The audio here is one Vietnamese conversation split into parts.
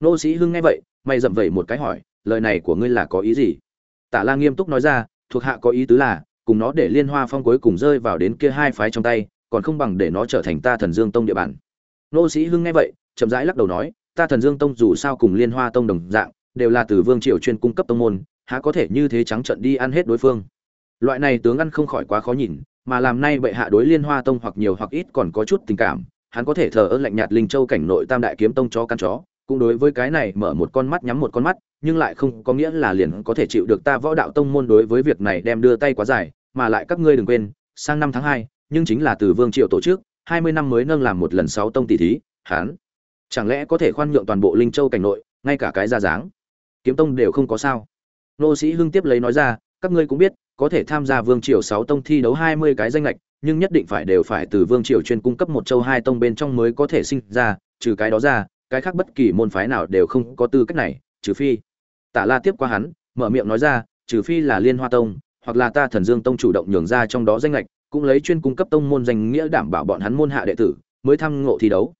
nô sĩ hưng nghe vậy, mày dậm vẩy một cái hỏi, lời này của ngươi là có ý gì? Tả la nghiêm túc nói ra, thuộc hạ có ý tứ là, cùng nó để liên hoa phong cuối cùng rơi vào đến kia hai phái trong tay, còn không bằng để nó trở thành ta thần dương tông địa bàn. Nô sĩ hưng nghe vậy, chậm rãi lắc đầu nói, ta thần dương tông dù sao cùng liên hoa tông đồng dạng, đều là từ vương triều chuyên cung cấp tông môn, há có thể như thế trắng trận đi ăn hết đối phương. Loại này tướng ăn không khỏi quá khó nhìn, mà làm nay bệ hạ đối liên hoa tông hoặc nhiều hoặc ít còn có chút tình cảm, hắn có thể thờ ơ lạnh nhạt linh châu cảnh nội tam đại kiếm tông cho căn chó cũng đối với cái này mở một con mắt nhắm một con mắt, nhưng lại không có nghĩa là liền có thể chịu được ta võ đạo tông môn đối với việc này đem đưa tay quá dài, mà lại các ngươi đừng quên, sang năm tháng hai, nhưng chính là từ vương triều tổ chức, hai mươi năm mới nâng làm một lần sáu tông tỷ thí hắn chẳng lẽ có thể khoan nhượng toàn bộ linh châu cảnh nội, ngay cả cái ra dáng? Kiếm tông đều không có sao. Nô sĩ hưng tiếp lấy nói ra, các ngươi cũng biết, có thể tham gia vương triều sáu tông thi đấu hai mươi cái danh lệch nhưng nhất định phải đều phải từ vương triều chuyên cung cấp một châu hai tông bên trong mới có thể sinh ra, trừ cái đó ra cái khác bất kỳ môn phái nào đều không có tư cách này, trừ phi. Tạ la tiếp qua hắn, mở miệng nói ra, trừ phi là liên hoa tông, hoặc là ta thần dương tông chủ động nhường ra trong đó danh lệch cũng lấy chuyên cung cấp tông môn danh nghĩa đảm bảo bọn hắn môn hạ đệ tử, mới tham ngộ thi đấu.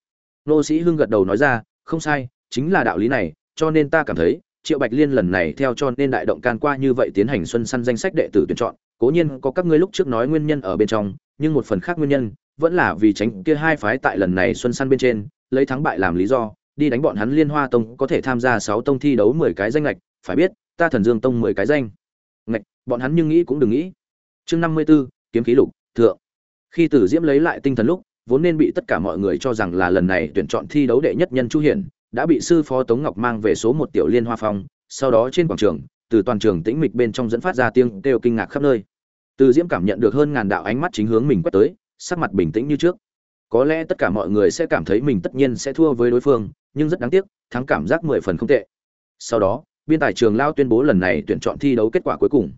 Nô sĩ hưng gật đầu nói ra, không sai, chính là đạo lý này, cho nên ta cảm thấy, triệu bạch liên lần này theo cho nên đại động can qua như vậy tiến hành xuân săn danh sách đệ tử tuyển chọn, cố nhiên có các ngươi lúc trước nói nguyên nhân ở bên trong, nhưng một phần khác nguyên nhân, vẫn là vì tránh kia hai phái tại lần này xuân săn bên trên, lấy thắng bại làm lý do đi đánh bọn hắn liên hoa tông có thể tham gia sáu tông thi đấu mười cái danh lệch phải biết ta thần dương tông mười cái danh ngạch bọn hắn nhưng nghĩ cũng đừng nghĩ. Chương năm mươi 54, kiếm khí lục thượng. Khi tử diễm lấy lại tinh thần lúc vốn nên bị tất cả mọi người cho rằng là lần này tuyển chọn thi đấu đệ nhất nhân chu hiển đã bị sư phó tống ngọc mang về số một tiểu liên hoa phong sau đó trên quảng trường từ toàn trường tĩnh mịch bên trong dẫn phát ra tiếng kêu kinh ngạc khắp nơi. Từ diễm cảm nhận được hơn ngàn đạo ánh mắt chính hướng mình quét tới sắc mặt bình tĩnh như trước. Có lẽ tất cả mọi người sẽ cảm thấy mình tất nhiên sẽ thua với đối phương nhưng rất đáng tiếc, thắng cảm giác mười phần không tệ. Sau đó, biên tài trường lao tuyên bố lần này tuyển chọn thi đấu kết quả cuối cùng.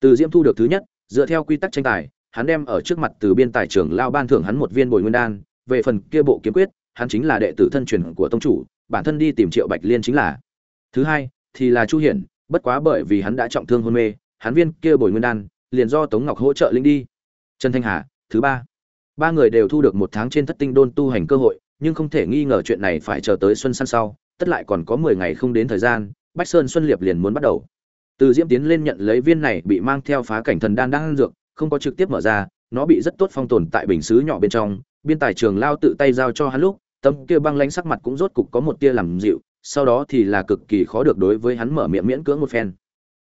Từ diễm thu được thứ nhất, dựa theo quy tắc tranh tài, hắn đem ở trước mặt từ biên tài trường lao ban thưởng hắn một viên bồi nguyên đan, về phần kia bộ kiếm quyết, hắn chính là đệ tử thân truyền của tông chủ, bản thân đi tìm triệu bạch liên chính là. Thứ hai, thì là chu hiển, bất quá bởi vì hắn đã trọng thương hôn mê, hắn viên kia bồi nguyên đan, liền do tống ngọc hỗ trợ linh đi. Trần thanh hà, thứ ba. Ba người đều thu được một tháng trên thất tinh đôn tu hành cơ hội nhưng không thể nghi ngờ chuyện này phải chờ tới xuân săn sau, tất lại còn có mười ngày không đến thời gian, bách sơn xuân liệp liền muốn bắt đầu. Từ diễm tiến lên nhận lấy viên này bị mang theo phá cảnh thần đan đang ăn dược, không có trực tiếp mở ra, nó bị rất tốt phong tồn tại bình xứ nhỏ bên trong, biên tài trường lao tự tay giao cho hắn lúc tâm kia băng lãnh sắc mặt cũng rốt cục có một tia làm dịu, sau đó thì là cực kỳ khó được đối với hắn mở miệng miễn cưỡng một phen.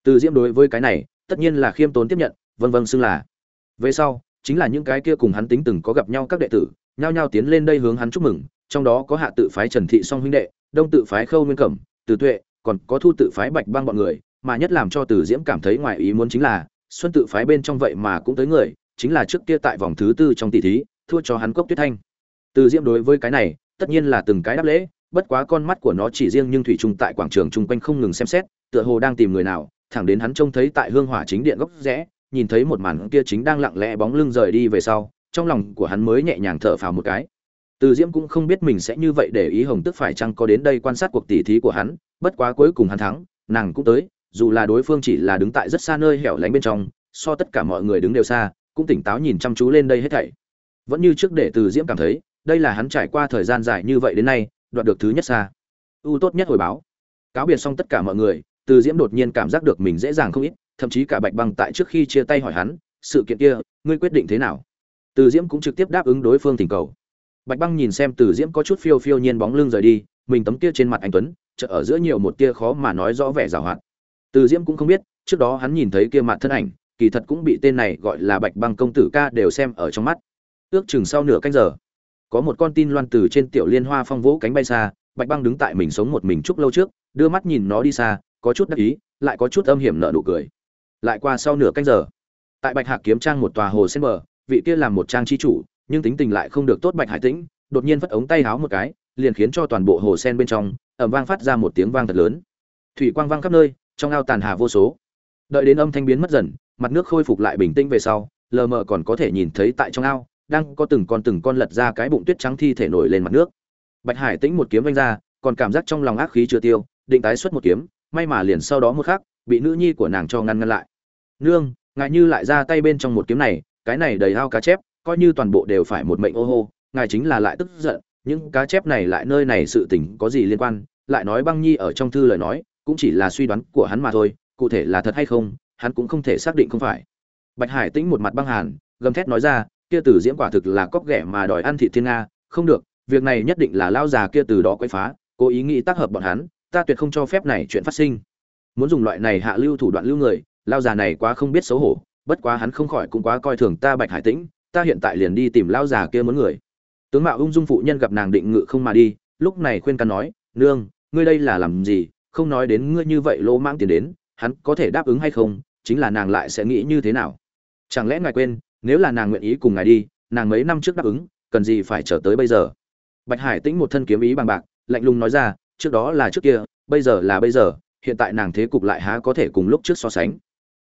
Từ diễm đối với cái này, tất nhiên là khiêm tốn tiếp nhận, vân vân xưng là. Về sau chính là những cái kia cùng hắn tính từng có gặp nhau các đệ tử, nhao nhao tiến lên đây hướng hắn chúc mừng, trong đó có hạ tự phái trần thị song huynh đệ, đông tự phái khâu nguyên cẩm, từ tuệ, còn có thu tự phái bạch bang bọn người, mà nhất làm cho từ diễm cảm thấy ngoài ý muốn chính là, xuân tự phái bên trong vậy mà cũng tới người, chính là trước kia tại vòng thứ tư trong tỷ thí, thua cho hắn cốc tuyết thanh. Từ diễm đối với cái này, tất nhiên là từng cái đáp lễ, bất quá con mắt của nó chỉ riêng nhưng thủy trung tại quảng trường chung quanh không ngừng xem xét, tựa hồ đang tìm người nào, thẳng đến hắn trông thấy tại hương hỏa chính điện góc rẽ nhìn thấy một màn kia chính đang lặng lẽ bóng lưng rời đi về sau, trong lòng của hắn mới nhẹ nhàng thở phào một cái. Từ diễm cũng không biết mình sẽ như vậy để ý hồng tức phải chăng có đến đây quan sát cuộc tỷ thí của hắn, bất quá cuối cùng hắn thắng, nàng cũng tới, dù là đối phương chỉ là đứng tại rất xa nơi hẻo lánh bên trong, so tất cả mọi người đứng đều xa, cũng tỉnh táo nhìn chăm chú lên đây hết thảy. Vẫn như trước để từ diễm cảm thấy, đây là hắn trải qua thời gian dài như vậy đến nay, đoạt được thứ nhất xa. Ưu tốt nhất hồi báo. Cáo biệt xong tất cả mọi người, từ diễm đột nhiên cảm giác được mình dễ dàng không ít thậm chí cả bạch băng tại trước khi chia tay hỏi hắn, sự kiện kia, ngươi quyết định thế nào? Từ diễm cũng trực tiếp đáp ứng đối phương tình cầu. Bạch băng nhìn xem từ diễm có chút phiêu phiêu nhiên bóng lưng rời đi, mình tấm kia trên mặt anh tuấn chợ ở giữa nhiều một tia khó mà nói rõ vẻ giảo hoạt. Từ diễm cũng không biết, trước đó hắn nhìn thấy kia mặt thân ảnh, kỳ thật cũng bị tên này gọi là bạch băng công tử ca đều xem ở trong mắt. Ước chừng sau nửa canh giờ, có một con tin loan từ trên tiểu liên hoa phong vũ cánh bay xa, bạch băng đứng tại mình sống một mình chút lâu trước, đưa mắt nhìn nó đi xa, có chút đắc ý, lại có chút âm hiểm nợ nụ cười lại qua sau nửa canh giờ. Tại bạch hạc kiếm trang một tòa hồ sen bờ, vị kia làm một trang chi chủ, nhưng tính tình lại không được tốt bạch hải tĩnh, đột nhiên vất ống tay háo một cái, liền khiến cho toàn bộ hồ sen bên trong ẩm vang phát ra một tiếng vang thật lớn. Thủy quang vang khắp nơi, trong ao tàn hà vô số. Đợi đến âm thanh biến mất dần, mặt nước khôi phục lại bình tĩnh về sau, lờ mờ còn có thể nhìn thấy tại trong ao, đang có từng con từng con lật ra cái bụng tuyết trắng thi thể nổi lên mặt nước. Bạch hải tĩnh một kiếm vanh ra, còn cảm giác trong lòng ác khí chưa tiêu, định tái xuất một kiếm, may mà liền sau đó một khắc bị nữ nhi của nàng cho ngăn ngăn lại. Nương, ngài như lại ra tay bên trong một kiếm này, cái này đầy ao cá chép, coi như toàn bộ đều phải một mệnh ô hô, ngài chính là lại tức giận, những cá chép này lại nơi này sự tình có gì liên quan, lại nói băng nhi ở trong thư lời nói, cũng chỉ là suy đoán của hắn mà thôi, cụ thể là thật hay không, hắn cũng không thể xác định không phải. Bạch hải tĩnh một mặt băng hàn, gầm thét nói ra, kia tử diễm quả thực là cóc ghẻ mà đòi ăn thị thiên nga, không được, việc này nhất định là lao già kia từ đó quấy phá, cố ý nghĩ tác hợp bọn hắn, ta tuyệt không cho phép này chuyện phát sinh muốn dùng loại này hạ lưu thủ đoạn lưu người, lao già này quá không biết xấu hổ, bất quá hắn không khỏi cũng quá coi thường ta bạch hải tĩnh, ta hiện tại liền đi tìm lao già kia muốn người. Tướng mạo ung dung phụ nhân gặp nàng định ngự không mà đi, lúc này khuyên can nói, nương, ngươi đây là làm gì? Không nói đến ngươi như vậy lỗ mãng tiền đến, hắn có thể đáp ứng hay không? Chính là nàng lại sẽ nghĩ như thế nào? Chẳng lẽ ngài quên, nếu là nàng nguyện ý cùng ngài đi, nàng mấy năm trước đáp ứng, cần gì phải chờ tới bây giờ? Bạch hải tĩnh một thân kiếm ý bằng bạc, lạnh lùng nói ra, trước đó là trước kia, bây giờ là bây giờ hiện tại nàng thế cục lại há có thể cùng lúc trước so sánh.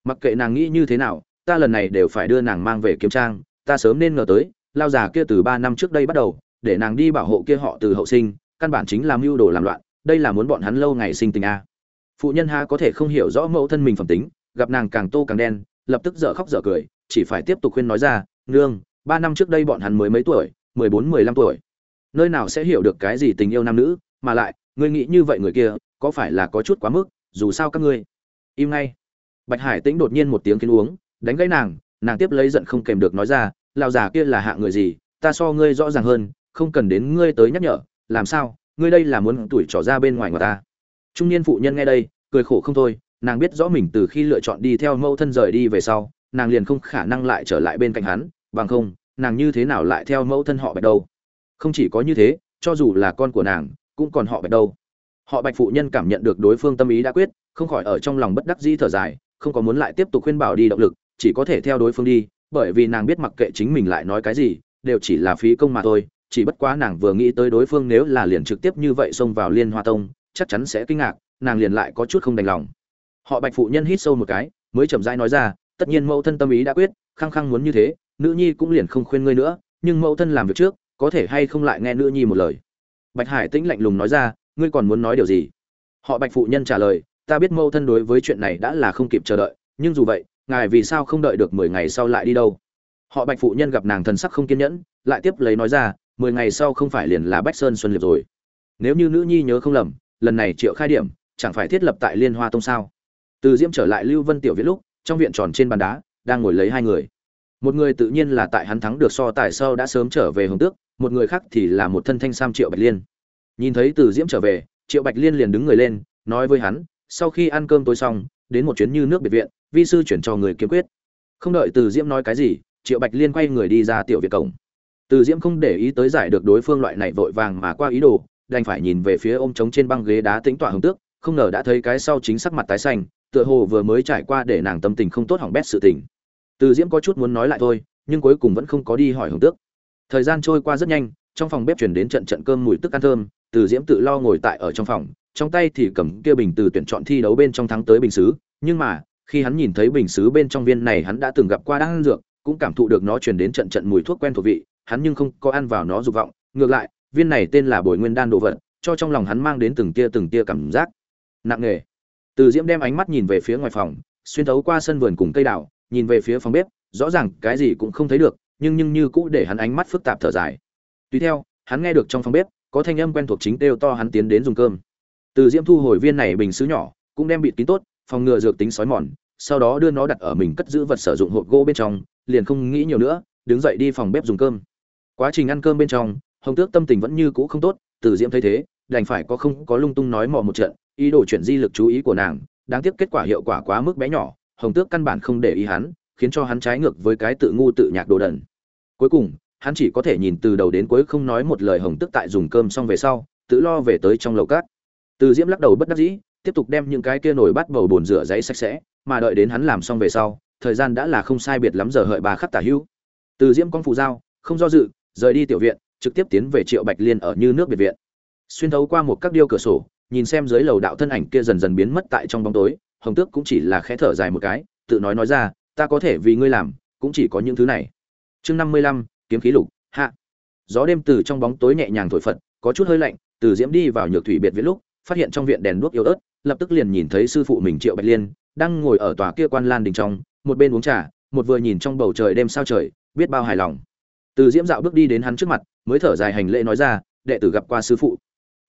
Mặc kệ nàng nghĩ như thế nào, ta lần này đều phải đưa nàng mang về kiếm trang, ta sớm nên ngờ tới, lao già kia từ ba năm trước đây bắt đầu, để nàng đi bảo hộ kia họ từ hậu sinh, căn bản chính là mưu đồ làm loạn, đây là muốn bọn hắn lâu ngày sinh tình a. Phụ nhân ha có thể không hiểu rõ mẫu thân mình phẩm tính, gặp nàng càng tô càng đen, lập tức dở khóc dở cười, chỉ phải tiếp tục khuyên nói ra, nương, ba năm trước đây bọn hắn mới mấy tuổi, mười bốn, mười lăm tuổi. Nơi nào sẽ hiểu được cái gì tình yêu nam nữ, mà lại, ngươi nghĩ như vậy người kia có phải là có chút quá mức, dù sao các ngươi. Im ngay. Bạch hải tĩnh đột nhiên một tiếng kiến uống, đánh gãy nàng nàng tiếp lấy giận không kèm được nói ra, lão già kia là hạ người gì, ta so ngươi rõ ràng hơn, không cần đến ngươi tới nhắc nhở, làm sao, ngươi đây là muốn tuổi trỏ ra bên ngoài ngoài ta. Trung niên phụ nhân nghe đây, cười khổ không thôi, nàng biết rõ mình từ khi lựa chọn đi theo Mẫu thân rời đi về sau, nàng liền không khả năng lại trở lại bên cạnh hắn, bằng không, nàng như thế nào lại theo mẫu thân họ bạch đâu. Không chỉ có như thế, cho dù là con của nàng, cũng còn họ bạch đâu họ bạch phụ nhân cảm nhận được đối phương tâm ý đã quyết, không khỏi ở trong lòng bất đắc dĩ thở dài, không có muốn lại tiếp tục khuyên bảo đi động lực, chỉ có thể theo đối phương đi, bởi vì nàng biết mặc kệ chính mình lại nói cái gì, đều chỉ là phí công mà thôi, chỉ bất quá nàng vừa nghĩ tới đối phương nếu là liền trực tiếp như vậy xông vào liên hoa tông, chắc chắn sẽ kinh ngạc, nàng liền lại có chút không đành lòng. Họ bạch phụ nhân hít sâu một cái, mới chậm rãi nói ra, tất nhiên mẫu thân tâm ý đã quyết, khăng khăng muốn như thế, nữ nhi cũng liền không khuyên ngươi nữa, nhưng mẫu thân làm việc trước, có thể hay không lại nghe nữ nhi một lời? Bạch hải tĩnh lạnh lùng nói ra ngươi còn muốn nói điều gì? Họ bạch phụ nhân trả lời, ta biết mẫu thân đối với chuyện này đã là không kịp chờ đợi, nhưng dù vậy, ngài vì sao không đợi được mười ngày sau lại đi đâu? Họ bạch phụ nhân gặp nàng thần sắc không kiên nhẫn, lại tiếp lấy nói ra, mười ngày sau không phải liền là bách sơn xuân Liệt rồi. Nếu như nữ nhi nhớ không lầm, lần này triệu khai điểm, chẳng phải thiết lập tại liên hoa tông sao? Từ diễm trở lại lưu vân tiểu viết lúc, trong viện tròn trên bàn đá, đang ngồi lấy hai người. Một người tự nhiên là tại hắn thắng được so tài sau đã sớm trở về hồng tước, một người khác thì là một thân thanh sam triệu bạch liên nhìn thấy từ diễm trở về, triệu bạch liên liền đứng người lên, nói với hắn, sau khi ăn cơm tối xong, đến một chuyến như nước biệt viện, vi sư chuyển cho người kiếm quyết. Không đợi từ diễm nói cái gì, triệu bạch liên quay người đi ra tiểu Việt cổng. Từ diễm không để ý tới giải được đối phương loại này vội vàng mà qua ý đồ, đành phải nhìn về phía ôm trống trên băng ghế đá tĩnh tỏa hồng tước, không ngờ đã thấy cái sau chính sắc mặt tái xanh, tựa hồ vừa mới trải qua để nàng tâm tình không tốt hỏng bét sự tình. Từ diễm có chút muốn nói lại thôi, nhưng cuối cùng vẫn không có đi hỏi hồng tước. Thời gian trôi qua rất nhanh, trong phòng bếp chuyển đến trận trận cơm mùi tức ăn thơm từ diễm tự lo ngồi tại ở trong phòng, trong tay thì cầm kia bình từ tuyển chọn thi đấu bên trong thắng tới bình xứ, nhưng mà, khi hắn nhìn thấy bình xứ bên trong viên này hắn đã từng gặp qua đang ăn dược, cũng cảm thụ được nó truyền đến trận trận mùi thuốc quen thuộc vị, hắn nhưng không có ăn vào nó dục vọng, ngược lại, viên này tên là bồi nguyên đan đồ vật, cho trong lòng hắn mang đến từng tia từng tia cảm giác nặng nề. Từ diễm đem ánh mắt nhìn về phía ngoài phòng, xuyên thấu qua sân vườn cùng cây đào, nhìn về phía phòng bếp, rõ ràng cái gì cũng không thấy được, nhưng nhưng như cũ để hắn ánh mắt phức tạp thở dài. Tùy theo, hắn nghe được trong phòng bếp có thanh âm quen thuộc chính đều to hắn tiến đến dùng cơm. Từ diễm thu hồi viên này bình xứ nhỏ, cũng đem bịt kín tốt, phòng ngừa dược tính sói mòn, sau đó đưa nó đặt ở mình cất giữ vật sử dụng hộp gỗ bên trong, liền không nghĩ nhiều nữa, đứng dậy đi phòng bếp dùng cơm. Quá trình ăn cơm bên trong, hồng tước tâm tình vẫn như cũ không tốt, từ diễm thấy thế, đành phải có không có lung tung nói mò một trận, ý đồ chuyển di lực chú ý của nàng, đáng tiếc kết quả hiệu quả quá mức bé nhỏ, hồng tước căn bản không để ý hắn, khiến cho hắn trái ngược với cái tự ngu tự nhạc đồ đần. Cuối cùng hắn chỉ có thể nhìn từ đầu đến cuối không nói một lời hồng tức tại dùng cơm xong về sau, tự lo về tới trong lầu cát. Từ diễm lắc đầu bất đắc dĩ, tiếp tục đem những cái kia nổi bắt bầu bồn rửa giấy sạch sẽ, mà đợi đến hắn làm xong về sau, thời gian đã là không sai biệt lắm giờ hợi bà khắc tả hữu. Từ diễm con phụ giao, không do dự, rời đi tiểu viện, trực tiếp tiến về triệu bạch liên ở như nước biệt viện. Xuyên thấu qua một các điêu cửa sổ, nhìn xem dưới lầu đạo thân ảnh kia dần dần biến mất tại trong bóng tối, hồng tước cũng chỉ là khẽ thở dài một cái, tự nói nói ra, ta có thể vì ngươi làm, cũng chỉ có những thứ này. Chương năm mươi lăm kiếm khí lục, hạ. Gió đêm từ trong bóng tối nhẹ nhàng thổi phật, có chút hơi lạnh, từ diễm đi vào nhược thủy biệt viện lúc, phát hiện trong viện đèn đuốc yếu ớt, lập tức liền nhìn thấy sư phụ mình triệu bạch liên, đang ngồi ở tòa kia quan lan đình trong, một bên uống trà, một vừa nhìn trong bầu trời đêm sao trời, biết bao hài lòng. Từ diễm dạo bước đi đến hắn trước mặt, mới thở dài hành lễ nói ra, đệ tử gặp qua sư phụ.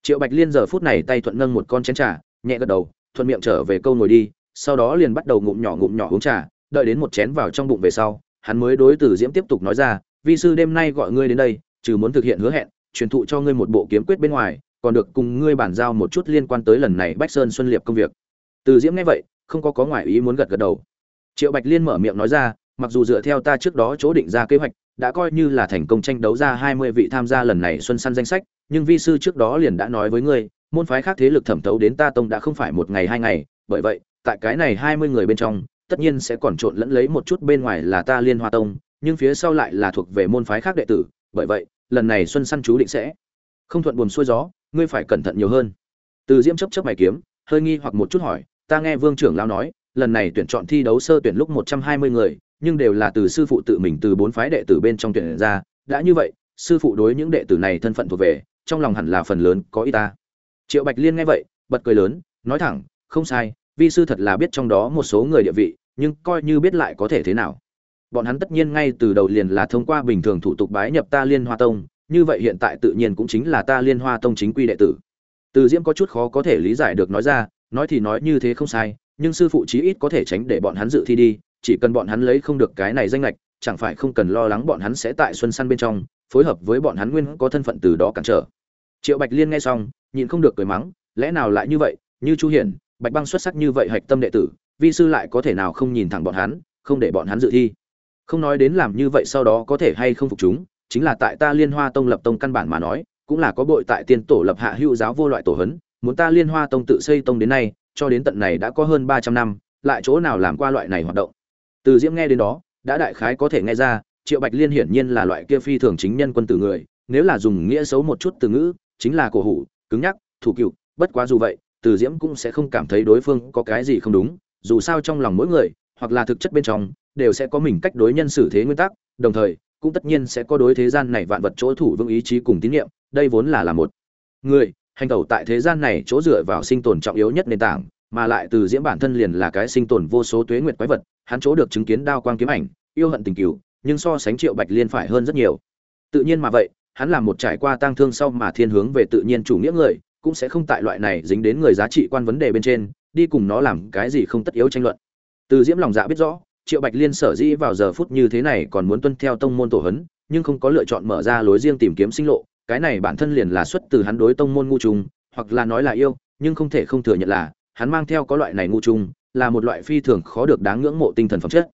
Triệu bạch liên giờ phút này tay thuận nâng một con chén trà, nhẹ gật đầu, thuận miệng trở về câu ngồi đi, sau đó liền bắt đầu ngụm nhỏ ngụm nhỏ uống trà, đợi đến một chén vào trong bụng về sau, hắn mới đối từ diễm tiếp tục nói ra vi sư đêm nay gọi ngươi đến đây, trừ muốn thực hiện hứa hẹn, truyền thụ cho ngươi một bộ kiếm quyết bên ngoài, còn được cùng ngươi bàn giao một chút liên quan tới lần này bách sơn xuân liệp công việc. Từ diễm nghe vậy, không có có ngoại ý muốn gật gật đầu. Triệu bạch liên mở miệng nói ra, mặc dù dựa theo ta trước đó chỗ định ra kế hoạch, đã coi như là thành công tranh đấu ra hai mươi vị tham gia lần này xuân săn danh sách, nhưng vi sư trước đó liền đã nói với ngươi, môn phái khác thế lực thẩm thấu đến ta tông đã không phải một ngày hai ngày, bởi vậy, tại cái này hai mươi người bên trong, tất nhiên sẽ còn trộn lẫn lấy một chút bên ngoài là ta liên hoa tông nhưng phía sau lại là thuộc về môn phái khác đệ tử, bởi vậy, lần này xuân săn chú định sẽ không thuận buồm xuôi gió, ngươi phải cẩn thận nhiều hơn. Từ diễm chấp chấp mày kiếm, hơi nghi hoặc một chút hỏi, ta nghe vương trưởng lao nói, lần này tuyển chọn thi đấu sơ tuyển lúc một trăm hai mươi người, nhưng đều là từ sư phụ tự mình từ bốn phái đệ tử bên trong tuyển ra, đã như vậy, sư phụ đối những đệ tử này thân phận thuộc về, trong lòng hẳn là phần lớn có y ta. Triệu bạch liên nghe vậy, bật cười lớn, nói thẳng, không sai, vi sư thật là biết trong đó một số người địa vị, nhưng coi như biết lại có thể thế nào? Bọn hắn tất nhiên ngay từ đầu liền là thông qua bình thường thủ tục bái nhập ta liên hoa tông, như vậy hiện tại tự nhiên cũng chính là ta liên hoa tông chính quy đệ tử. Từ diễm có chút khó có thể lý giải được nói ra, nói thì nói như thế không sai, nhưng sư phụ chí ít có thể tránh để bọn hắn dự thi đi, chỉ cần bọn hắn lấy không được cái này danh lệch chẳng phải không cần lo lắng bọn hắn sẽ tại xuân săn bên trong, phối hợp với bọn hắn nguyên có thân phận từ đó cản trở. Triệu bạch liên nghe xong, nhịn không được cười mắng, lẽ nào lại như vậy, như chu hiển, bạch băng xuất sắc như vậy hạch tâm đệ tử, vi sư lại có thể nào không nhìn thẳng bọn hắn, không để bọn hắn dự thi? Không nói đến làm như vậy sau đó có thể hay không phục chúng, chính là tại ta liên hoa tông lập tông căn bản mà nói, cũng là có bội tại tiên tổ lập hạ hữu giáo vô loại tổ hấn, muốn ta liên hoa tông tự xây tông đến nay, cho đến tận này đã có hơn ba trăm năm, lại chỗ nào làm qua loại này hoạt động? Từ diễm nghe đến đó, đã đại khái có thể nghe ra, triệu bạch liên hiển nhiên là loại kia phi thường chính nhân quân tử người, nếu là dùng nghĩa xấu một chút từ ngữ, chính là cổ hủ, cứng nhắc, thủ cựu, bất quá dù vậy, từ diễm cũng sẽ không cảm thấy đối phương có cái gì không đúng, dù sao trong lòng mỗi người, hoặc là thực chất bên trong đều sẽ có mình cách đối nhân xử thế nguyên tắc đồng thời cũng tất nhiên sẽ có đối thế gian này vạn vật chỗ thủ vững ý chí cùng tín niệm. đây vốn là là một người hành tẩu tại thế gian này chỗ dựa vào sinh tồn trọng yếu nhất nền tảng mà lại từ diễm bản thân liền là cái sinh tồn vô số tuế nguyệt quái vật hắn chỗ được chứng kiến đao quang kiếm ảnh yêu hận tình kỷ, nhưng so sánh triệu bạch liên phải hơn rất nhiều tự nhiên mà vậy hắn là một trải qua tang thương sau mà thiên hướng về tự nhiên chủ nghĩa người cũng sẽ không tại loại này dính đến người giá trị quan vấn đề bên trên đi cùng nó làm cái gì không tất yếu tranh luận từ diễm lòng dạ biết rõ triệu bạch liên sở dĩ vào giờ phút như thế này còn muốn tuân theo tông môn tổ hấn, nhưng không có lựa chọn mở ra lối riêng tìm kiếm sinh lộ, cái này bản thân liền là xuất từ hắn đối tông môn ngu trùng hoặc là nói là yêu, nhưng không thể không thừa nhận là, hắn mang theo có loại này ngu trùng là một loại phi thường khó được đáng ngưỡng mộ tinh thần phẩm chất.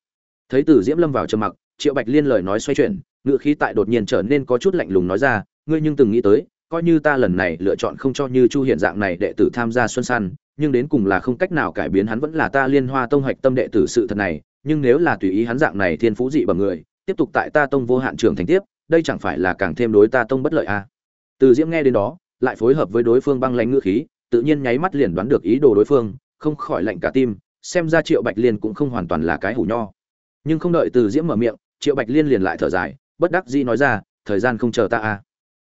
Thấy từ diễm lâm vào trầm mặc, triệu bạch liên lời nói xoay chuyển ngự khí tại đột nhiên trở nên có chút lạnh lùng nói ra, ngươi nhưng từng nghĩ tới, coi như ta lần này lựa chọn không cho như chu hiện dạng này đệ tử tham gia xuân săn nhưng đến cùng là không cách nào cải biến hắn vẫn là ta liên hoa tông hoạch tâm đệ tử sự thật này nhưng nếu là tùy ý hắn dạng này thiên phú dị bằng người, tiếp tục tại ta tông vô hạn trường thành tiếp, đây chẳng phải là càng thêm đối ta tông bất lợi à. từ diễm nghe đến đó, lại phối hợp với đối phương băng lãnh ngữ khí, tự nhiên nháy mắt liền đoán được ý đồ đối phương, không khỏi lạnh cả tim, xem ra triệu bạch liên cũng không hoàn toàn là cái hủ nho nhưng không đợi từ diễm mở miệng, triệu bạch liên liền lại thở dài, bất đắc dĩ nói ra, thời gian không chờ ta à.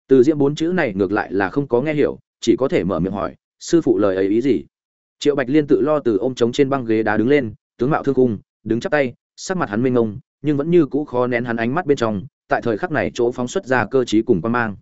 từ diễm bốn chữ này ngược lại là không có nghe hiểu, chỉ có thể mở miệng hỏi, sư phụ lời ấy ý gì triệu bạch liên tự lo từ ôm trống trên băng ghế đá đứng lên, tướng mạo thương cung đứng chắp tay, sắc mặt hắn mênh ngông nhưng vẫn như cũ khó nén hắn ánh mắt bên trong, tại thời khắc này chỗ phóng xuất ra cơ trí cùng quan mang.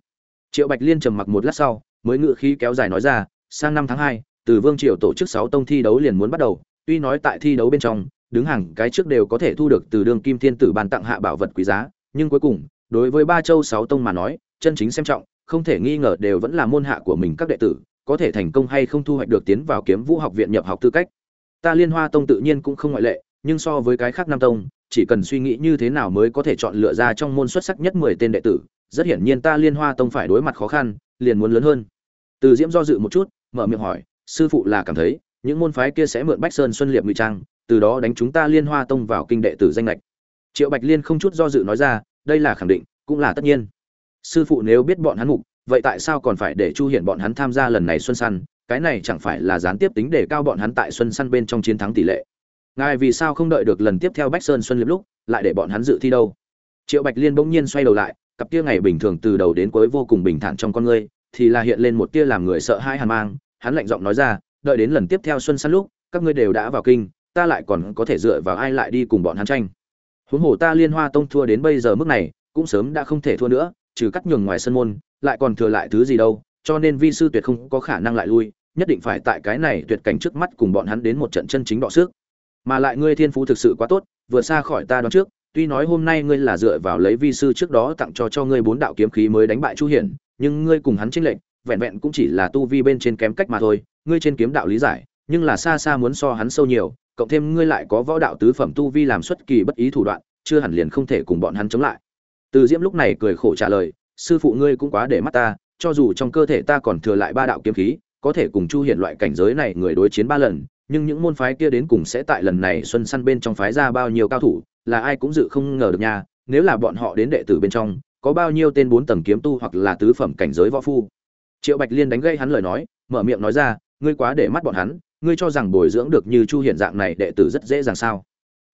Triệu bạch liên trầm mặc một lát sau, mới ngự khí kéo dài nói ra, sang năm tháng hai, từ vương triều tổ chức sáu tông thi đấu liền muốn bắt đầu, tuy nói tại thi đấu bên trong, đứng hàng cái trước đều có thể thu được từ đường kim thiên tử ban tặng hạ bảo vật quý giá, nhưng cuối cùng, đối với ba châu sáu tông mà nói, chân chính xem trọng, không thể nghi ngờ đều vẫn là môn hạ của mình các đệ tử, có thể thành công hay không thu hoạch được tiến vào kiếm vũ học viện nhập học tư cách. Ta liên hoa tông tự nhiên cũng không ngoại lệ nhưng so với cái khác nam tông, chỉ cần suy nghĩ như thế nào mới có thể chọn lựa ra trong môn xuất sắc nhất mười tên đệ tử, rất hiển nhiên ta liên hoa tông phải đối mặt khó khăn, liền muốn lớn hơn. Từ diễm do dự một chút, mở miệng hỏi, sư phụ là cảm thấy, những môn phái kia sẽ mượn bách sơn xuân liệp ngụy trang, từ đó đánh chúng ta liên hoa tông vào kinh đệ tử danh lệch triệu bạch liên không chút do dự nói ra, đây là khẳng định, cũng là tất nhiên. Sư phụ nếu biết bọn hắn mục, vậy tại sao còn phải để chu hiển bọn hắn tham gia lần này xuân săn? Cái này chẳng phải là gián tiếp tính để cao bọn hắn tại xuân săn bên trong chiến thắng tỷ lệ ngài vì sao không đợi được lần tiếp theo bách sơn xuân liệp lúc, lại để bọn hắn dự thi đâu? Triệu bạch liên bỗng nhiên xoay đầu lại, cặp tia ngày bình thường từ đầu đến cuối vô cùng bình thản trong con ngươi thì là hiện lên một tia làm người sợ hãi hàn mang. Hắn lạnh giọng nói ra, đợi đến lần tiếp theo xuân săn lúc, các ngươi đều đã vào kinh, ta lại còn có thể dựa vào ai lại đi cùng bọn hắn tranh? Huống hồ ta liên hoa tông thua đến bây giờ mức này, cũng sớm đã không thể thua nữa, trừ cắt nhường ngoài sân môn, lại còn thừa lại thứ gì đâu, cho nên vi sư tuyệt không có khả năng lại lui, nhất định phải tại cái này tuyệt cảnh trước mắt cùng bọn hắn đến một trận chân chính đọ sức mà lại ngươi thiên phú thực sự quá tốt, vượt xa khỏi ta đoán trước, tuy nói hôm nay ngươi là dựa vào lấy vi sư trước đó tặng cho cho ngươi bốn đạo kiếm khí mới đánh bại chu hiển, nhưng ngươi cùng hắn chênh lệnh vẹn vẹn cũng chỉ là tu vi bên trên kém cách mà thôi, ngươi trên kiếm đạo lý giải, nhưng là xa xa muốn so hắn sâu nhiều, cộng thêm ngươi lại có võ đạo tứ phẩm tu vi làm xuất kỳ bất ý thủ đoạn, chưa hẳn liền không thể cùng bọn hắn chống lại. Từ diễm lúc này cười khổ trả lời, sư phụ ngươi cũng quá để mắt ta, cho dù trong cơ thể ta còn thừa lại ba đạo kiếm khí, có thể cùng chu hiển loại cảnh giới này người đối chiến ba lần nhưng những môn phái kia đến cùng sẽ tại lần này xuân săn bên trong phái ra bao nhiêu cao thủ, là ai cũng dự không ngờ được nha, nếu là bọn họ đến đệ tử bên trong, có bao nhiêu tên bốn tầng kiếm tu hoặc là tứ phẩm cảnh giới võ phu. Triệu bạch liên đánh gây hắn lời nói, mở miệng nói ra, ngươi quá để mắt bọn hắn, ngươi cho rằng bồi dưỡng được như chu hiển dạng này đệ tử rất dễ dàng sao?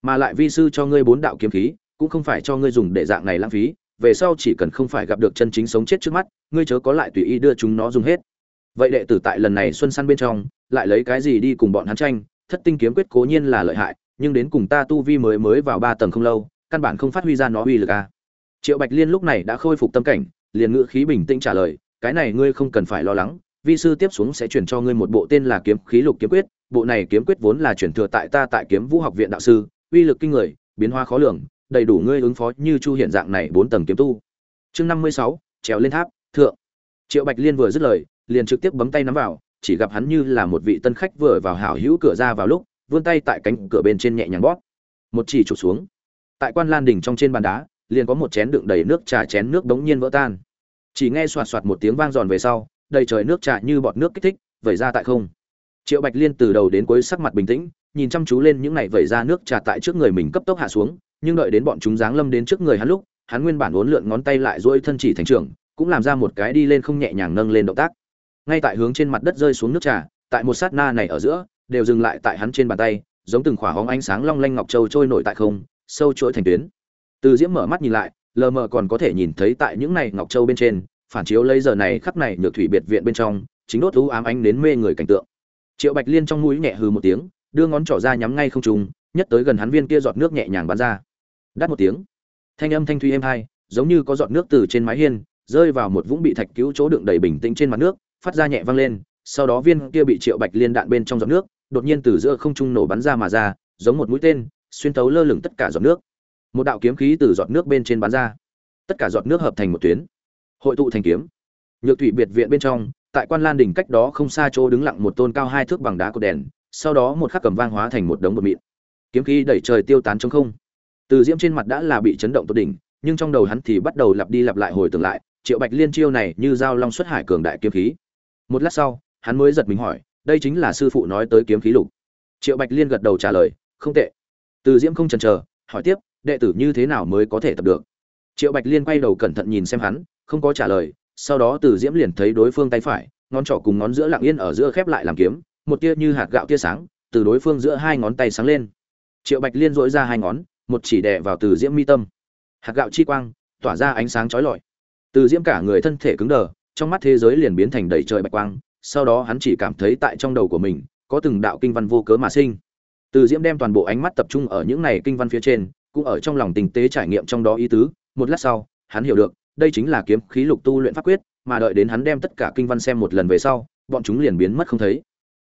Mà lại vi sư cho ngươi bốn đạo kiếm khí, cũng không phải cho ngươi dùng để dạng này lãng phí, về sau chỉ cần không phải gặp được chân chính sống chết trước mắt, ngươi chớ có lại tùy ý đưa chúng nó dùng hết vậy đệ tử tại lần này xuân săn bên trong, lại lấy cái gì đi cùng bọn hắn tranh? Thất tinh kiếm quyết cố nhiên là lợi hại, nhưng đến cùng ta tu vi mới mới vào ba tầng không lâu, căn bản không phát huy ra nó uy lực a à. triệu bạch liên lúc này đã khôi phục tâm cảnh, liền ngữ khí bình tĩnh trả lời, cái này ngươi không cần phải lo lắng, vi sư tiếp xuống sẽ chuyển cho ngươi một bộ tên là kiếm khí lục kiếm quyết, bộ này kiếm quyết vốn là chuyển thừa tại ta tại kiếm vũ học viện đạo sư, uy lực kinh người, biến hóa khó lường, đầy đủ ngươi ứng phó như chu hiện dạng này bốn tầng kiếm tu. Chương năm mươi sáu, trèo lên tháp, thượng. Triệu bạch liên vừa dứt lời liền trực tiếp bấm tay nắm vào, chỉ gặp hắn như là một vị tân khách vừa vào hảo hữu cửa ra vào lúc, vươn tay tại cánh cửa bên trên nhẹ nhàng bóp. Một chỉ chụp xuống. Tại quan lan đỉnh trong trên bàn đá, liền có một chén đựng đầy nước trà chén nước đống nhiên vỡ tan. Chỉ nghe xoạt xoạt một tiếng vang giòn về sau, đầy trời nước trà như bọt nước kích thích, vẩy ra tại không. Triệu bạch liên từ đầu đến cuối sắc mặt bình tĩnh, nhìn chăm chú lên những này vẩy ra nước trà tại trước người mình cấp tốc hạ xuống, nhưng đợi đến bọn chúng giáng lâm đến trước người hắn lúc, hắn nguyên bản uốn lượn ngón tay lại duỗi thân chỉ thành trưởng, cũng làm ra một cái đi lên không nhẹ nhàng nâng lên động tác ngay tại hướng trên mặt đất rơi xuống nước trà, tại một sát na này ở giữa, đều dừng lại tại hắn trên bàn tay, giống từng khỏa hóng ánh sáng long lanh ngọc châu trôi nổi tại không, sâu chuỗi thành tuyến. Từ diễm mở mắt nhìn lại, lờ mờ còn có thể nhìn thấy tại những này ngọc châu bên trên, phản chiếu lấy giờ này khắp này nhược thủy biệt viện bên trong, chính đốt u ám ánh đến mê người cảnh tượng. Triệu bạch liên trong mũi nhẹ hừ một tiếng, đưa ngón trỏ ra nhắm ngay không trùng nhất tới gần hắn viên kia giọt nước nhẹ nhàng bắn ra. Đắt một tiếng. Thanh âm thanh thủy êm hai, giống như có giọt nước từ trên mái hiên, rơi vào một vũng bị thạch cứu chỗ đựng đầy bình tĩnh trên mặt nước phát ra nhẹ vang lên, sau đó viên kia bị triệu bạch liên đạn bên trong giọt nước, đột nhiên từ giữa không trung nổ bắn ra mà ra, giống một mũi tên, xuyên thấu lơ lửng tất cả giọt nước. Một đạo kiếm khí từ giọt nước bên trên bắn ra. Tất cả giọt nước hợp thành một tuyến. Hội tụ thành kiếm. Nhược thủy biệt viện bên trong, tại quan lan đỉnh cách đó không xa chỗ đứng lặng một tôn cao hai thước bằng đá cột đèn, sau đó một khắc cầm vang hóa thành một đống bột mịn. Kiếm khí đẩy trời tiêu tán trong không. Từ diễm trên mặt đã là bị chấn động tốt đỉnh, nhưng trong đầu hắn thì bắt đầu lặp đi lặp lại hồi tưởng lại, triệu bạch liên chiêu này như dao long xuất hải cường đại kiếm khí một lát sau, hắn mới giật mình hỏi, đây chính là sư phụ nói tới kiếm khí lục. Triệu bạch liên gật đầu trả lời, không tệ. Từ diễm không chần chờ, hỏi tiếp, đệ tử như thế nào mới có thể tập được? Triệu bạch liên quay đầu cẩn thận nhìn xem hắn, không có trả lời, sau đó từ diễm liền thấy đối phương tay phải, ngón trỏ cùng ngón giữa lặng yên ở giữa khép lại làm kiếm, một tia như hạt gạo tia sáng, từ đối phương giữa hai ngón tay sáng lên. Triệu bạch liên dỗi ra hai ngón, một chỉ đè vào từ diễm mi tâm. Hạt gạo chi quang, tỏa ra ánh sáng chói lọi. Từ diễm cả người thân thể cứng đờ trong mắt thế giới liền biến thành đầy trời bạch quang, sau đó hắn chỉ cảm thấy tại trong đầu của mình, có từng đạo kinh văn vô cớ mà sinh. Từ diễm đem toàn bộ ánh mắt tập trung ở những này kinh văn phía trên, cũng ở trong lòng tình tế trải nghiệm trong đó ý tứ. Một lát sau, hắn hiểu được, đây chính là kiếm khí lục tu luyện pháp quyết, mà đợi đến hắn đem tất cả kinh văn xem một lần về sau, bọn chúng liền biến mất không thấy.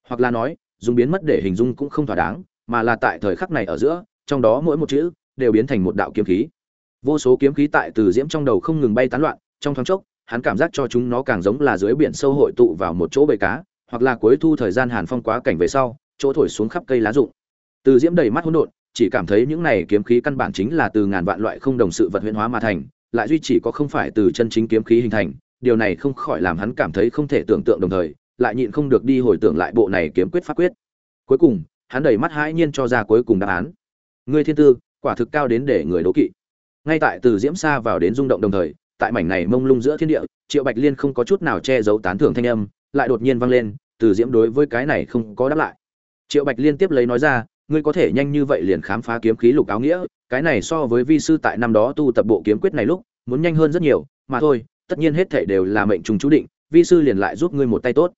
Hoặc là nói, dùng biến mất để hình dung cũng không thỏa đáng, mà là tại thời khắc này ở giữa, trong đó mỗi một chữ, đều biến thành một đạo kiếm khí. Vô số kiếm khí tại từ diễm trong đầu không ngừng bay tán loạn, trong thoáng chốc hắn cảm giác cho chúng nó càng giống là dưới biển sâu hội tụ vào một chỗ bầy cá, hoặc là cuối thu thời gian hàn phong quá cảnh về sau, chỗ thổi xuống khắp cây lá rụng. Từ diễm đầy mắt hỗn độn, chỉ cảm thấy những này kiếm khí căn bản chính là từ ngàn vạn loại không đồng sự vật huyễn hóa mà thành, lại duy chỉ có không phải từ chân chính kiếm khí hình thành, điều này không khỏi làm hắn cảm thấy không thể tưởng tượng đồng thời, lại nhịn không được đi hồi tưởng lại bộ này kiếm quyết pháp quyết. Cuối cùng, hắn đầy mắt hãi nhiên cho ra cuối cùng đáp án. Ngươi thiên tư, quả thực cao đến để người đố kỵ. Ngay tại từ diễm xa vào đến rung động đồng thời tại mảnh này mông lung giữa thiên địa, triệu bạch liên không có chút nào che giấu tán thưởng thanh âm, lại đột nhiên vang lên, từ diễm đối với cái này không có đáp lại. Triệu bạch liên tiếp lấy nói ra, ngươi có thể nhanh như vậy liền khám phá kiếm khí lục áo nghĩa, cái này so với vi sư tại năm đó tu tập bộ kiếm quyết này lúc, muốn nhanh hơn rất nhiều, mà thôi, tất nhiên hết thể đều là mệnh trùng chú định, vi sư liền lại giúp ngươi một tay tốt.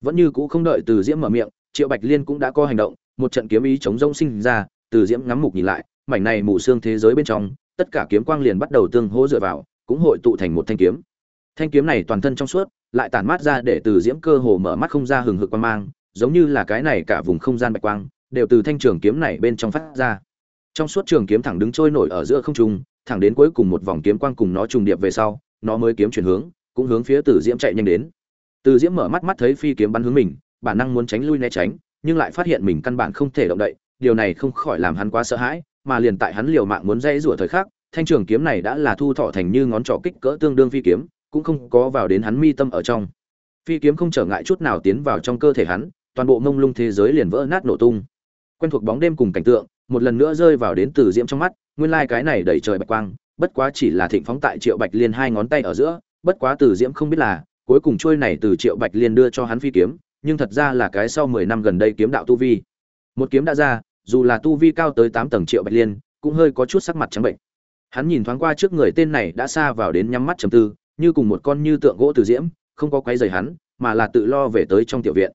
Vẫn như cũ không đợi từ diễm mở miệng, triệu bạch liên cũng đã có hành động, một trận kiếm ý chống rông sinh ra, từ diễm ngắm mục nhìn lại, mảnh này mù xương thế giới bên trong, tất cả kiếm quang liền bắt đầu tương hỗ dựa vào cũng hội tụ thành một thanh kiếm. Thanh kiếm này toàn thân trong suốt, lại tản mát ra để từ diễm cơ hồ mở mắt không ra hừng hực quan mang, giống như là cái này cả vùng không gian bạch quang, đều từ thanh trường kiếm này bên trong phát ra. Trong suốt trường kiếm thẳng đứng trôi nổi ở giữa không trung, thẳng đến cuối cùng một vòng kiếm quang cùng nó trùng điệp về sau, nó mới kiếm chuyển hướng, cũng hướng phía từ diễm chạy nhanh đến. Từ diễm mở mắt mắt thấy phi kiếm bắn hướng mình, bản năng muốn tránh lui né tránh, nhưng lại phát hiện mình căn bản không thể động đậy, điều này không khỏi làm hắn quá sợ hãi, mà liền tại hắn liều mạng muốn dây rủa thời khắc thanh trường kiếm này đã là thu thọ thành như ngón trỏ kích cỡ tương đương phi kiếm, cũng không có vào đến hắn mi tâm ở trong. Phi kiếm không trở ngại chút nào tiến vào trong cơ thể hắn, toàn bộ mông lung thế giới liền vỡ nát nổ tung. Quen thuộc bóng đêm cùng cảnh tượng, một lần nữa rơi vào đến từ diễm trong mắt, nguyên lai cái này đầy trời bạch quang, bất quá chỉ là thịnh phóng tại triệu bạch liên hai ngón tay ở giữa, bất quá từ diễm không biết là, cuối cùng trôi này từ triệu bạch liên đưa cho hắn phi kiếm, nhưng thật ra là cái sau mười năm gần đây kiếm đạo tu vi. Một kiếm đã ra, dù là tu vi cao tới tám tầng triệu bạch liên, cũng hơi có chút sắc mặt trắng bệnh hắn nhìn thoáng qua trước người tên này đã xa vào đến nhắm mắt chầm tư, như cùng một con như tượng gỗ từ diễm, không có quấy rầy hắn, mà là tự lo về tới trong tiểu viện.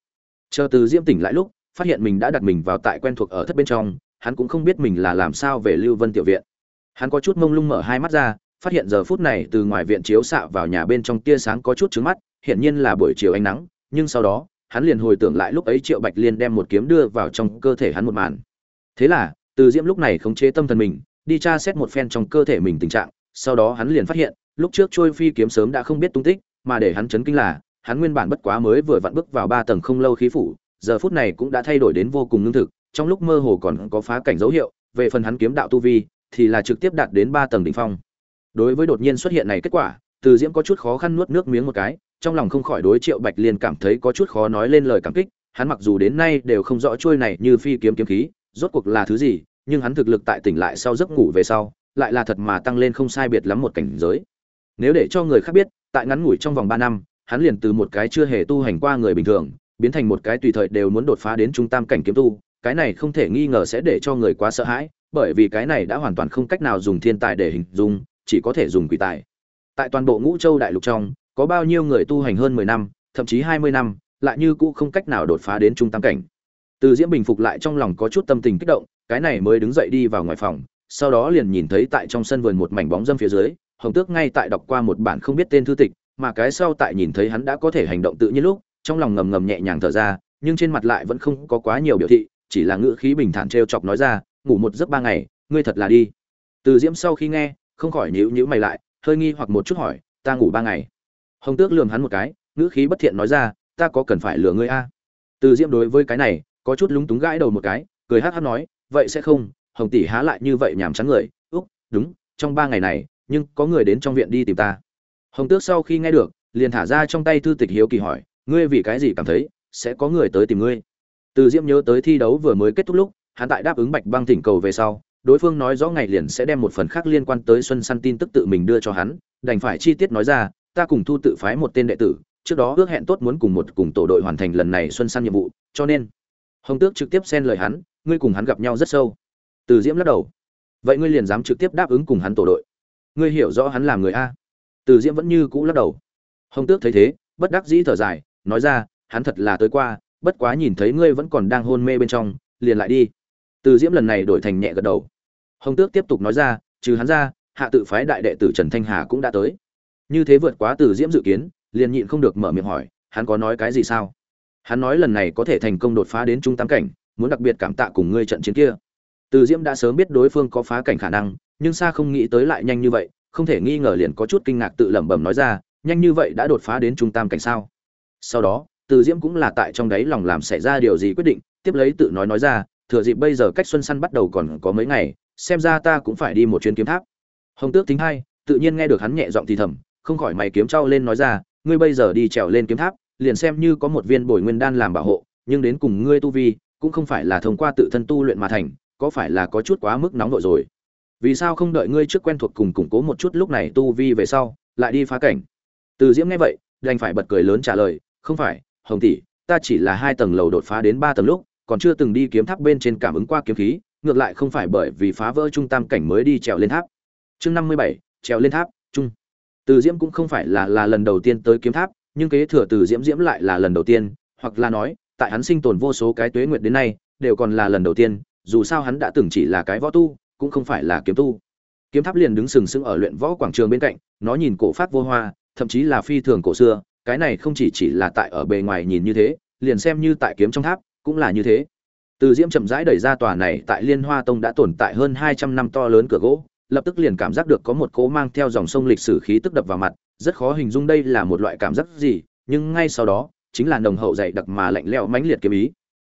Chờ từ diễm tỉnh lại lúc, phát hiện mình đã đặt mình vào tại quen thuộc ở thất bên trong, hắn cũng không biết mình là làm sao về lưu vân tiểu viện. Hắn có chút mông lung mở hai mắt ra, phát hiện giờ phút này từ ngoài viện chiếu xạ vào nhà bên trong tia sáng có chút trứng mắt, hiển nhiên là buổi chiều ánh nắng, nhưng sau đó, hắn liền hồi tưởng lại lúc ấy triệu bạch liên đem một kiếm đưa vào trong cơ thể hắn một màn. Thế là, từ diễm lúc này khống chế tâm thần mình đi tra xét một phen trong cơ thể mình tình trạng, sau đó hắn liền phát hiện, lúc trước trôi phi kiếm sớm đã không biết tung tích, mà để hắn chấn kinh là, hắn nguyên bản bất quá mới vừa vặn bước vào ba tầng không lâu khí phủ, giờ phút này cũng đã thay đổi đến vô cùng ngưng thực, trong lúc mơ hồ còn có phá cảnh dấu hiệu, về phần hắn kiếm đạo tu vi, thì là trực tiếp đạt đến ba tầng đỉnh phong. Đối với đột nhiên xuất hiện này kết quả, từ diễm có chút khó khăn nuốt nước miếng một cái, trong lòng không khỏi đối triệu bạch liên cảm thấy có chút khó nói lên lời cảm kích, hắn mặc dù đến nay đều không rõ trôi này như phi kiếm kiếm khí, rốt cuộc là thứ gì nhưng hắn thực lực tại tỉnh lại sau giấc ngủ về sau, lại là thật mà tăng lên không sai biệt lắm một cảnh giới. Nếu để cho người khác biết, tại ngắn ngủi trong vòng ba năm, hắn liền từ một cái chưa hề tu hành qua người bình thường, biến thành một cái tùy thời đều muốn đột phá đến trung tam cảnh kiếm tu, cái này không thể nghi ngờ sẽ để cho người quá sợ hãi, bởi vì cái này đã hoàn toàn không cách nào dùng thiên tài để hình dung, chỉ có thể dùng quỷ tài. Tại toàn bộ ngũ châu đại lục trong, có bao nhiêu người tu hành hơn mười năm, thậm chí hai mươi năm, lại như cũ không cách nào đột phá đến trung tam cảnh. Từ diễm bình phục lại trong lòng có chút tâm tình kích động cái này mới đứng dậy đi vào ngoài phòng, sau đó liền nhìn thấy tại trong sân vườn một mảnh bóng dâm phía dưới, hồng tước ngay tại đọc qua một bản không biết tên thư tịch, mà cái sau tại nhìn thấy hắn đã có thể hành động tự nhiên lúc, trong lòng ngầm ngầm nhẹ nhàng thở ra, nhưng trên mặt lại vẫn không có quá nhiều biểu thị, chỉ là ngữ khí bình thản t chọc nói ra, ngủ một giấc ba ngày, ngươi thật là đi. Từ diễm sau khi nghe, không khỏi nhíu nhíu mày lại, hơi nghi hoặc một chút hỏi, ta ngủ ba ngày? Hồng tước lườm hắn một cái, ngữ khí bất thiện nói ra, ta có cần phải lừa ngươi a? Từ diễm đối với cái này, có chút lúng túng gãi đầu một cái, cười hát hát nói vậy sẽ không, hồng tỷ há lại như vậy nhàm chán người. Úc, đúng, trong ba ngày này, nhưng có người đến trong viện đi tìm ta. Hồng tước sau khi nghe được, liền thả ra trong tay thư tịch hiếu kỳ hỏi, ngươi vì cái gì cảm thấy sẽ có người tới tìm ngươi? Từ diễm nhớ tới thi đấu vừa mới kết thúc lúc, hắn tại đáp ứng bạch băng thỉnh cầu về sau, đối phương nói rõ ngày liền sẽ đem một phần khác liên quan tới xuân săn tin tức tự mình đưa cho hắn, đành phải chi tiết nói ra, ta cùng thu tự phái một tên đệ tử, trước đó ước hẹn tốt muốn cùng một cùng tổ đội hoàn thành lần này xuân săn nhiệm vụ, cho nên hồng tước trực tiếp xen lời hắn ngươi cùng hắn gặp nhau rất sâu. Từ diễm lắc đầu. Vậy ngươi liền dám trực tiếp đáp ứng cùng hắn tổ đội. Ngươi hiểu rõ hắn làm người a. Từ diễm vẫn như cũ lắc đầu. Hồng tước thấy thế, bất đắc dĩ thở dài, nói ra, hắn thật là tới qua, bất quá nhìn thấy ngươi vẫn còn đang hôn mê bên trong, liền lại đi. Từ diễm lần này đổi thành nhẹ gật đầu. Hồng tước tiếp tục nói ra, trừ hắn ra, hạ tự phái đại đệ tử trần thanh hà cũng đã tới. Như thế vượt quá từ diễm dự kiến, liền nhịn không được mở miệng hỏi, hắn có nói cái gì sao? Hắn nói lần này có thể thành công đột phá đến trung tam cảnh muốn đặc biệt cảm tạ cùng ngươi trận chiến kia. Từ diễm đã sớm biết đối phương có phá cảnh khả năng, nhưng xa không nghĩ tới lại nhanh như vậy, không thể nghi ngờ liền có chút kinh ngạc tự lẩm bẩm nói ra, nhanh như vậy đã đột phá đến trung tam cảnh sao? Sau đó, từ diễm cũng là tại trong đấy lòng làm xảy ra điều gì quyết định, tiếp lấy tự nói nói ra, thừa dịp bây giờ cách xuân săn bắt đầu còn có mấy ngày, xem ra ta cũng phải đi một chuyến kiếm tháp. Hồng tước tính hai, tự nhiên nghe được hắn nhẹ giọng thì thầm, không khỏi mày kiếm trao lên nói ra, ngươi bây giờ đi trèo lên kiếm tháp, liền xem như có một viên bồi nguyên đan làm bảo hộ, nhưng đến cùng ngươi tu vi cũng không phải là thông qua tự thân tu luyện mà thành, có phải là có chút quá mức nóng độ rồi. Vì sao không đợi ngươi trước quen thuộc cùng củng cố một chút lúc này tu vi về sau, lại đi phá cảnh? Từ diễm nghe vậy, đành phải bật cười lớn trả lời, không phải, hồng tỷ, ta chỉ là hai tầng lầu đột phá đến ba tầng lúc, còn chưa từng đi kiếm tháp bên trên cảm ứng qua kiếm khí, ngược lại không phải bởi vì phá vỡ trung tam cảnh mới đi trèo lên tháp. Chương năm mươi bảy, trèo lên tháp trung từ diễm cũng không phải là là lần đầu tiên tới kiếm tháp, nhưng kế thừa từ diễm diễm lại là lần đầu tiên, hoặc là nói tại hắn sinh tồn vô số cái tuế nguyệt đến nay, đều còn là lần đầu tiên, dù sao hắn đã từng chỉ là cái võ tu, cũng không phải là kiếm tu. Kiếm tháp liền đứng sừng sững ở luyện võ quảng trường bên cạnh, nó nhìn cổ phát vô hoa, thậm chí là phi thường cổ xưa, cái này không chỉ chỉ là tại ở bề ngoài nhìn như thế, liền xem như tại kiếm trong tháp, cũng là như thế. Từ diễm chậm rãi đẩy ra tòa này tại liên hoa tông đã tồn tại hơn hai trăm năm to lớn cửa gỗ, lập tức liền cảm giác được có một cỗ mang theo dòng sông lịch sử khí tức đập vào mặt, rất khó hình dung đây là một loại cảm giác gì, nhưng ngay sau đó chính là nồng hậu dày đặc mà lạnh lẽo mãnh liệt kiếm ý.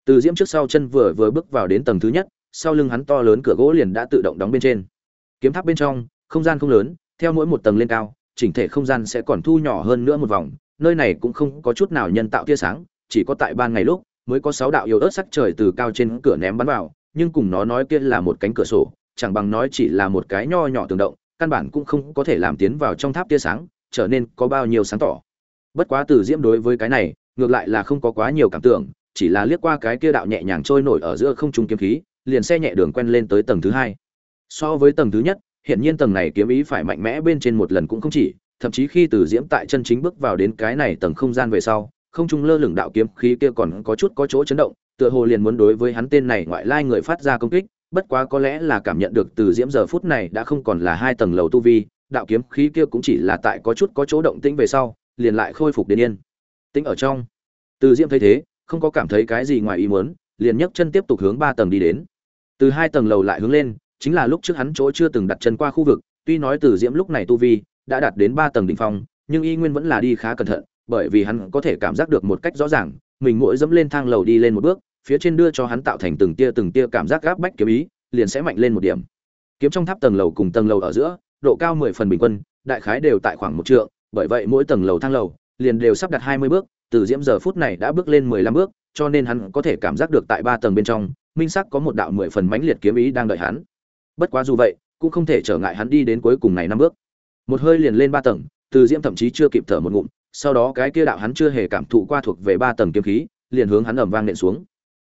Từ diễm trước sau chân vừa vừa bước vào đến tầng thứ nhất, sau lưng hắn to lớn cửa gỗ liền đã tự động đóng bên trên. Kiếm tháp bên trong, không gian không lớn, theo mỗi một tầng lên cao, chỉnh thể không gian sẽ còn thu nhỏ hơn nữa một vòng, nơi này cũng không có chút nào nhân tạo tia sáng, chỉ có tại ban ngày lúc mới có sáu đạo yếu ớt sắc trời từ cao trên cửa ném bắn vào, nhưng cùng nó nói kia là một cánh cửa sổ, chẳng bằng nói chỉ là một cái nho nhỏ tường động, căn bản cũng không có thể làm tiến vào trong tháp tia sáng, trở nên có bao nhiêu sáng tỏ. Bất quá từ diễm đối với cái này ngược lại là không có quá nhiều cảm tưởng, chỉ là liếc qua cái kia đạo nhẹ nhàng trôi nổi ở giữa không trung kiếm khí, liền xe nhẹ đường quen lên tới tầng thứ hai. So với tầng thứ nhất hiện nhiên tầng này kiếm ý phải mạnh mẽ bên trên một lần cũng không chỉ, thậm chí khi từ diễm tại chân chính bước vào đến cái này tầng không gian về sau, không trung lơ lửng đạo kiếm khí kia còn có chút có chỗ chấn động, tựa hồ liền muốn đối với hắn tên này ngoại lai người phát ra công kích, bất quá có lẽ là cảm nhận được từ diễm giờ phút này đã không còn là hai tầng lầu tu vi, đạo kiếm khí kia cũng chỉ là tại có chút có chỗ động tĩnh về sau, liền lại khôi phục đến yên. Tính ở trong. Từ diễm thấy thế, không có cảm thấy cái gì ngoài ý muốn, liền nhấc chân tiếp tục hướng ba tầng đi đến. Từ hai tầng lầu lại hướng lên, chính là lúc trước hắn chỗ chưa từng đặt chân qua khu vực, tuy nói từ diễm lúc này tu vi đã đạt đến ba tầng đỉnh phong, nhưng y nguyên vẫn là đi khá cẩn thận, bởi vì hắn có thể cảm giác được một cách rõ ràng, mình mỗi dẫm lên thang lầu đi lên một bước, phía trên đưa cho hắn tạo thành từng tia từng tia cảm giác gáp bách kiếm ý, liền sẽ mạnh lên một điểm. Kiếm trong tháp tầng lầu cùng tầng lầu ở giữa, độ cao mười phần bình quân, đại khái đều tại khoảng một trượng, bởi vậy mỗi tầng lầu thang lầu liền đều sắp đặt hai mươi bước, từ diễm giờ phút này đã bước lên mười lăm bước, cho nên hắn có thể cảm giác được tại ba tầng bên trong, minh sắc có một đạo mười phần mãnh liệt kiếm ý đang đợi hắn. Bất quá dù vậy, cũng không thể trở ngại hắn đi đến cuối cùng này năm bước. Một hơi liền lên ba tầng, từ diễm thậm chí chưa kịp thở một ngụm, sau đó cái kia đạo hắn chưa hề cảm thụ qua thuộc về ba tầng kiếm khí, liền hướng hắn ầm vang nện xuống.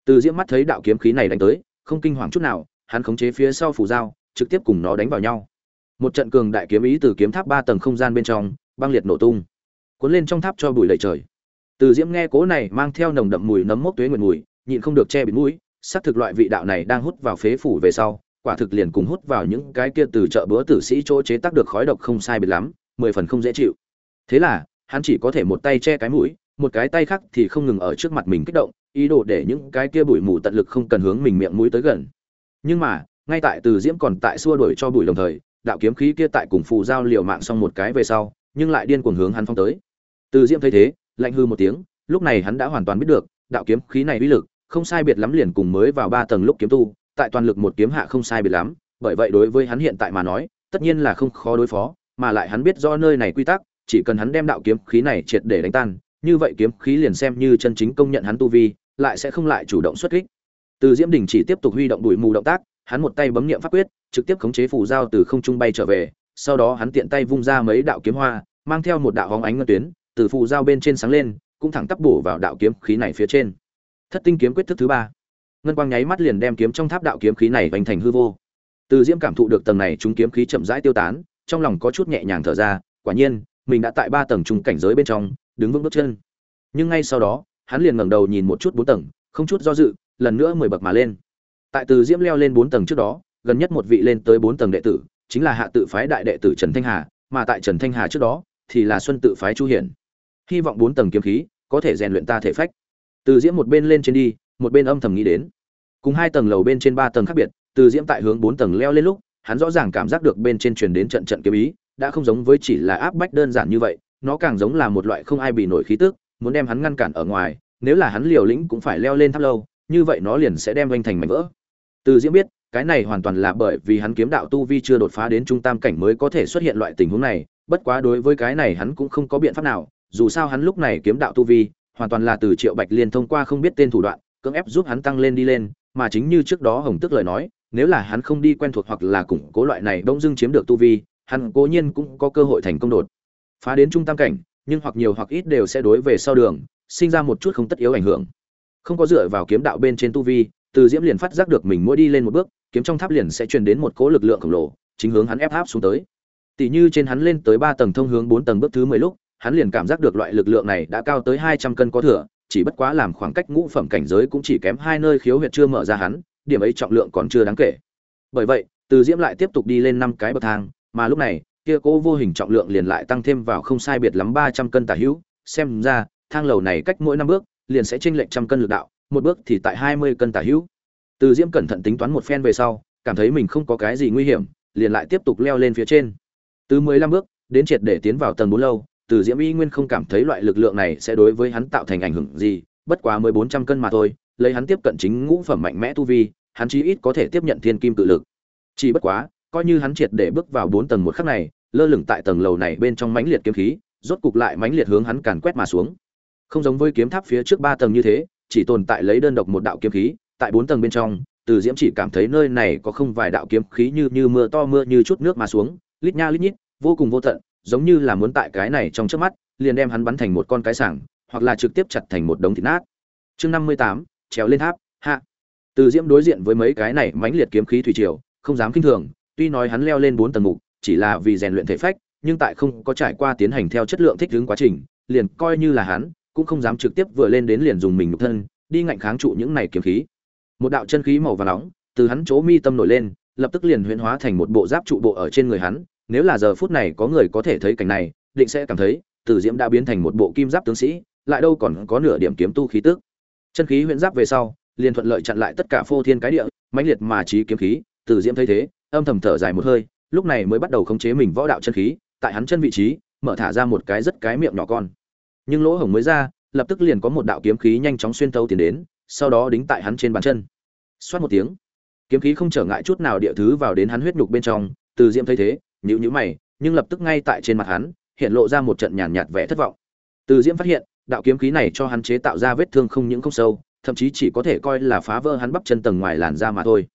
Từ diễm mắt thấy đạo kiếm khí này đánh tới, không kinh hoàng chút nào, hắn khống chế phía sau phủ dao trực tiếp cùng nó đánh vào nhau. Một trận cường đại kiếm ý từ kiếm tháp ba tầng không gian bên trong, băng liệt nổ tung cuốn lên trong tháp cho bụi lầy trời. Từ diễm nghe cố này mang theo nồng đậm mùi nấm mốc tuế nguyệt mùi, nhịn không được che bịt mũi, xác thực loại vị đạo này đang hút vào phế phủ về sau, quả thực liền cùng hút vào những cái kia từ chợ bữa tử sĩ chỗ chế tác được khói độc không sai biệt lắm, mười phần không dễ chịu. Thế là, hắn chỉ có thể một tay che cái mũi, một cái tay khác thì không ngừng ở trước mặt mình kích động, ý đồ để những cái kia bụi mù tận lực không cần hướng mình miệng mũi tới gần. Nhưng mà, ngay tại từ diễm còn tại xua đuổi cho bụi đồng thời, đạo kiếm khí kia tại cùng phù giao liều mạng xong một cái về sau, nhưng lại điên cuồng hướng hắn phong tới từ diễm thấy thế, lạnh hư một tiếng, lúc này hắn đã hoàn toàn biết được, đạo kiếm khí này uy lực, không sai biệt lắm liền cùng mới vào ba tầng lúc kiếm tu, tại toàn lực một kiếm hạ không sai biệt lắm, bởi vậy đối với hắn hiện tại mà nói, tất nhiên là không khó đối phó, mà lại hắn biết do nơi này quy tắc, chỉ cần hắn đem đạo kiếm khí này triệt để đánh tan, như vậy kiếm khí liền xem như chân chính công nhận hắn tu vi, lại sẽ không lại chủ động xuất kích. Từ diễm đình chỉ tiếp tục huy động đuổi mù động tác, hắn một tay bấm niệm pháp quyết, trực tiếp khống chế phù giao từ không trung bay trở về, sau đó hắn tiện tay vung ra mấy đạo kiếm hoa, mang theo một đạo hóng ánh ngân tuyến từ phù giao bên trên sáng lên, cũng thẳng tắp bổ vào đạo kiếm khí này phía trên. Thất tinh kiếm quyết thức thứ ba. Ngân quang nháy mắt liền đem kiếm trong tháp đạo kiếm khí này vành thành hư vô. Từ diễm cảm thụ được tầng này chúng kiếm khí chậm rãi tiêu tán, trong lòng có chút nhẹ nhàng thở ra, quả nhiên, mình đã tại ba tầng trung cảnh giới bên trong, đứng vững bước chân. Nhưng ngay sau đó, hắn liền ngẩng đầu nhìn một chút bốn tầng, không chút do dự, lần nữa mười bậc mà lên. Tại từ diễm leo lên bốn tầng trước đó, gần nhất một vị lên tới bốn tầng đệ tử, chính là hạ tự phái đại đệ tử trần thanh hà, mà tại trần thanh hà trước đó, thì là xuân tự phái chu hiển hy vọng bốn tầng kiếm khí có thể rèn luyện ta thể phách. Từ diễm một bên lên trên đi, một bên âm thầm nghĩ đến. Cùng hai tầng lầu bên trên ba tầng khác biệt, từ diễm tại hướng bốn tầng leo lên lúc, hắn rõ ràng cảm giác được bên trên truyền đến trận trận kiếm ý, đã không giống với chỉ là áp bách đơn giản như vậy, nó càng giống là một loại không ai bị nổi khí tức, muốn đem hắn ngăn cản ở ngoài, nếu là hắn liều lĩnh cũng phải leo lên tháp lâu, như vậy nó liền sẽ đem vanh thành mảnh vỡ. Từ diễm biết, cái này hoàn toàn là bởi vì hắn kiếm đạo tu vi chưa đột phá đến trung tam cảnh mới có thể xuất hiện loại tình huống này, bất quá đối với cái này hắn cũng không có biện pháp nào dù sao hắn lúc này kiếm đạo tu vi, hoàn toàn là từ triệu bạch liên thông qua không biết tên thủ đoạn, cưỡng ép giúp hắn tăng lên đi lên, mà chính như trước đó hồng tức lời nói, nếu là hắn không đi quen thuộc hoặc là củng cố loại này bỗng dưng chiếm được tu vi, hắn cố nhiên cũng có cơ hội thành công đột phá đến trung tam cảnh, nhưng hoặc nhiều hoặc ít đều sẽ đối về sau đường, sinh ra một chút không tất yếu ảnh hưởng. Không có dựa vào kiếm đạo bên trên tu vi, từ diễm liền phát giác được mình mỗi đi lên một bước, kiếm trong tháp liền sẽ truyền đến một cỗ lực lượng khổng lồ, chính hướng hắn ép tháp xuống tới. Tỷ như trên hắn lên tới ba tầng thông hướng bốn tầng bước thứ mười lúc hắn liền cảm giác được loại lực lượng này đã cao tới hai trăm cân có thừa, chỉ bất quá làm khoảng cách ngũ phẩm cảnh giới cũng chỉ kém hai nơi khiếu huyệt chưa mở ra hắn, điểm ấy trọng lượng còn chưa đáng kể. Bởi vậy, từ diễm lại tiếp tục đi lên năm cái bậc thang, mà lúc này, kia cố vô hình trọng lượng liền lại tăng thêm vào không sai biệt lắm ba trăm cân tả hữu. Xem ra, thang lầu này cách mỗi năm bước, liền sẽ chênh lệch trăm cân lực đạo, một bước thì tại hai mươi cân tả hữu. Từ diễm cẩn thận tính toán một phen về sau, cảm thấy mình không có cái gì nguy hiểm, liền lại tiếp tục leo lên phía trên. Từ mười lăm bước, đến triệt để tiến vào tầng bốn lâu từ diễm y nguyên không cảm thấy loại lực lượng này sẽ đối với hắn tạo thành ảnh hưởng gì, bất quá mới bốn trăm cân mà thôi, lấy hắn tiếp cận chính ngũ phẩm mạnh mẽ tu vi, hắn chí ít có thể tiếp nhận thiên kim tự lực. Chỉ bất quá, coi như hắn triệt để bước vào bốn tầng một khắc này, lơ lửng tại tầng lầu này bên trong mãnh liệt kiếm khí, rốt cục lại mãnh liệt hướng hắn càn quét mà xuống. Không giống với kiếm tháp phía trước ba tầng như thế, chỉ tồn tại lấy đơn độc một đạo kiếm khí, tại bốn tầng bên trong, từ diễm chỉ cảm thấy nơi này có không vài đạo kiếm khí như như mưa to mưa như chút nước mà xuống, lít nha lít nhít, vô cùng vô tận giống như là muốn tại cái này trong trước mắt, liền đem hắn bắn thành một con cái sảng, hoặc là trực tiếp chặt thành một đống thịt nát. Chương năm mươi tám, trèo lên tháp, hạ. Từ diễm đối diện với mấy cái này mãnh liệt kiếm khí thủy triều, không dám kinh thường, tuy nói hắn leo lên bốn tầng mục, chỉ là vì rèn luyện thể phách, nhưng tại không có trải qua tiến hành theo chất lượng thích ứng quá trình, liền coi như là hắn, cũng không dám trực tiếp vừa lên đến liền dùng mình nhục thân, đi ngạnh kháng trụ những này kiếm khí. Một đạo chân khí màu vàng nóng, từ hắn chỗ mi tâm nổi lên, lập tức liền huyễn hóa thành một bộ giáp trụ bộ ở trên người hắn nếu là giờ phút này có người có thể thấy cảnh này, định sẽ cảm thấy tử diễm đã biến thành một bộ kim giáp tướng sĩ, lại đâu còn có nửa điểm kiếm tu khí tức. Chân khí huyễn giáp về sau, liền thuận lợi chặn lại tất cả phô thiên cái địa, mãnh liệt mà trí kiếm khí. Tử diễm thấy thế, âm thầm thở dài một hơi, lúc này mới bắt đầu khống chế mình võ đạo chân khí, tại hắn chân vị trí, mở thả ra một cái rất cái miệng nhỏ con. Nhưng lỗ hổng mới ra, lập tức liền có một đạo kiếm khí nhanh chóng xuyên tấu tiến đến, sau đó đính tại hắn trên bàn chân. Xoát một tiếng, kiếm khí không trở ngại chút nào địa thứ vào đến hắn huyết nhục bên trong, từ diễm thấy thế nhữ nhữ mày, nhưng lập tức ngay tại trên mặt hắn, hiện lộ ra một trận nhàn nhạt vẻ thất vọng. Từ diễm phát hiện, đạo kiếm khí này cho hắn chế tạo ra vết thương không những không sâu, thậm chí chỉ có thể coi là phá vỡ hắn bắp chân tầng ngoài làn da mà thôi.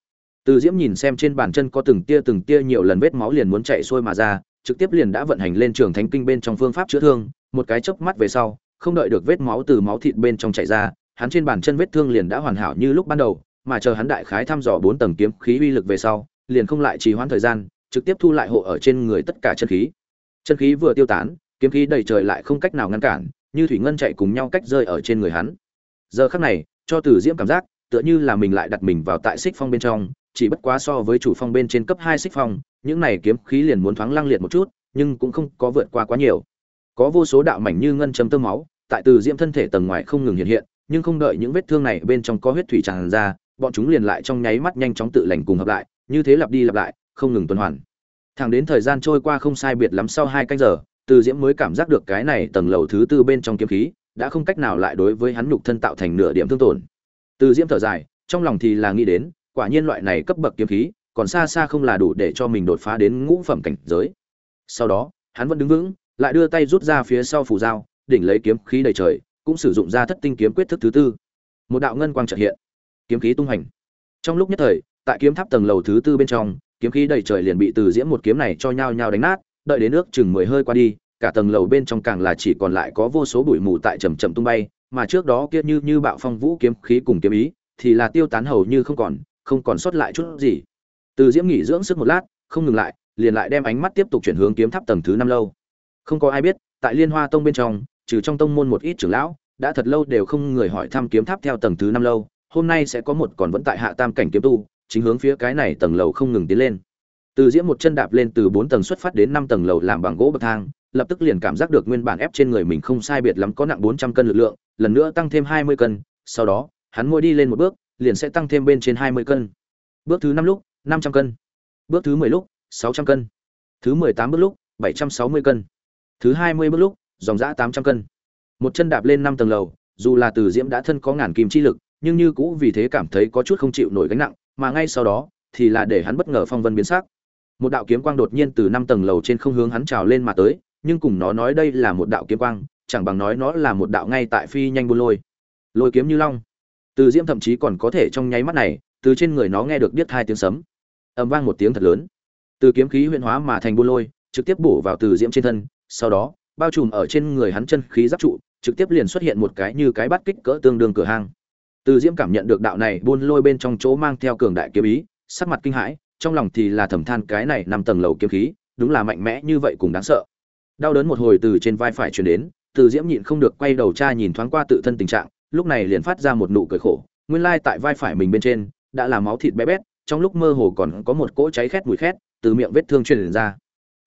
Từ diễm nhìn xem trên bàn chân có từng tia từng tia nhiều lần vết máu liền muốn chạy xuôi mà ra, trực tiếp liền đã vận hành lên trường thánh kinh bên trong phương pháp chữa thương, một cái chớp mắt về sau, không đợi được vết máu từ máu thịt bên trong chảy ra, hắn trên bàn chân vết thương liền đã hoàn hảo như lúc ban đầu, mà chờ hắn đại khái thăm dò bốn tầng kiếm khí uy lực về sau, liền không lại trì hoãn thời gian trực tiếp thu lại hộ ở trên người tất cả chân khí. Chân khí vừa tiêu tán, kiếm khí đầy trời lại không cách nào ngăn cản, như thủy ngân chạy cùng nhau cách rơi ở trên người hắn. Giờ khắc này, cho từ diễm cảm giác, tựa như là mình lại đặt mình vào tại xích phong bên trong, chỉ bất quá so với chủ phong bên trên cấp hai xích phong, những này kiếm khí liền muốn thoáng lăng liệt một chút, nhưng cũng không có vượt qua quá nhiều. Có vô số đạo mảnh như ngân chấm tơ máu, tại từ diễm thân thể tầng ngoài không ngừng hiện hiện, nhưng không đợi những vết thương này bên trong có huyết thủy tràn ra, bọn chúng liền lại trong nháy mắt nhanh chóng tự lành cùng hợp lại, như thế lặp đi lặp lại không ngừng tuần hoàn. Thẳng đến thời gian trôi qua không sai biệt lắm sau hai canh giờ, từ diễm mới cảm giác được cái này tầng lầu thứ tư bên trong kiếm khí đã không cách nào lại đối với hắn nhục thân tạo thành nửa điểm thương tổn. Từ diễm thở dài, trong lòng thì là nghĩ đến, quả nhiên loại này cấp bậc kiếm khí còn xa xa không là đủ để cho mình đột phá đến ngũ phẩm cảnh giới. Sau đó, hắn vẫn đứng vững, lại đưa tay rút ra phía sau phủ dao, đỉnh lấy kiếm khí đầy trời, cũng sử dụng ra thất tinh kiếm quyết thức thứ tư. Một đạo ngân quang trợ hiện, kiếm khí tung hành trong lúc nhất thời, tại kiếm tháp tầng lầu thứ tư bên trong kiếm khí đầy trời liền bị từ diễm một kiếm này cho nhau nhau đánh nát, đợi đến nước chừng mười hơi qua đi, cả tầng lầu bên trong càng là chỉ còn lại có vô số bụi mù tại chầm chậm tung bay, mà trước đó kia như như bạo phong vũ kiếm khí cùng kiếm ý, thì là tiêu tán hầu như không còn không còn sót lại chút gì. Từ diễm nghỉ dưỡng sức một lát, không ngừng lại, liền lại đem ánh mắt tiếp tục chuyển hướng kiếm tháp tầng thứ năm lâu. Không có ai biết, tại liên hoa tông bên trong, trừ trong tông môn một ít trưởng lão, đã thật lâu đều không người hỏi thăm kiếm tháp theo tầng thứ năm lâu, hôm nay sẽ có một còn vẫn tại hạ tam cảnh kiếm tu chính hướng phía cái này tầng lầu không ngừng tiến lên. Từ diễm một chân đạp lên từ bốn tầng xuất phát đến năm tầng lầu làm bằng gỗ bậc thang, lập tức liền cảm giác được nguyên bản ép trên người mình không sai biệt lắm có nặng bốn trăm cân lực lượng, lần nữa tăng thêm hai mươi cân, sau đó, hắn mỗi đi lên một bước, liền sẽ tăng thêm bên trên hai mươi cân. Bước thứ năm lúc, năm trăm cân. Bước thứ mười lúc, sáu trăm cân. Thứ mười tám bước lúc, bảy trăm sáu mươi cân. Thứ hai mươi bước lúc, dòng giã tám trăm cân. Một chân đạp lên năm tầng lầu, dù là từ diễm đã thân có ngàn kim chi lực, nhưng như cũ vì thế cảm thấy có chút không chịu nổi gánh nặng mà ngay sau đó, thì là để hắn bất ngờ phong vân biến sắc. Một đạo kiếm quang đột nhiên từ năm tầng lầu trên không hướng hắn trào lên mà tới, nhưng cùng nó nói đây là một đạo kiếm quang, chẳng bằng nói nó là một đạo ngay tại phi nhanh buôn lôi. Lôi kiếm như long. Từ diễm thậm chí còn có thể trong nháy mắt này, từ trên người nó nghe được biết hai tiếng sấm. Ầm vang một tiếng thật lớn. Từ kiếm khí huyễn hóa mà thành buôn lôi, trực tiếp bổ vào từ diễm trên thân, sau đó, bao trùm ở trên người hắn chân khí giáp trụ, trực tiếp liền xuất hiện một cái như cái bát kích cỡ tương đương cửa hang từ diễm cảm nhận được đạo này buôn lôi bên trong chỗ mang theo cường đại kiếm ý, sắc mặt kinh hãi, trong lòng thì là thầm than cái này nằm tầng lầu kiếm khí, đúng là mạnh mẽ như vậy cũng đáng sợ. Đau đớn một hồi từ trên vai phải truyền đến, từ diễm nhịn không được quay đầu tra nhìn thoáng qua tự thân tình trạng, lúc này liền phát ra một nụ cười khổ, nguyên lai tại vai phải mình bên trên, đã là máu thịt bé bét, trong lúc mơ hồ còn có một cỗ cháy khét mùi khét từ miệng vết thương truyền ra.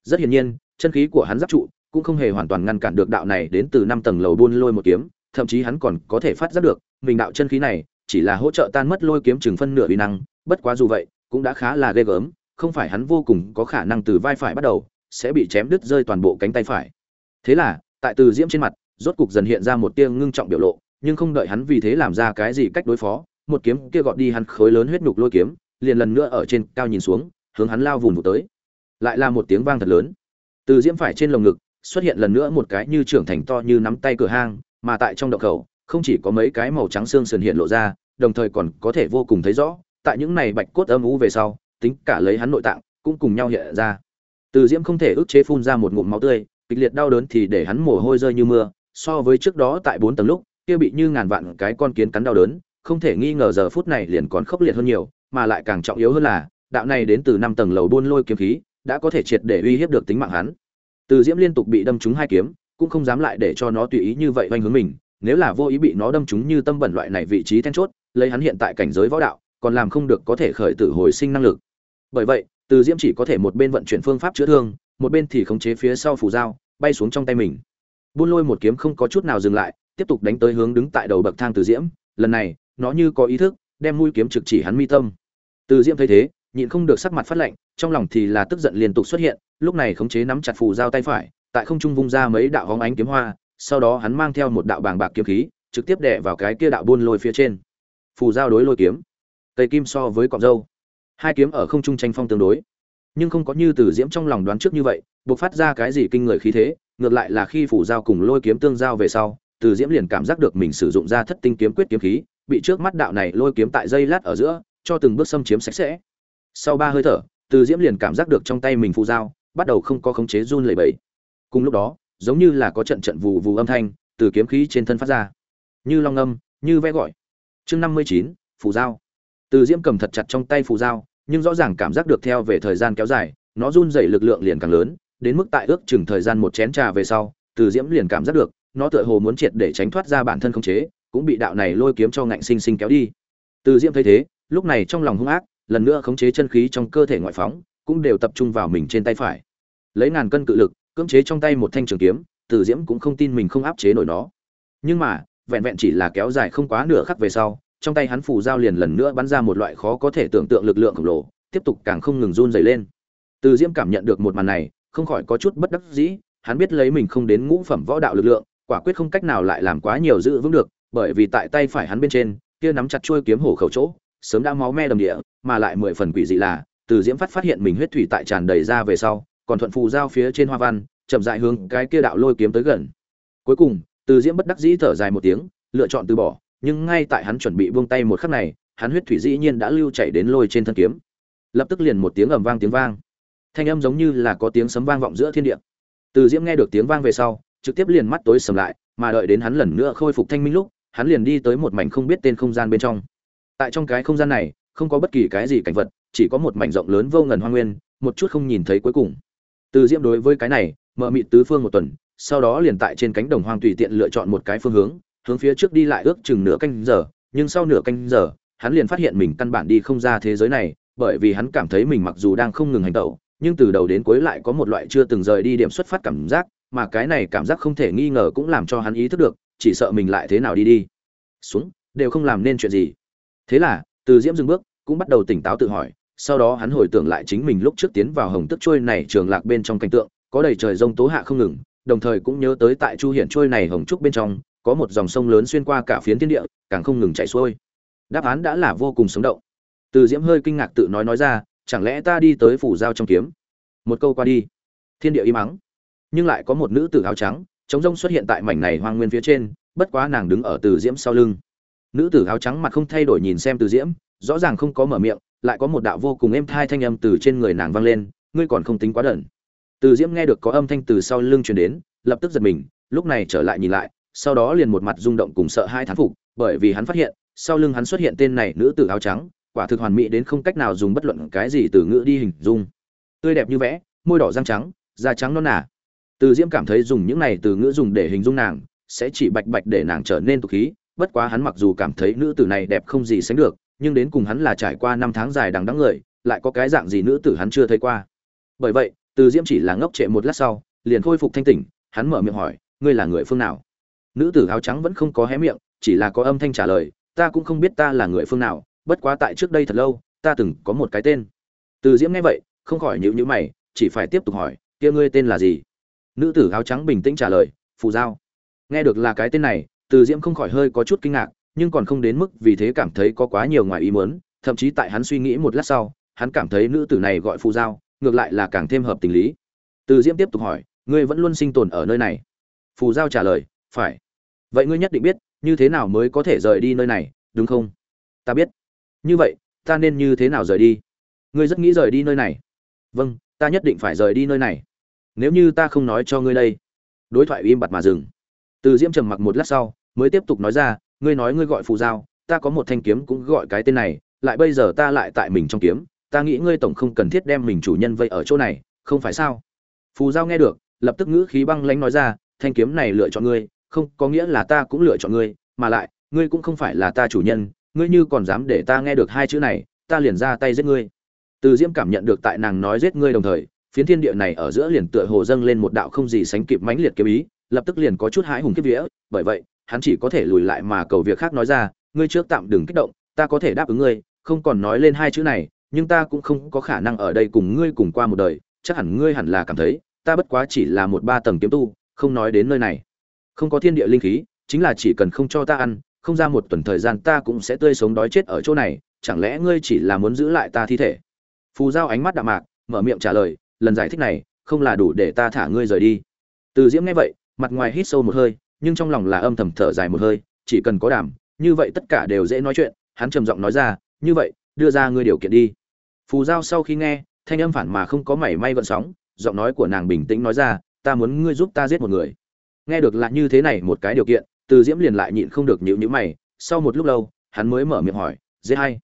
Rất hiển nhiên, chân khí của hắn giáp trụ, cũng không hề hoàn toàn ngăn cản được đạo này đến từ năm tầng lầu buôn lôi một kiếm, thậm chí hắn còn có thể phát giác được mình đạo chân khí này chỉ là hỗ trợ tan mất lôi kiếm chừng phân nửa uy năng, bất quá dù vậy, cũng đã khá là ghê gớm, không phải hắn vô cùng có khả năng từ vai phải bắt đầu, sẽ bị chém đứt rơi toàn bộ cánh tay phải. Thế là, tại từ diễm trên mặt, rốt cục dần hiện ra một tia ngưng trọng biểu lộ, nhưng không đợi hắn vì thế làm ra cái gì cách đối phó, một kiếm kia gọt đi hắn khối lớn huyết nục lôi kiếm, liền lần nữa ở trên cao nhìn xuống, hướng hắn lao vùng vụt tới. Lại là một tiếng vang thật lớn. Từ diễm phải trên lồng ngực, xuất hiện lần nữa một cái như trưởng thành to như nắm tay cửa hang, mà tại trong động khẩu không chỉ có mấy cái màu trắng xương sườn hiện lộ ra, đồng thời còn có thể vô cùng thấy rõ, tại những này bạch cốt âm u về sau, tính cả lấy hắn nội tạng, cũng cùng nhau hiện ra. Từ diễm không thể ức chế phun ra một ngụm máu tươi, kịch liệt đau đớn thì để hắn mồ hôi rơi như mưa, so với trước đó tại bốn tầng lúc, kia bị như ngàn vạn cái con kiến cắn đau đớn, không thể nghi ngờ giờ phút này liền còn khốc liệt hơn nhiều, mà lại càng trọng yếu hơn là, đạo này đến từ năm tầng lầu buôn lôi kiếm khí, đã có thể triệt để uy hiếp được tính mạng hắn. Từ diễm liên tục bị đâm trúng hai kiếm, cũng không dám lại để cho nó tùy ý như vậy oanh hướng mình nếu là vô ý bị nó đâm trúng như tâm bẩn loại này vị trí then chốt, lấy hắn hiện tại cảnh giới võ đạo, còn làm không được có thể khởi tử hồi sinh năng lực. Bởi vậy, từ diễm chỉ có thể một bên vận chuyển phương pháp chữa thương, một bên thì khống chế phía sau phủ dao, bay xuống trong tay mình. Buôn lôi một kiếm không có chút nào dừng lại, tiếp tục đánh tới hướng đứng tại đầu bậc thang từ diễm, lần này, nó như có ý thức, đem mũi kiếm trực chỉ hắn mi tâm. Từ diễm thấy thế, nhịn không được sắc mặt phát lạnh, trong lòng thì là tức giận liên tục xuất hiện, lúc này khống chế nắm chặt phù dao tay phải, tại không trung vung ra mấy đạo hóng ánh kiếm hoa sau đó hắn mang theo một đạo bàng bạc kiếm khí, trực tiếp đè vào cái kia đạo buôn lôi phía trên. Phù giao đối lôi kiếm. Cây kim so với cọng dâu hai kiếm ở không trung tranh phong tương đối. Nhưng không có như từ diễm trong lòng đoán trước như vậy, bộc phát ra cái gì kinh người khí thế, ngược lại là khi phủ giao cùng lôi kiếm tương giao về sau, từ diễm liền cảm giác được mình sử dụng ra thất tinh kiếm quyết kiếm khí, bị trước mắt đạo này lôi kiếm tại dây lát ở giữa, cho từng bước xâm chiếm sạch sẽ. Sau ba hơi thở, từ diễm liền cảm giác được trong tay mình phù dao bắt đầu không có khống chế run lẩy bẩy. Cùng lúc đó giống như là có trận trận vù vù âm thanh từ kiếm khí trên thân phát ra. Như long âm, như vẽ gọi. Chương năm mươi chín, phù dao từ diễm cầm thật chặt trong tay phù dao nhưng rõ ràng cảm giác được theo về thời gian kéo dài, nó run dày lực lượng liền càng lớn, đến mức tại ước chừng thời gian một chén trà về sau, từ diễm liền cảm giác được, nó tựa hồ muốn triệt để tránh thoát ra bản thân không chế, cũng bị đạo này lôi kiếm cho ngạnh sinh sinh kéo đi. Từ diễm thấy thế, lúc này trong lòng hung ác, lần nữa khống chế chân khí trong cơ thể ngoại phóng, cũng đều tập trung vào mình trên tay phải. Lấy ngàn cân cự lực cưỡng chế trong tay một thanh trường kiếm, từ diễm cũng không tin mình không áp chế nổi nó. Nhưng mà, vẹn vẹn chỉ là kéo dài không quá nửa khắc về sau, trong tay hắn phủ dao liền lần nữa bắn ra một loại khó có thể tưởng tượng lực lượng khổng lồ, tiếp tục càng không ngừng run dày lên. Từ diễm cảm nhận được một màn này, không khỏi có chút bất đắc dĩ, hắn biết lấy mình không đến ngũ phẩm võ đạo lực lượng, quả quyết không cách nào lại làm quá nhiều giữ vững được, bởi vì tại tay phải hắn bên trên, kia nắm chặt chuôi kiếm hổ khẩu chỗ, sớm đã máu me đầm địa, mà lại mười phần quỷ dị là, từ diễm phát phát hiện mình huyết thủy tại tràn đầy ra về sau còn thuận phù giao phía trên hoa văn, chậm dại hướng cái kia đạo lôi kiếm tới gần. Cuối cùng, từ diễm bất đắc dĩ thở dài một tiếng, lựa chọn từ bỏ, nhưng ngay tại hắn chuẩn bị buông tay một khắc này, hắn huyết thủy dĩ nhiên đã lưu chảy đến lôi trên thân kiếm. Lập tức liền một tiếng ầm vang tiếng vang. Thanh âm giống như là có tiếng sấm vang vọng giữa thiên địa. Từ diễm nghe được tiếng vang về sau, trực tiếp liền mắt tối sầm lại, mà đợi đến hắn lần nữa khôi phục thanh minh lúc, hắn liền đi tới một mảnh không biết tên không gian bên trong. Tại trong cái không gian này, không có bất kỳ cái gì cảnh vật, chỉ có một mảnh rộng lớn vô ngần hoa nguyên, một chút không nhìn thấy cuối cùng từ diễm đối với cái này, mở mịt tứ phương một tuần, sau đó liền tại trên cánh đồng hoang tùy tiện lựa chọn một cái phương hướng hướng phía trước đi lại ước chừng nửa canh giờ, nhưng sau nửa canh giờ, hắn liền phát hiện mình căn bản đi không ra thế giới này, bởi vì hắn cảm thấy mình mặc dù đang không ngừng hành động nhưng từ đầu đến cuối lại có một loại chưa từng rời đi điểm xuất phát cảm giác, mà cái này cảm giác không thể nghi ngờ cũng làm cho hắn ý thức được, chỉ sợ mình lại thế nào đi đi. Xuống, đều không làm nên chuyện gì. Thế là, từ diễm dừng bước, cũng bắt đầu tỉnh táo tự hỏi sau đó hắn hồi tưởng lại chính mình lúc trước tiến vào hồng tức trôi này trường lạc bên trong cảnh tượng, có đầy trời rông tố hạ không ngừng, đồng thời cũng nhớ tới tại chu hiển trôi này hồng trúc bên trong, có một dòng sông lớn xuyên qua cả phiến thiên địa, càng không ngừng chảy xuôi. Đáp án đã là vô cùng sống động. Từ diễm hơi kinh ngạc tự nói nói ra, chẳng lẽ ta đi tới phủ giao trong kiếm? Một câu qua đi. Thiên địa im mắng nhưng lại có một nữ tử áo trắng chống rông xuất hiện tại mảnh này hoang nguyên phía trên, bất quá nàng đứng ở từ diễm sau lưng. Nữ tử áo trắng mặt không thay đổi nhìn xem từ diễm, rõ ràng không có mở miệng lại có một đạo vô cùng êm thai thanh âm từ trên người nàng vang lên, ngươi còn không tính quá đần. Từ diễm nghe được có âm thanh từ sau lưng truyền đến, lập tức giật mình, lúc này trở lại nhìn lại, sau đó liền một mặt rung động cùng sợ hai thán phục, bởi vì hắn phát hiện, sau lưng hắn xuất hiện tên này nữ tử áo trắng, quả thực hoàn mỹ đến không cách nào dùng bất luận cái gì từ ngữ đi hình dung. Tươi đẹp như vẽ, môi đỏ răng trắng, da trắng non nả từ diễm cảm thấy dùng những này từ ngữ dùng để hình dung nàng, sẽ chỉ bạch bạch để nàng trở nên tục khí, bất quá hắn mặc dù cảm thấy nữ tử này đẹp không gì sánh được nhưng đến cùng hắn là trải qua năm tháng dài đằng đắng người, lại có cái dạng gì nữ tử hắn chưa thấy qua. Bởi vậy, từ diễm chỉ là ngốc trệ một lát sau, liền khôi phục thanh tỉnh, hắn mở miệng hỏi, ngươi là người phương nào? Nữ tử áo trắng vẫn không có hé miệng, chỉ là có âm thanh trả lời, ta cũng không biết ta là người phương nào, bất quá tại trước đây thật lâu, ta từng có một cái tên. Từ diễm nghe vậy, không khỏi nhữ nhữ mày, chỉ phải tiếp tục hỏi, kia ngươi tên là gì? Nữ tử áo trắng bình tĩnh trả lời, phù giao. Nghe được là cái tên này, từ diễm không khỏi hơi có chút kinh ngạc nhưng còn không đến mức vì thế cảm thấy có quá nhiều ngoài ý muốn, thậm chí tại hắn suy nghĩ một lát sau, hắn cảm thấy nữ tử này gọi phù giao, ngược lại là càng thêm hợp tình lý. Từ diễm tiếp tục hỏi, ngươi vẫn luôn sinh tồn ở nơi này? Phù giao trả lời, phải. Vậy ngươi nhất định biết, như thế nào mới có thể rời đi nơi này, đúng không? Ta biết. Như vậy, ta nên như thế nào rời đi? Ngươi rất nghĩ rời đi nơi này. Vâng ta nhất định phải rời đi nơi này. Nếu như ta không nói cho ngươi đây. Đối thoại im bặt mà dừng. Từ diễm trầm mặc một lát sau, mới tiếp tục nói ra ngươi nói ngươi gọi phù giao, ta có một thanh kiếm cũng gọi cái tên này, lại bây giờ ta lại tại mình trong kiếm, ta nghĩ ngươi tổng không cần thiết đem mình chủ nhân vây ở chỗ này, không phải sao? Phù giao nghe được, lập tức ngữ khí băng lãnh nói ra, thanh kiếm này lựa chọn ngươi, không có nghĩa là ta cũng lựa chọn ngươi, mà lại, ngươi cũng không phải là ta chủ nhân, ngươi như còn dám để ta nghe được hai chữ này, ta liền ra tay giết ngươi. Từ diễm cảm nhận được tại nàng nói giết ngươi đồng thời, phiến thiên địa này ở giữa liền tựa hồ dâng lên một đạo không gì sánh kịp mãnh liệt kiếm ý, lập tức liền có chút hãi hùng kiếp vía, bởi vậy hắn chỉ có thể lùi lại mà cầu việc khác nói ra, ngươi trước tạm đừng kích động, ta có thể đáp ứng ngươi, không còn nói lên hai chữ này, nhưng ta cũng không có khả năng ở đây cùng ngươi cùng qua một đời, chắc hẳn ngươi hẳn là cảm thấy, ta bất quá chỉ là một ba tầng kiếm tu, không nói đến nơi này. Không có thiên địa linh khí, chính là chỉ cần không cho ta ăn, không ra một tuần thời gian ta cũng sẽ tươi sống đói chết ở chỗ này, chẳng lẽ ngươi chỉ là muốn giữ lại ta thi thể? Phù giao ánh mắt đạm mạc, mở miệng trả lời, lần giải thích này, không là đủ để ta thả ngươi rời đi. Từ diễm nghe vậy, mặt ngoài hít sâu một hơi nhưng trong lòng là âm thầm thở dài một hơi, chỉ cần có đảm, như vậy tất cả đều dễ nói chuyện, hắn trầm giọng nói ra, như vậy, đưa ra ngươi điều kiện đi. Phù giao sau khi nghe, thanh âm phản mà không có mảy may gợn sóng, giọng nói của nàng bình tĩnh nói ra, ta muốn ngươi giúp ta giết một người. Nghe được là như thế này một cái điều kiện, từ diễm liền lại nhịn không được nhịu nhữ mày, sau một lúc lâu, hắn mới mở miệng hỏi dễ hay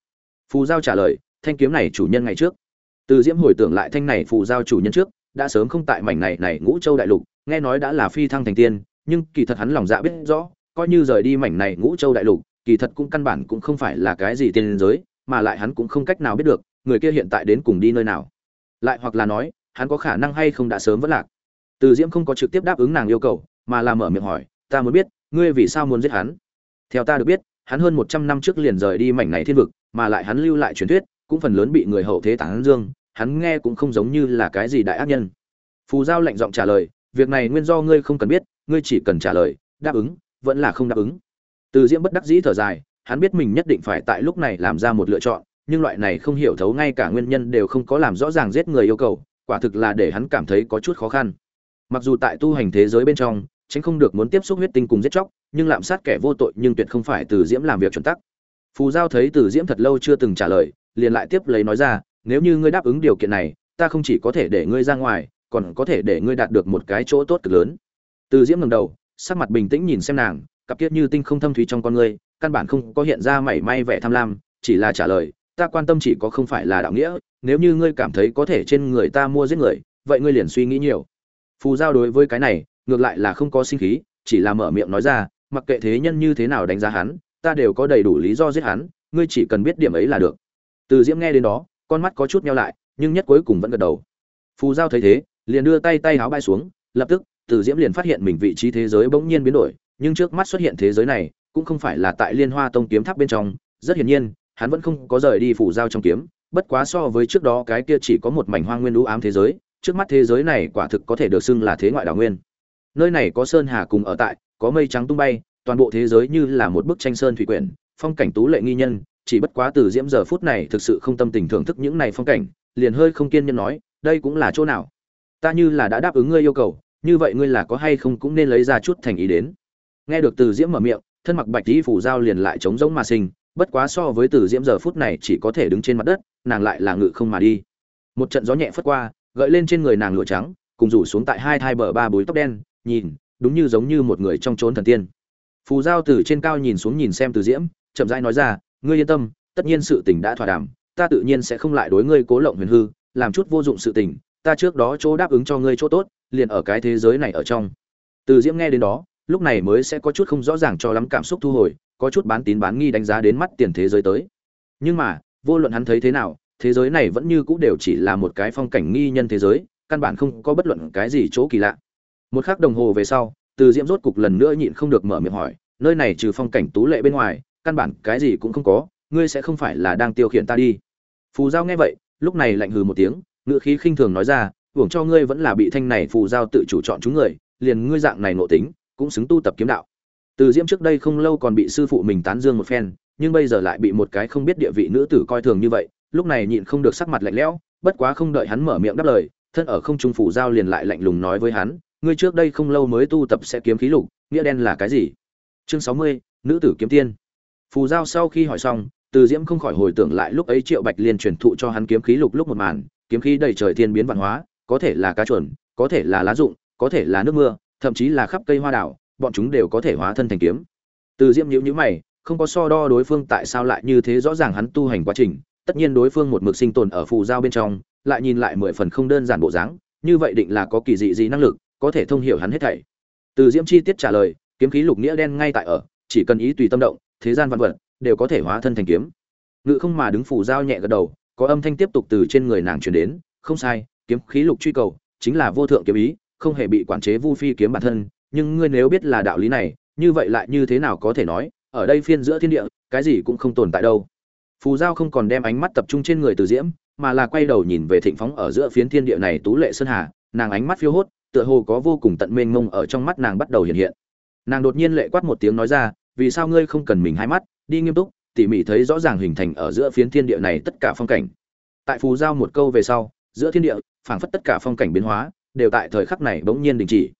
phù giao trả lời, thanh kiếm này chủ nhân ngày trước. Từ diễm hồi tưởng lại thanh này phù giao chủ nhân trước, đã sớm không tại mảnh này này ngũ châu đại lục, nghe nói đã là phi thăng thành tiên nhưng kỳ thật hắn lòng dạ biết rõ, coi như rời đi mảnh này ngũ châu đại lục, kỳ thật cũng căn bản cũng không phải là cái gì tiên giới, mà lại hắn cũng không cách nào biết được, người kia hiện tại đến cùng đi nơi nào. Lại hoặc là nói, hắn có khả năng hay không đã sớm vẫn lạc. Từ diễm không có trực tiếp đáp ứng nàng yêu cầu, mà là mở miệng hỏi, ta muốn biết, ngươi vì sao muốn giết hắn? Theo ta được biết, hắn hơn một trăm năm trước liền rời đi mảnh này thiên vực, mà lại hắn lưu lại truyền thuyết, cũng phần lớn bị người hậu thế tán dương, hắn nghe cũng không giống như là cái gì đại ác nhân. Phù giao lạnh giọng trả lời, việc này nguyên do ngươi không cần biết ngươi chỉ cần trả lời, đáp ứng, vẫn là không đáp ứng. Từ diễm bất đắc dĩ thở dài, hắn biết mình nhất định phải tại lúc này làm ra một lựa chọn, nhưng loại này không hiểu thấu ngay cả nguyên nhân đều không có làm rõ ràng giết người yêu cầu, quả thực là để hắn cảm thấy có chút khó khăn. Mặc dù tại tu hành thế giới bên trong, tránh không được muốn tiếp xúc huyết tinh cùng giết chóc, nhưng lạm sát kẻ vô tội nhưng tuyệt không phải từ diễm làm việc chuẩn tắc. Phù giao thấy từ diễm thật lâu chưa từng trả lời, liền lại tiếp lấy nói ra, nếu như ngươi đáp ứng điều kiện này, ta không chỉ có thể để ngươi ra ngoài, còn có thể để ngươi đạt được một cái chỗ tốt cực lớn từ diễm ngầm đầu, sắc mặt bình tĩnh nhìn xem nàng, cặp kiết như tinh không thâm thúy trong con ngươi căn bản không có hiện ra mảy may vẻ tham lam, chỉ là trả lời, ta quan tâm chỉ có không phải là đạo nghĩa, nếu như ngươi cảm thấy có thể trên người ta mua giết người, vậy ngươi liền suy nghĩ nhiều. Phù giao đối với cái này, ngược lại là không có sinh khí, chỉ là mở miệng nói ra, mặc kệ thế nhân như thế nào đánh giá hắn, ta đều có đầy đủ lý do giết hắn, ngươi chỉ cần biết điểm ấy là được. Từ diễm nghe đến đó, con mắt có chút meo lại, nhưng nhất cuối cùng vẫn gật đầu. Phù giao thấy thế, liền đưa tay tay háo bay xuống, lập tức từ diễm liền phát hiện mình vị trí thế giới bỗng nhiên biến đổi, nhưng trước mắt xuất hiện thế giới này, cũng không phải là tại liên hoa tông kiếm tháp bên trong. Rất hiển nhiên, hắn vẫn không có rời đi phủ giao trong kiếm, bất quá so với trước đó cái kia chỉ có một mảnh hoang nguyên lũ ám thế giới, trước mắt thế giới này quả thực có thể được xưng là thế ngoại đảo nguyên. Nơi này có sơn hà cùng ở tại, có mây trắng tung bay, toàn bộ thế giới như là một bức tranh sơn thủy quyển, phong cảnh tú lệ nghi nhân, chỉ bất quá từ diễm giờ phút này thực sự không tâm tình thưởng thức những này phong cảnh, liền hơi không kiên nhẫn nói, đây cũng là chỗ nào? Ta như là đã đáp ứng ngươi yêu cầu như vậy ngươi là có hay không cũng nên lấy ra chút thành ý đến. Nghe được từ diễm mở miệng, thân mặc bạch y phủ giao liền lại trống rỗng mà sinh, bất quá so với từ diễm giờ phút này chỉ có thể đứng trên mặt đất, nàng lại là ngự không mà đi. Một trận gió nhẹ phất qua, gợi lên trên người nàng lụa trắng, cùng rủ xuống tại hai thai bờ ba bối tóc đen, nhìn, đúng như giống như một người trong trốn thần tiên. Phù giao từ trên cao nhìn xuống nhìn xem từ diễm, chậm rãi nói ra, ngươi yên tâm, tất nhiên sự tình đã thỏa đàm, ta tự nhiên sẽ không lại đối ngươi cố lộng huyền hư, làm chút vô dụng sự tình, ta trước đó chỗ đáp ứng cho ngươi chỗ tốt liền ở cái thế giới này ở trong. Từ diễm nghe đến đó, lúc này mới sẽ có chút không rõ ràng cho lắm cảm xúc thu hồi, có chút bán tín bán nghi đánh giá đến mắt tiền thế giới tới. Nhưng mà, vô luận hắn thấy thế nào, thế giới này vẫn như cũ đều chỉ là một cái phong cảnh nghi nhân thế giới, căn bản không có bất luận cái gì chỗ kỳ lạ. Một khắc đồng hồ về sau, từ diễm rốt cục lần nữa nhịn không được mở miệng hỏi, nơi này trừ phong cảnh tú lệ bên ngoài, căn bản cái gì cũng không có, ngươi sẽ không phải là đang tiêu khiển ta đi. Phù giao nghe vậy, lúc này lạnh hừ một tiếng ngựa khí khinh thường nói ra hưởng cho ngươi vẫn là bị thanh này phù giao tự chủ chọn chúng người, liền ngươi dạng này ngộ tính, cũng xứng tu tập kiếm đạo. Từ diễm trước đây không lâu còn bị sư phụ mình tán dương một phen, nhưng bây giờ lại bị một cái không biết địa vị nữ tử coi thường như vậy, lúc này nhịn không được sắc mặt lạnh lẽo, bất quá không đợi hắn mở miệng đáp lời, thân ở không trung phủ giao liền lại lạnh lùng nói với hắn, ngươi trước đây không lâu mới tu tập sẽ kiếm khí lục, nghĩa đen là cái gì? Chương sáu mươi, nữ tử kiếm tiên. Phù giao sau khi hỏi xong, từ diễm không khỏi hồi tưởng lại lúc ấy triệu bạch liên truyền thụ cho hắn kiếm khí lục lúc một màn, kiếm khí đầy trời thiên biến văn hóa có thể là cá chuẩn có thể là lá rụng, có thể là nước mưa, thậm chí là khắp cây hoa đảo bọn chúng đều có thể hóa thân thành kiếm. Từ diễm nhíu nhíu mày, không có so đo đối phương tại sao lại như thế rõ ràng hắn tu hành quá trình, tất nhiên đối phương một mực sinh tồn ở phù giao bên trong, lại nhìn lại mười phần không đơn giản bộ dáng, như vậy định là có kỳ dị gì năng lực, có thể thông hiểu hắn hết thảy. Từ diễm chi tiết trả lời, kiếm khí lục nghĩa đen ngay tại ở, chỉ cần ý tùy tâm động, thế gian văn vật đều có thể hóa thân thành kiếm. Ngự không mà đứng phù giao nhẹ gật đầu, có âm thanh tiếp tục từ trên người nàng truyền đến, không sai kiếm khí lục truy cầu, chính là vô thượng kiếm ý, không hề bị quản chế vu phi kiếm bản thân. Nhưng ngươi nếu biết là đạo lý này, như vậy lại như thế nào có thể nói, ở đây phiên giữa thiên địa, cái gì cũng không tồn tại đâu. Phù giao không còn đem ánh mắt tập trung trên người từ diễm, mà là quay đầu nhìn về thịnh phóng ở giữa phiến thiên địa này tú lệ sơn hà. Nàng ánh mắt phiêu hốt, tựa hồ có vô cùng tận mênh mông ở trong mắt nàng bắt đầu hiện hiện. Nàng đột nhiên lệ quát một tiếng nói ra, vì sao ngươi không cần mình hai mắt? Đi nghiêm túc, tỉ mỉ thấy rõ ràng hình thành ở giữa phiến thiên địa này tất cả phong cảnh. Tại phù giao một câu về sau giữa thiên địa, phảng phất tất cả phong cảnh biến hóa, đều tại thời khắc này bỗng nhiên đình chỉ.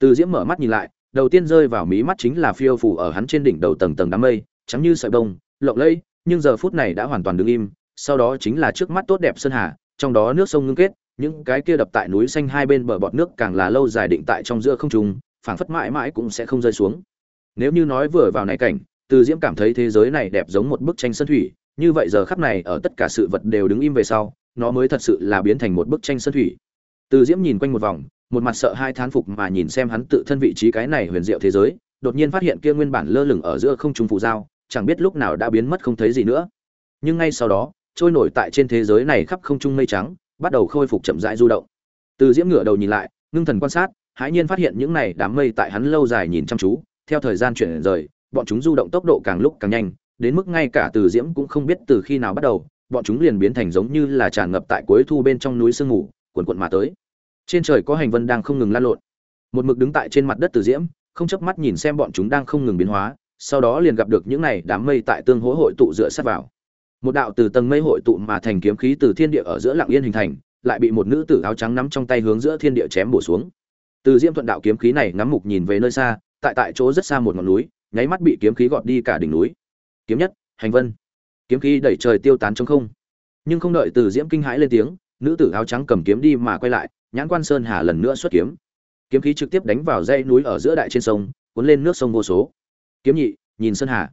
Từ diễm mở mắt nhìn lại, đầu tiên rơi vào mí mắt chính là phiêu phù ở hắn trên đỉnh đầu tầng tầng đám mây, trắng như sợi bông, lộng lẫy, nhưng giờ phút này đã hoàn toàn đứng im, sau đó chính là trước mắt tốt đẹp sơn hà, trong đó nước sông ngưng kết, những cái kia đập tại núi xanh hai bên bờ bọt nước càng là lâu dài định tại trong giữa không trung, phảng phất mãi mãi cũng sẽ không rơi xuống. Nếu như nói vừa vào này cảnh, từ diễm cảm thấy thế giới này đẹp giống một bức tranh sân thủy, như vậy giờ khắp này ở tất cả sự vật đều đứng im về sau nó mới thật sự là biến thành một bức tranh sơn thủy. Từ diễm nhìn quanh một vòng, một mặt sợ hai thán phục mà nhìn xem hắn tự thân vị trí cái này huyền diệu thế giới, đột nhiên phát hiện kia nguyên bản lơ lửng ở giữa không trung phù giao, chẳng biết lúc nào đã biến mất không thấy gì nữa. Nhưng ngay sau đó, trôi nổi tại trên thế giới này khắp không trung mây trắng, bắt đầu khôi phục chậm rãi du động. Từ diễm ngửa đầu nhìn lại, ngưng thần quan sát, hãi nhiên phát hiện những này đám mây tại hắn lâu dài nhìn chăm chú, theo thời gian chuyển rời, bọn chúng du động tốc độ càng lúc càng nhanh, đến mức ngay cả từ diễm cũng không biết từ khi nào bắt đầu bọn chúng liền biến thành giống như là tràn ngập tại cuối thu bên trong núi sương ngủ cuộn cuộn mà tới. Trên trời có hành vân đang không ngừng lan lộn. Một mực đứng tại trên mặt đất từ diễm, không chớp mắt nhìn xem bọn chúng đang không ngừng biến hóa, sau đó liền gặp được những này đám mây tại tương hỗ hội tụ dựa sát vào. Một đạo từ tầng mây hội tụ mà thành kiếm khí từ thiên địa ở giữa lặng yên hình thành, lại bị một nữ tử áo trắng nắm trong tay hướng giữa thiên địa chém bổ xuống. Từ diễm thuận đạo kiếm khí này ngắm mục nhìn về nơi xa, tại tại chỗ rất xa một ngọn núi, nháy mắt bị kiếm khí gọt đi cả đỉnh núi. Kiếm nhất, hành vân kiếm khí đẩy trời tiêu tán trong không. Nhưng không đợi từ diễm kinh hãi lên tiếng, nữ tử áo trắng cầm kiếm đi mà quay lại, nhãn quan sơn hà lần nữa xuất kiếm. Kiếm khí trực tiếp đánh vào dãy núi ở giữa đại trên sông, cuốn lên nước sông vô số. Kiếm nhị, nhìn sơn hà.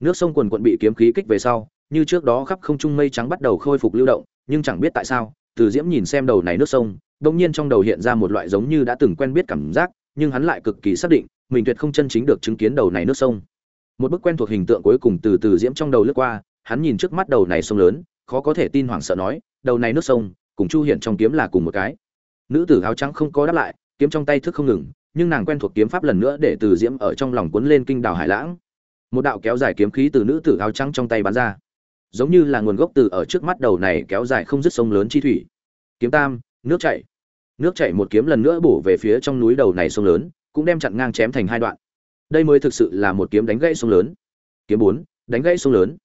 Nước sông quần quận bị kiếm khí kích về sau, như trước đó khắp không trung mây trắng bắt đầu khôi phục lưu động, nhưng chẳng biết tại sao, từ diễm nhìn xem đầu này nước sông đông nhiên trong đầu hiện ra một loại giống như đã từng quen biết cảm giác, nhưng hắn lại cực kỳ xác định, mình tuyệt không chân chính được chứng kiến đầu này nước sông. Một bức quen thuộc hình tượng cuối cùng từ từ diễm trong đầu lướt qua hắn nhìn trước mắt đầu này sông lớn, khó có thể tin hoảng sợ nói, đầu này nước sông, cùng chu hiển trong kiếm là cùng một cái. Nữ tử áo trắng không có đáp lại, kiếm trong tay thức không ngừng, nhưng nàng quen thuộc kiếm pháp lần nữa để từ diễm ở trong lòng cuốn lên kinh đào hải lãng. Một đạo kéo dài kiếm khí từ nữ tử áo trắng trong tay bắn ra. Giống như là nguồn gốc từ ở trước mắt đầu này kéo dài không dứt sông lớn chi thủy. Kiếm tam, nước chảy. Nước chảy một kiếm lần nữa bổ về phía trong núi đầu này sông lớn, cũng đem chặn ngang chém thành hai đoạn. Đây mới thực sự là một kiếm đánh gãy sông lớn. Kiếm bốn, đánh gãy sông lớn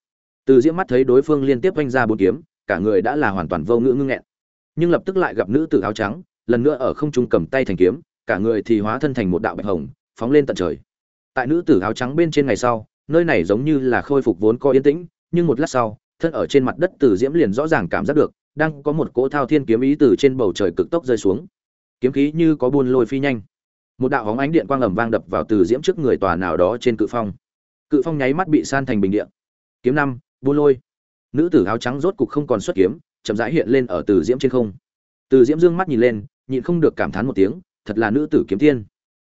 từ diễm mắt thấy đối phương liên tiếp vung ra bốn kiếm, cả người đã là hoàn toàn vô ngữ ngưng nghẹn. Nhưng lập tức lại gặp nữ tử áo trắng, lần nữa ở không trung cầm tay thành kiếm, cả người thì hóa thân thành một đạo bạch hồng, phóng lên tận trời. Tại nữ tử áo trắng bên trên ngày sau, nơi này giống như là khôi phục vốn có yên tĩnh, nhưng một lát sau, thân ở trên mặt đất từ diễm liền rõ ràng cảm giác được, đang có một cỗ thao thiên kiếm ý từ trên bầu trời cực tốc rơi xuống. Kiếm khí như có buôn lôi phi nhanh. Một đạo hóng ánh điện quang ầm vang đập vào từ diễm trước người tòa nào đó trên cự phong. Cự phong nháy mắt bị san thành bình điện kiếm năm buôn lôi. Nữ tử áo trắng rốt cục không còn xuất kiếm, chậm rãi hiện lên ở từ diễm trên không. Từ diễm dương mắt nhìn lên, nhịn không được cảm thán một tiếng, thật là nữ tử kiếm tiên.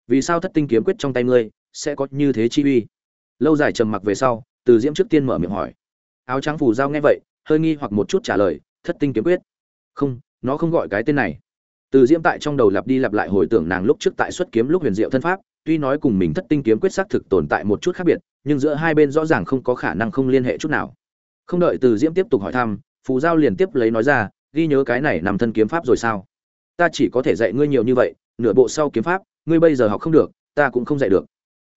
Vì sao thất tinh kiếm quyết trong tay ngươi sẽ có như thế chi uy? Lâu dài trầm mặc về sau, từ diễm trước tiên mở miệng hỏi. Áo trắng phù giao nghe vậy, hơi nghi hoặc một chút trả lời, thất tinh kiếm quyết. Không, nó không gọi cái tên này. Từ diễm tại trong đầu lặp đi lặp lại hồi tưởng nàng lúc trước tại xuất kiếm lúc huyền diệu thân pháp, tuy nói cùng mình thất tinh kiếm quyết xác thực tồn tại một chút khác biệt, nhưng giữa hai bên rõ ràng không có khả năng không liên hệ chút nào không đợi từ diễm tiếp tục hỏi thăm, phù giao liền tiếp lấy nói ra, ghi nhớ cái này nằm thân kiếm pháp rồi sao? Ta chỉ có thể dạy ngươi nhiều như vậy, nửa bộ sau kiếm pháp, ngươi bây giờ học không được, ta cũng không dạy được.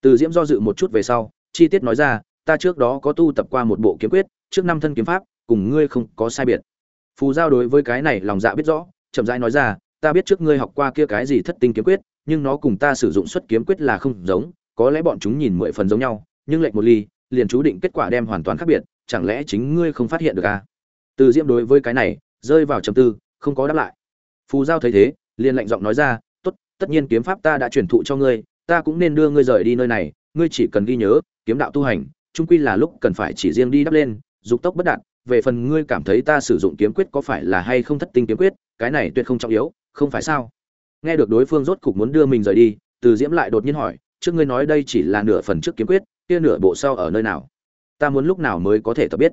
Từ diễm do dự một chút về sau, chi tiết nói ra, ta trước đó có tu tập qua một bộ kiếm quyết, trước năm thân kiếm pháp, cùng ngươi không có sai biệt. Phù giao đối với cái này lòng dạ biết rõ, chậm rãi nói ra, ta biết trước ngươi học qua kia cái gì thất tinh kiếm quyết, nhưng nó cùng ta sử dụng xuất kiếm quyết là không giống, có lẽ bọn chúng nhìn mười phần giống nhau, nhưng lệnh một ly, liền chú định kết quả đem hoàn toàn khác biệt chẳng lẽ chính ngươi không phát hiện được à? từ diễm đối với cái này, rơi vào trầm tư, không có đáp lại. Phù giao thấy thế, liền lạnh giọng nói ra, tốt, tất nhiên kiếm pháp ta đã truyền thụ cho ngươi, ta cũng nên đưa ngươi rời đi nơi này, ngươi chỉ cần ghi nhớ, kiếm đạo tu hành, chung quy là lúc cần phải chỉ riêng đi đắp lên, dục tốc bất đạt, về phần ngươi cảm thấy ta sử dụng kiếm quyết có phải là hay không thất tinh kiếm quyết, cái này tuyệt không trọng yếu, không phải sao? Nghe được đối phương rốt cục muốn đưa mình rời đi, từ diễm lại đột nhiên hỏi, trước ngươi nói đây chỉ là nửa phần trước kiếm quyết, kia nửa bộ sau ở nơi nào? Ta muốn lúc nào mới có thể tập biết?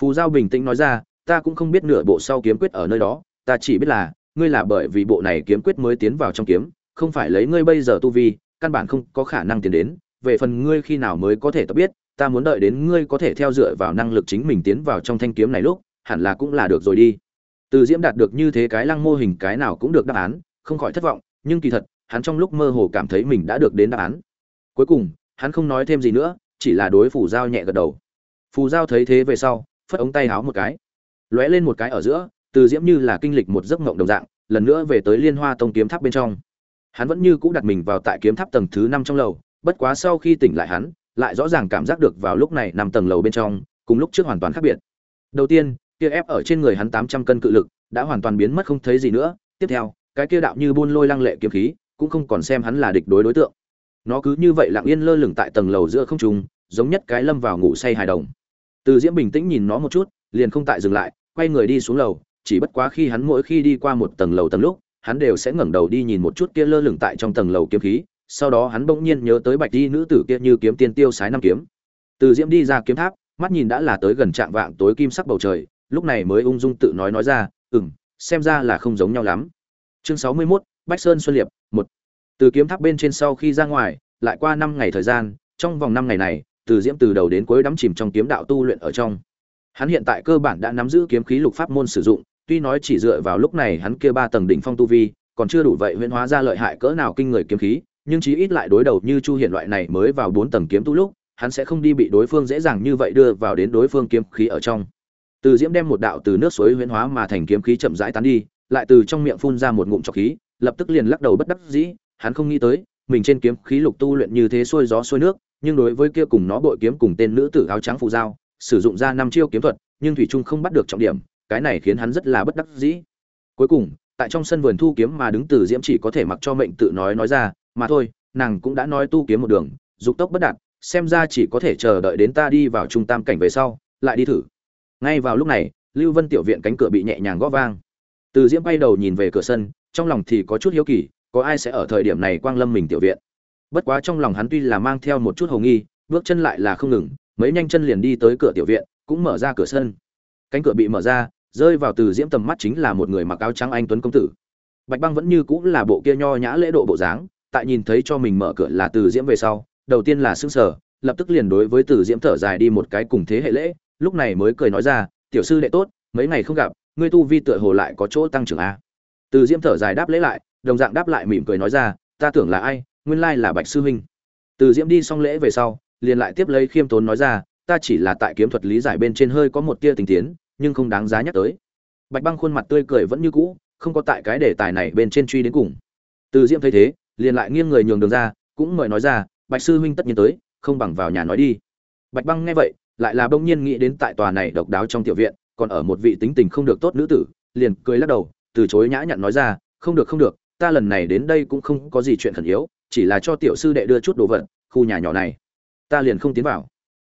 Phù giao bình tĩnh nói ra, ta cũng không biết nửa bộ sau kiếm quyết ở nơi đó, ta chỉ biết là, ngươi là bởi vì bộ này kiếm quyết mới tiến vào trong kiếm, không phải lấy ngươi bây giờ tu vi, căn bản không có khả năng tiến đến. Về phần ngươi khi nào mới có thể tập biết, ta muốn đợi đến ngươi có thể theo dựa vào năng lực chính mình tiến vào trong thanh kiếm này lúc, hẳn là cũng là được rồi đi. Từ diễm đạt được như thế cái lăng mô hình cái nào cũng được đáp án, không khỏi thất vọng, nhưng kỳ thật, hắn trong lúc mơ hồ cảm thấy mình đã được đến đáp án. Cuối cùng, hắn không nói thêm gì nữa chỉ là đối phủ giao nhẹ gật đầu. Phù giao thấy thế về sau, phất ống tay háo một cái. Lóe lên một cái ở giữa, từ diễm như là kinh lịch một giấc mộng đồng dạng, lần nữa về tới liên hoa tông kiếm tháp bên trong. Hắn vẫn như cũ đặt mình vào tại kiếm tháp tầng thứ năm trong lầu, bất quá sau khi tỉnh lại hắn, lại rõ ràng cảm giác được vào lúc này nằm tầng lầu bên trong, cùng lúc trước hoàn toàn khác biệt. Đầu tiên, kia ép ở trên người hắn tám trăm cân cự lực, đã hoàn toàn biến mất không thấy gì nữa. Tiếp theo, cái kia đạo như buôn lôi lăng lệ kiếm khí, cũng không còn xem hắn là địch đối đối tượng nó cứ như vậy lặng yên lơ lửng tại tầng lầu giữa không trung giống nhất cái lâm vào ngủ say hài đồng. Từ diễm bình tĩnh nhìn nó một chút liền không tại dừng lại quay người đi xuống lầu chỉ bất quá khi hắn mỗi khi đi qua một tầng lầu tầng lúc hắn đều sẽ ngẩng đầu đi nhìn một chút kia lơ lửng tại trong tầng lầu kiếm khí sau đó hắn bỗng nhiên nhớ tới bạch y nữ tử kia như kiếm tiên tiêu sái năm kiếm. Từ diễm đi ra kiếm tháp mắt nhìn đã là tới gần trạng vạng tối kim sắc bầu trời lúc này mới ung dung tự nói nói ra ừm xem ra là không giống nhau lắm. Chương sáu mươi 61, bách sơn xuân liệp một từ kiếm tháp bên trên sau khi ra ngoài, lại qua năm ngày thời gian, trong vòng năm ngày này, từ diễm từ đầu đến cuối đắm chìm trong kiếm đạo tu luyện ở trong. Hắn hiện tại cơ bản đã nắm giữ kiếm khí lục pháp môn sử dụng, tuy nói chỉ dựa vào lúc này hắn kia ba tầng đỉnh phong tu vi, còn chưa đủ vậy huyễn hóa ra lợi hại cỡ nào kinh người kiếm khí, nhưng chí ít lại đối đầu như chu hiện loại này mới vào bốn tầng kiếm tu lúc, hắn sẽ không đi bị đối phương dễ dàng như vậy đưa vào đến đối phương kiếm khí ở trong. Từ diễm đem một đạo từ nước suối huyễn hóa mà thành kiếm khí chậm rãi tán đi, lại từ trong miệng phun ra một ngụm trọc khí, lập tức liền lắc đầu bất đắc dĩ hắn không nghĩ tới, mình trên kiếm khí lục tu luyện như thế xuôi gió xuôi nước, nhưng đối với kia cùng nó bội kiếm cùng tên nữ tử áo trắng phù giao, sử dụng ra năm chiêu kiếm thuật, nhưng thủy trung không bắt được trọng điểm, cái này khiến hắn rất là bất đắc dĩ. Cuối cùng, tại trong sân vườn thu kiếm mà đứng từ diễm chỉ có thể mặc cho mệnh tự nói nói ra, mà thôi, nàng cũng đã nói tu kiếm một đường, dục tốc bất đạt, xem ra chỉ có thể chờ đợi đến ta đi vào trung tam cảnh về sau, lại đi thử. Ngay vào lúc này, lưu vân tiểu viện cánh cửa bị nhẹ nhàng gõ vang. Từ diễm bay đầu nhìn về cửa sân, trong lòng thì có chút hiếu kỳ có ai sẽ ở thời điểm này quang lâm mình tiểu viện? Bất quá trong lòng hắn tuy là mang theo một chút hầu nghi, bước chân lại là không ngừng, mấy nhanh chân liền đi tới cửa tiểu viện, cũng mở ra cửa sân. Cánh cửa bị mở ra, rơi vào từ diễm tầm mắt chính là một người mặc áo trắng anh tuấn công tử. Bạch băng vẫn như cũng là bộ kia nho nhã lễ độ bộ dáng, tại nhìn thấy cho mình mở cửa là từ diễm về sau, đầu tiên là xương sở lập tức liền đối với từ diễm thở dài đi một cái cùng thế hệ lễ, lúc này mới cười nói ra, tiểu sư đệ tốt, mấy ngày không gặp, ngươi tu vi tựa hồ lại có chỗ tăng trưởng a. Từ diễm thở dài đáp lễ lại đồng dạng đáp lại mỉm cười nói ra, ta tưởng là ai, nguyên lai là bạch sư huynh. Từ diễm đi xong lễ về sau, liền lại tiếp lấy khiêm tốn nói ra, ta chỉ là tại kiếm thuật lý giải bên trên hơi có một tia tình tiến, nhưng không đáng giá nhắc tới. Bạch băng khuôn mặt tươi cười vẫn như cũ, không có tại cái đề tài này bên trên truy đến cùng. Từ diễm thấy thế, liền lại nghiêng người nhường đường ra, cũng mời nói ra, bạch sư huynh tất nhiên tới, không bằng vào nhà nói đi. Bạch băng nghe vậy, lại là bỗng nhiên nghĩ đến tại tòa này độc đáo trong tiểu viện, còn ở một vị tính tình không được tốt nữ tử, liền cười lắc đầu, từ chối nhã nhặn nói ra, không được không được ta lần này đến đây cũng không có gì chuyện khẩn yếu, chỉ là cho tiểu sư đệ đưa chút đồ vật, khu nhà nhỏ này. Ta liền không tiến vào.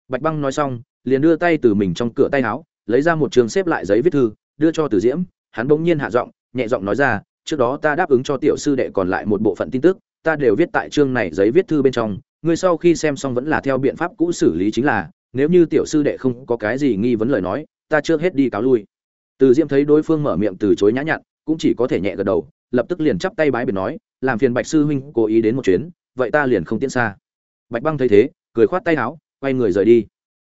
Bạch băng nói xong, liền đưa tay từ mình trong cửa tay áo, lấy ra một trường xếp lại giấy viết thư, đưa cho từ diễm. Hắn bỗng nhiên hạ giọng, nhẹ giọng nói ra, trước đó ta đáp ứng cho tiểu sư đệ còn lại một bộ phận tin tức, ta đều viết tại chương này giấy viết thư bên trong. Ngươi sau khi xem xong vẫn là theo biện pháp cũ xử lý chính là, nếu như tiểu sư đệ không có cái gì nghi vấn lời nói, ta chưa hết đi cáo lui. Từ diễm thấy đối phương mở miệng từ chối nhã nhặn cũng chỉ có thể nhẹ gật đầu lập tức liền chắp tay bái biệt nói làm phiền bạch sư huynh cố ý đến một chuyến vậy ta liền không tiễn xa. Bạch băng thấy thế cười khoát tay áo quay người rời đi.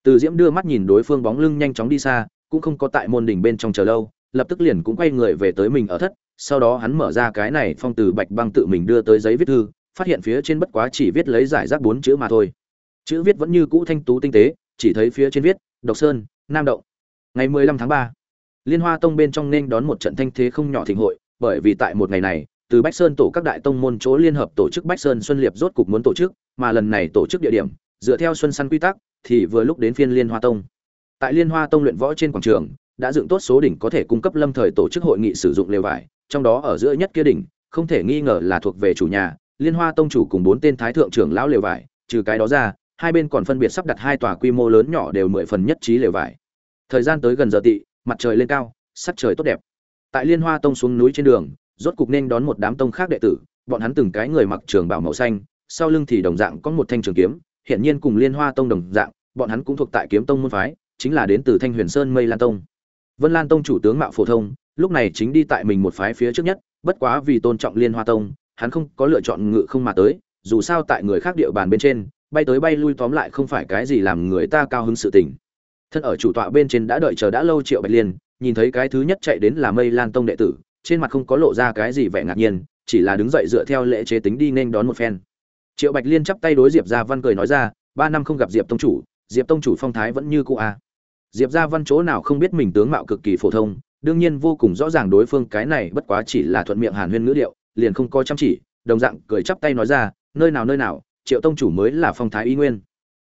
Từ diễm đưa mắt nhìn đối phương bóng lưng nhanh chóng đi xa cũng không có tại môn đình bên trong chờ lâu lập tức liền cũng quay người về tới mình ở thất sau đó hắn mở ra cái này phong từ bạch băng tự mình đưa tới giấy viết thư phát hiện phía trên bất quá chỉ viết lấy giải rác bốn chữ mà thôi. Chữ viết vẫn như cũ thanh tú tinh tế chỉ thấy phía trên viết độc sơn nam động. Ngày 15 tháng 3, liên hoa tông bên trong nên đón một trận thanh thế không nhỏ thịnh hội, bởi vì tại một ngày này, từ bách sơn tổ các đại tông môn chỗ liên hợp tổ chức bách sơn xuân liệp rốt cục muốn tổ chức, mà lần này tổ chức địa điểm, dựa theo xuân săn quy tắc, thì vừa lúc đến phiên liên hoa tông. Tại liên hoa tông luyện võ trên quảng trường, đã dựng tốt số đỉnh có thể cung cấp lâm thời tổ chức hội nghị sử dụng lều vải, trong đó ở giữa nhất kia đỉnh, không thể nghi ngờ là thuộc về chủ nhà, liên hoa tông chủ cùng bốn tên thái thượng trưởng lão lều vải, trừ cái đó ra, hai bên còn phân biệt sắp đặt hai tòa quy mô lớn nhỏ đều mười phần nhất trí lều vải. Thời gian tới gần giờ tị mặt trời lên cao, sắc trời tốt đẹp. Tại liên hoa tông xuống núi trên đường, rốt cục nên đón một đám tông khác đệ tử, bọn hắn từng cái người mặc trường bảo màu xanh, sau lưng thì đồng dạng có một thanh trường kiếm hiện nhiên cùng liên hoa tông đồng dạng, bọn hắn cũng thuộc tại kiếm tông môn phái, chính là đến từ thanh huyền sơn mây lan tông. Vân lan tông chủ tướng mạo phổ thông, lúc này chính đi tại mình một phái phía trước nhất, bất quá vì tôn trọng liên hoa tông, hắn không có lựa chọn ngự không mà tới, dù sao tại người khác địa bàn bên trên, bay tới bay lui tóm lại không phải cái gì làm người ta cao hứng sự tình thân ở chủ tọa bên trên đã đợi chờ đã lâu triệu bạch liên, nhìn thấy cái thứ nhất chạy đến là mây lan tông đệ tử, trên mặt không có lộ ra cái gì vẻ ngạc nhiên, chỉ là đứng dậy dựa theo lễ chế tính đi nên đón một phen triệu bạch liên chắp tay đối diệp gia văn cười nói ra, ba năm không gặp diệp tông chủ, diệp tông chủ phong thái vẫn như cũ a à. diệp gia văn chỗ nào không biết mình tướng mạo cực kỳ phổ thông, đương nhiên vô cùng rõ ràng đối phương cái này bất quá chỉ là thuận miệng hàn huyên ngữ điệu, liền không coi chăm chỉ, đồng dạng cười chắp tay nói ra, nơi nào nơi nào, triệu tông chủ mới là phong thái y nguyên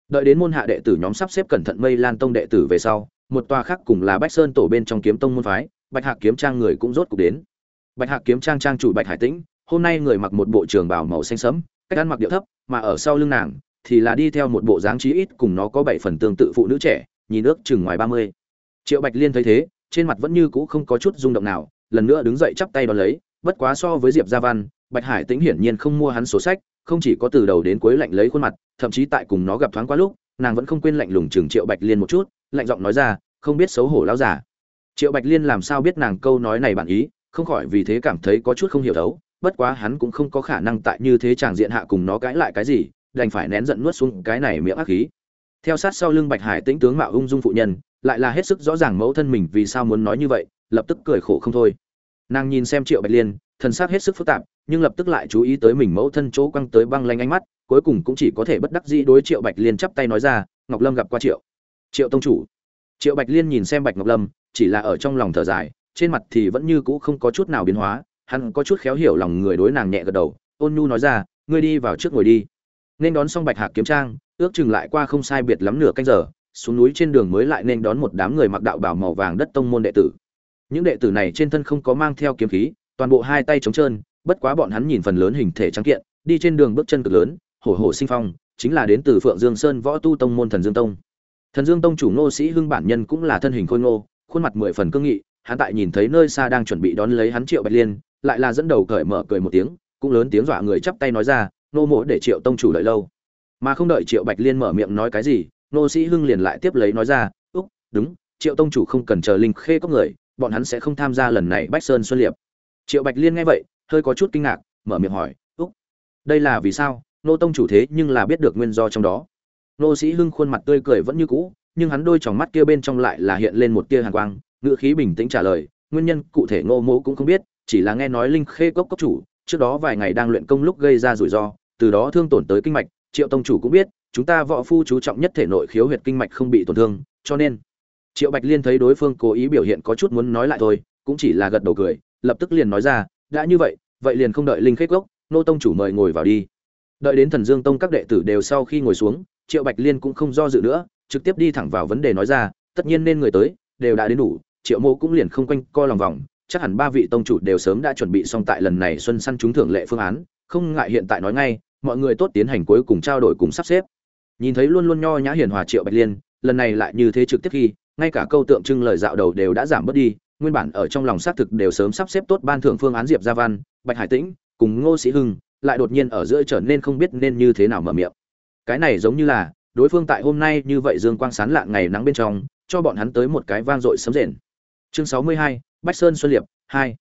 đợi đến môn hạ đệ tử nhóm sắp xếp cẩn thận mây lan tông đệ tử về sau, một tòa khác cùng là bách sơn tổ bên trong kiếm tông môn phái, bạch hạc kiếm trang người cũng rốt cục đến. Bạch hạc kiếm trang trang chủ bạch hải tĩnh, hôm nay người mặc một bộ trường bào màu xanh sẫm, cách ăn mặc điệu thấp, mà ở sau lưng nàng thì là đi theo một bộ dáng trí ít cùng nó có bảy phần tương tự phụ nữ trẻ, nhìn ước chừng ngoài ba mươi. Triệu bạch liên thấy thế, trên mặt vẫn như cũ không có chút rung động nào, lần nữa đứng dậy chắp tay đón lấy, bất quá so với diệp gia văn, bạch hải tĩnh hiển nhiên không mua hắn sổ sách không chỉ có từ đầu đến cuối lạnh lấy khuôn mặt, thậm chí tại cùng nó gặp thoáng qua lúc, nàng vẫn không quên lạnh lùng chừng triệu bạch liên một chút, lạnh giọng nói ra, không biết xấu hổ lão giả triệu bạch liên làm sao biết nàng câu nói này bản ý, không khỏi vì thế cảm thấy có chút không hiểu thấu, bất quá hắn cũng không có khả năng tại như thế chàng diện hạ cùng nó cãi lại cái gì, đành phải nén giận nuốt xuống cái này miệng ác khí. Theo sát sau lưng bạch hải tĩnh tướng mạo ung dung phụ nhân, lại là hết sức rõ ràng mẫu thân mình vì sao muốn nói như vậy, lập tức cười khổ không thôi. Nàng nhìn xem triệu bạch liên Thần sắc hết sức phức tạp, nhưng lập tức lại chú ý tới mình mẫu thân chỗ quăng tới băng lanh ánh mắt, cuối cùng cũng chỉ có thể bất đắc dĩ đối triệu bạch liên chắp tay nói ra, ngọc lâm gặp qua triệu. Triệu tông chủ. Triệu bạch liên nhìn xem bạch ngọc lâm, chỉ là ở trong lòng thở dài, trên mặt thì vẫn như cũ không có chút nào biến hóa, hắn có chút khéo hiểu lòng người đối nàng nhẹ gật đầu, ôn nhu nói ra, ngươi đi vào trước ngồi đi. Nên đón xong bạch hạc kiếm trang, ước chừng lại qua không sai biệt lắm nửa canh giờ, xuống núi trên đường mới lại nên đón một đám người mặc đạo bảo màu vàng đất tông môn đệ tử. Những đệ tử này trên thân không có mang theo kiếm khí toàn bộ hai tay trống trơn, bất quá bọn hắn nhìn phần lớn hình thể trắng kiện, đi trên đường bước chân cực lớn, hổ hổ sinh phong, chính là đến từ phượng dương sơn võ tu tông môn thần dương tông. Thần dương tông chủ ngô sĩ hưng bản nhân cũng là thân hình khôi ngô, khuôn mặt mười phần cương nghị, hắn tại nhìn thấy nơi xa đang chuẩn bị đón lấy hắn triệu bạch liên, lại là dẫn đầu cởi mở cười một tiếng, cũng lớn tiếng dọa người chắp tay nói ra nô mỗ để triệu tông chủ đợi lâu. Mà không đợi triệu bạch liên mở miệng nói cái gì nô sĩ hưng liền lại tiếp lấy nói ra, úc, đúng, triệu tông chủ không cần chờ linh khê có người, bọn hắn sẽ không tham gia lần này bách sơn xuân liệp triệu bạch liên nghe vậy, hơi có chút kinh ngạc, mở miệng hỏi, úc, đây là vì sao? Nô tông chủ thế nhưng là biết được nguyên do trong đó. Nô sĩ hưng khuôn mặt tươi cười vẫn như cũ, nhưng hắn đôi tròng mắt kia bên trong lại là hiện lên một tia hàn quang, ngữ khí bình tĩnh trả lời, nguyên nhân cụ thể ngô mỗ cũng không biết, chỉ là nghe nói linh khê cốc cốc chủ, trước đó vài ngày đang luyện công lúc gây ra rủi ro, từ đó thương tổn tới kinh mạch, triệu tông chủ cũng biết, chúng ta võ phu chú trọng nhất thể nội khiếu huyệt kinh mạch không bị tổn thương, cho nên. Triệu bạch liên thấy đối phương cố ý biểu hiện có chút muốn nói lại thôi, cũng chỉ là gật đầu cười lập tức liền nói ra đã như vậy vậy liền không đợi linh khê gốc, nô tông chủ mời ngồi vào đi. Đợi đến thần dương tông các đệ tử đều sau khi ngồi xuống triệu bạch liên cũng không do dự nữa trực tiếp đi thẳng vào vấn đề nói ra tất nhiên nên người tới đều đã đến đủ triệu mô cũng liền không quanh co lòng vòng chắc hẳn ba vị tông chủ đều sớm đã chuẩn bị xong tại lần này xuân săn chúng thưởng lệ phương án không ngại hiện tại nói ngay mọi người tốt tiến hành cuối cùng trao đổi cùng sắp xếp. Nhìn thấy luôn luôn nho nhã hiền hòa triệu bạch liên lần này lại như thế trực tiếp khi ngay cả câu tượng trưng lời dạo đầu đều đã giảm bớt đi nguyên bản ở trong lòng xác thực đều sớm sắp xếp tốt ban thưởng phương án diệp gia văn, bạch hải tĩnh, cùng ngô sĩ hưng, lại đột nhiên ở giữa trở nên không biết nên như thế nào mở miệng. Cái này giống như là, đối phương tại hôm nay như vậy dương quang sán lạ ngày nắng bên trong, cho bọn hắn tới một cái vang dội sấm rền. Chương sáu mươi hai, bách sơn xuân liệp, hai.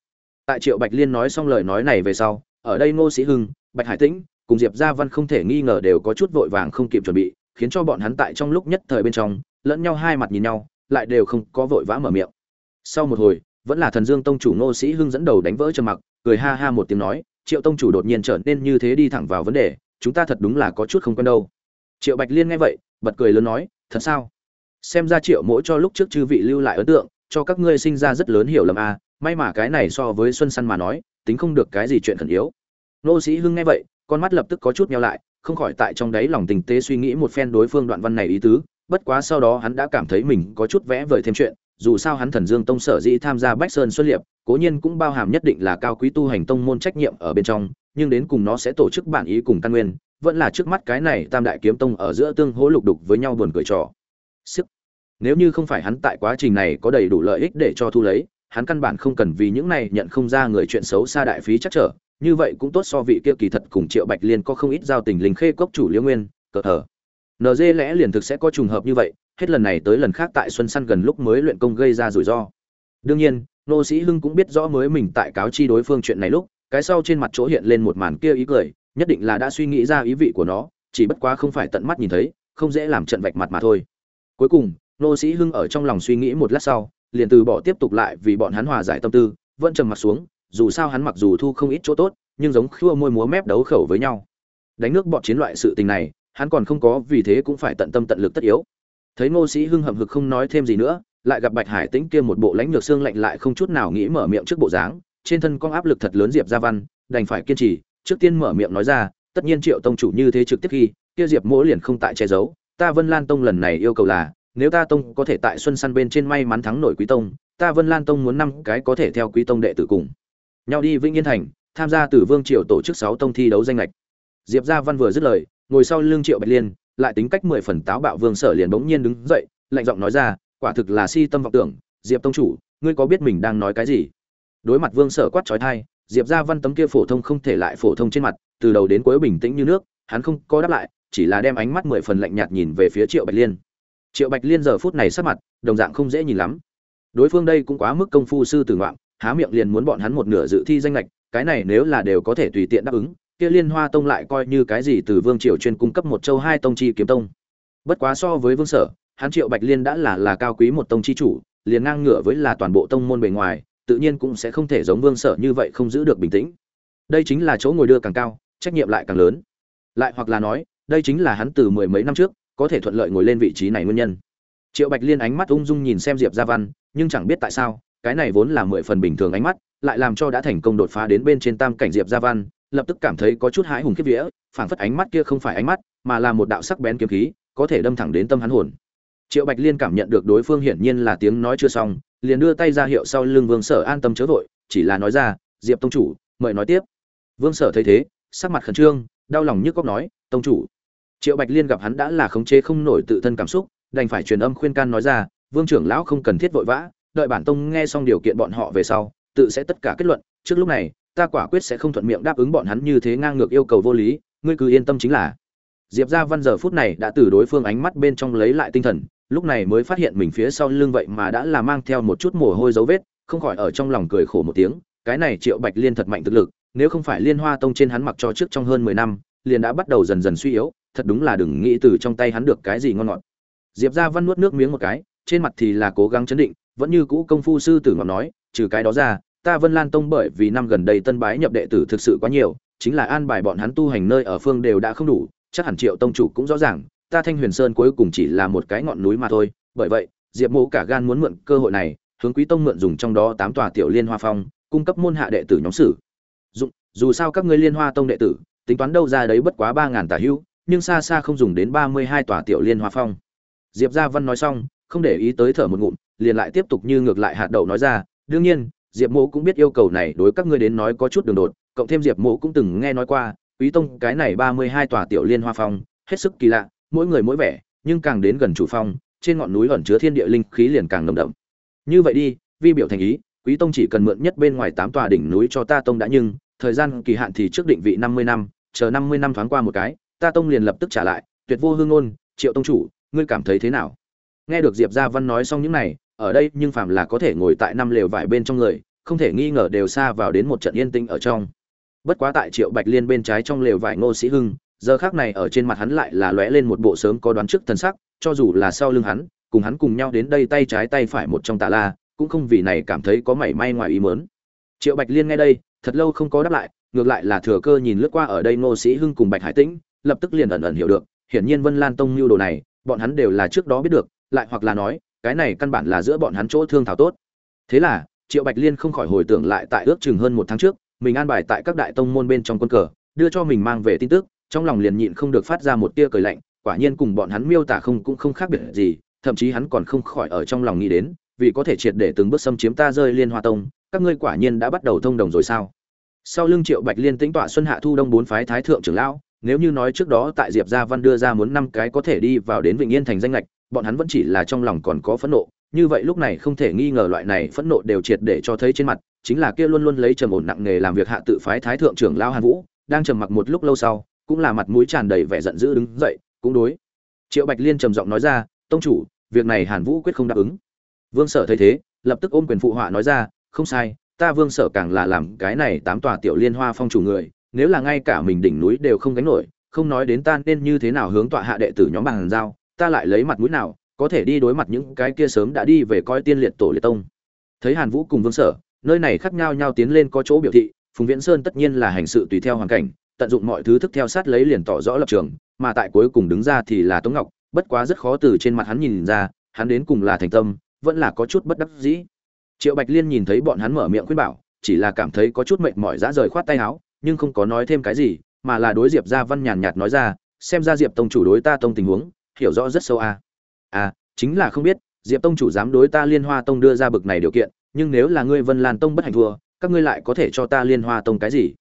Tại triệu bạch liên nói xong lời nói này về sau, ở đây ngô sĩ hưng, bạch hải tĩnh, cùng diệp gia văn không thể nghi ngờ đều có chút vội vàng không kịp chuẩn bị, khiến cho bọn hắn tại trong lúc nhất thời bên trong, lẫn nhau hai mặt nhìn nhau, lại đều không có vội vã mở miệng sau một hồi, vẫn là thần dương tông chủ ngô sĩ hưng dẫn đầu đánh vỡ trầm mặc, cười ha ha một tiếng nói, triệu tông chủ đột nhiên trở nên như thế đi thẳng vào vấn đề, chúng ta thật đúng là có chút không quen đâu. Triệu bạch liên nghe vậy, bật cười lớn nói, thật sao? Xem ra triệu mỗi cho lúc trước chư vị lưu lại ấn tượng, cho các ngươi sinh ra rất lớn hiểu lầm a may mà cái này so với xuân săn mà nói, tính không được cái gì chuyện khẩn yếu. Nô sĩ hưng nghe vậy, con mắt lập tức có chút nhau lại, không khỏi tại trong đáy lòng tình tế suy nghĩ một phen đối phương đoạn văn này ý tứ, bất quá sau đó hắn đã cảm thấy mình có chút vẽ vời thêm chuyện dù sao hắn thần dương tông sở dĩ tham gia bách sơn xuất liệp, cố nhiên cũng bao hàm nhất định là cao quý tu hành tông môn trách nhiệm ở bên trong, nhưng đến cùng nó sẽ tổ chức bản ý cùng căn nguyên, vẫn là trước mắt cái này tam đại kiếm tông ở giữa tương hỗ lục đục với nhau buồn cười trò. Sức nếu như không phải hắn tại quá trình này có đầy đủ lợi ích để cho thu lấy, hắn căn bản không cần vì những này nhận không ra người chuyện xấu xa đại phí chắc trở, như vậy cũng tốt so vị kia kỳ thật cùng triệu bạch liên có không ít giao tình linh khê cốc chủ liễu nguyên, cờ thờ. Nd lẽ liền thực sẽ có trùng hợp như vậy hết lần này tới lần khác tại xuân săn gần lúc mới luyện công gây ra rủi ro. Đương nhiên, nô sĩ hưng cũng biết rõ mới mình tại cáo chi đối phương chuyện này lúc, cái sau trên mặt chỗ hiện lên một màn kia ý cười, nhất định là đã suy nghĩ ra ý vị của nó, chỉ bất quá không phải tận mắt nhìn thấy, không dễ làm trận vạch mặt mà thôi. Cuối cùng, nô sĩ hưng ở trong lòng suy nghĩ một lát sau, liền từ bỏ tiếp tục lại vì bọn hắn hòa giải tâm tư, vẫn trầm mặt xuống, dù sao hắn mặc dù thu không ít chỗ tốt, nhưng giống khua môi múa mép đấu khẩu với nhau. Đánh nước bọn chiến loại sự tình này, hắn còn không có, vì thế cũng phải tận tâm tận lực tất yếu thấy ngô sĩ hưng hậm hực không nói thêm gì nữa, lại gặp bạch hải tĩnh kia một bộ lãnh lược xương lạnh lại không chút nào nghĩ mở miệng trước bộ dáng, trên thân con áp lực thật lớn diệp gia văn, đành phải kiên trì, trước tiên mở miệng nói ra, tất nhiên triệu tông chủ như thế trực tiếp khi, kia diệp mỗ liền không tại che giấu, ta vân lan tông lần này yêu cầu là, nếu ta tông có thể tại xuân săn bên trên may mắn thắng nổi quý tông, ta vân lan tông muốn năm cái có thể theo quý tông đệ tử cùng. Nhau đi vĩnh yên thành, tham gia từ vương triều tổ chức sáu tông thi đấu danh lệch. Diệp gia văn vừa dứt lời, ngồi sau lưng triệu bạch liên lại tính cách mười phần táo bạo vương sở liền bỗng nhiên đứng dậy, lạnh giọng nói ra, quả thực là si tâm vọng tưởng, diệp tông chủ, ngươi có biết mình đang nói cái gì? Đối mặt vương sở quát trói thai, diệp gia văn tấm kia phổ thông không thể lại phổ thông trên mặt, từ đầu đến cuối bình tĩnh như nước, hắn không có đáp lại, chỉ là đem ánh mắt mười phần lạnh nhạt nhìn về phía triệu bạch liên. Triệu bạch liên giờ phút này sắc mặt, đồng dạng không dễ nhìn lắm. Đối phương đây cũng quá mức công phu sư tử ngoạm há miệng liền muốn bọn hắn một nửa dự thi danh lệch cái này nếu là đều có thể tùy tiện đáp ứng kia liên hoa tông lại coi như cái gì từ vương triều chuyên cung cấp một châu hai tông chi kiếm tông. Bất quá so với vương sở Hán triệu bạch liên đã là là cao quý một tông chi chủ, liền ngang ngửa với là toàn bộ tông môn bề ngoài, tự nhiên cũng sẽ không thể giống vương sở như vậy không giữ được bình tĩnh. Đây chính là chỗ ngồi đưa càng cao, trách nhiệm lại càng lớn. Lại hoặc là nói, đây chính là hắn từ mười mấy năm trước, có thể thuận lợi ngồi lên vị trí này nguyên nhân. Triệu bạch liên ánh mắt ung dung nhìn xem diệp gia văn, nhưng chẳng biết tại sao, cái này vốn là mười phần bình thường ánh mắt, lại làm cho đã thành công đột phá đến bên trên tam cảnh diệp gia văn lập tức cảm thấy có chút hãi hùng khiếp vía, phảng phất ánh mắt kia không phải ánh mắt, mà là một đạo sắc bén kiếm khí, có thể đâm thẳng đến tâm hắn hồn. Triệu bạch liên cảm nhận được đối phương hiển nhiên là tiếng nói chưa xong, liền đưa tay ra hiệu sau lưng vương sở an tâm chớ vội, chỉ là nói ra, diệp tông chủ, mời nói tiếp. Vương sở thấy thế, sắc mặt khẩn trương, đau lòng nhức cóc nói, tông chủ. Triệu bạch liên gặp hắn đã là khống chế không nổi tự thân cảm xúc, đành phải truyền âm khuyên can nói ra, vương trưởng lão không cần thiết vội vã, đợi bản tông nghe xong điều kiện bọn họ về sau, tự sẽ tất cả kết luận, trước lúc này ta quả quyết sẽ không thuận miệng đáp ứng bọn hắn như thế ngang ngược yêu cầu vô lý, ngươi cứ yên tâm chính là. Diệp gia văn giờ phút này đã từ đối phương ánh mắt bên trong lấy lại tinh thần, lúc này mới phát hiện mình phía sau lưng vậy mà đã là mang theo một chút mồ hôi dấu vết, không khỏi ở trong lòng cười khổ một tiếng, cái này triệu bạch liên thật mạnh thực lực, nếu không phải liên hoa tông trên hắn mặc cho trước trong hơn mười năm, liền đã bắt đầu dần dần suy yếu, thật đúng là đừng nghĩ từ trong tay hắn được cái gì ngon ngọt. Diệp gia văn nuốt nước miếng một cái, trên mặt thì là cố gắng chấn định, vẫn như cũ công phu sư tử ngọt nói, trừ cái đó ra ta vân lan tông bởi vì năm gần đây tân bái nhập đệ tử thực sự quá nhiều, chính là an bài bọn hắn tu hành nơi ở phương đều đã không đủ, chắc hẳn triệu tông chủ cũng rõ ràng, ta thanh huyền sơn cuối cùng chỉ là một cái ngọn núi mà thôi. Bởi vậy, diệp mộ cả gan muốn mượn cơ hội này, hướng quý tông mượn dùng trong đó tám tòa tiểu liên hoa phong, cung cấp môn hạ đệ tử nhóm sử. Dụng dù sao các ngươi liên hoa tông đệ tử, tính toán đâu ra đấy bất quá ba ngàn tả hữu, nhưng xa xa không dùng đến ba mươi hai tòa tiểu liên hoa phong. Diệp gia văn nói xong, không để ý tới thở một ngụm, liền lại tiếp tục như ngược lại hạt đậu nói ra, đương nhiên diệp mộ cũng biết yêu cầu này, đối các ngươi đến nói có chút đường đột, cộng thêm diệp mộ cũng từng nghe nói qua, quý tông cái này ba mươi hai tòa tiểu liên hoa phong, hết sức kỳ lạ, mỗi người mỗi vẻ, nhưng càng đến gần chủ phong, trên ngọn núi ẩn chứa thiên địa linh khí liền càng nồng đậm. Như vậy đi, vi biểu thành ý, quý tông chỉ cần mượn nhất bên ngoài tám tòa đỉnh núi cho ta tông đã nhưng, thời gian kỳ hạn thì trước định vị năm mươi năm, chờ năm mươi năm thoáng qua một cái, ta tông liền lập tức trả lại, tuyệt vô hương ngôn, triệu tông chủ, ngươi cảm thấy thế nào? Nghe được diệp gia văn nói xong những này ở đây nhưng phàm là có thể ngồi tại năm lều vải bên trong người, không thể nghi ngờ đều xa vào đến một trận yên tĩnh ở trong bất quá tại triệu bạch liên bên trái trong lều vải ngô sĩ hưng, giờ khác này ở trên mặt hắn lại là lóe lên một bộ sớm có đoán trước thần sắc, cho dù là sau lưng hắn, cùng hắn cùng nhau đến đây tay trái tay phải một trong tà la, cũng không vì này cảm thấy có mảy may ngoài ý muốn. triệu bạch liên nghe đây, thật lâu không có đáp lại, ngược lại là thừa cơ nhìn lướt qua ở đây ngô sĩ hưng cùng bạch hải tĩnh, lập tức liền ẩn ẩn hiểu được, hiển nhiên vân lan tông lưu đồ này, bọn hắn đều là trước đó biết được, lại hoặc là nói cái này căn bản là giữa bọn hắn chỗ thương thảo tốt. Thế là, triệu bạch liên không khỏi hồi tưởng lại tại ước chừng hơn một tháng trước, mình an bài tại các đại tông môn bên trong quân cờ, đưa cho mình mang về tin tức, trong lòng liền nhịn không được phát ra một tia cười lạnh, quả nhiên cùng bọn hắn miêu tả không cũng không khác biệt gì, thậm chí hắn còn không khỏi ở trong lòng nghĩ đến, vì có thể triệt để từng bước xâm chiếm ta rơi liên hoa tông, các ngươi quả nhiên đã bắt đầu thông đồng rồi sao? Sau lưng triệu bạch liên tính tọa xuân hạ thu đông bốn phái thái thượng trưởng lão, nếu như nói trước đó tại diệp gia văn đưa ra muốn năm cái có thể đi vào đến vịnh yên thành danh lệch bọn hắn vẫn chỉ là trong lòng còn có phẫn nộ, như vậy lúc này không thể nghi ngờ loại này phẫn nộ đều triệt để cho thấy trên mặt, chính là kia luôn luôn lấy trầm ổn nặng nghề làm việc hạ tự phái thái thượng trưởng lao hàn vũ, đang trầm mặc một lúc lâu sau, cũng là mặt mũi tràn đầy vẻ giận dữ đứng dậy, cũng đối. Triệu bạch liên trầm giọng nói ra, tông chủ, việc này hàn vũ quyết không đáp ứng. Vương sở thấy thế, lập tức ôm quyền phụ họa nói ra, không sai, ta vương sở càng là làm cái này tám tòa tiểu liên hoa phong chủ người, nếu là ngay cả mình đỉnh núi đều không gánh nổi, không nói đến ta nên như thế nào hướng tọa hạ đệ tử nhóm bằng giao ta lại lấy mặt mũi nào, có thể đi đối mặt những cái kia sớm đã đi về coi tiên liệt tổ liệt tông. Thấy hàn vũ cùng vương sở, nơi này khác nhau nhau tiến lên có chỗ biểu thị, phùng viễn sơn tất nhiên là hành sự tùy theo hoàn cảnh, tận dụng mọi thứ thức theo sát lấy liền tỏ rõ lập trường, mà tại cuối cùng đứng ra thì là tống ngọc, bất quá rất khó từ trên mặt hắn nhìn ra, hắn đến cùng là thành tâm, vẫn là có chút bất đắc dĩ. Triệu bạch liên nhìn thấy bọn hắn mở miệng khuyên bảo, chỉ là cảm thấy có chút mệt mỏi dã rời khoát tay áo, nhưng không có nói thêm cái gì, mà là đối diệp gia văn nhàn nhạt nói ra, xem ra diệp tông chủ đối ta tông tình huống hiểu rõ rất sâu a. À. à chính là không biết, diệp tông chủ dám đối ta liên hoa tông đưa ra bực này điều kiện, nhưng nếu là ngươi vân lan tông bất hạnh thua, các ngươi lại có thể cho ta liên hoa tông cái gì?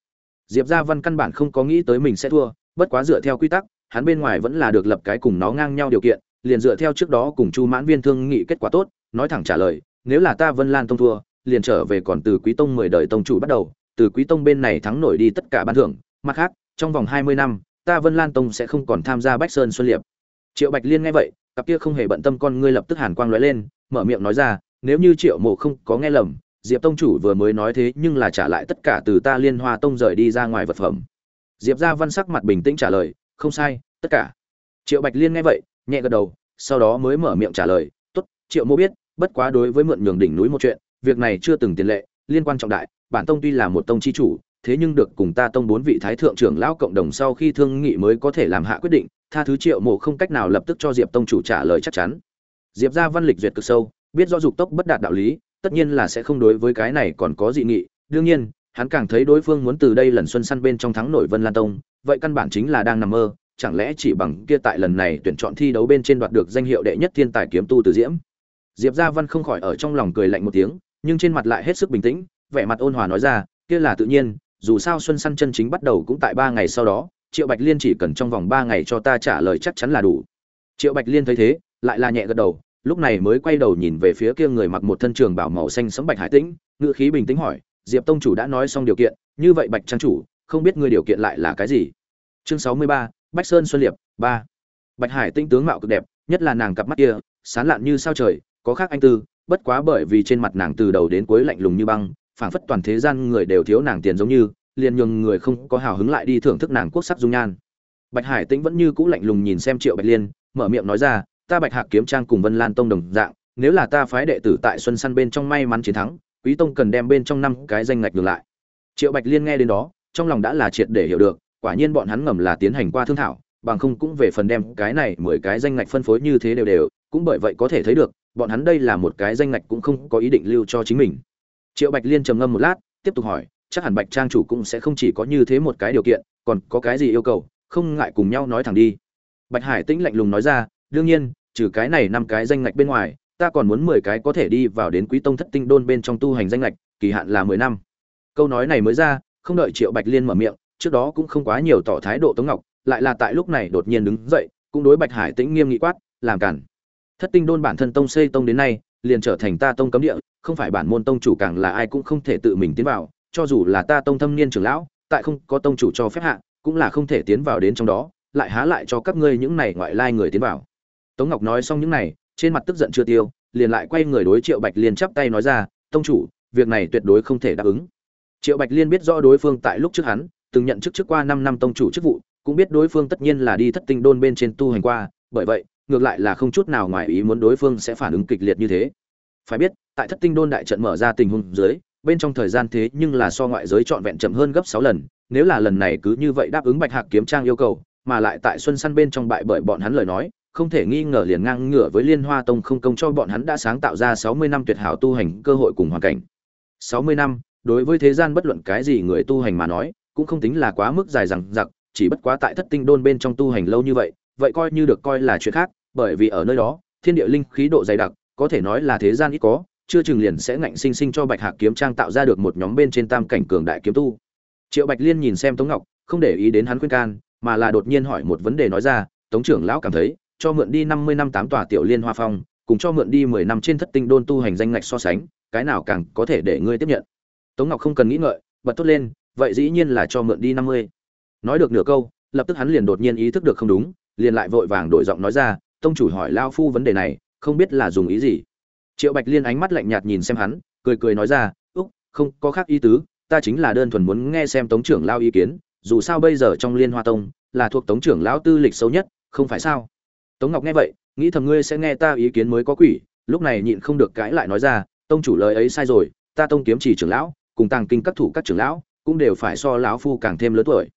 Diệp gia văn căn bản không có nghĩ tới mình sẽ thua, bất quá dựa theo quy tắc, hắn bên ngoài vẫn là được lập cái cùng nó ngang nhau điều kiện, liền dựa theo trước đó cùng chu mãn viên thương nghị kết quả tốt, nói thẳng trả lời, nếu là ta vân lan tông thua, liền trở về còn từ quý tông mười đời tông chủ bắt đầu, từ quý tông bên này thắng nổi đi tất cả ban thưởng. Mặt khác, trong vòng hai mươi năm, ta vân lan tông sẽ không còn tham gia bách sơn xuân liệp triệu bạch liên nghe vậy, cặp kia không hề bận tâm con ngươi lập tức hàn quang lóe lên, mở miệng nói ra, nếu như triệu mộ không có nghe lầm, diệp tông chủ vừa mới nói thế nhưng là trả lại tất cả từ ta liên hoa tông rời đi ra ngoài vật phẩm. Diệp ra văn sắc mặt bình tĩnh trả lời, không sai, tất cả. Triệu bạch liên nghe vậy, nhẹ gật đầu, sau đó mới mở miệng trả lời t ố t triệu mô biết, bất quá đối với mượn nhường đỉnh núi một chuyện, việc này chưa từng tiền lệ, liên quan trọng đại, bản tông tuy là một tông chi chủ thế nhưng được cùng ta tông bốn vị thái thượng trưởng lão cộng đồng sau khi thương nghị mới có thể làm hạ quyết định, tha thứ triệu mộ không cách nào lập tức cho diệp tông chủ trả lời chắc chắn. Diệp ra văn lịch duyệt cực sâu, biết do dục tốc bất đạt đạo lý, tất nhiên là sẽ không đối với cái này còn có dị nghị. Đương nhiên, hắn càng thấy đối phương muốn từ đây lần xuân săn bên trong thắng nổi vân lan tông, vậy căn bản chính là đang nằm mơ, chẳng lẽ chỉ bằng kia tại lần này tuyển chọn thi đấu bên trên đoạt được danh hiệu đệ nhất thiên tài kiếm tu từ diễm? Diệp gia văn không khỏi ở trong lòng cười lạnh một tiếng, nhưng trên mặt lại hết sức bình tĩnh, vẻ mặt ôn hòa nói ra, kia là tự nhiên dù sao xuân săn chân chính bắt đầu cũng tại ba ngày sau đó, triệu bạch liên chỉ cần trong vòng ba ngày cho ta trả lời chắc chắn là đủ. Triệu bạch liên thấy thế, lại là nhẹ gật đầu, lúc này mới quay đầu nhìn về phía kia người mặc một thân trường bảo màu xanh sẫm bạch hải tĩnh, ngữ khí bình tĩnh hỏi, diệp tông chủ đã nói xong điều kiện, như vậy bạch trang chủ, không biết ngươi điều kiện lại là cái gì? Chương sáu mươi ba, bách sơn xuân liệp, ba. Bạch hải Tĩnh tướng mạo cực đẹp, nhất là nàng cặp mắt kia, sán lạn như sao trời, có khác anh tư, bất quá bởi vì trên mặt nàng từ đầu đến cuối lạnh lùng như băng phảng phất toàn thế gian người đều thiếu nàng tiền giống như, liền nhường người không có hào hứng lại đi thưởng thức nàng quốc sắc dung nhan. Bạch hải tĩnh vẫn như cũ lạnh lùng nhìn xem triệu bạch liên, mở miệng nói ra, ta bạch hạc kiếm trang cùng vân lan tông đồng dạng, nếu là ta phái đệ tử tại xuân săn bên trong may mắn chiến thắng, quý tông cần đem bên trong năm cái danh ngạch ngược lại. Triệu bạch liên nghe đến đó, trong lòng đã là triệt để hiểu được, quả nhiên bọn hắn ngầm là tiến hành qua thương thảo, bằng không cũng về phần đem cái này mười cái danh ngạch phân phối như thế đều đều, cũng bởi vậy có thể thấy được, bọn hắn đây là một cái danh ngạch cũng không có ý định lưu cho chính mình triệu bạch liên trầm ngâm một lát, tiếp tục hỏi, chắc hẳn bạch trang chủ cũng sẽ không chỉ có như thế một cái điều kiện, còn có cái gì yêu cầu, không ngại cùng nhau nói thẳng đi. Bạch hải tĩnh lạnh lùng nói ra, đương nhiên, trừ cái này năm cái danh ngạch bên ngoài, ta còn muốn mười cái có thể đi vào đến quý tông thất tinh đôn bên trong tu hành danh ngạch, kỳ hạn là mười năm. Câu nói này mới ra, không đợi triệu bạch liên mở miệng, trước đó cũng không quá nhiều tỏ thái độ tống ngọc, lại là tại lúc này đột nhiên đứng dậy, cũng đối bạch hải tĩnh nghiêm nghị quát, làm cản. Thất tinh đôn bản thân tông xây tông đến nay liền trở thành ta tông cấm địa, không phải bản môn tông chủ càng là ai cũng không thể tự mình tiến vào, cho dù là ta tông thâm niên trưởng lão, tại không có tông chủ cho phép hạ, cũng là không thể tiến vào đến trong đó, lại há lại cho các ngươi những này ngoại lai người tiến vào. Tống ngọc nói xong những này, trên mặt tức giận chưa tiêu, liền lại quay người đối triệu bạch liên chắp tay nói ra, tông chủ, việc này tuyệt đối không thể đáp ứng. Triệu bạch liên biết rõ đối phương tại lúc trước hắn, từng nhận chức trước qua năm năm tông chủ chức vụ, cũng biết đối phương tất nhiên là đi thất tinh đôn bên trên tu hành qua, bởi vậy ngược lại là không chút nào ngoài ý muốn đối phương sẽ phản ứng kịch liệt như thế. Phải biết, tại thất tinh đôn đại trận mở ra tình huống dưới, bên trong thời gian thế nhưng là so ngoại giới trọn vẹn chậm hơn gấp sáu lần, nếu là lần này cứ như vậy đáp ứng bạch hạc kiếm trang yêu cầu, mà lại tại xuân săn bên trong bại bởi bọn hắn lời nói, không thể nghi ngờ liền ngang ngửa với liên hoa tông không công cho bọn hắn đã sáng tạo ra sáu mươi năm tuyệt hảo tu hành cơ hội cùng hoàn cảnh. Sáu mươi năm, đối với thế gian bất luận cái gì người tu hành mà nói, cũng không tính là quá mức dài dằng dặc, chỉ bất quá tại thất tinh đôn bên trong tu hành lâu như vậy vậy coi như được coi là chuyện khác, bởi vì ở nơi đó, thiên địa linh khí độ dày đặc, có thể nói là thế gian ít có, chưa chừng liền sẽ ngạnh sinh sinh cho bạch hạc kiếm trang tạo ra được một nhóm bên trên tam cảnh cường đại kiếm tu. Triệu bạch liên nhìn xem tống ngọc, không để ý đến hắn khuyên can, mà là đột nhiên hỏi một vấn đề nói ra, tống trưởng lão cảm thấy, cho mượn đi năm mươi năm tám tòa tiểu liên hoa phong, cùng cho mượn đi mười năm trên thất tinh đôn tu hành danh ngạch so sánh, cái nào càng có thể để ngươi tiếp nhận? Tống ngọc không cần nghĩ ngợi, bật tốt lên, vậy dĩ nhiên là cho mượn đi năm mươi. Nói được nửa câu, lập tức hắn liền đột nhiên ý thức được không đúng liền lại vội vàng đổi giọng nói ra, tông chủ hỏi lao phu vấn đề này, không biết là dùng ý gì? Triệu bạch liên ánh mắt lạnh nhạt nhìn xem hắn, cười cười nói ra, úc, không, có khác ý tứ, ta chính là đơn thuần muốn nghe xem tống trưởng lao ý kiến, dù sao bây giờ trong liên hoa tông, là thuộc tống trưởng lão tư lịch xấu nhất, không phải sao? Tống ngọc nghe vậy, nghĩ thầm ngươi sẽ nghe ta ý kiến mới có quỷ, lúc này nhịn không được cãi lại nói ra, tông chủ lời ấy sai rồi, ta tông kiếm chỉ trưởng lão, cùng tàng kinh các thủ các trưởng lão, cũng đều phải so lão phu càng thêm lớn tuổi.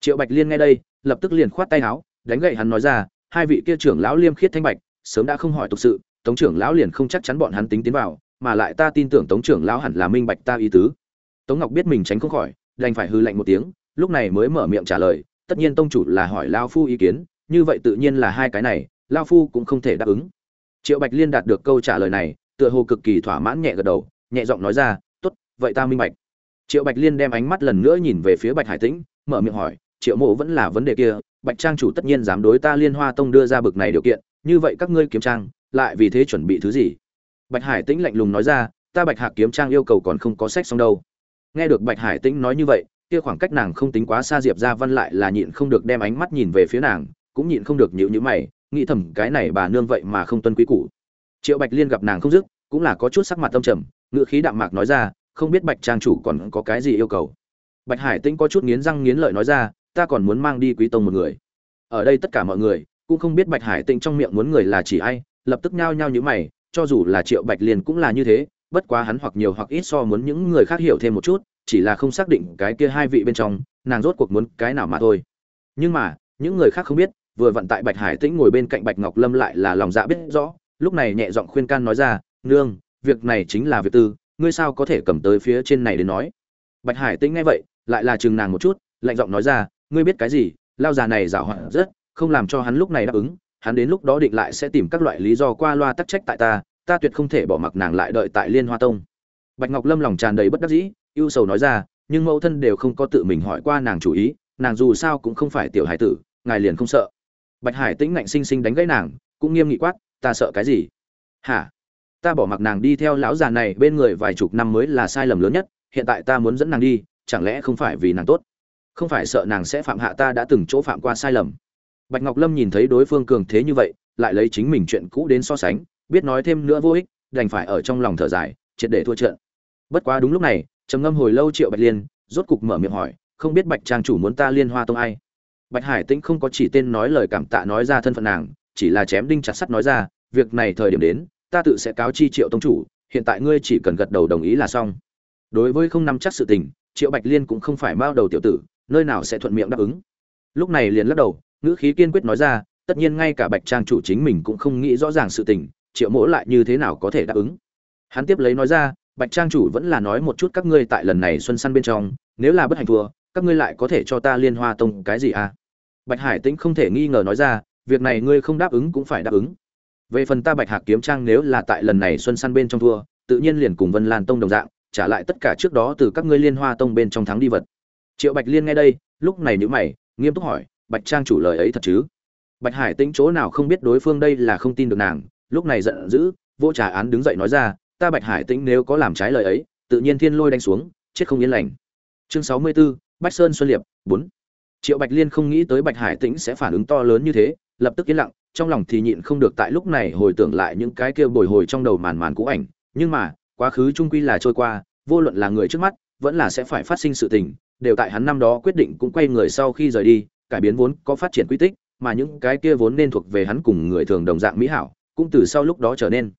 Triệu bạch liên nghe đây, lập tức liền khoát tay áo đánh gậy hắn nói ra, hai vị kia trưởng lão liêm khiết thanh bạch, sớm đã không hỏi tục sự, tống trưởng lão liền không chắc chắn bọn hắn tính tiến vào, mà lại ta tin tưởng tống trưởng lão hẳn là minh bạch ta ý tứ. Tống ngọc biết mình tránh không khỏi, đành phải hư lạnh một tiếng, lúc này mới mở miệng trả lời, tất nhiên tông chủ là hỏi lao phu ý kiến, như vậy tự nhiên là hai cái này lao phu cũng không thể đáp ứng. Triệu bạch liên đạt được câu trả lời này, tựa hồ cực kỳ thỏa mãn nhẹ gật đầu, nhẹ giọng nói ra, tốt, vậy ta minh bạch. Triệu bạch liên đem ánh mắt lần nữa nhìn về phía bạch hải tĩnh, mở miệng hỏi, triệu mộ vẫn là vấn đề kia bạch trang chủ tất nhiên dám đối ta liên hoa tông đưa ra bực này điều kiện, như vậy các ngươi kiếm trang, lại vì thế chuẩn bị thứ gì? Bạch hải tĩnh lạnh lùng nói ra, ta bạch hạc kiếm trang yêu cầu còn không có sách xong đâu. Nghe được bạch hải tĩnh nói như vậy, kia khoảng cách nàng không tính quá xa diệp ra văn lại là nhịn không được đem ánh mắt nhìn về phía nàng, cũng nhịn không được nhịu nhữ mày, nghĩ thầm cái này bà nương vậy mà không tuân quý củ. Triệu bạch liên gặp nàng không dứt, cũng là có chút sắc mặt tâm trầm ngựa khí đạm mạc nói ra, không biết bạch trang chủ còn có cái gì yêu cầu. Bạch hải tĩnh có chút nghiến răng nghiến lợi nói ra ta còn muốn mang đi quý tông một người. Ở đây tất cả mọi người cũng không biết bạch hải tĩnh trong miệng muốn người là chỉ ai, lập tức nhao nhao như mày, cho dù là triệu bạch liền cũng là như thế, bất quá hắn hoặc nhiều hoặc ít so muốn những người khác hiểu thêm một chút, chỉ là không xác định cái kia hai vị bên trong, nàng rốt cuộc muốn cái nào mà thôi. Nhưng mà, những người khác không biết, vừa vận tại bạch hải tĩnh ngồi bên cạnh bạch ngọc lâm lại là lòng dạ biết rõ, lúc này nhẹ giọng khuyên can nói ra, nương, việc này chính là việc tư, ngươi sao có thể cầm tới phía trên này đến nói? Bạch hải tĩnh nghe vậy, lại là chừng nàng một chút, lạnh giọng nói ra ngươi biết cái gì, lao già này giảo hoạt rất, không làm cho hắn lúc này đáp ứng, hắn đến lúc đó định lại sẽ tìm các loại lý do qua loa tắc trách tại ta ta tuyệt không thể bỏ mặc nàng lại đợi tại liên hoa tông. Bạch ngọc lâm lòng tràn đầy bất đắc dĩ, ưu sầu nói ra, nhưng mẫu thân đều không có tự mình hỏi qua nàng chủ ý, nàng dù sao cũng không phải tiểu hải tử, ngài liền không sợ. Bạch hải tĩnh ngạnh sinh sinh đánh gãy nàng, cũng nghiêm nghị quát, ta sợ cái gì? Hả? Ta bỏ mặc nàng đi theo lão già này bên người vài chục năm mới là sai lầm lớn nhất, hiện tại ta muốn dẫn nàng đi, chẳng lẽ không phải vì nàng tốt? Không phải sợ nàng sẽ phạm hạ ta đã từng chỗ phạm qua sai lầm. Bạch ngọc lâm nhìn thấy đối phương cường thế như vậy, lại lấy chính mình chuyện cũ đến so sánh, biết nói thêm nữa vô ích, đành phải ở trong lòng thở dài, triệt để thua trận. Bất quá đúng lúc này, trầm ngâm hồi lâu triệu bạch liên, rốt cục mở miệng hỏi, không biết bạch trang chủ muốn ta liên hoa tông ai? Bạch hải tĩnh không có chỉ tên nói lời cảm tạ nói ra thân phận nàng, chỉ là chém đinh chặt sắt nói ra, việc này thời điểm đến, ta tự sẽ cáo chi triệu tông chủ, hiện tại ngươi chỉ cần gật đầu đồng ý là xong. Đối với không nắm chắc sự tình, triệu bạch liên cũng không phải mao đầu tiểu tử nơi nào sẽ thuận miệng đáp ứng. Lúc này liền lắc đầu, ngữ khí kiên quyết nói ra, tất nhiên ngay cả bạch trang chủ chính mình cũng không nghĩ rõ ràng sự tình, triệu mỗ lại như thế nào có thể đáp ứng. Hắn tiếp lấy nói ra, bạch trang chủ vẫn là nói một chút các ngươi tại lần này xuân săn bên trong, nếu là bất hạnh thua, các ngươi lại có thể cho ta liên hoa tông cái gì à? Bạch hải tĩnh không thể nghi ngờ nói ra, việc này ngươi không đáp ứng cũng phải đáp ứng. Về phần ta bạch hạc kiếm trang nếu là tại lần này xuân săn bên trong thua, tự nhiên liền cùng vân lan tông đồng dạng, trả lại tất cả trước đó từ các ngươi liên hoa tông bên trong thắng đi vật triệu bạch liên nghe đây lúc này nhữ mày nghiêm túc hỏi bạch trang chủ lời ấy thật chứ? Bạch hải tĩnh chỗ nào không biết đối phương đây là không tin được nàng lúc này giận dữ vô trà án đứng dậy nói ra ta bạch hải tĩnh nếu có làm trái lời ấy tự nhiên thiên lôi đánh xuống chết không yên lành. Chương sáu mươi 64, bách sơn xuân liệp bốn. Triệu bạch liên không nghĩ tới bạch hải tĩnh sẽ phản ứng to lớn như thế lập tức yên lặng trong lòng thì nhịn không được tại lúc này hồi tưởng lại những cái kia bồi hồi trong đầu màn màn cũ ảnh. Nhưng mà quá khứ trung quy là trôi qua vô luận là người trước mắt vẫn là sẽ phải phát sinh sự tình đều tại hắn năm đó quyết định cũng quay người sau khi rời đi, cải biến vốn có phát triển quy tích, mà những cái kia vốn nên thuộc về hắn cùng người thường đồng dạng mỹ hảo, cũng từ sau lúc đó trở nên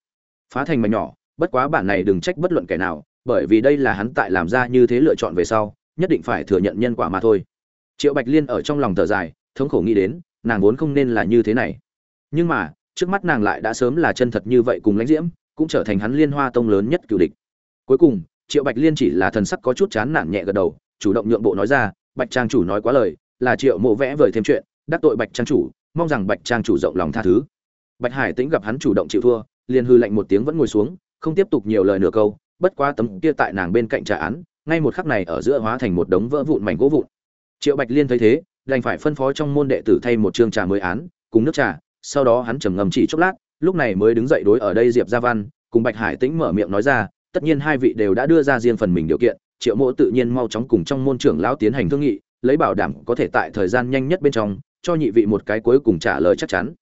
phá thành mảnh nhỏ. Bất quá bản này đừng trách bất luận kẻ nào, bởi vì đây là hắn tại làm ra như thế lựa chọn về sau, nhất định phải thừa nhận nhân quả mà thôi. Triệu bạch liên ở trong lòng thở dài, thống khổ nghĩ đến, nàng vốn không nên là như thế này. Nhưng mà, trước mắt nàng lại đã sớm là chân thật như vậy cùng lãnh diễm, cũng trở thành hắn liên hoa tông lớn nhất cựu địch. Cuối cùng, triệu bạch liên chỉ là thần sắc có chút chán nản nhẹ gật đầu chủ động nhượng bộ nói ra, bạch trang chủ nói quá lời, là triệu mộ vẽ vời thêm chuyện, đắc tội bạch trang chủ, mong rằng bạch trang chủ rộng lòng tha thứ. Bạch hải tĩnh gặp hắn chủ động chịu thua, liền hư lạnh một tiếng vẫn ngồi xuống, không tiếp tục nhiều lời nửa câu, bất quá tấm kia tại nàng bên cạnh trả án, ngay một khắc này ở giữa hóa thành một đống vỡ vụn mảnh gỗ vụn. Triệu bạch liên thấy thế, đành phải phân phó trong môn đệ tử thay một chương trà mới án, cùng nước trà, sau đó hắn trầm ngầm chỉ chốc lát, lúc này mới đứng dậy đối ở đây diệp gia văn, cùng bạch hải tĩnh mở miệng nói ra, tất nhiên hai vị đều đã đưa ra riêng phần mình điều kiện triệu mộ tự nhiên mau chóng cùng trong môn trưởng lão tiến hành thương nghị, lấy bảo đảm có thể tại thời gian nhanh nhất bên trong, cho nhị vị một cái cuối cùng trả lời chắc chắn.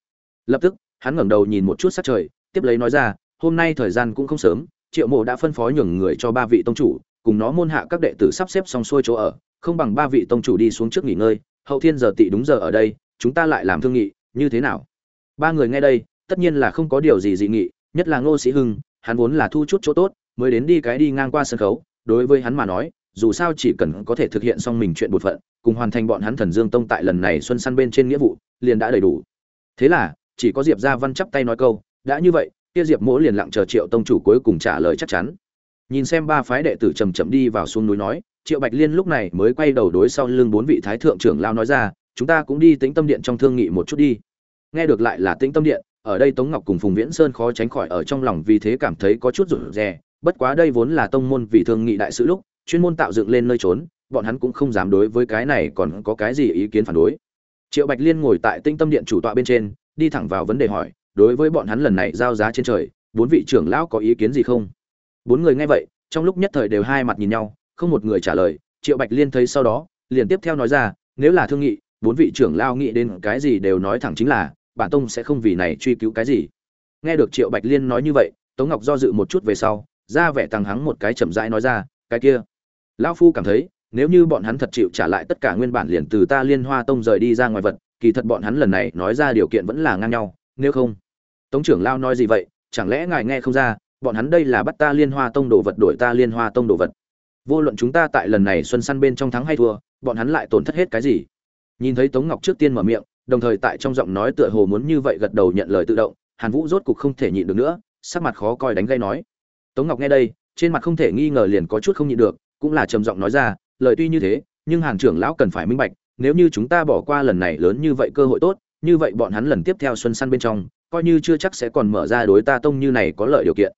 Lập tức, hắn ngẩng đầu nhìn một chút sát trời, tiếp lấy nói ra, hôm nay thời gian cũng không sớm, triệu mộ đã phân phó nhường người cho ba vị tông chủ, cùng nó môn hạ các đệ tử sắp xếp xong xuôi chỗ ở, không bằng ba vị tông chủ đi xuống trước nghỉ ngơi, hậu thiên giờ tị đúng giờ ở đây, chúng ta lại làm thương nghị, như thế nào? Ba người nghe đây, tất nhiên là không có điều gì dị nghị, nhất là ngô sĩ hưng, hắn vốn là thu chút chỗ tốt, mới đến đi cái đi ngang qua sân khấu đối với hắn mà nói, dù sao chỉ cần có thể thực hiện xong mình chuyện bột phận, cùng hoàn thành bọn hắn thần dương tông tại lần này xuân săn bên trên nghĩa vụ, liền đã đầy đủ. Thế là, chỉ có diệp gia văn chắp tay nói câu, đã như vậy, kia diệp mỗ liền lặng chờ triệu tông chủ cuối cùng trả lời chắc chắn. Nhìn xem ba phái đệ tử chầm chậm đi vào xuống núi nói, triệu bạch liên lúc này mới quay đầu đối sau lưng bốn vị thái thượng trưởng lao nói ra, chúng ta cũng đi tĩnh tâm điện trong thương nghị một chút đi. Nghe được lại là tĩnh tâm điện, ở đây tống ngọc cùng phùng viễn sơn khó tránh khỏi ở trong lòng vì thế cảm thấy có chút rủ rè bất quá đây vốn là tông môn vì thương nghị đại sự lúc, chuyên môn tạo dựng lên nơi trốn, bọn hắn cũng không dám đối với cái này còn có cái gì ý kiến phản đối. Triệu bạch liên ngồi tại tinh tâm điện chủ tọa bên trên, đi thẳng vào vấn đề hỏi, đối với bọn hắn lần này giao giá trên trời, bốn vị trưởng lão có ý kiến gì không? Bốn người nghe vậy, trong lúc nhất thời đều hai mặt nhìn nhau, không một người trả lời, triệu bạch liên thấy sau đó, liền tiếp theo nói ra, nếu là thương nghị, bốn vị trưởng lao nghĩ đến cái gì đều nói thẳng chính là, bản tông sẽ không vì này truy cứu cái gì. Nghe được triệu bạch liên nói như vậy, tống ngọc do dự một chút về sau ra vẻ tăng hắng một cái chậm rãi nói ra, cái kia. Lão phu cảm thấy, nếu như bọn hắn thật chịu trả lại tất cả nguyên bản liền từ ta liên hoa tông rời đi ra ngoài vật, kỳ thật bọn hắn lần này nói ra điều kiện vẫn là ngang nhau, nếu không. Tống trưởng lao nói gì vậy, chẳng lẽ ngài nghe không ra, bọn hắn đây là bắt ta liên hoa tông đồ vật đổi ta liên hoa tông đồ vật. Vô luận chúng ta tại lần này xuân săn bên trong thắng hay thua, bọn hắn lại tổn thất hết cái gì? Nhìn thấy tống ngọc trước tiên mở miệng, đồng thời tại trong giọng nói tựa hồ muốn như vậy gật đầu nhận lời tự động, hàn vũ rốt cục không thể nhịn được nữa, sắc mặt khó coi đánh gây nói tống ngọc nghe đây, trên mặt không thể nghi ngờ liền có chút không nhịn được, cũng là trầm giọng nói ra, lời tuy như thế, nhưng hàn trưởng lão cần phải minh bạch, nếu như chúng ta bỏ qua lần này lớn như vậy cơ hội tốt, như vậy bọn hắn lần tiếp theo xuân săn bên trong, coi như chưa chắc sẽ còn mở ra đối ta tông như này có lợi điều kiện.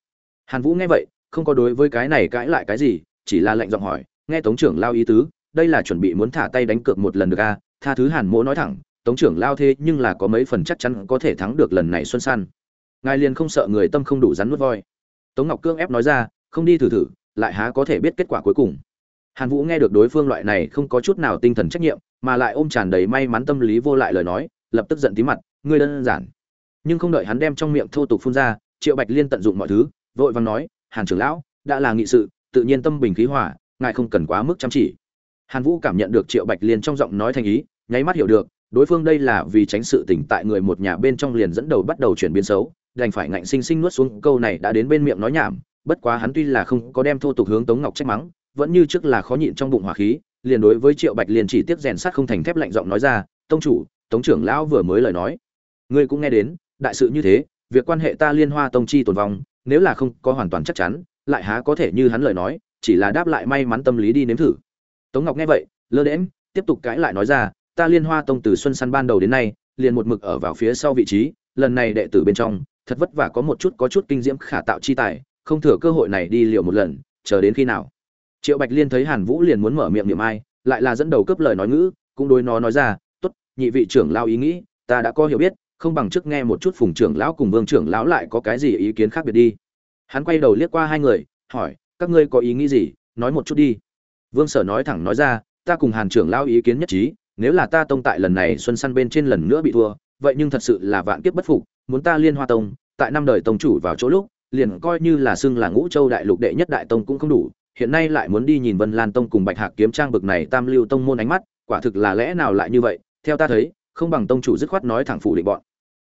Hàn vũ nghe vậy, không có đối với cái này cãi lại cái gì, chỉ là lệnh giọng hỏi, nghe tống trưởng lao ý tứ, đây là chuẩn bị muốn thả tay đánh cược một lần được a à? tha thứ hàn mỗ nói thẳng, tống trưởng lao thế nhưng là có mấy phần chắc chắn có thể thắng được lần này xuân săn. Ngài liền không sợ người tâm không đủ rắn nuốt voi tống ngọc cương ép nói ra, không đi thử thử, lại há có thể biết kết quả cuối cùng. Hàn vũ nghe được đối phương loại này không có chút nào tinh thần trách nhiệm, mà lại ôm tràn đầy may mắn tâm lý vô lại lời nói, lập tức giận tí mặt, ngươi đơn giản. Nhưng không đợi hắn đem trong miệng thô tục phun ra, triệu bạch liên tận dụng mọi thứ, vội vàng nói, hàn trưởng lão, đã là nghị sự, tự nhiên tâm bình khí hòa, ngài không cần quá mức chăm chỉ. Hàn vũ cảm nhận được triệu bạch liên trong giọng nói thành ý, nháy mắt hiểu được đối phương đây là vì tránh sự tỉnh tại người một nhà bên trong liền dẫn đầu bắt đầu chuyển biến xấu, đành phải ngạnh sinh sinh nuốt xuống câu này đã đến bên miệng nói nhảm, bất quá hắn tuy là không có đem thô tục hướng tống ngọc trách mắng, vẫn như trước là khó nhịn trong bụng hỏa khí, liền đối với triệu bạch liền chỉ tiếp rèn sắt không thành thép lạnh giọng nói ra, tông chủ, tống trưởng lão vừa mới lời nói. Ngươi cũng nghe đến, đại sự như thế, việc quan hệ ta liên hoa tông chi tồn vong, nếu là không có hoàn toàn chắc chắn, lại há có thể như hắn lời nói, chỉ là đáp lại may mắn tâm lý đi nếm thử. Tống ngọc nghe vậy, lơ đễm tiếp tục cãi lại nói ra ta liên hoa tông từ xuân săn ban đầu đến nay, liền một mực ở vào phía sau vị trí, lần này đệ tử bên trong, thật vất vả có một chút có chút kinh diễm khả tạo chi tài, không thừa cơ hội này đi liệu một lần, chờ đến khi nào. Triệu bạch liên thấy hàn vũ liền muốn mở miệng niệm ai, lại là dẫn đầu cấp lời nói ngữ, cũng đối nó nói ra, tốt, nhị vị trưởng lao ý nghĩ, ta đã có hiểu biết, không bằng trước nghe một chút phùng trưởng lão cùng vương trưởng lão lại có cái gì ý kiến khác biệt đi. Hắn quay đầu liếc qua hai người, hỏi, các ngươi có ý nghĩ gì? Nói một chút đi. Vương sở nói thẳng nói ra, ta cùng hàn trưởng lão ý kiến nhất trí nếu là ta tông tại lần này xuân săn bên trên lần nữa bị thua vậy nhưng thật sự là vạn kiếp bất phục muốn ta liên hoa tông tại năm đời tông chủ vào chỗ lúc liền coi như là xưng là ngũ châu đại lục đệ nhất đại tông cũng không đủ hiện nay lại muốn đi nhìn Vân Lan Tông cùng Bạch Hạc kiếm trang bực này Tam Lưu Tông môn ánh mắt, quả thực là lẽ nào lại như vậy? Theo ta thấy, không bằng tông chủ dứt khoát nói thẳng phủ định bọn.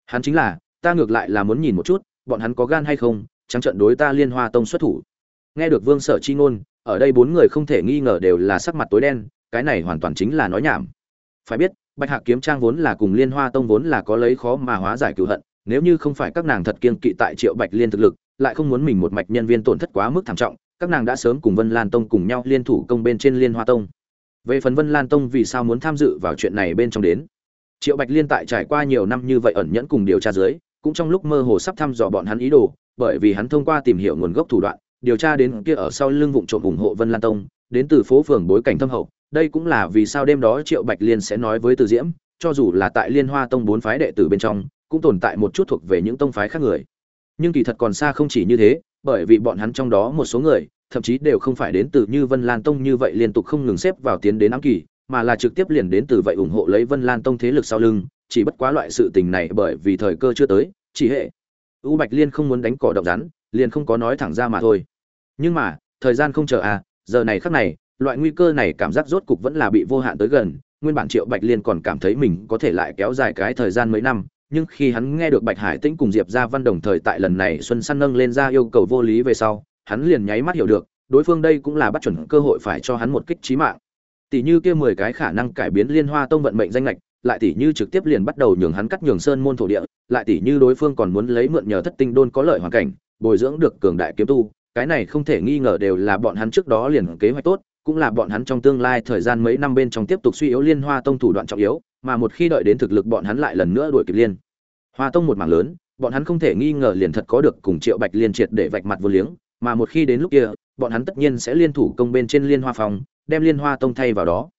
Hắn chính là, ta ngược lại là muốn nhìn một chút, bọn hắn có gan hay không, trắng trận đối ta Liên Hoa Tông xuất thủ. Nghe được Vương Sở chi ngôn, ở đây bốn người không thể nghi ngờ đều là sắc mặt tối đen, cái này hoàn toàn chính là nói nhảm. Phải biết, Bạch Hạc kiếm trang vốn là cùng Liên Hoa Tông vốn là có lấy khó mà hóa giải cựu hận, nếu như không phải các nàng thật kiên kỵ tại Triệu Bạch Liên thực lực, lại không muốn mình một mạch nhân viên tổn thất quá mức thảm trọng, các nàng đã sớm cùng Vân Lan Tông cùng nhau liên thủ công bên trên Liên Hoa Tông. Về phần Vân Lan Tông vì sao muốn tham dự vào chuyện này bên trong đến? Triệu Bạch Liên tại trải qua nhiều năm như vậy ẩn nhẫn cùng điều tra dưới, cũng trong lúc mơ hồ sắp thăm dò bọn hắn ý đồ, bởi vì hắn thông qua tìm hiểu nguồn gốc thủ đoạn, điều tra đến kia ở sau lưng vụ trộm ủng hộ Vân Lan Tông, đến từ phố phường bối cảnh thâm hậu, đây cũng là vì sao đêm đó Triệu Bạch Liên sẽ nói với Từ Diễm, cho dù là tại Liên Hoa Tông bốn phái đệ tử bên trong, cũng tồn tại một chút thuộc về những tông phái khác người. Nhưng kỳ thật còn xa không chỉ như thế, bởi vì bọn hắn trong đó một số người, thậm chí đều không phải đến từ như Vân Lan Tông như vậy liên tục không ngừng xếp vào tiến đến ám kỳ, mà là trực tiếp liền đến từ vậy ủng hộ lấy Vân Lan Tông thế lực sau lưng, chỉ bất quá loại sự tình này bởi vì thời cơ chưa tới, chỉ hệ U Bạch Liên không muốn đánh cỏ động rắn, liền không có nói thẳng ra mà thôi. Nhưng mà, thời gian không chờ à, giờ này khắc này, loại nguy cơ này cảm giác rốt cục vẫn là bị vô hạn tới gần, nguyên bản Triệu Bạch Liên còn cảm thấy mình có thể lại kéo dài cái thời gian mấy năm, nhưng khi hắn nghe được Bạch Hải Tĩnh cùng Diệp Gia Văn đồng thời tại lần này Xuân Săn nâng lên ra yêu cầu vô lý về sau, hắn liền nháy mắt hiểu được, đối phương đây cũng là bắt chuẩn cơ hội phải cho hắn một kích trí mạng. Tỷ như kia 10 cái khả năng cải biến Liên Hoa Tông vận mệnh danh lệch lại tỷ như trực tiếp liền bắt đầu nhường hắn cắt nhường sơn môn thổ địa, lại tỷ như đối phương còn muốn lấy mượn nhờ thất tinh đôn có lợi hoàn cảnh, bồi dưỡng được cường đại kiếm tu, cái này không thể nghi ngờ đều là bọn hắn trước đó liền kế hoạch tốt, cũng là bọn hắn trong tương lai thời gian mấy năm bên trong tiếp tục suy yếu Liên Hoa Tông thủ đoạn trọng yếu, mà một khi đợi đến thực lực bọn hắn lại lần nữa đuổi kịp Liên Hoa Tông một mảng lớn, bọn hắn không thể nghi ngờ liền thật có được cùng Triệu Bạch liên triệt để vạch mặt vô liếng, mà một khi đến lúc kia, bọn hắn tất nhiên sẽ liên thủ công bên trên Liên Hoa Phòng, đem Liên Hoa Tông thay vào đó.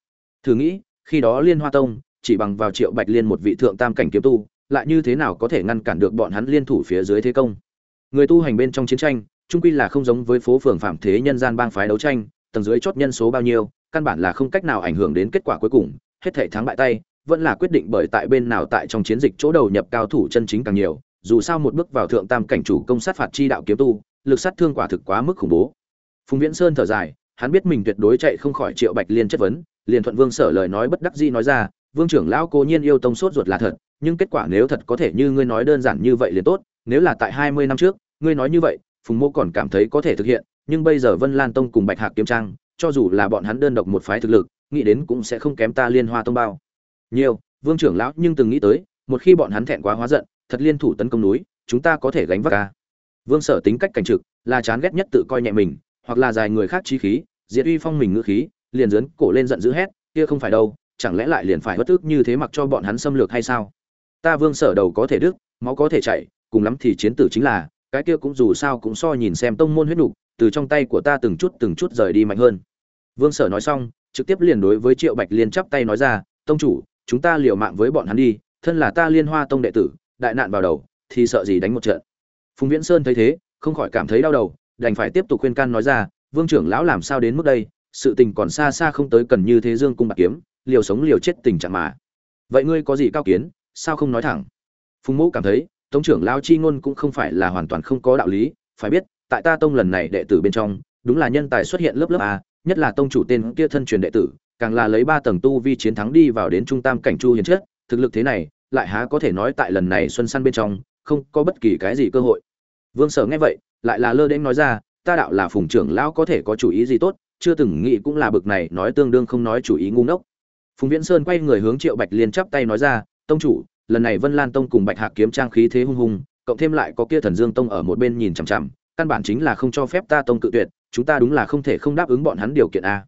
Thử nghĩ, khi đó Liên Hoa Tông chỉ bằng vào Triệu Bạch Liên một vị thượng tam cảnh kiếm tu, lại như thế nào có thể ngăn cản được bọn hắn liên thủ phía dưới thế công? Người tu hành bên trong chiến tranh, chung quy là không giống với phố phường phạm thế nhân gian bang phái đấu tranh, tầng dưới chốt nhân số bao nhiêu, căn bản là không cách nào ảnh hưởng đến kết quả cuối cùng, hết thảy thắng bại tay, vẫn là quyết định bởi tại bên nào tại trong chiến dịch chỗ đầu nhập cao thủ chân chính càng nhiều, dù sao một bước vào thượng tam cảnh chủ công sát phạt chi đạo kiếm tu, lực sát thương quả thực quá mức khủng bố. Phùng Viễn Sơn thở dài, hắn biết mình tuyệt đối chạy không khỏi Triệu Bạch Liên chất vấn, liền thuận Vương Sở lời nói bất đắc dĩ nói ra, Vương trưởng lão cố nhiên yêu tông sốt ruột là thật, nhưng kết quả nếu thật có thể như ngươi nói đơn giản như vậy liền tốt, nếu là tại 20 năm trước, ngươi nói như vậy, Phùng Mộ còn cảm thấy có thể thực hiện, nhưng bây giờ Vân Lan Tông cùng Bạch Hạc Kiếm Trang, cho dù là bọn hắn đơn độc một phái thực lực, nghĩ đến cũng sẽ không kém ta Liên Hoa Tông bao. Nhiều, Vương trưởng lão nhưng từng nghĩ tới, một khi bọn hắn thẹn quá hóa giận, thật liên thủ tấn công núi, chúng ta có thể gánh vác a Vương Sở tính cách cảnh trực, là chán ghét nhất tự coi nhẹ mình, hoặc là dài người khác chí khí, diệt uy phong mình ngữ khí, liền giớn cổ lên giận dữ hét, kia không phải đâu, chẳng lẽ lại liền phải bất tức như thế mặc cho bọn hắn xâm lược hay sao? Ta Vương Sở đầu có thể đứt, máu có thể chảy, cùng lắm thì chiến tử chính là, cái kia cũng dù sao cũng so nhìn xem tông môn huyết nục, từ trong tay của ta từng chút từng chút rời đi mạnh hơn. Vương Sở nói xong, trực tiếp liền đối với Triệu Bạch Liên chắp tay nói ra, "Tông chủ, chúng ta liều mạng với bọn hắn đi, thân là ta Liên Hoa tông đệ tử, đại nạn vào đầu, thì sợ gì đánh một trận." Phùng Viễn Sơn thấy thế, không khỏi cảm thấy đau đầu, đành phải tiếp tục khuyên can nói ra, "Vương trưởng lão làm sao đến mức đây, sự tình còn xa xa không tới cần như thế dương cung bạc kiếm, liều sống liều chết tình trạng mà." Vậy ngươi có gì cao kiến, sao không nói thẳng? Phùng Mộ cảm thấy, tông trưởng lão chi ngôn cũng không phải là hoàn toàn không có đạo lý, phải biết, tại ta tông lần này đệ tử bên trong, đúng là nhân tài xuất hiện lớp lớp a, nhất là tông chủ tên kia thân truyền đệ tử, càng là lấy ba tầng tu vi chiến thắng đi vào đến trung tam cảnh chu hiền chất, thực lực thế này, lại há có thể nói tại lần này xuân săn bên trong, không có bất kỳ cái gì cơ hội. Vương Sở nghe vậy, lại là lơ đến nói ra, ta đạo là phùng trưởng lão có thể có chủ ý gì tốt, chưa từng nghĩ cũng là bực này, nói tương đương không nói chủ ý ngu ngốc. Phùng Viễn Sơn quay người hướng Triệu Bạch Liên chắp tay nói ra, tông chủ, lần này Vân Lan Tông cùng Bạch Hạc kiếm trang khí thế hung hùng, cộng thêm lại có kia Thần Dương Tông ở một bên nhìn chằm chằm, căn bản chính là không cho phép ta tông cự tuyệt, chúng ta đúng là không thể không đáp ứng bọn hắn điều kiện a.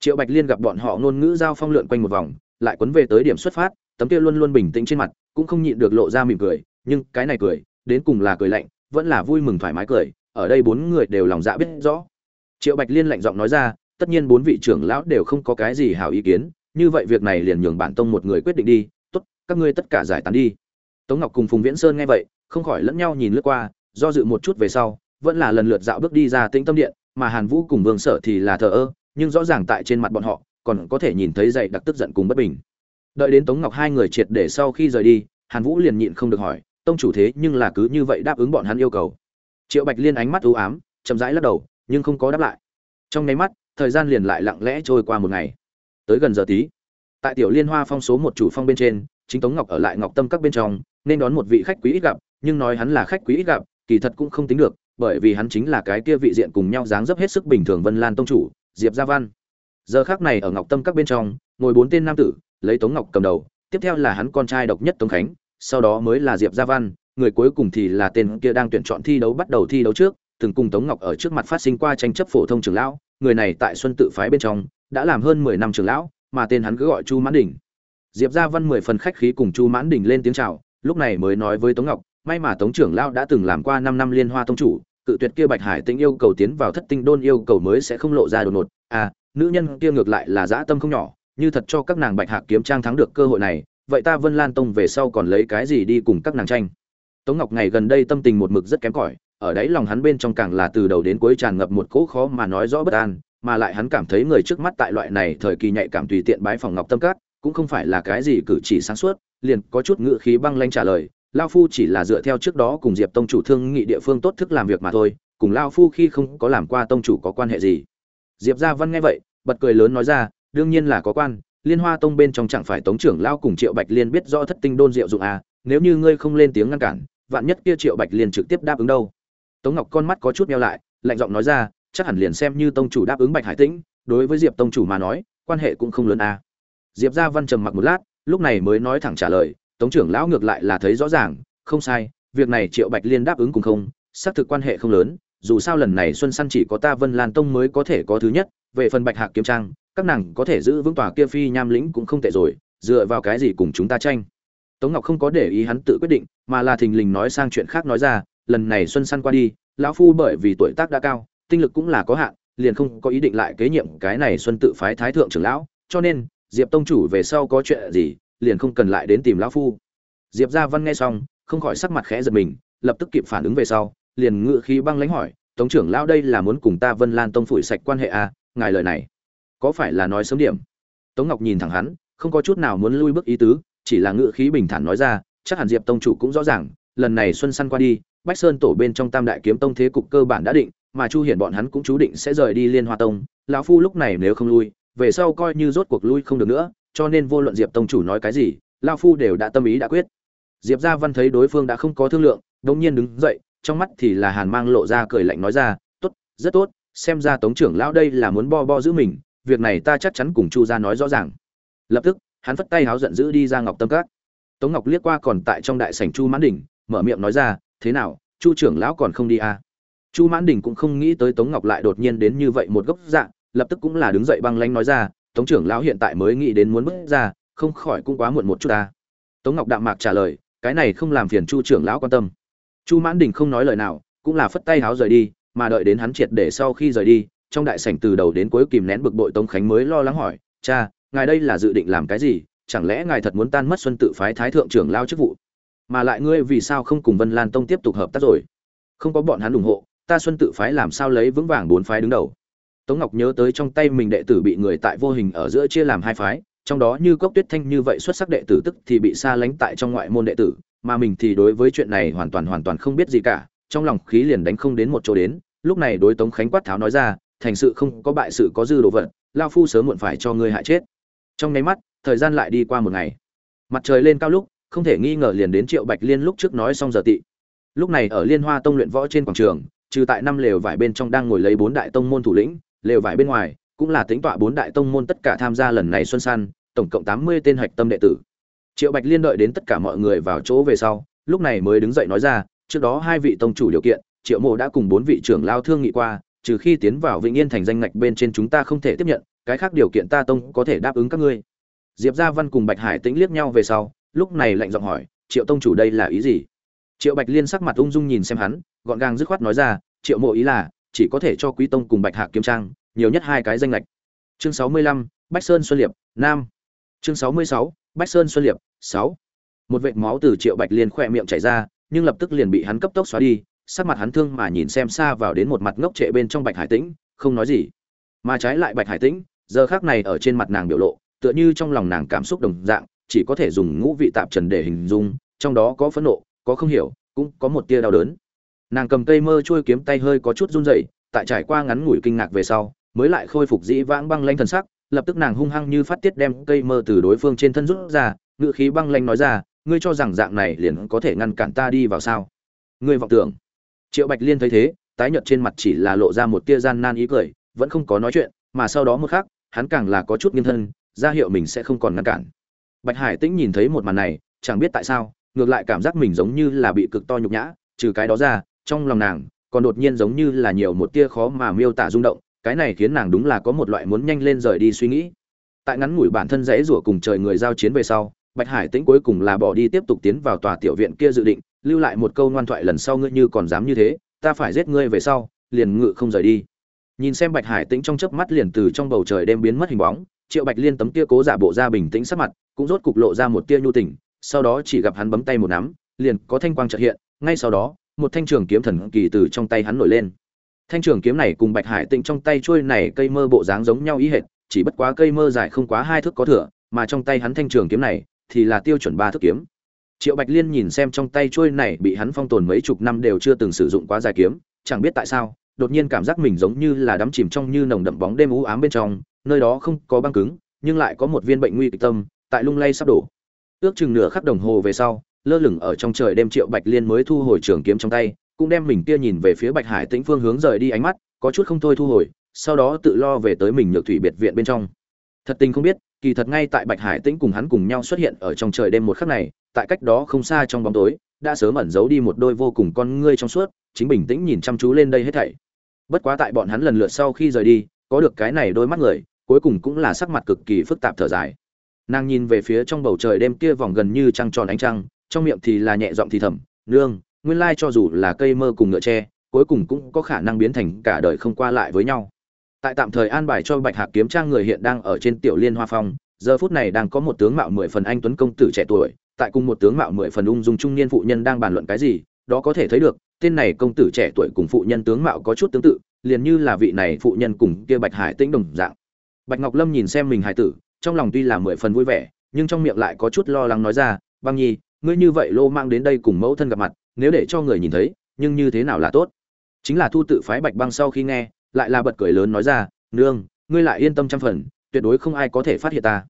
Triệu Bạch Liên gặp bọn họ ngôn ngữ giao phong lượn quanh một vòng, lại quấn về tới điểm xuất phát, tấm kia luôn luôn bình tĩnh trên mặt, cũng không nhịn được lộ ra mỉm cười, nhưng cái này cười, đến cùng là cười lạnh, vẫn là vui mừng thoải mái cười, ở đây bốn người đều lòng dạ biết rõ. Triệu Bạch Liên lạnh giọng nói ra, tất nhiên bốn vị trưởng lão đều không có cái gì hảo ý kiến, như vậy việc này liền nhường bản tông một người quyết định đi, tốt, các ngươi tất cả giải tán đi. Tống Ngọc cùng Phùng Viễn Sơn nghe vậy, không khỏi lẫn nhau nhìn lướt qua, do dự một chút về sau, vẫn là lần lượt dạo bước đi ra Tĩnh Tâm Điện, mà Hàn Vũ cùng Vương Sở thì là thờ ơ, nhưng rõ ràng tại trên mặt bọn họ, còn có thể nhìn thấy dậy đặc tức giận cùng bất bình. Đợi đến Tống Ngọc hai người triệt để sau khi rời đi, Hàn Vũ liền nhịn không được hỏi, tông chủ thế nhưng là cứ như vậy đáp ứng bọn hắn yêu cầu. Triệu Bạch Liên ánh mắt u ám, chậm rãi lắc đầu, nhưng không có đáp lại. trong nháy mắt thời gian liền lại lặng lẽ trôi qua một ngày tới gần giờ tí tại tiểu liên hoa phong số một chủ phong bên trên chính tống ngọc ở lại ngọc tâm các bên trong nên đón một vị khách quý ít gặp nhưng nói hắn là khách quý ít gặp kỳ thật cũng không tính được bởi vì hắn chính là cái kia vị diện cùng nhau dáng dấp hết sức bình thường vân lan tông chủ, diệp gia văn. Giờ khắc này ở ngọc tâm các bên trong, ngồi bốn tên nam tử, lấy tống ngọc cầm đầu, tiếp theo là hắn con trai độc nhất tống khánh, sau đó mới là diệp gia văn, người cuối cùng thì là tên kia đang tuyển chọn thi đấu bắt đầu thi đấu trước, từng cùng tống ngọc ở trước mặt phát sinh qua tranh chấp phổ thông trưởng lão, người này tại xuân tự phái bên trong, đã làm hơn mười năm trưởng lão, mà tên hắn cứ gọi chu mãn đình. Diệp gia văn mười phần khách khí cùng chu mãn đình lên tiếng chào, lúc này mới nói với tống ngọc may mà tống trưởng lão đã từng làm qua năm năm liên hoa tông chủ, cự tuyệt kia bạch hải tĩnh yêu cầu tiến vào thất tinh đôn yêu cầu mới sẽ không lộ ra đột ngột. À nữ nhân kia ngược lại là dã tâm không nhỏ, như thật cho các nàng bạch hạc kiếm trang thắng được cơ hội này, vậy ta vân lan tông về sau còn lấy cái gì đi cùng các nàng tranh? Tống ngọc ngày gần đây tâm tình một mực rất kém cỏi, ở đấy lòng hắn bên trong càng là từ đầu đến cuối tràn ngập một cỗ khó mà nói rõ bất an, mà lại hắn cảm thấy người trước mắt tại loại này thời kỳ nhạy cảm tùy tiện bái phòng ngọc tâm cát cũng không phải là cái gì cử chỉ sáng suốt, liền có chút ngự khí băng lanh trả lời lao phu chỉ là dựa theo trước đó cùng diệp tông chủ thương nghị địa phương tốt thức làm việc mà thôi, cùng lao phu khi không có làm qua tông chủ có quan hệ gì? Diệp gia văn nghe vậy, bật cười lớn nói ra, đương nhiên là có quan, liên hoa tông bên trong chẳng phải tống trưởng lao cùng triệu bạch liên biết rõ thất tinh đôn diệu dụng à nếu như ngươi không lên tiếng ngăn cản, vạn nhất kia triệu bạch liên trực tiếp đáp ứng đâu? Tống ngọc con mắt có chút meo lại, lạnh giọng nói ra, chắc hẳn liền xem như tông chủ đáp ứng bạch hải tĩnh, đối với diệp tông chủ mà nói, quan hệ cũng không lớn à. Diệp gia văn trầm mặc một lát, lúc này mới nói thẳng trả lời tống trưởng lão ngược lại là thấy rõ ràng, không sai, việc này triệu bạch liên đáp ứng cùng không, xác thực quan hệ không lớn, dù sao lần này xuân săn chỉ có ta vân lan tông mới có thể có thứ nhất, về phần bạch hạc kiếm trang, các nàng có thể giữ vững tòa kia phi nham lĩnh cũng không tệ rồi, dựa vào cái gì cùng chúng ta tranh. Tống ngọc không có để ý hắn tự quyết định, mà là thình lình nói sang chuyện khác nói ra, lần này xuân săn qua đi, lão phu bởi vì tuổi tác đã cao, tinh lực cũng là có hạn, liền không có ý định lại kế nhiệm cái này xuân tự phái thái thượng trưởng lão, cho nên, diệp tông chủ về sau có chuyện gì liền không cần lại đến tìm lão phu. Diệp gia văn nghe xong, không khỏi sắc mặt khẽ giật mình, lập tức kịp phản ứng về sau, liền ngự khí băng lãnh hỏi, tống trưởng lão đây là muốn cùng ta vân lan tông phủi sạch quan hệ à ngài lời này có phải là nói sớm điểm? Tống ngọc nhìn thẳng hắn, không có chút nào muốn lui bước ý tứ, chỉ là ngự khí bình thản nói ra, chắc hẳn diệp tông chủ cũng rõ ràng, lần này xuân săn qua đi, bách sơn tổ bên trong tam đại kiếm tông thế cục cơ bản đã định, mà chu hiển bọn hắn cũng chú định sẽ rời đi liên hoa tông, lão phu lúc này nếu không lui, về sau coi như rốt cuộc lui không được nữa cho nên vô luận diệp tông chủ nói cái gì lão phu đều đã tâm ý đã quyết. Diệp gia văn thấy đối phương đã không có thương lượng, đống nhiên đứng dậy, trong mắt thì là hàn mang lộ ra cười lạnh nói ra, tốt, rất tốt, xem ra tống trưởng lão đây là muốn bo bo giữ mình, việc này ta chắc chắn cùng chu gia nói rõ ràng. Lập tức, hắn phất tay háo giận dữ đi ra ngọc tâm các. Tống ngọc liếc qua còn tại trong đại sảnh chu mãn đình, mở miệng nói ra, thế nào, chu trưởng lão còn không đi à? chu mãn đình cũng không nghĩ tới tống ngọc lại đột nhiên đến như vậy một gốc dạng, lập tức cũng là đứng dậy băng lanh nói ra tống trưởng lão hiện tại mới nghĩ đến muốn bước ra, không khỏi cũng quá muộn một chút ta. Tống ngọc đạm mạc trả lời, cái này không làm phiền chu trưởng lão quan tâm. Chu mãn đình không nói lời nào, cũng là phất tay háo rời đi, mà đợi đến hắn triệt để sau khi rời đi, trong đại sảnh từ đầu đến cuối kìm nén bực bội tống khánh mới lo lắng hỏi, cha, ngài đây là dự định làm cái gì? Chẳng lẽ ngài thật muốn tan mất xuân tự phái thái thượng trưởng lao chức vụ? Mà lại ngươi vì sao không cùng vân lan tông tiếp tục hợp tác rồi? Không có bọn hắn ủng hộ, ta xuân tự phái làm sao lấy vững vàng bốn phái đứng đầu? Tống ngọc nhớ tới trong tay mình đệ tử bị người tại vô hình ở giữa chia làm hai phái, trong đó như cốc tuyết thanh như vậy xuất sắc đệ tử tức thì bị xa lánh tại trong ngoại môn đệ tử, mà mình thì đối với chuyện này hoàn toàn hoàn toàn không biết gì cả, trong lòng khí liền đánh không đến một chỗ đến. Lúc này đối tống khánh quát tháo nói ra, thành sự không có bại sự có dư đồ vật, Lão phu sớm muộn phải cho ngươi hại chết. Trong nháy mắt, thời gian lại đi qua một ngày. Mặt trời lên cao lúc, không thể nghi ngờ liền đến triệu bạch liên lúc trước nói xong giờ tị. Lúc này ở liên hoa tông luyện võ trên quảng trường, trừ tại năm lều vải bên trong đang ngồi lấy bốn đại tông môn thủ lĩnh lều vải bên ngoài, cũng là tính tọa bốn đại tông môn tất cả tham gia lần này xuân san, tổng cộng tám mươi tên hạch tâm đệ tử. Triệu bạch liên đợi đến tất cả mọi người vào chỗ về sau, lúc này mới đứng dậy nói ra, trước đó hai vị tông chủ điều kiện, triệu mộ đã cùng bốn vị trưởng lao thương nghị qua, trừ khi tiến vào vĩnh yên thành danh ngạch bên trên chúng ta không thể tiếp nhận, cái khác điều kiện ta tông có thể đáp ứng các ngươi. Diệp gia văn cùng bạch hải tĩnh liếc nhau về sau, lúc này lạnh giọng hỏi, triệu tông chủ đây là ý gì? Triệu bạch liên sắc mặt ung dung nhìn xem hắn, gọn gàng dứt khoát nói ra, triệu mộ ý là chỉ có thể cho quý tông cùng bạch hạc kiếm trang, nhiều nhất hai cái danh lệch. Chương sáu mươi lăm, bách sơn xuân liệp, nam. Chương sáu mươi sáu, bách sơn xuân liệp, sáu. Một vệt máu từ triệu bạch liên khỏe miệng chảy ra, nhưng lập tức liền bị hắn cấp tốc xóa đi, sắc mặt hắn thương mà nhìn xem xa vào đến một mặt ngốc trệ bên trong bạch hải tĩnh, không nói gì. Mà trái lại bạch hải tĩnh, giờ khác này ở trên mặt nàng biểu lộ, tựa như trong lòng nàng cảm xúc đồng dạng, chỉ có thể dùng ngũ vị tạp trần để hình dung, trong đó có phẫn nộ, có không hiểu, cũng có một tia đau đớn nàng cầm cây mơ trôi kiếm tay hơi có chút run rẩy tại trải qua ngắn ngủi kinh ngạc về sau mới lại khôi phục dĩ vãng băng lanh thần sắc lập tức nàng hung hăng như phát tiết đem cây mơ từ đối phương trên thân rút ra ngự khí băng lanh nói ra ngươi cho rằng dạng này liền có thể ngăn cản ta đi vào sao? Ngươi vọng tưởng. Triệu bạch liên thấy thế tái nhợt trên mặt chỉ là lộ ra một tia gian nan ý cười vẫn không có nói chuyện mà sau đó một khác, hắn càng là có chút nghiêng thân ra hiệu mình sẽ không còn ngăn cản. Bạch hải tĩnh nhìn thấy một màn này chẳng biết tại sao ngược lại cảm giác mình giống như là bị cực to nhục nhã trừ cái đó ra trong lòng nàng, còn đột nhiên giống như là nhiều một tia khó mà miêu tả rung động, cái này khiến nàng đúng là có một loại muốn nhanh lên rời đi suy nghĩ. Tại ngắn ngủi bản thân rẽ rủa cùng trời người giao chiến về sau, bạch hải tĩnh cuối cùng là bỏ đi tiếp tục tiến vào tòa tiểu viện kia dự định, lưu lại một câu ngoan thoại lần sau ngươi như còn dám như thế, ta phải giết ngươi về sau, liền ngự không rời đi. Nhìn xem bạch hải tĩnh trong chớp mắt liền từ trong bầu trời đêm biến mất hình bóng, triệu bạch liên tấm tia cố giả bộ ra bình tĩnh sắc mặt, cũng rốt cục lộ ra một tia nhu tình, sau đó chỉ gặp hắn bấm tay một nắm, liền có thanh quang trợ hiện, ngay sau đó một thanh trường kiếm thần kỳ từ trong tay hắn nổi lên. Thanh trường kiếm này cùng bạch hải tịnh trong tay trôi này cây mơ bộ dáng giống nhau ý hệt, chỉ bất quá cây mơ dài không quá hai thước có thừa, mà trong tay hắn thanh trường kiếm này thì là tiêu chuẩn ba thước kiếm. Triệu bạch liên nhìn xem trong tay trôi này bị hắn phong tồn mấy chục năm đều chưa từng sử dụng quá dài kiếm, chẳng biết tại sao, đột nhiên cảm giác mình giống như là đắm chìm trong như nồng đậm bóng đêm u ám bên trong, nơi đó không có băng cứng, nhưng lại có một viên bệnh nguy kịch tâm, tại lung lay sắp đổ. Ước chừng nửa khắc đồng hồ về sau lơ lửng ở trong trời đêm triệu bạch liên mới thu hồi trường kiếm trong tay, cũng đem mình kia nhìn về phía bạch hải tĩnh phương hướng rời đi ánh mắt, có chút không thôi thu hồi, sau đó tự lo về tới mình nhược thủy biệt viện bên trong. Thật tình không biết, kỳ thật ngay tại bạch hải tĩnh cùng hắn cùng nhau xuất hiện ở trong trời đêm một khắc này, tại cách đó không xa trong bóng tối, đã sớm ẩn giấu đi một đôi vô cùng con ngươi trong suốt, chính bình tĩnh nhìn chăm chú lên đây hết thảy. Bất quá tại bọn hắn lần lượt sau khi rời đi, có được cái này đôi mắt người, cuối cùng cũng là sắc mặt cực kỳ phức tạp thở dài. Nàng nhìn về phía trong bầu trời đêm kia vòng gần như trăng tròn ánh trăng trong miệng thì là nhẹ giọng thì thầm, nương, nguyên lai cho dù là cây mơ cùng ngựa tre, cuối cùng cũng có khả năng biến thành cả đời không qua lại với nhau. Tại tạm thời an bài cho bạch hạc kiếm trang người hiện đang ở trên tiểu liên hoa phong, giờ phút này đang có một tướng mạo mười phần anh tuấn công tử trẻ tuổi, tại cùng một tướng mạo mười phần ung dung trung niên phụ nhân đang bàn luận cái gì, đó có thể thấy được, tên này công tử trẻ tuổi cùng phụ nhân tướng mạo có chút tương tự, liền như là vị này phụ nhân cùng kia bạch hải tĩnh đồng dạng. Bạch ngọc lâm nhìn xem mình hải tử, trong lòng tuy là mười phần vui vẻ, nhưng trong miệng lại có chút lo lắng nói ra, băng nhi ngươi như vậy lô mang đến đây cùng mẫu thân gặp mặt, nếu để cho người nhìn thấy, nhưng như thế nào là tốt? Chính là thu tự phái bạch băng sau khi nghe, lại là bật cười lớn nói ra, nương, ngươi lại yên tâm trăm phần, tuyệt đối không ai có thể phát hiện ta.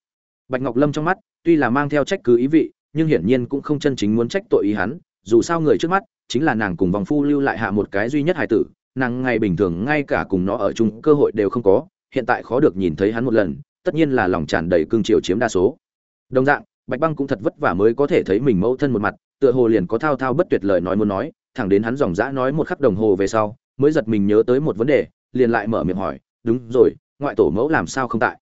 Bạch ngọc lâm trong mắt, tuy là mang theo trách cứ ý vị, nhưng hiển nhiên cũng không chân chính muốn trách tội ý hắn, dù sao người trước mắt, chính là nàng cùng vòng phu lưu lại hạ một cái duy nhất hài tử, nàng ngày bình thường ngay cả cùng nó ở chung cơ hội đều không có, hiện tại khó được nhìn thấy hắn một lần, tất nhiên là lòng tràn đầy cương triều chiếm đa số. Đồng dạng bạch băng cũng thật vất vả mới có thể thấy mình mẫu thân một mặt, tựa hồ liền có thao thao bất tuyệt lời nói muốn nói, thẳng đến hắn dòng dã nói một khắc đồng hồ về sau, mới giật mình nhớ tới một vấn đề, liền lại mở miệng hỏi, đúng rồi, ngoại tổ mẫu làm sao không tại?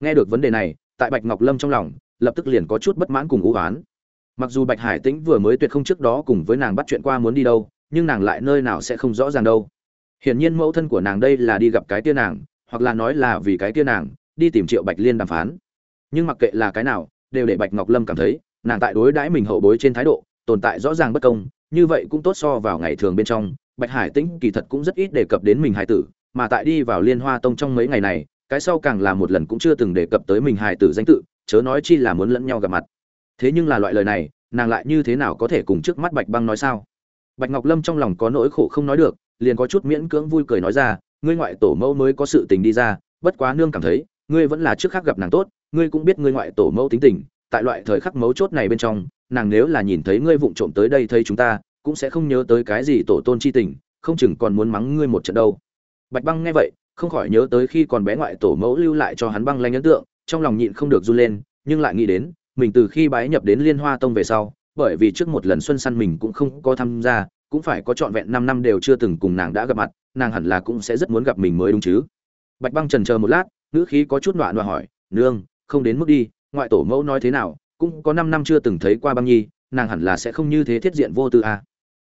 Nghe được vấn đề này, tại bạch ngọc lâm trong lòng, lập tức liền có chút bất mãn cùng ưu oán. Mặc dù bạch hải tĩnh vừa mới tuyệt không trước đó cùng với nàng bắt chuyện qua muốn đi đâu, nhưng nàng lại nơi nào sẽ không rõ ràng đâu. Hiển nhiên mẫu thân của nàng đây là đi gặp cái tia nàng, hoặc là nói là vì cái tia nàng, đi tìm triệu bạch liên đàm phán. Nhưng mặc kệ là cái nào đều để bạch ngọc lâm cảm thấy, nàng tại đối đãi mình hậu bối trên thái độ, tồn tại rõ ràng bất công, như vậy cũng tốt so vào ngày thường bên trong, bạch hải tĩnh kỳ thật cũng rất ít đề cập đến mình hải tử, mà tại đi vào liên hoa tông trong mấy ngày này, cái sau càng là một lần cũng chưa từng đề cập tới mình hải tử danh tự, chớ nói chi là muốn lẫn nhau gặp mặt. Thế nhưng là loại lời này, nàng lại như thế nào có thể cùng trước mắt bạch băng nói sao? Bạch ngọc lâm trong lòng có nỗi khổ không nói được, liền có chút miễn cưỡng vui cười nói ra, ngươi ngoại tổ mẫu mới có sự tình đi ra, bất quá nương cảm thấy, ngươi vẫn là trước khác gặp nàng tốt ngươi cũng biết ngươi ngoại tổ mẫu tính tình, tại loại thời khắc mấu chốt này bên trong, nàng nếu là nhìn thấy ngươi vụng trộm tới đây thấy chúng ta, cũng sẽ không nhớ tới cái gì tổ tôn chi tình, không chừng còn muốn mắng ngươi một trận đâu. Bạch băng nghe vậy, không khỏi nhớ tới khi còn bé ngoại tổ mẫu lưu lại cho hắn băng lanh ấn tượng, trong lòng nhịn không được run lên, nhưng lại nghĩ đến, mình từ khi bái nhập đến liên hoa tông về sau, bởi vì trước một lần xuân săn mình cũng không có tham gia, cũng phải có trọn vẹn năm năm đều chưa từng cùng nàng đã gặp mặt, nàng hẳn là cũng sẽ rất muốn gặp mình mới đúng chứ. Bạch băng trần chờ một lát, ngữ khí có chút nọa nọa hỏi, nương không đến mức đi, ngoại tổ mẫu nói thế nào, cũng có năm năm chưa từng thấy qua băng nhi, nàng hẳn là sẽ không như thế thiết diện vô tư à.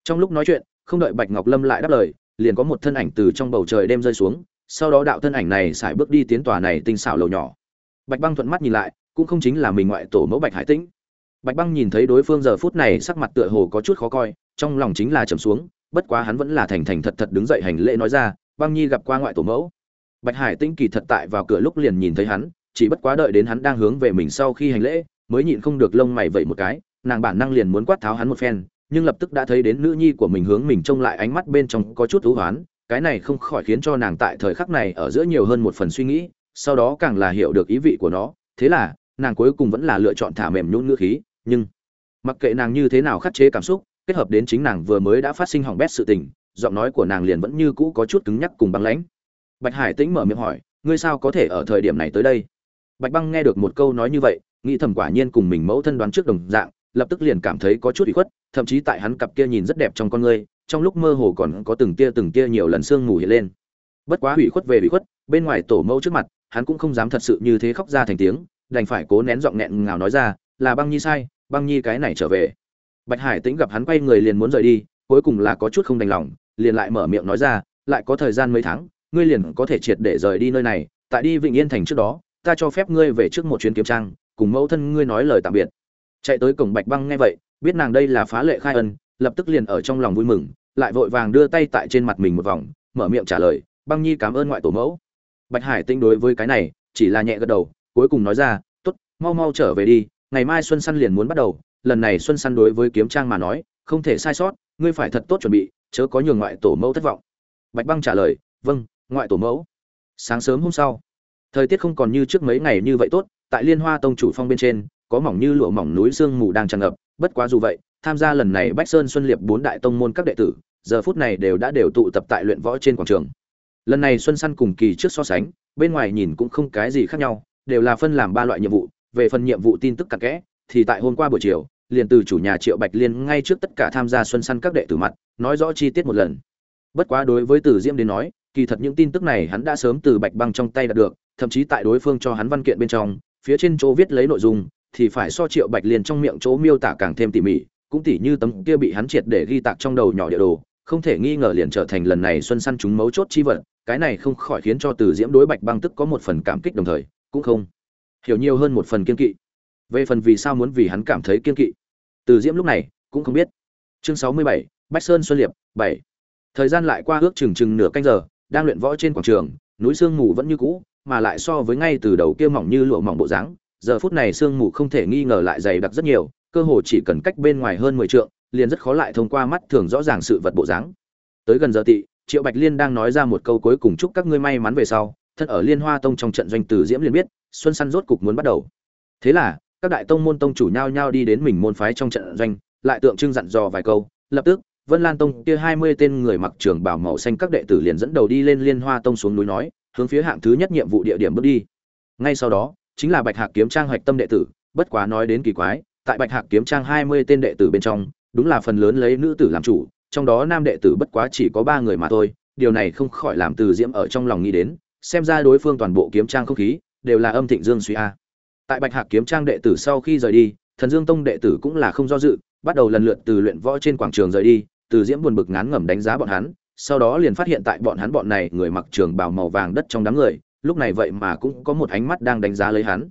trong lúc nói chuyện, không đợi bạch ngọc lâm lại đáp lời, liền có một thân ảnh từ trong bầu trời đem rơi xuống, sau đó đạo thân ảnh này xài bước đi tiến tòa này tinh xảo lầu nhỏ. Bạch băng thuận mắt nhìn lại, cũng không chính là mình ngoại tổ mẫu bạch hải tĩnh. Bạch băng nhìn thấy đối phương giờ phút này sắc mặt tựa hồ có chút khó coi, trong lòng chính là trầm xuống, bất quá hắn vẫn là thành thành thật thật đứng dậy hành lễ nói ra, băng nhi gặp qua ngoại tổ mẫu. Bạch hải tĩnh kỳ thật tại vào cửa lúc liền nhìn thấy hắn chỉ bất quá đợi đến hắn đang hướng về mình sau khi hành lễ, mới nhịn không được lông mày vẩy một cái, nàng bản năng liền muốn quát tháo hắn một phen, nhưng lập tức đã thấy đến nữ nhi của mình hướng mình trông lại ánh mắt bên trong có chút thú hoán, cái này không khỏi khiến cho nàng tại thời khắc này ở giữa nhiều hơn một phần suy nghĩ, sau đó càng là hiểu được ý vị của nó, thế là, nàng cuối cùng vẫn là lựa chọn thả mềm nhũn ngữ khí, nhưng mặc kệ nàng như thế nào khắc chế cảm xúc, kết hợp đến chính nàng vừa mới đã phát sinh hỏng bét sự tình, giọng nói của nàng liền vẫn như cũ có chút cứng nhắc cùng băng lãnh. Bạch hải tĩnh mở miệng hỏi, ngươi sao có thể ở thời điểm này tới đây? Bạch băng nghe được một câu nói như vậy, nghĩ thầm quả nhiên cùng mình mẫu thân đoán trước đồng dạng, lập tức liền cảm thấy có chút ủy khuất, thậm chí tại hắn cặp kia nhìn rất đẹp trong con ngươi, trong lúc mơ hồ còn có từng tia từng tia nhiều lần sương mù hiện lên. Bất quá ủy khuất về ủy khuất, bên ngoài tổ mẫu trước mặt, hắn cũng không dám thật sự như thế khóc ra thành tiếng, đành phải cố nén giọng nghẹn ngào nói ra, là băng nhi sai, băng nhi cái này trở về. Bạch hải tĩnh gặp hắn quay người liền muốn rời đi, cuối cùng là có chút không đành lòng, liền lại mở miệng nói ra, lại có thời gian mấy tháng, ngươi liền có thể triệt để rời đi nơi này, tại đi vịnh yên thành trước đó ta cho phép ngươi về trước một chuyến kiếm trang, cùng mẫu thân ngươi nói lời tạm biệt. Chạy tới cổng bạch băng nghe vậy, biết nàng đây là phá lệ khai ân, lập tức liền ở trong lòng vui mừng, lại vội vàng đưa tay tại trên mặt mình một vòng, mở miệng trả lời, băng nhi cảm ơn ngoại tổ mẫu. Bạch hải tinh đối với cái này, chỉ là nhẹ gật đầu, cuối cùng nói ra, tốt, mau mau trở về đi, ngày mai xuân săn liền muốn bắt đầu, lần này xuân săn đối với kiếm trang mà nói, không thể sai sót, ngươi phải thật tốt chuẩn bị, chớ có nhường ngoại tổ mẫu thất vọng. Bạch băng trả lời vâng ngoại tổ mẫu. Sáng sớm hôm sau thời tiết không còn như trước mấy ngày như vậy tốt, tại liên hoa tông chủ phong bên trên, có mỏng như lụa mỏng núi sương mù đang tràn ngập, bất quá dù vậy, tham gia lần này bách sơn xuân liệp bốn đại tông môn các đệ tử, giờ phút này đều đã đều tụ tập tại luyện võ trên quảng trường. Lần này xuân săn cùng kỳ trước so sánh, bên ngoài nhìn cũng không cái gì khác nhau, đều là phân làm ba loại nhiệm vụ, về phần nhiệm vụ tin tức cặn kẽ, thì tại hôm qua buổi chiều, liền từ chủ nhà triệu bạch liên ngay trước tất cả tham gia xuân săn các đệ tử mặt, nói rõ chi tiết một lần. Bất quá đối với từ diễm đến nói, kỳ thật những tin tức này hắn đã sớm từ bạch băng trong tay đạt được thậm chí tại đối phương cho hắn văn kiện bên trong, phía trên chỗ viết lấy nội dung, thì phải so triệu bạch liên trong miệng chỗ miêu tả càng thêm tỉ mỉ, cũng tỉ như tấm kia bị hắn triệt để ghi tạc trong đầu nhỏ địa đồ, không thể nghi ngờ liền trở thành lần này xuân săn chúng mấu chốt chi vật, cái này không khỏi khiến cho từ diễm đối bạch băng tức có một phần cảm kích đồng thời, cũng không hiểu nhiều hơn một phần kiên kỵ. Về phần vì sao muốn vì hắn cảm thấy kiên kỵ, từ diễm lúc này cũng không biết. Chương sáu mươi bảy, bách sơn xuân liệp, bảy. Thời gian lại qua ước chừng chừng nửa canh giờ, đang luyện võ trên quảng trường, núi sương mù vẫn như cũ mà lại so với ngay từ đầu kia mỏng như lụa mỏng bộ dáng, giờ phút này sương mù không thể nghi ngờ lại dày đặc rất nhiều, cơ hồ chỉ cần cách bên ngoài hơn mười trượng, liền rất khó lại thông qua mắt thường rõ ràng sự vật bộ dáng. Tới gần giờ tị, triệu bạch liên đang nói ra một câu cuối cùng chúc các ngươi may mắn về sau, thân ở liên hoa tông trong trận doanh từ diễm liền biết, xuân săn rốt cục muốn bắt đầu. Thế là, các đại tông môn tông chủ nhau nhau đi đến mình môn phái trong trận doanh, lại tượng trưng dặn dò vài câu, lập tức, vân lan tông kia hai mươi tên người mặc trường bào màu xanh các đệ tử liền dẫn đầu đi lên liên hoa tông xuống núi nói hướng phía hạng thứ nhất nhiệm vụ địa điểm bước đi. Ngay sau đó, chính là bạch hạc kiếm trang hoạch tâm đệ tử, bất quá nói đến kỳ quái, tại bạch hạc kiếm trang hai mươi tên đệ tử bên trong, đúng là phần lớn lấy nữ tử làm chủ, trong đó nam đệ tử bất quá chỉ có ba người mà thôi, điều này không khỏi làm từ diễm ở trong lòng nghĩ đến, xem ra đối phương toàn bộ kiếm trang không khí, đều là âm thịnh dương suy a. Tại bạch hạc kiếm trang đệ tử sau khi rời đi, thần dương tông đệ tử cũng là không do dự, bắt đầu lần lượt từ luyện võ trên quảng trường rời đi, từ diễm buồn bực ngán ngẩm đánh giá bọn hắn sau đó liền phát hiện tại bọn hắn bọn này người mặc trường bào màu vàng đất trong đám người, lúc này vậy mà cũng có một ánh mắt đang đánh giá lấy hắn.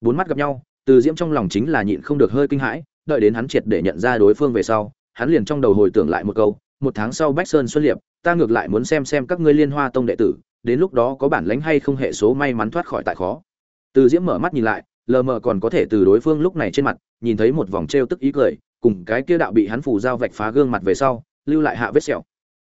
Bốn mắt gặp nhau, từ diễm trong lòng chính là nhịn không được hơi kinh hãi, đợi đến hắn triệt để nhận ra đối phương về sau, hắn liền trong đầu hồi tưởng lại một câu, một tháng sau bách sơn xuất liệp, ta ngược lại muốn xem xem các ngươi liên hoa tông đệ tử, đến lúc đó có bản lánh hay không hệ số may mắn thoát khỏi tại khó. Từ diễm mở mắt nhìn lại, lờ mờ còn có thể từ đối phương lúc này trên mặt, nhìn thấy một vòng trêu tức ý cười, cùng cái kia đạo bị hắn phủ dao vạch phá gương mặt về sau, lưu lại hạ vết sẹo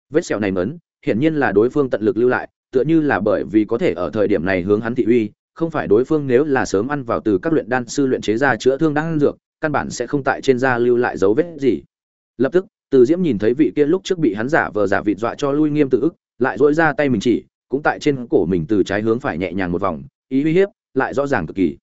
vết sẹo này mấn, hiển nhiên là đối phương tận lực lưu lại, tựa như là bởi vì có thể ở thời điểm này hướng hắn thị uy, không phải đối phương nếu là sớm ăn vào từ các luyện đan sư luyện chế ra chữa thương đang dược, căn bản sẽ không tại trên da lưu lại dấu vết gì. Lập tức, từ diễm nhìn thấy vị kia lúc trước bị hắn giả vờ giả vịt dọa cho lui nghiêm tự ức, lại dỗi ra tay mình chỉ, cũng tại trên cổ mình từ trái hướng phải nhẹ nhàng một vòng, ý uy hiếp lại rõ ràng cực kỳ.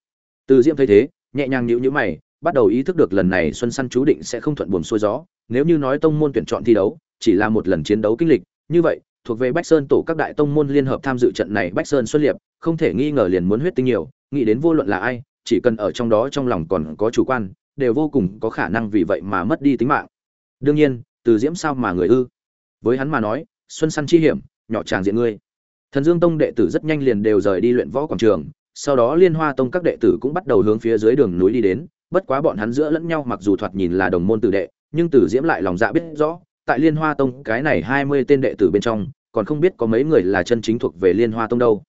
Từ diễm thấy thế, nhẹ nhàng nhữ nhữ mày, bắt đầu ý thức được lần này xuân săn chú định sẽ không thuận buồm xuôi gió, nếu như nói tông môn tuyển chọn thi đấu chỉ là một lần chiến đấu kinh lịch, như vậy, thuộc về bách sơn tổ các đại tông môn liên hợp tham dự trận này bách sơn xuất liệp, không thể nghi ngờ liền muốn huyết tinh nhiều, nghĩ đến vô luận là ai, chỉ cần ở trong đó trong lòng còn có chủ quan, đều vô cùng có khả năng vì vậy mà mất đi tính mạng. Đương nhiên, từ diễm sao mà người ư? Với hắn mà nói, xuân săn chi hiểm, nhỏ tràng diện ngươi. Thần dương tông đệ tử rất nhanh liền đều rời đi luyện võ quảng trường, sau đó liên hoa tông các đệ tử cũng bắt đầu hướng phía dưới đường núi đi đến, bất quá bọn hắn giữa lẫn nhau mặc dù thoạt nhìn là đồng môn tử đệ, nhưng tử diễm lại lòng dạ biết rõ tại liên hoa tông, cái này hai mươi tên đệ tử bên trong, còn không biết có mấy người là chân chính thuộc về liên hoa tông đâu.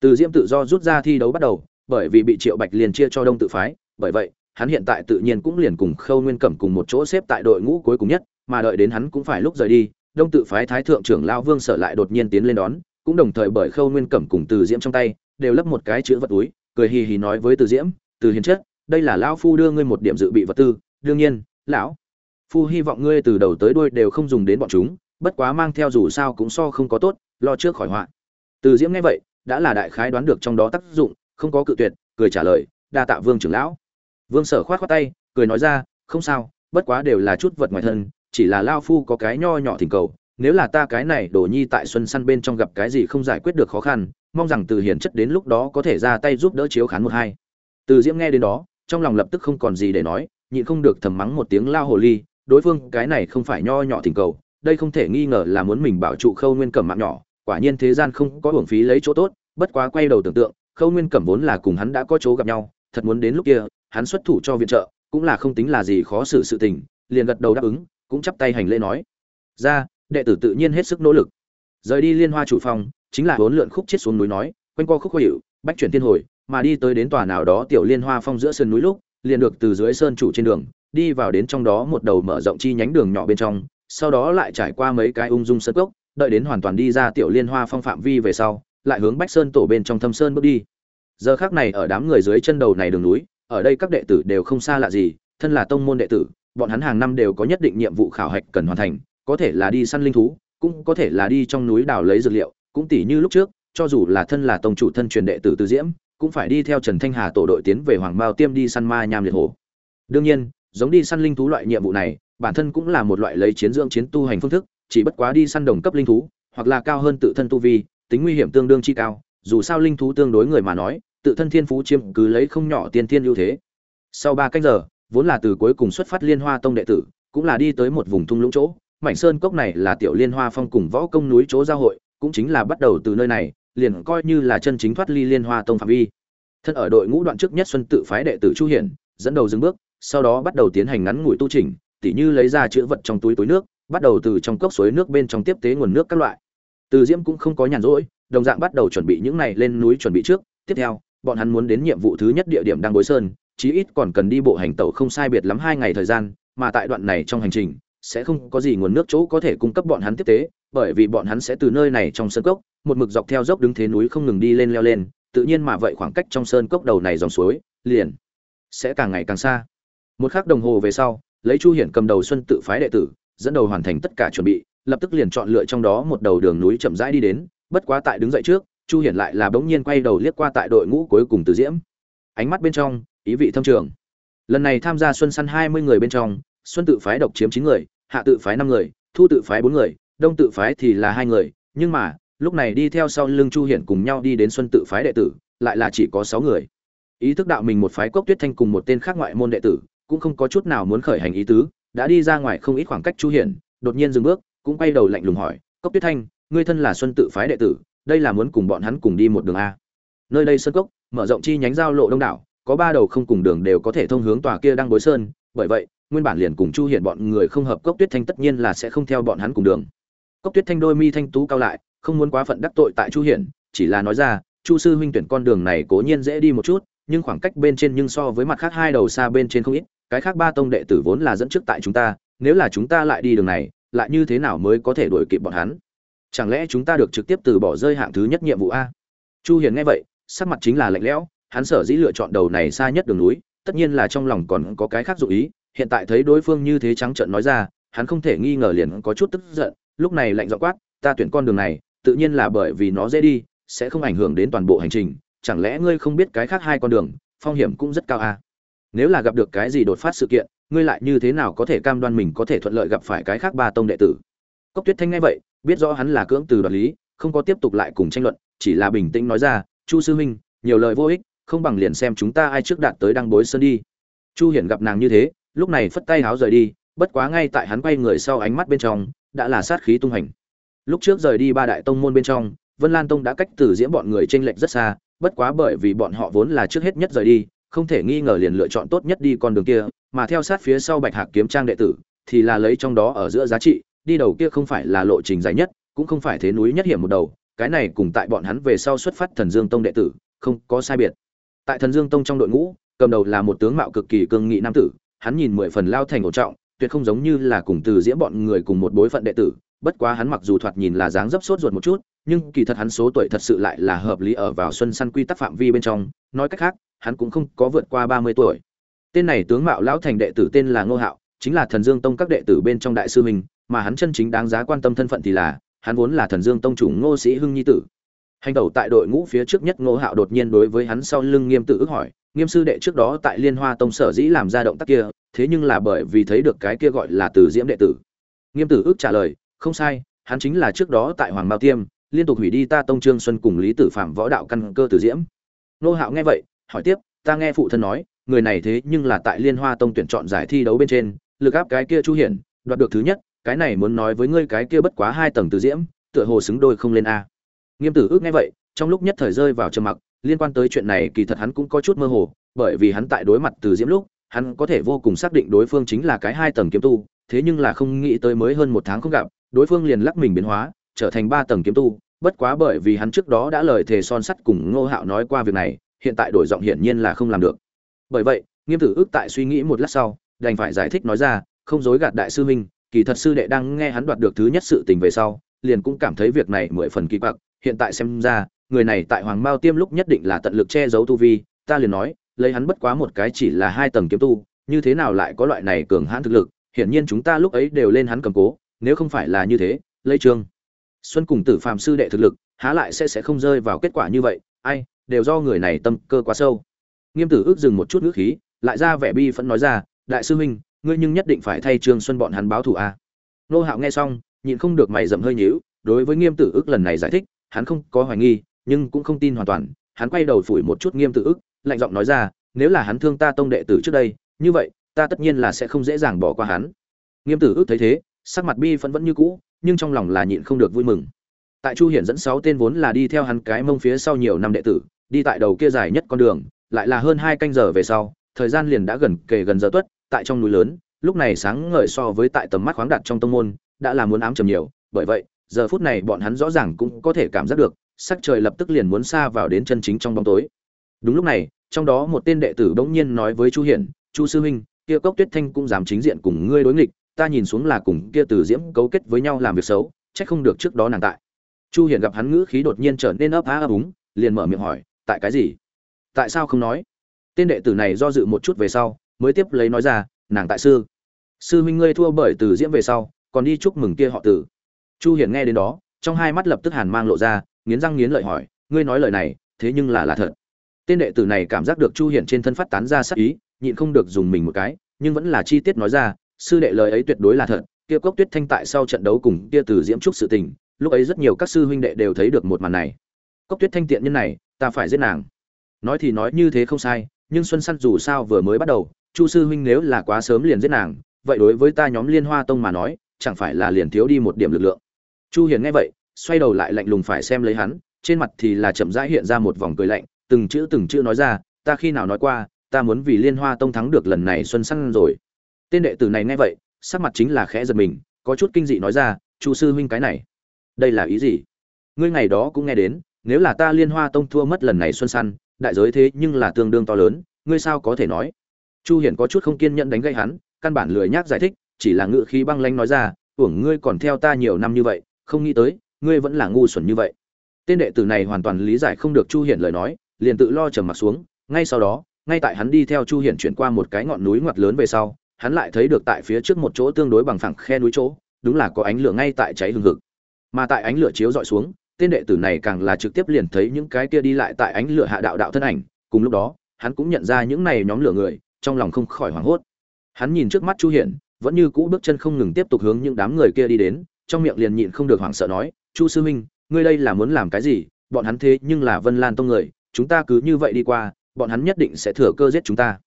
Từ diễm tự do rút ra thi đấu bắt đầu, bởi vì bị triệu bạch liền chia cho đông tự phái, bởi vậy, hắn hiện tại tự nhiên cũng liền cùng khâu nguyên cẩm cùng một chỗ xếp tại đội ngũ cuối cùng nhất, mà đợi đến hắn cũng phải lúc rời đi, đông tự phái thái thượng trưởng Lão vương sở lại đột nhiên tiến lên đón, cũng đồng thời bởi khâu nguyên cẩm cùng từ diễm trong tay, đều lấp một cái chữ vật túi, cười hì hì nói với từ diễm, từ hiền chất, đây là lão phu đưa ngươi một điểm dự bị vật tư, đương nhiên, lão phu hy vọng ngươi từ đầu tới đuôi đều không dùng đến bọn chúng, bất quá mang theo dù sao cũng so không có tốt, lo trước khỏi họa. Từ diễm nghe vậy, đã là đại khái đoán được trong đó tác dụng, không có cự tuyệt, cười trả lời, đa tạ vương trưởng lão. Vương sở khoát khoát tay, cười nói ra, không sao, bất quá đều là chút vật ngoài thân, chỉ là lao phu có cái nho nhỏ thỉnh cầu, nếu là ta cái này đổ nhi tại xuân săn bên trong gặp cái gì không giải quyết được khó khăn, mong rằng từ hiển chất đến lúc đó có thể ra tay giúp đỡ chiếu khán một hai. Từ diễm nghe đến đó, trong lòng lập tức không còn gì để nói, nhịn không được thầm mắng một tiếng lao hồ ly đối phương cái này không phải nho nhỏ thỉnh cầu, đây không thể nghi ngờ là muốn mình bảo trụ khâu nguyên cẩm mạng nhỏ, quả nhiên thế gian không có hưởng phí lấy chỗ tốt, bất quá quay đầu tưởng tượng, khâu nguyên cẩm vốn là cùng hắn đã có chỗ gặp nhau, thật muốn đến lúc kia, hắn xuất thủ cho viện trợ, cũng là không tính là gì khó xử sự tình, liền gật đầu đáp ứng, cũng chắp tay hành lễ nói, ra, đệ tử tự nhiên hết sức nỗ lực. Rời đi liên hoa chủ phòng, chính là bốn lượn khúc chết xuống núi nói, quanh co khúc khó hiệu bách chuyển thiên hồi, mà đi tới đến tòa nào đó tiểu liên hoa phong giữa sơn núi lúc, liền được từ dưới sơn chủ trên đường đi vào đến trong đó một đầu mở rộng chi nhánh đường nhỏ bên trong, sau đó lại trải qua mấy cái ung dung sơn cốc, đợi đến hoàn toàn đi ra tiểu liên hoa phong phạm vi về sau, lại hướng bách sơn tổ bên trong thâm sơn bước đi giờ khắc này ở đám người dưới chân đầu này đường núi, ở đây các đệ tử đều không xa lạ gì, thân là tông môn đệ tử, bọn hắn hàng năm đều có nhất định nhiệm vụ khảo hạch cần hoàn thành, có thể là đi săn linh thú, cũng có thể là đi trong núi đào lấy dược liệu, cũng tỉ như lúc trước, cho dù là thân là tông chủ thân truyền đệ tử từ diễm, cũng phải đi theo trần thanh hà tổ đội tiến về hoàng mao tiêm đi săn ma nham liệt hổ. đương nhiên giống đi săn linh thú loại nhiệm vụ này, bản thân cũng là một loại lấy chiến dưỡng chiến tu hành phương thức, chỉ bất quá đi săn đồng cấp linh thú, hoặc là cao hơn tự thân tu vi, tính nguy hiểm tương đương chi cao, dù sao linh thú tương đối người mà nói, tự thân thiên phú chiếm cứ lấy không nhỏ tiên thiên ưu thế. Sau ba cách giờ, vốn là từ cuối cùng xuất phát liên hoa tông đệ tử, cũng là đi tới một vùng thung lũng chỗ, mảnh sơn cốc này là tiểu liên hoa phong cùng võ công núi chỗ giao hội, cũng chính là bắt đầu từ nơi này, liền coi như là chân chính thoát ly liên hoa tông phạm vi. Thân ở đội ngũ đoạn trước nhất xuân tự phái đệ tử chu hiển, dẫn đầu dừng bước sau đó bắt đầu tiến hành ngắn ngủi tu trình tỉ như lấy ra chữ vật trong túi túi nước, bắt đầu từ trong cốc suối nước bên trong tiếp tế nguồn nước các loại. Từ diễm cũng không có nhàn rỗi, đồng dạng bắt đầu chuẩn bị những này lên núi chuẩn bị trước. Tiếp theo, bọn hắn muốn đến nhiệm vụ thứ nhất địa điểm đang bối sơn, chí ít còn cần đi bộ hành tẩu không sai biệt lắm hai ngày thời gian, mà tại đoạn này trong hành trình, sẽ không có gì nguồn nước chỗ có thể cung cấp bọn hắn tiếp tế, bởi vì bọn hắn sẽ từ nơi này trong sơn cốc, một mực dọc theo dốc đứng thế núi không ngừng đi lên leo lên, tự nhiên mà vậy khoảng cách trong sơn cốc đầu này dòng suối, liền sẽ càng ngày càng xa một khắc đồng hồ về sau, lấy chu hiển cầm đầu xuân tự phái đệ tử, dẫn đầu hoàn thành tất cả chuẩn bị, lập tức liền chọn lựa trong đó một đầu đường núi chậm rãi đi đến, bất quá tại đứng dậy trước, chu hiển lại là bỗng nhiên quay đầu liếc qua tại đội ngũ cuối cùng từ diễm. Ánh mắt bên trong, ý vị thâm trường. Lần này tham gia xuân săn hai mươi người bên trong, xuân tự phái độc chiếm chín người, hạ tự phái năm người, thu tự phái bốn người, đông tự phái thì là hai người, nhưng mà, lúc này đi theo sau lưng chu hiển cùng nhau đi đến xuân tự phái đệ tử, lại là chỉ có sáu người. Ý thức đạo mình một phái cốc tuyết thanh cùng một tên khác ngoại môn đệ tử cũng không có chút nào muốn khởi hành ý tứ, đã đi ra ngoài không ít khoảng cách chu hiển, đột nhiên dừng bước, cũng quay đầu lạnh lùng hỏi, cốc tuyết thanh, ngươi thân là xuân tự phái đệ tử, đây là muốn cùng bọn hắn cùng đi một đường a? Nơi đây sơn cốc, mở rộng chi nhánh giao lộ đông đảo, có ba đầu không cùng đường đều có thể thông hướng tòa kia đang bối sơn, bởi vậy, nguyên bản liền cùng chu Hiển bọn người không hợp cốc tuyết thanh tất nhiên là sẽ không theo bọn hắn cùng đường. Cốc tuyết thanh đôi mi thanh tú cao lại, không muốn quá phận đắc tội tại chu hiển, chỉ là nói ra, chu sư huynh tuyển con đường này cố nhiên dễ đi một chút, nhưng khoảng cách bên trên nhưng so với mặt khác hai đầu xa bên trên không ít cái khác ba tông đệ tử vốn là dẫn trước tại chúng ta, nếu là chúng ta lại đi đường này, lại như thế nào mới có thể đuổi kịp bọn hắn? Chẳng lẽ chúng ta được trực tiếp từ bỏ rơi hạng thứ nhất nhiệm vụ a? Chu hiền nghe vậy, sắc mặt chính là lạnh lẽo, hắn sở dĩ lựa chọn đầu này xa nhất đường núi, tất nhiên là trong lòng còn có cái khác dụ ý, hiện tại thấy đối phương như thế trắng trợn nói ra, hắn không thể nghi ngờ liền có chút tức giận, lúc này lạnh giọng quát, ta tuyển con đường này, tự nhiên là bởi vì nó dễ đi, sẽ không ảnh hưởng đến toàn bộ hành trình, chẳng lẽ ngươi không biết cái khác hai con đường, phong hiểm cũng rất cao a? Nếu là gặp được cái gì đột phát sự kiện, ngươi lại như thế nào có thể cam đoan mình có thể thuận lợi gặp phải cái khác ba tông đệ tử? Cốc tuyết thanh nghe vậy, biết rõ hắn là cưỡng từ đoạt lý, không có tiếp tục lại cùng tranh luận, chỉ là bình tĩnh nói ra, chu sư huynh, nhiều lời vô ích, không bằng liền xem chúng ta ai trước đạt tới đăng bối sơn đi. Chu hiển gặp nàng như thế, lúc này phất tay háo rời đi, bất quá ngay tại hắn quay người sau ánh mắt bên trong, đã là sát khí tung hành. Lúc trước rời đi ba đại tông môn bên trong, vân lan tông đã cách từ diễm bọn người tranh lệch rất xa, bất quá bởi vì bọn họ vốn là trước hết nhất rời đi không thể nghi ngờ liền lựa chọn tốt nhất đi con đường kia, mà theo sát phía sau bạch hạc kiếm trang đệ tử, thì là lấy trong đó ở giữa giá trị, đi đầu kia không phải là lộ trình dài nhất, cũng không phải thế núi nhất hiểm một đầu, cái này cùng tại bọn hắn về sau xuất phát thần dương tông đệ tử, không có sai biệt. Tại thần dương tông trong đội ngũ, cầm đầu là một tướng mạo cực kỳ cương nghị nam tử, hắn nhìn mười phần lao thành ổn trọng, tuyệt không giống như là cùng từ diễm bọn người cùng một bối phận đệ tử, bất quá hắn mặc dù thoạt nhìn là dáng dấp sốt ruột một chút, nhưng kỳ thật hắn số tuổi thật sự lại là hợp lý ở vào xuân săn quy tắc phạm vi bên trong, nói cách khác hắn cũng không có vượt qua ba mươi tuổi. Tên này tướng mạo lão thành đệ tử tên là ngô hạo, chính là thần dương tông các đệ tử bên trong đại sư mình mà hắn chân chính đáng giá quan tâm thân phận thì là, hắn vốn là thần dương tông chủ ngô sĩ hưng nhi tử. Hành tẩu tại đội ngũ phía trước nhất ngô hạo đột nhiên đối với hắn sau lưng nghiêm tự ước hỏi, nghiêm sư đệ trước đó tại liên hoa tông sở dĩ làm ra động tác kia, thế nhưng là bởi vì thấy được cái kia gọi là từ diễm đệ tử. Nghiêm tử ước trả lời, không sai, hắn chính là trước đó tại hoàng mao tiêm, liên tục hủy đi ta tông trương xuân cùng lý tử phạm võ đạo căn cơ từ diễm. Ngô hạo nghe vậy hỏi tiếp, ta nghe phụ thân nói, người này thế nhưng là tại liên hoa tông tuyển chọn giải thi đấu bên trên, lực áp cái kia chu hiển, đoạt được thứ nhất, cái này muốn nói với ngươi cái kia bất quá hai tầng từ diễm, tựa hồ xứng đôi không lên a. Nghiêm tử ước nghe vậy, trong lúc nhất thời rơi vào trầm mặc, liên quan tới chuyện này kỳ thật hắn cũng có chút mơ hồ, bởi vì hắn tại đối mặt từ diễm lúc, hắn có thể vô cùng xác định đối phương chính là cái hai tầng kiếm tu, thế nhưng là không nghĩ tới mới hơn một tháng không gặp, đối phương liền lắc mình biến hóa, trở thành ba tầng kiếm tu, bất quá bởi vì hắn trước đó đã lời thề son sắt cùng ngô hạo nói qua việc này hiện tại đổi giọng hiển nhiên là không làm được. Bởi vậy, nghiêm tử ước tại suy nghĩ một lát sau, đành phải giải thích nói ra, không dối gạt đại sư huynh, kỳ thật sư đệ đang nghe hắn đoạt được thứ nhất sự tình về sau, liền cũng cảm thấy việc này mười phần kỳ quặc, hiện tại xem ra, người này tại hoàng mao tiêm lúc nhất định là tận lực che giấu tu vi, ta liền nói, lấy hắn bất quá một cái chỉ là hai tầng kiếm tu, như thế nào lại có loại này cường hãn thực lực, hiển nhiên chúng ta lúc ấy đều lên hắn cầm cố, nếu không phải là như thế, lấy trương. Xuân cùng tử phàm sư đệ thực lực, há lại sẽ sẽ không rơi vào kết quả như vậy, ai đều do người này tâm cơ quá sâu. Nghiêm tử ước dừng một chút ngữ khí, lại ra vẻ bi phẫn nói ra, đại sư huynh, ngươi nhưng nhất định phải thay trương xuân bọn hắn báo thù a. Nô hạo nghe xong, nhịn không được mày dậm hơi nhíu, đối với nghiêm tử ước lần này giải thích, hắn không có hoài nghi, nhưng cũng không tin hoàn toàn, hắn quay đầu phủi một chút nghiêm tử ước, lạnh giọng nói ra, nếu là hắn thương ta tông đệ tử trước đây, như vậy, ta tất nhiên là sẽ không dễ dàng bỏ qua hắn. Nghiêm tử ước thấy thế, sắc mặt bi phẫn vẫn như cũ, nhưng trong lòng là nhịn không được vui mừng. Tại chu hiển dẫn sáu tên vốn là đi theo hắn cái mông phía sau nhiều năm đệ tử đi tại đầu kia dài nhất con đường, lại là hơn hai canh giờ về sau, thời gian liền đã gần kề gần giờ tuất, tại trong núi lớn, lúc này sáng ngời so với tại tầm mắt khoáng đạt trong tông môn, đã là muốn ám trầm nhiều, bởi vậy, giờ phút này bọn hắn rõ ràng cũng có thể cảm giác được, sắc trời lập tức liền muốn xa vào đến chân chính trong bóng tối. Đúng lúc này, trong đó một tên đệ tử bỗng nhiên nói với chu hiển, chu sư huynh, kia cốc tuyết thanh cũng dám chính diện cùng ngươi đối nghịch, ta nhìn xuống là cùng kia từ diễm cấu kết với nhau làm việc xấu, chắc không được trước đó nàng tại. Chu hiển gặp hắn ngữ khí đột nhiên trở nên ấp á ấp úng, liền mở miệng hỏi tại cái gì? Tại sao không nói? Tên đệ tử này do dự một chút về sau, mới tiếp lấy nói ra, nàng tại sư. Sư huynh ngươi thua bởi từ diễm về sau, còn đi chúc mừng kia họ tử. Chu hiển nghe đến đó, trong hai mắt lập tức hàn mang lộ ra, nghiến răng nghiến lợi hỏi, ngươi nói lời này, thế nhưng là là thật. Tên đệ tử này cảm giác được chu hiển trên thân phát tán ra sắc ý, nhịn không được dùng mình một cái, nhưng vẫn là chi tiết nói ra, sư đệ lời ấy tuyệt đối là thật, kia cốc tuyết thanh tại sau trận đấu cùng kia từ diễm trúc sự tình, lúc ấy rất nhiều các sư huynh đệ đều thấy được một màn này cốc tuyết thanh tiện nhân này, ta phải giết nàng. Nói thì nói như thế không sai, nhưng xuân săn dù sao vừa mới bắt đầu, chu sư huynh nếu là quá sớm liền giết nàng, vậy đối với ta nhóm liên hoa tông mà nói, chẳng phải là liền thiếu đi một điểm lực lượng. Chu hiền nghe vậy, xoay đầu lại lạnh lùng phải xem lấy hắn, trên mặt thì là chậm rãi hiện ra một vòng cười lạnh, từng chữ từng chữ nói ra, ta khi nào nói qua, ta muốn vì liên hoa tông thắng được lần này xuân săn rồi. Tên đệ tử này nghe vậy, sắc mặt chính là khẽ giật mình, có chút kinh dị nói ra, chu sư huynh cái này, đây là ý gì? Ngươi ngày đó cũng nghe đến nếu là ta liên hoa tông thua mất lần này xuân săn đại giới thế nhưng là tương đương to lớn, ngươi sao có thể nói? Chu hiển có chút không kiên nhẫn đánh gây hắn, căn bản lười nhác giải thích, chỉ là ngự khí băng lanh nói ra tưởng ngươi còn theo ta nhiều năm như vậy, không nghĩ tới, ngươi vẫn là ngu xuẩn như vậy. Tên đệ tử này hoàn toàn lý giải không được chu hiển lời nói, liền tự lo trầm mặt xuống, ngay sau đó, ngay tại hắn đi theo chu hiển chuyển qua một cái ngọn núi ngoặt lớn về sau, hắn lại thấy được tại phía trước một chỗ tương đối bằng phẳng khe núi chỗ, đúng là có ánh lửa ngay tại cháy hừng hực. Mà tại ánh lửa chiếu dọi xuống tên đệ tử này càng là trực tiếp liền thấy những cái kia đi lại tại ánh lửa hạ đạo đạo thân ảnh, cùng lúc đó, hắn cũng nhận ra những này nhóm lửa người, trong lòng không khỏi hoảng hốt. Hắn nhìn trước mắt chu hiển, vẫn như cũ bước chân không ngừng tiếp tục hướng những đám người kia đi đến, trong miệng liền nhịn không được hoảng sợ nói, chu sư huynh, ngươi đây là muốn làm cái gì? Bọn hắn thế nhưng là vân lan tông người, chúng ta cứ như vậy đi qua, bọn hắn nhất định sẽ thừa cơ giết chúng ta.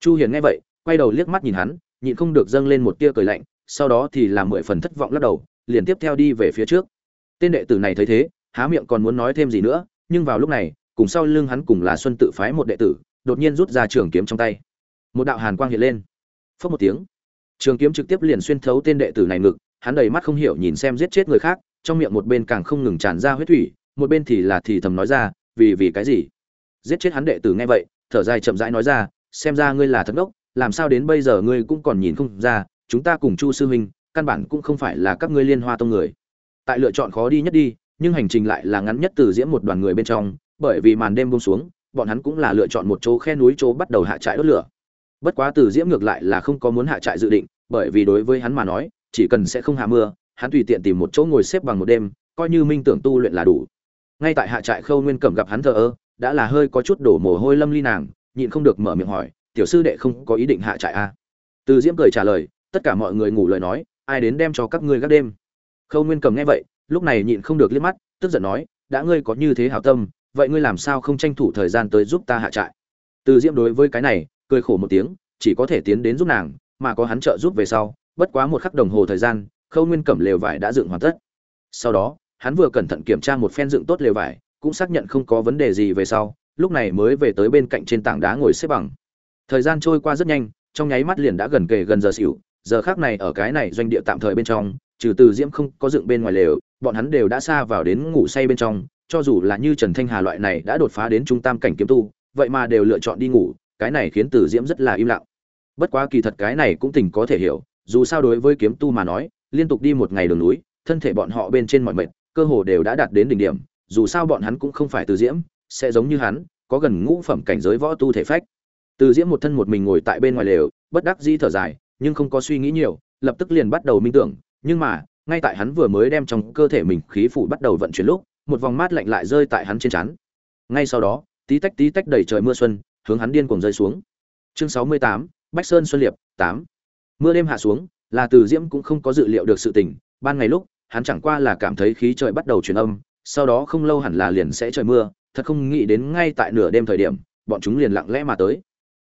Chu hiền nghe vậy, quay đầu liếc mắt nhìn hắn, nhịn không được dâng lên một tia cười lạnh, sau đó thì làm mười phần thất vọng lắc đầu, liền tiếp theo đi về phía trước. Tên đệ tử này thấy thế há miệng còn muốn nói thêm gì nữa, nhưng vào lúc này, cùng sau lưng hắn cùng là xuân tự phái một đệ tử, đột nhiên rút ra trường kiếm trong tay. Một đạo hàn quang hiện lên. Phất một tiếng. Trường kiếm trực tiếp liền xuyên thấu tên đệ tử này ngực, hắn đầy mắt không hiểu nhìn xem giết chết người khác, trong miệng một bên càng không ngừng tràn ra huyết thủy, một bên thì là thì thầm nói ra, vì vì cái gì? Giết chết hắn đệ tử nghe vậy, thở dài chậm rãi nói ra, xem ra ngươi là thật ngốc, làm sao đến bây giờ ngươi cũng còn nhìn không ra, chúng ta cùng chu sư huynh, căn bản cũng không phải là các ngươi liên hoa tông người. Tại lựa chọn khó đi nhất đi nhưng hành trình lại là ngắn nhất từ diễm một đoàn người bên trong, bởi vì màn đêm buông xuống, bọn hắn cũng là lựa chọn một chỗ khe núi chỗ bắt đầu hạ trại đốt lửa. Bất quá từ diễm ngược lại là không có muốn hạ trại dự định, bởi vì đối với hắn mà nói, chỉ cần sẽ không hạ mưa, hắn tùy tiện tìm một chỗ ngồi xếp bằng một đêm, coi như minh tưởng tu luyện là đủ. Ngay tại hạ trại khâu nguyên cẩm gặp hắn thờ ơ, đã là hơi có chút đổ mồ hôi lâm ly nàng, nhịn không được mở miệng hỏi, tiểu sư đệ không có ý định hạ trại à? từ diễm cười trả lời, tất cả mọi người ngủ lời nói, ai đến đem cho các ngươi gác đêm? Khâu nguyên cầm nghe vậy lúc này nhịn không được liếc mắt, tức giận nói, đã ngươi có như thế hảo tâm, vậy ngươi làm sao không tranh thủ thời gian tới giúp ta hạ trại? Từ diễm đối với cái này, cười khổ một tiếng, chỉ có thể tiến đến giúp nàng, mà có hắn trợ giúp về sau, bất quá một khắc đồng hồ thời gian, khâu nguyên cẩm lều vải đã dựng hoàn tất. Sau đó, hắn vừa cẩn thận kiểm tra một phen dựng tốt lều vải, cũng xác nhận không có vấn đề gì về sau, lúc này mới về tới bên cạnh trên tảng đá ngồi xếp bằng. Thời gian trôi qua rất nhanh, trong nháy mắt liền đã gần kề gần giờ xỉu, giờ khác này ở cái này doanh địa tạm thời bên trong trừ từ diễm không có dựng bên ngoài lều, bọn hắn đều đã xa vào đến ngủ say bên trong, cho dù là như trần thanh hà loại này đã đột phá đến trung tam cảnh kiếm tu, vậy mà đều lựa chọn đi ngủ, cái này khiến từ diễm rất là im lặng. Bất quá kỳ thật cái này cũng tình có thể hiểu, dù sao đối với kiếm tu mà nói, liên tục đi một ngày đường núi, thân thể bọn họ bên trên mọi mệt, cơ hồ đều đã đạt đến đỉnh điểm, dù sao bọn hắn cũng không phải từ diễm, sẽ giống như hắn, có gần ngũ phẩm cảnh giới võ tu thể phách. Từ diễm một thân một mình ngồi tại bên ngoài lều, bất đắc dĩ thở dài, nhưng không có suy nghĩ nhiều, lập tức liền bắt đầu minh tưởng nhưng mà, ngay tại hắn vừa mới đem trong cơ thể mình khí phủ bắt đầu vận chuyển lúc, một vòng mát lạnh lại rơi tại hắn trên trán. Ngay sau đó, tí tách tí tách đầy trời mưa xuân, hướng hắn điên cuồng rơi xuống. Chương sáu mươi tám, bách sơn xuân liệp, tám. Mưa đêm hạ xuống, là từ diễm cũng không có dự liệu được sự tình. Ban ngày lúc, hắn chẳng qua là cảm thấy khí trời bắt đầu chuyển âm, sau đó không lâu hẳn là liền sẽ trời mưa, thật không nghĩ đến ngay tại nửa đêm thời điểm, bọn chúng liền lặng lẽ mà tới.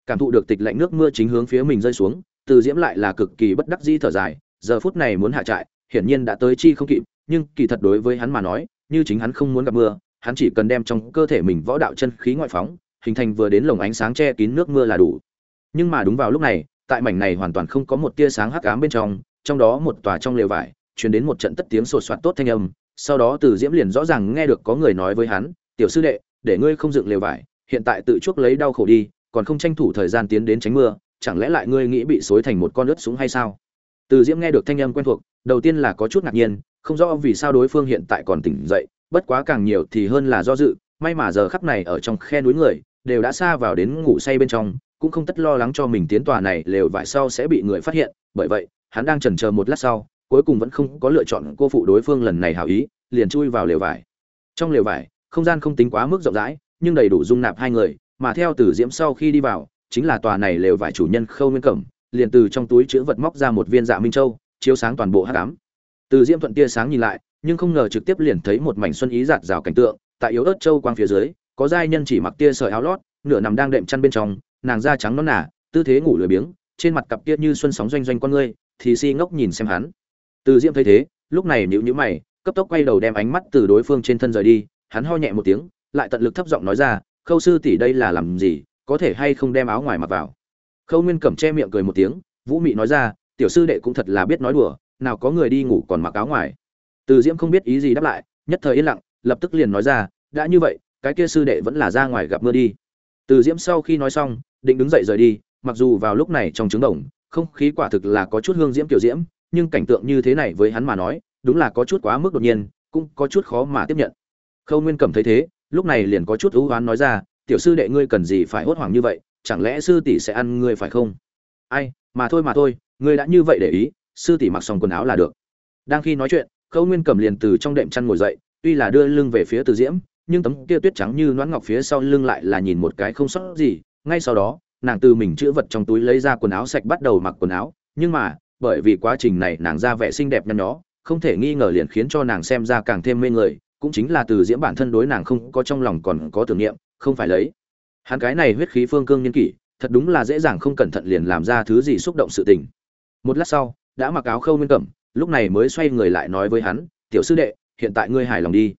Cảm thụ được tịch lạnh nước mưa chính hướng phía mình rơi xuống, từ diễm lại là cực kỳ bất đắc dĩ thở dài giờ phút này muốn hạ trại, hiển nhiên đã tới chi không kịp, nhưng kỳ thật đối với hắn mà nói, như chính hắn không muốn gặp mưa, hắn chỉ cần đem trong cơ thể mình võ đạo chân khí ngoại phóng, hình thành vừa đến lồng ánh sáng che kín nước mưa là đủ. Nhưng mà đúng vào lúc này, tại mảnh này hoàn toàn không có một tia sáng hắc ám bên trong trong đó một tòa trong lều vải, truyền đến một trận tất tiếng sột soạt tốt thanh âm, sau đó từ diễm liền rõ ràng nghe được có người nói với hắn, tiểu sư đệ, để ngươi không dựng lều vải, hiện tại tự chuốc lấy đau khổ đi, còn không tranh thủ thời gian tiến đến tránh mưa, chẳng lẽ lại ngươi nghĩ bị xối thành một con ướt súng hay sao? Từ diễm nghe được thanh âm quen thuộc, đầu tiên là có chút ngạc nhiên, không rõ vì sao đối phương hiện tại còn tỉnh dậy, bất quá càng nhiều thì hơn là do dự, may mà giờ khắp này ở trong khe núi người, đều đã xa vào đến ngủ say bên trong, cũng không tất lo lắng cho mình tiến tòa này lều vải sau sẽ bị người phát hiện, bởi vậy, hắn đang chần chờ một lát sau, cuối cùng vẫn không có lựa chọn cô phụ đối phương lần này hảo ý, liền chui vào lều vải. Trong lều vải, không gian không tính quá mức rộng rãi, nhưng đầy đủ dung nạp hai người, mà theo tử diễm sau khi đi vào, chính là tòa này lều vải chủ nhân khâu nguyên cẩm liền từ trong túi chữ vật móc ra một viên dạ minh châu, chiếu sáng toàn bộ hát cám từ diễm thuận tia sáng nhìn lại, nhưng không ngờ trực tiếp liền thấy một mảnh xuân ý giạt rào cảnh tượng, tại yếu ớt châu quang phía dưới, có giai nhân chỉ mặc tia sợi áo lót, nửa nằm đang đệm chăn bên trong, nàng da trắng non nả tư thế ngủ lười biếng, trên mặt cặp kia như xuân sóng doanh doanh con ngươi, thì si ngốc nhìn xem hắn. Từ diễm thấy thế, lúc này nhíu nhíu mày, cấp tốc quay đầu đem ánh mắt từ đối phương trên thân rời đi, hắn ho nhẹ một tiếng, lại tận lực thấp giọng nói ra, khâu sư tỷ đây là làm gì, có thể hay không đem áo ngoài mặc vào? Khâu nguyên cẩm che miệng cười một tiếng, vũ mị nói ra, tiểu sư đệ cũng thật là biết nói đùa, nào có người đi ngủ còn mặc áo ngoài. Từ diễm không biết ý gì đáp lại, nhất thời yên lặng, lập tức liền nói ra, đã như vậy, cái kia sư đệ vẫn là ra ngoài gặp mưa đi. Từ diễm sau khi nói xong, định đứng dậy rời đi, mặc dù vào lúc này trong trứng đồng không khí quả thực là có chút hương diễm kiểu diễm, nhưng cảnh tượng như thế này với hắn mà nói, đúng là có chút quá mức đột nhiên, cũng có chút khó mà tiếp nhận. Khâu nguyên cẩm thấy thế, lúc này liền có chút ưu oán nói ra, tiểu sư đệ ngươi cần gì phải hốt hoảng như vậy chẳng lẽ sư tỷ sẽ ăn ngươi phải không? Ai, mà thôi mà thôi, ngươi đã như vậy để ý, sư tỷ mặc xong quần áo là được. Đang khi nói chuyện khâu nguyên cẩm liền từ trong đệm chăn ngồi dậy, tuy là đưa lưng về phía từ diễm, nhưng tấm kia tuyết trắng như noãn ngọc phía sau lưng lại là nhìn một cái không sót gì. Ngay sau đó, nàng từ mình chữ vật trong túi lấy ra quần áo sạch bắt đầu mặc quần áo, nhưng mà, bởi vì quá trình này nàng ra vẻ xinh đẹp nhăn nhó không thể nghi ngờ liền khiến cho nàng xem ra càng thêm mê người, cũng chính là từ diễm bản thân đối nàng không có trong lòng còn có tưởng niệm, không phải lấy hắn cái này huyết khí phương cương nhân kỷ, thật đúng là dễ dàng không cẩn thận liền làm ra thứ gì xúc động sự tình. Một lát sau, đã mặc áo khâu nguyên cẩm, lúc này mới xoay người lại nói với hắn, tiểu sư đệ, hiện tại ngươi hài lòng đi.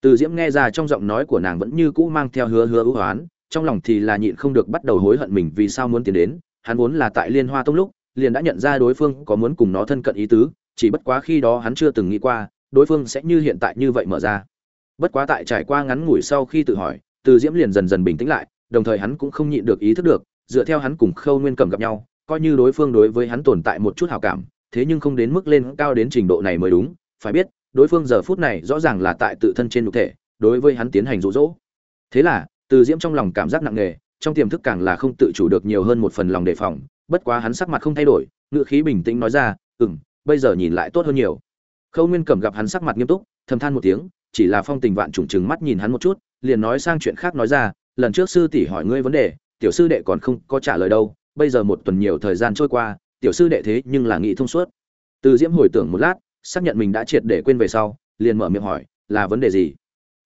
Từ diễm nghe ra trong giọng nói của nàng vẫn như cũ mang theo hứa hứa ưu hoán, trong lòng thì là nhịn không được bắt đầu hối hận mình vì sao muốn tiến đến. Hắn vốn là tại liên hoa tông lúc, liền đã nhận ra đối phương có muốn cùng nó thân cận ý tứ, chỉ bất quá khi đó hắn chưa từng nghĩ qua, đối phương sẽ như hiện tại như vậy mở ra. Bất quá tại trải qua ngắn ngủi sau khi tự hỏi, từ diễm liền dần dần bình tĩnh lại đồng thời hắn cũng không nhịn được ý thức được dựa theo hắn cùng khâu nguyên Cẩm gặp nhau coi như đối phương đối với hắn tồn tại một chút hảo cảm thế nhưng không đến mức lên cao đến trình độ này mới đúng phải biết đối phương giờ phút này rõ ràng là tại tự thân trên nhục thể đối với hắn tiến hành dụ dỗ. thế là từ diễm trong lòng cảm giác nặng nề trong tiềm thức càng là không tự chủ được nhiều hơn một phần lòng đề phòng bất quá hắn sắc mặt không thay đổi ngựa khí bình tĩnh nói ra ừm, bây giờ nhìn lại tốt hơn nhiều khâu nguyên cẩm gặp hắn sắc mặt nghiêm túc thầm than một tiếng chỉ là phong tình vạn trùng trừng mắt nhìn hắn một chút liền nói sang chuyện khác nói ra lần trước sư tỷ hỏi ngươi vấn đề, tiểu sư đệ còn không có trả lời đâu, bây giờ một tuần nhiều thời gian trôi qua, tiểu sư đệ thế nhưng là nghĩ thông suốt. Từ diễm hồi tưởng một lát, xác nhận mình đã triệt để quên về sau, liền mở miệng hỏi, là vấn đề gì?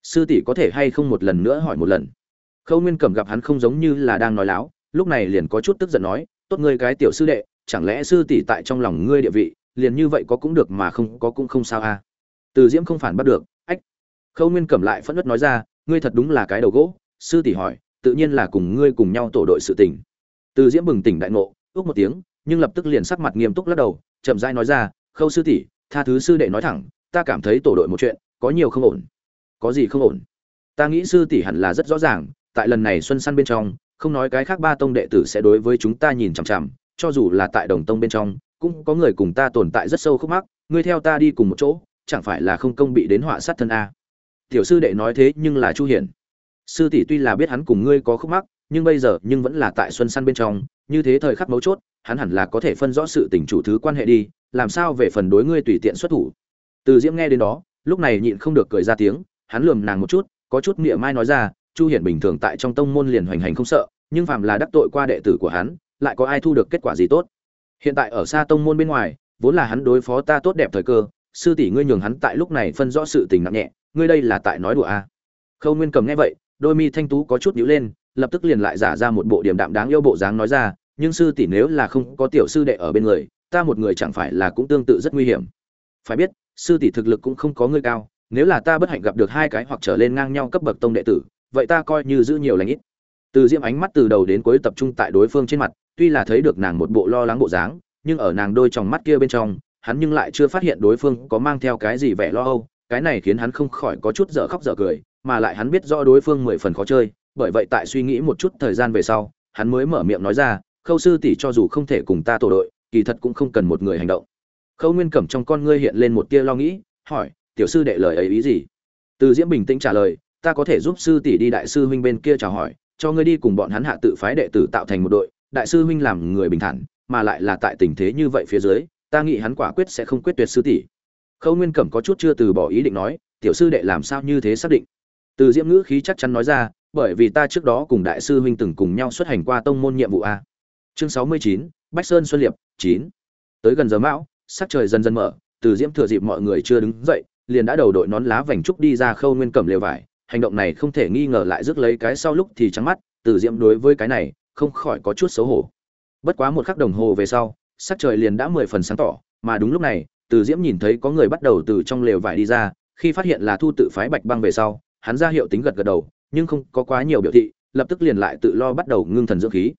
Sư tỷ có thể hay không một lần nữa hỏi một lần? Khâu nguyên cẩm gặp hắn không giống như là đang nói láo, lúc này liền có chút tức giận nói, tốt ngươi cái tiểu sư đệ, chẳng lẽ sư tỷ tại trong lòng ngươi địa vị, liền như vậy có cũng được mà không có cũng không sao a à? từ diễm không phản bắt được, ách. Khâu nguyên cẩm lại phẫn nứt nói ra, ngươi thật đúng là cái đầu gỗ sư tỷ hỏi, tự nhiên là cùng ngươi cùng nhau tổ đội sự tình. Từ diễm bừng tỉnh đại ngộ, ước một tiếng, nhưng lập tức liền sắc mặt nghiêm túc lắc đầu, chậm rãi nói ra, khâu sư tỷ, tha thứ sư đệ nói thẳng, ta cảm thấy tổ đội một chuyện, có nhiều không ổn. Có gì không ổn? Ta nghĩ sư tỷ hẳn là rất rõ ràng, tại lần này xuân săn bên trong, không nói cái khác ba tông đệ tử sẽ đối với chúng ta nhìn chằm chằm, cho dù là tại đồng tông bên trong, cũng có người cùng ta tồn tại rất sâu khúc mắc, ngươi theo ta đi cùng một chỗ, chẳng phải là không công bị đến họa sát thân a? Tiểu sư đệ nói thế nhưng là chu hiển sư tỷ tuy là biết hắn cùng ngươi có khúc mắc, nhưng bây giờ nhưng vẫn là tại xuân săn bên trong, như thế thời khắc mấu chốt, hắn hẳn là có thể phân rõ sự tình chủ thứ quan hệ đi, làm sao về phần đối ngươi tùy tiện xuất thủ từ diễm nghe đến đó, lúc này nhịn không được cười ra tiếng, hắn lườm nàng một chút, có chút nghĩa mai nói ra, chu hiển bình thường tại trong tông môn liền hoành hành không sợ, nhưng phàm là đắc tội qua đệ tử của hắn, lại có ai thu được kết quả gì tốt hiện tại ở xa tông môn bên ngoài, vốn là hắn đối phó ta tốt đẹp thời cơ, sư tỷ ngươi nhường hắn tại lúc này phân rõ sự tình nặng nhẹ, ngươi đây là tại nói đùa à. khâu nguyên cầm nghe vậy đôi mi thanh tú có chút nhíu lên, lập tức liền lại giả ra một bộ điểm đạm đáng yêu bộ dáng nói ra, nhưng sư tỷ nếu là không có tiểu sư đệ ở bên người, ta một người chẳng phải là cũng tương tự rất nguy hiểm. Phải biết, sư tỷ thực lực cũng không có ngươi cao, nếu là ta bất hạnh gặp được hai cái hoặc trở lên ngang nhau cấp bậc tông đệ tử, vậy ta coi như giữ nhiều lành ít. Từ diễm ánh mắt từ đầu đến cuối tập trung tại đối phương trên mặt, tuy là thấy được nàng một bộ lo lắng bộ dáng, nhưng ở nàng đôi tròng mắt kia bên trong, hắn nhưng lại chưa phát hiện đối phương có mang theo cái gì vẻ lo âu, cái này khiến hắn không khỏi có chút dở khóc dở cười mà lại hắn biết rõ đối phương mười phần khó chơi, bởi vậy tại suy nghĩ một chút thời gian về sau, hắn mới mở miệng nói ra, khâu sư tỷ cho dù không thể cùng ta tổ đội, kỳ thật cũng không cần một người hành động. Khâu nguyên cẩm trong con ngươi hiện lên một tia lo nghĩ, hỏi, tiểu sư đệ lời ấy ý gì? Từ diễm bình tĩnh trả lời, ta có thể giúp sư tỷ đi đại sư huynh bên kia chào hỏi, cho ngươi đi cùng bọn hắn hạ tự phái đệ tử tạo thành một đội, đại sư huynh làm người bình thản, mà lại là tại tình thế như vậy phía dưới, ta nghĩ hắn quả quyết sẽ không quyết tuyệt sư tỷ. Khâu nguyên cẩm có chút chưa từ bỏ ý định nói, tiểu sư đệ làm sao như thế xác định? Từ diễm ngữ khí chắc chắn nói ra, bởi vì ta trước đó cùng đại sư huynh từng cùng nhau xuất hành qua tông môn nhiệm vụ a. Chương sáu mươi chín, bách sơn xuân liệp, chín. Tới gần giờ mão, sắc trời dần dần mở, từ diễm thừa dịp mọi người chưa đứng dậy, liền đã đầu đội nón lá vành trúc đi ra khâu nguyên cẩm lều vải. Hành động này không thể nghi ngờ lại rước lấy cái sau lúc thì trắng mắt, từ diễm đối với cái này không khỏi có chút xấu hổ. Bất quá một khắc đồng hồ về sau, sắc trời liền đã mười phần sáng tỏ, mà đúng lúc này, từ diễm nhìn thấy có người bắt đầu từ trong lều vải đi ra, khi phát hiện là thu tự phái bạch băng về sau hắn ra hiệu tính gật gật đầu, nhưng không có quá nhiều biểu thị, lập tức liền lại tự lo bắt đầu ngưng thần dưỡng khí.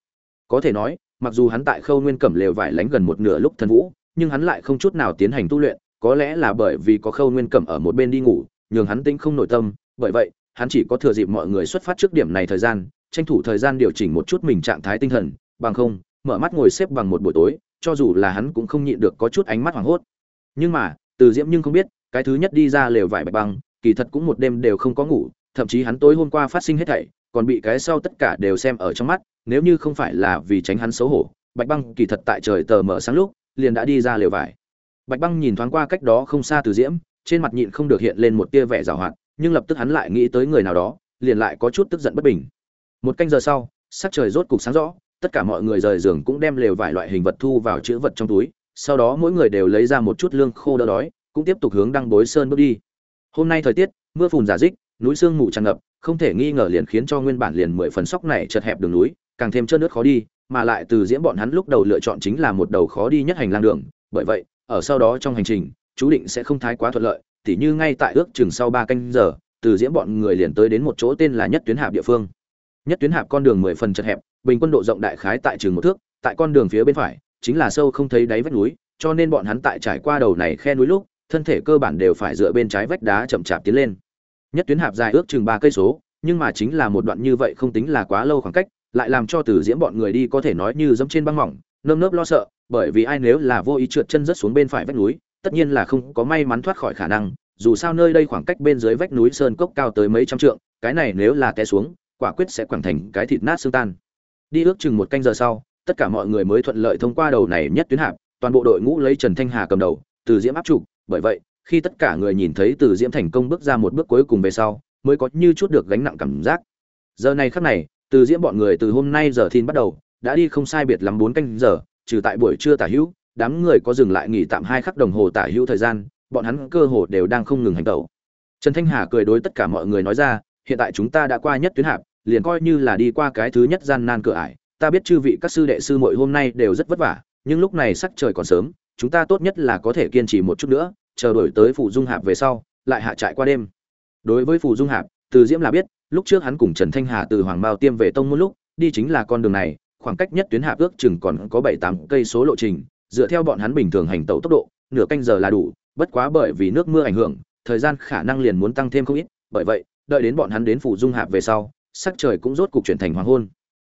Có thể nói, mặc dù hắn tại khâu nguyên cẩm lều vải lánh gần một nửa lúc thần vũ, nhưng hắn lại không chút nào tiến hành tu luyện, có lẽ là bởi vì có khâu nguyên cẩm ở một bên đi ngủ, nhường hắn tính không nội tâm, bởi vậy, hắn chỉ có thừa dịp mọi người xuất phát trước điểm này thời gian, tranh thủ thời gian điều chỉnh một chút mình trạng thái tinh thần, bằng không, mở mắt ngồi xếp bằng một buổi tối, cho dù là hắn cũng không nhịn được có chút ánh mắt hoảng hốt. Nhưng mà, từ diễm nhưng không biết, cái thứ nhất đi ra lều vải bạch băng kỳ thật cũng một đêm đều không có ngủ, thậm chí hắn tối hôm qua phát sinh hết thảy, còn bị cái sau tất cả đều xem ở trong mắt, nếu như không phải là vì tránh hắn xấu hổ, bạch băng kỳ thật tại trời tờ mở sáng lúc, liền đã đi ra lều vải. Bạch băng nhìn thoáng qua cách đó không xa từ diễm, trên mặt nhịn không được hiện lên một tia vẻ giảo hoạt, nhưng lập tức hắn lại nghĩ tới người nào đó, liền lại có chút tức giận bất bình. Một canh giờ sau, sắc trời rốt cục sáng rõ, tất cả mọi người rời giường cũng đem lều vải loại hình vật thu vào chữ vật trong túi, sau đó mỗi người đều lấy ra một chút lương khô đỡ đói, cũng tiếp tục hướng đăng bối sơn bước đi hôm nay thời tiết, mưa phùn giả dích, núi sương mù tràn ngập, không thể nghi ngờ liền khiến cho nguyên bản liền mười phần sóc này chật hẹp đường núi, càng thêm trơn nước khó đi, mà lại từ diễm bọn hắn lúc đầu lựa chọn chính là một đầu khó đi nhất hành lang đường. Bởi vậy, ở sau đó trong hành trình, chú định sẽ không thái quá thuận lợi, tỉ như ngay tại ước chừng sau ba canh giờ, từ diễm bọn người liền tới đến một chỗ tên là nhất tuyến hạp địa phương. Nhất tuyến hạp con đường mười phần chật hẹp, bình quân độ rộng đại khái tại trường một thước, tại con đường phía bên phải, chính là sâu không thấy đáy vách núi, cho nên bọn hắn tại trải qua đầu này khe núi lúc thân thể cơ bản đều phải dựa bên trái vách đá chậm chạp tiến lên. Nhất tuyến hạp dài ước chừng ba cây số, nhưng mà chính là một đoạn như vậy không tính là quá lâu khoảng cách, lại làm cho từ diễm bọn người đi có thể nói như dẫm trên băng mỏng, nơm nớp lo sợ, bởi vì ai nếu là vô ý trượt chân rất xuống bên phải vách núi, tất nhiên là không có may mắn thoát khỏi khả năng, dù sao nơi đây khoảng cách bên dưới vách núi sơn cốc cao tới mấy trăm trượng, cái này nếu là té xuống, quả quyết sẽ quẳng thành cái thịt nát xương tan. Đi ước chừng một canh giờ sau, tất cả mọi người mới thuận lợi thông qua đầu này nhất tuyến hạp, toàn bộ đội ngũ lấy trần thanh hà cầm đầu, từ diễm áp trụ bởi vậy, khi tất cả người nhìn thấy từ diễm thành công bước ra một bước cuối cùng về sau, mới có như chút được gánh nặng cảm giác. Giờ này khắc này, từ diễm bọn người từ hôm nay giờ thìn bắt đầu, đã đi không sai biệt lắm bốn canh giờ, trừ tại buổi trưa tả hữu, đám người có dừng lại nghỉ tạm hai khắc đồng hồ tả hữu thời gian, bọn hắn cơ hồ đều đang không ngừng hành tẩu. Trần thanh hà cười đối tất cả mọi người nói ra, hiện tại chúng ta đã qua nhất tuyến hạp, liền coi như là đi qua cái thứ nhất gian nan cửa ải, ta biết chư vị các sư đệ sư muội hôm nay đều rất vất vả, nhưng lúc này sắc trời còn sớm chúng ta tốt nhất là có thể kiên trì một chút nữa, chờ đổi tới phủ dung hạp về sau, lại hạ trại qua đêm. Đối với phủ dung hạp, từ diễm là biết, lúc trước hắn cùng trần thanh hà từ hoàng mao tiêm về tông một lúc, đi chính là con đường này, khoảng cách nhất tuyến hạp ước chừng còn có bảy tám cây số lộ trình, dựa theo bọn hắn bình thường hành tẩu tốc độ, nửa canh giờ là đủ, bất quá bởi vì nước mưa ảnh hưởng, thời gian khả năng liền muốn tăng thêm không ít, bởi vậy, đợi đến bọn hắn đến phủ dung hạp về sau, sắc trời cũng rốt cục chuyển thành hoàng hôn.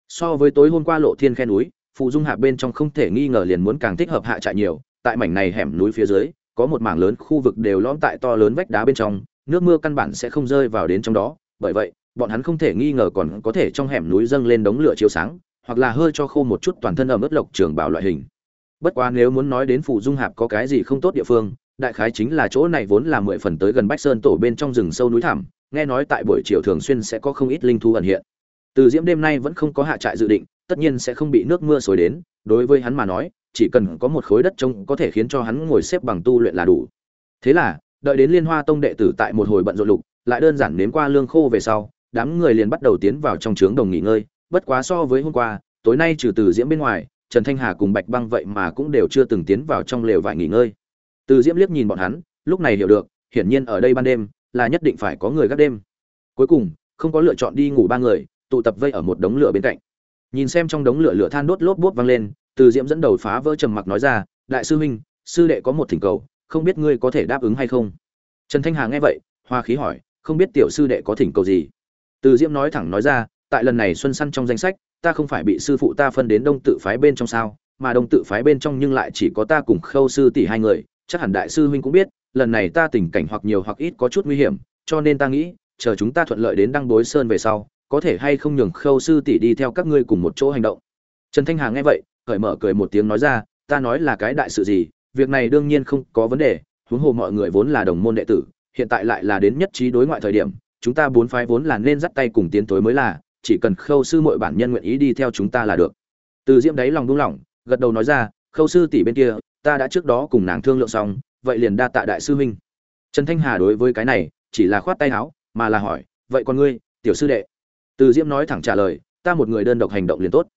So với tối hôm qua lộ thiên khe núi phụ dung hạp bên trong không thể nghi ngờ liền muốn càng thích hợp hạ trại nhiều tại mảnh này hẻm núi phía dưới, có một mảng lớn khu vực đều lõm tại to lớn vách đá bên trong, nước mưa căn bản sẽ không rơi vào đến trong đó. Bởi vậy, bọn hắn không thể nghi ngờ còn có thể trong hẻm núi dâng lên đống lửa chiếu sáng, hoặc là hơi cho khô một chút toàn thân ở mức lộc trường bảo loại hình. Bất quá nếu muốn nói đến phụ dung hạp có cái gì không tốt địa phương, đại khái chính là chỗ này vốn là mười phần tới gần bách sơn tổ bên trong rừng sâu núi thẳm, nghe nói tại buổi chiều thường xuyên sẽ có không ít linh thú ẩn hiện. Từ diễm đêm nay vẫn không có hạ trại dự định, tất nhiên sẽ không bị nước mưa xối đến, đối với hắn mà nói chỉ cần có một khối đất trông có thể khiến cho hắn ngồi xếp bằng tu luyện là đủ. Thế là, đợi đến liên hoa tông đệ tử tại một hồi bận rộn lục, lại đơn giản nếm qua lương khô về sau, đám người liền bắt đầu tiến vào trong trướng đồng nghỉ ngơi, bất quá so với hôm qua, tối nay trừ từ diễm bên ngoài, trần thanh hà cùng bạch băng vậy mà cũng đều chưa từng tiến vào trong lều vải nghỉ ngơi. Từ diễm liếc nhìn bọn hắn, lúc này hiểu được, hiển nhiên ở đây ban đêm là nhất định phải có người gác đêm. Cuối cùng, không có lựa chọn đi ngủ ba người, tụ tập vây ở một đống lửa bên cạnh. Nhìn xem trong đống lửa lửa than đốt lốp bốt vang lên từ diễm dẫn đầu phá vỡ trầm mặc nói ra, đại sư huynh, sư đệ có một thỉnh cầu, không biết ngươi có thể đáp ứng hay không? Trần thanh hà nghe vậy, hoa khí hỏi, không biết tiểu sư đệ có thỉnh cầu gì? Từ diễm nói thẳng nói ra, tại lần này xuân săn trong danh sách, ta không phải bị sư phụ ta phân đến đông tự phái bên trong sao, mà đông tự phái bên trong nhưng lại chỉ có ta cùng khâu sư tỷ hai người, chắc hẳn đại sư huynh cũng biết, lần này ta tình cảnh hoặc nhiều hoặc ít có chút nguy hiểm, cho nên ta nghĩ, chờ chúng ta thuận lợi đến đăng bối sơn về sau, có thể hay không nhường khâu sư tỷ đi theo các ngươi cùng một chỗ hành động. Trần thanh hà nghe vậy cởi mở cười một tiếng nói ra, ta nói là cái đại sự gì, việc này đương nhiên không có vấn đề, huống hồ mọi người vốn là đồng môn đệ tử, hiện tại lại là đến nhất trí đối ngoại thời điểm, chúng ta bốn phái vốn là nên dắt tay cùng tiến tối mới là, chỉ cần khâu sư mọi bản nhân nguyện ý đi theo chúng ta là được. Từ diễm đáy lòng buông lỏng, gật đầu nói ra, khâu sư tỷ bên kia, ta đã trước đó cùng nàng thương lượng xong, vậy liền đa tạ đại sư huynh. Trần thanh hà đối với cái này, chỉ là khoát tay áo, mà là hỏi, vậy còn ngươi, tiểu sư đệ? Từ diễm nói thẳng trả lời, ta một người đơn độc hành động liền tốt.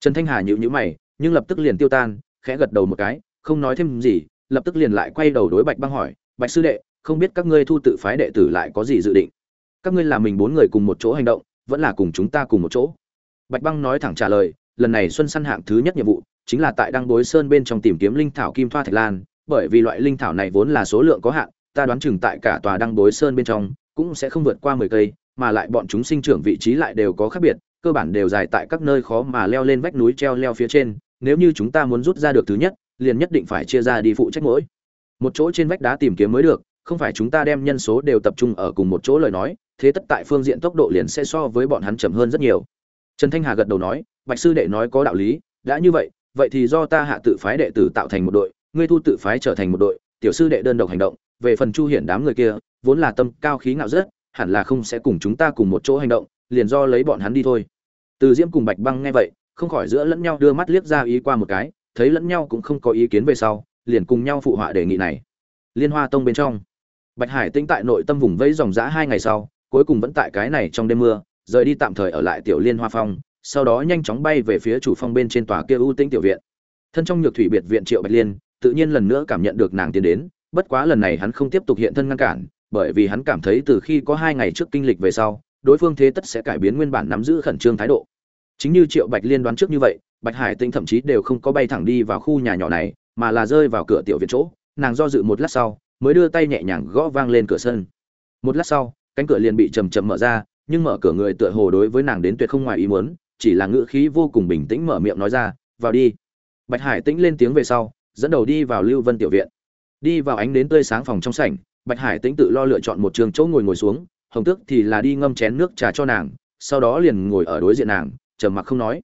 Trần thanh hà nhịu nhữ mày nhưng lập tức liền tiêu tan, khẽ gật đầu một cái, không nói thêm gì, lập tức liền lại quay đầu đối bạch băng hỏi, bạch sư đệ, không biết các ngươi thu tự phái đệ tử lại có gì dự định? Các ngươi là mình bốn người cùng một chỗ hành động, vẫn là cùng chúng ta cùng một chỗ? Bạch băng nói thẳng trả lời, lần này xuân săn hạng thứ nhất nhiệm vụ chính là tại đăng bối sơn bên trong tìm kiếm linh thảo kim thoa thạch lan, bởi vì loại linh thảo này vốn là số lượng có hạn, ta đoán chừng tại cả tòa đăng bối sơn bên trong cũng sẽ không vượt qua mười cây, mà lại bọn chúng sinh trưởng vị trí lại đều có khác biệt, cơ bản đều dài tại các nơi khó mà leo lên vách núi treo leo phía trên nếu như chúng ta muốn rút ra được thứ nhất, liền nhất định phải chia ra đi phụ trách mỗi. Một chỗ trên vách đá tìm kiếm mới được, không phải chúng ta đem nhân số đều tập trung ở cùng một chỗ lời nói, thế tất tại phương diện tốc độ liền sẽ so với bọn hắn chậm hơn rất nhiều. Trần thanh hà gật đầu nói, bạch sư đệ nói có đạo lý, đã như vậy vậy thì do ta hạ tự phái đệ tử tạo thành một đội, ngươi thu tự phái trở thành một đội, tiểu sư đệ đơn độc hành động, về phần chu hiển đám người kia, vốn là tâm cao khí ngạo rất, hẳn là không sẽ cùng chúng ta cùng một chỗ hành động, liền do lấy bọn hắn đi thôi. Từ diễm cùng bạch băng nghe vậy không khỏi giữa lẫn nhau đưa mắt liếc ra ý qua một cái, thấy lẫn nhau cũng không có ý kiến về sau, liền cùng nhau phụ họa đề nghị này. Liên hoa tông bên trong, bạch hải tĩnh tại nội tâm vùng vẫy dòng dã hai ngày sau, cuối cùng vẫn tại cái này trong đêm mưa, rời đi tạm thời ở lại tiểu liên hoa phong, sau đó nhanh chóng bay về phía chủ phong bên trên tòa kia ưu tĩnh tiểu viện. Thân trong nhược thủy biệt viện triệu bạch liên, tự nhiên lần nữa cảm nhận được nàng tiến đến, bất quá lần này hắn không tiếp tục hiện thân ngăn cản, bởi vì hắn cảm thấy từ khi có hai ngày trước kinh lịch về sau, đối phương thế tất sẽ cải biến nguyên bản nắm giữ khẩn trương thái độ chính như triệu bạch liên đoán trước như vậy, bạch hải tinh thậm chí đều không có bay thẳng đi vào khu nhà nhỏ này, mà là rơi vào cửa tiểu viện chỗ. Nàng do dự một lát sau, mới đưa tay nhẹ nhàng gõ vang lên cửa sân. Một lát sau, cánh cửa liền bị chầm chậm mở ra, nhưng mở cửa người tựa hồ đối với nàng đến tuyệt không ngoài ý muốn, chỉ là ngữ khí vô cùng bình tĩnh mở miệng nói ra, vào đi. Bạch hải tĩnh lên tiếng về sau, dẫn đầu đi vào lưu vân tiểu viện. Đi vào ánh đến tươi sáng phòng trong sảnh, bạch hải tĩnh tự lo lựa chọn một trường chỗ ngồi ngồi xuống, hồng tước thì là đi ngâm chén nước trà cho nàng, sau đó liền ngồi ở đối diện nàng trầm mặc không nói.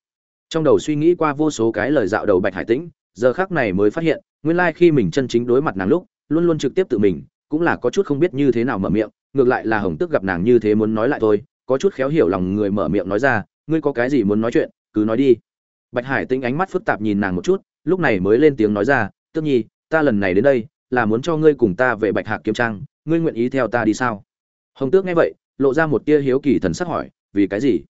Trong đầu suy nghĩ qua vô số cái lời dạo đầu bạch hải tĩnh, giờ khác này mới phát hiện, nguyên lai khi mình chân chính đối mặt nàng lúc, luôn luôn trực tiếp tự mình, cũng là có chút không biết như thế nào mở miệng, ngược lại là hồng tước gặp nàng như thế muốn nói lại thôi, có chút khéo hiểu lòng người mở miệng nói ra, ngươi có cái gì muốn nói chuyện, cứ nói đi. Bạch hải tĩnh ánh mắt phức tạp nhìn nàng một chút, lúc này mới lên tiếng nói ra tức nhi, ta lần này đến đây, là muốn cho ngươi cùng ta về bạch hạc kiếm trang, ngươi nguyện ý theo ta đi sao? Hồng tước nghe vậy, lộ ra một tia hiếu kỳ thần sắc hỏi, vì cái gì?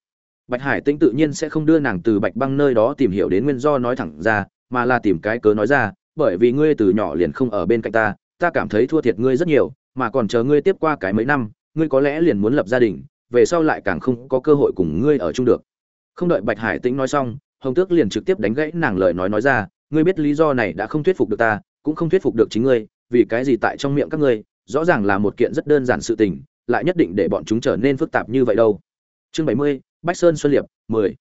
Bạch hải tĩnh tự nhiên sẽ không đưa nàng từ bạch băng nơi đó tìm hiểu đến nguyên do nói thẳng ra, mà là tìm cái cớ nói ra, bởi vì ngươi từ nhỏ liền không ở bên cạnh ta ta cảm thấy thua thiệt ngươi rất nhiều, mà còn chờ ngươi tiếp qua cái mấy năm, ngươi có lẽ liền muốn lập gia đình, về sau lại càng không có cơ hội cùng ngươi ở chung được. Không đợi bạch hải tĩnh nói xong, hồng tước liền trực tiếp đánh gãy nàng lời nói nói ra, ngươi biết lý do này đã không thuyết phục được ta, cũng không thuyết phục được chính ngươi, vì cái gì tại trong miệng các ngươi, rõ ràng là một kiện rất đơn giản sự tình, lại nhất định để bọn chúng trở nên phức tạp như vậy đâu. Chương bảy mươi bách sơn xuân liệp, mười.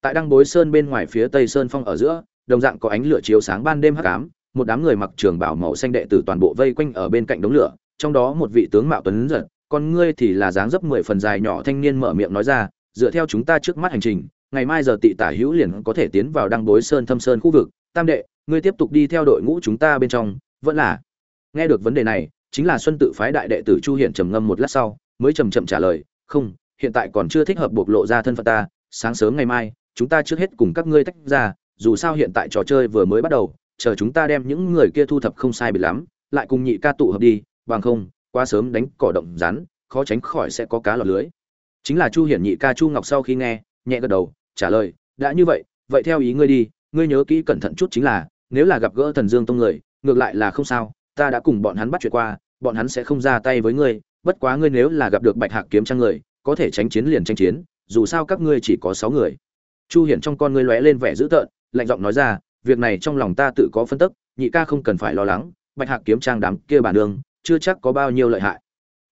Tại đăng bối sơn bên ngoài phía tây sơn phong ở giữa, đồng dạng có ánh lửa chiếu sáng ban đêm hắc ám, một đám người mặc trường bảo màu xanh đệ tử toàn bộ vây quanh ở bên cạnh đống lửa, trong đó một vị tướng mạo tuấn giật, con ngươi thì là dáng dấp mười phần dài nhỏ thanh niên mở miệng nói ra, dựa theo chúng ta trước mắt hành trình, ngày mai giờ tị tả hữu liền có thể tiến vào đăng bối sơn thâm sơn khu vực. Tam đệ, ngươi tiếp tục đi theo đội ngũ chúng ta bên trong, vẫn là nghe được vấn đề này, chính là xuân tự phái đại đệ tử chu hiển trầm ngâm một lát sau, mới trầm chậm trả lời, không hiện tại còn chưa thích hợp bộc lộ ra thân phận ta, sáng sớm ngày mai, chúng ta trước hết cùng các ngươi tách ra, dù sao hiện tại trò chơi vừa mới bắt đầu, chờ chúng ta đem những người kia thu thập không sai bị lắm, lại cùng nhị ca tụ hợp đi, bằng không, quá sớm đánh cỏ động rắn, khó tránh khỏi sẽ có cá lọt lưới. Chính là chu hiển nhị ca chu ngọc sau khi nghe, nhẹ gật đầu, trả lời, đã như vậy vậy theo ý ngươi đi, ngươi nhớ kỹ cẩn thận chút chính là, nếu là gặp gỡ thần dương tông người, ngược lại là không sao, ta đã cùng bọn hắn bắt chuyện qua, bọn hắn sẽ không ra tay với ngươi, bất quá ngươi nếu là gặp được bạch hạc kiếm trang người có thể tránh chiến liền tranh chiến, dù sao các ngươi chỉ có sáu người. Chu hiển trong con ngươi lóe lên vẻ dữ tợn, lạnh giọng nói ra, việc này trong lòng ta tự có phân tức, nhị ca không cần phải lo lắng, bạch hạc kiếm trang đám kia bản đường, chưa chắc có bao nhiêu lợi hại.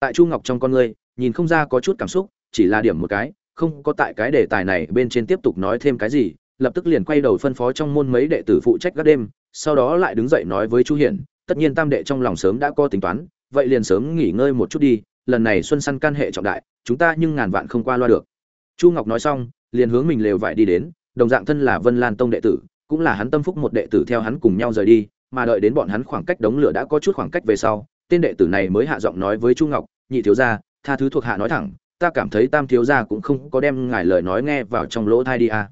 Tại chu ngọc trong con ngươi, nhìn không ra có chút cảm xúc, chỉ là điểm một cái, không có tại cái đề tài này bên trên tiếp tục nói thêm cái gì, lập tức liền quay đầu phân phó trong môn mấy đệ tử phụ trách các đêm, sau đó lại đứng dậy nói với chu hiển, tất nhiên tam đệ trong lòng sớm đã có tính toán, vậy liền sớm nghỉ ngơi một chút đi, lần này xuân săn can hệ trọng đại chúng ta nhưng ngàn vạn không qua loa được chu ngọc nói xong, liền hướng mình lều vải đi đến, đồng dạng thân là vân lan tông đệ tử, cũng là hắn tâm phúc một đệ tử theo hắn cùng nhau rời đi, mà đợi đến bọn hắn khoảng cách đống lửa đã có chút khoảng cách về sau, tên đệ tử này mới hạ giọng nói với chu ngọc, nhị thiếu gia, tha thứ thuộc hạ nói thẳng, ta cảm thấy tam thiếu gia cũng không có đem ngài lời nói nghe vào trong lỗ thai đi à.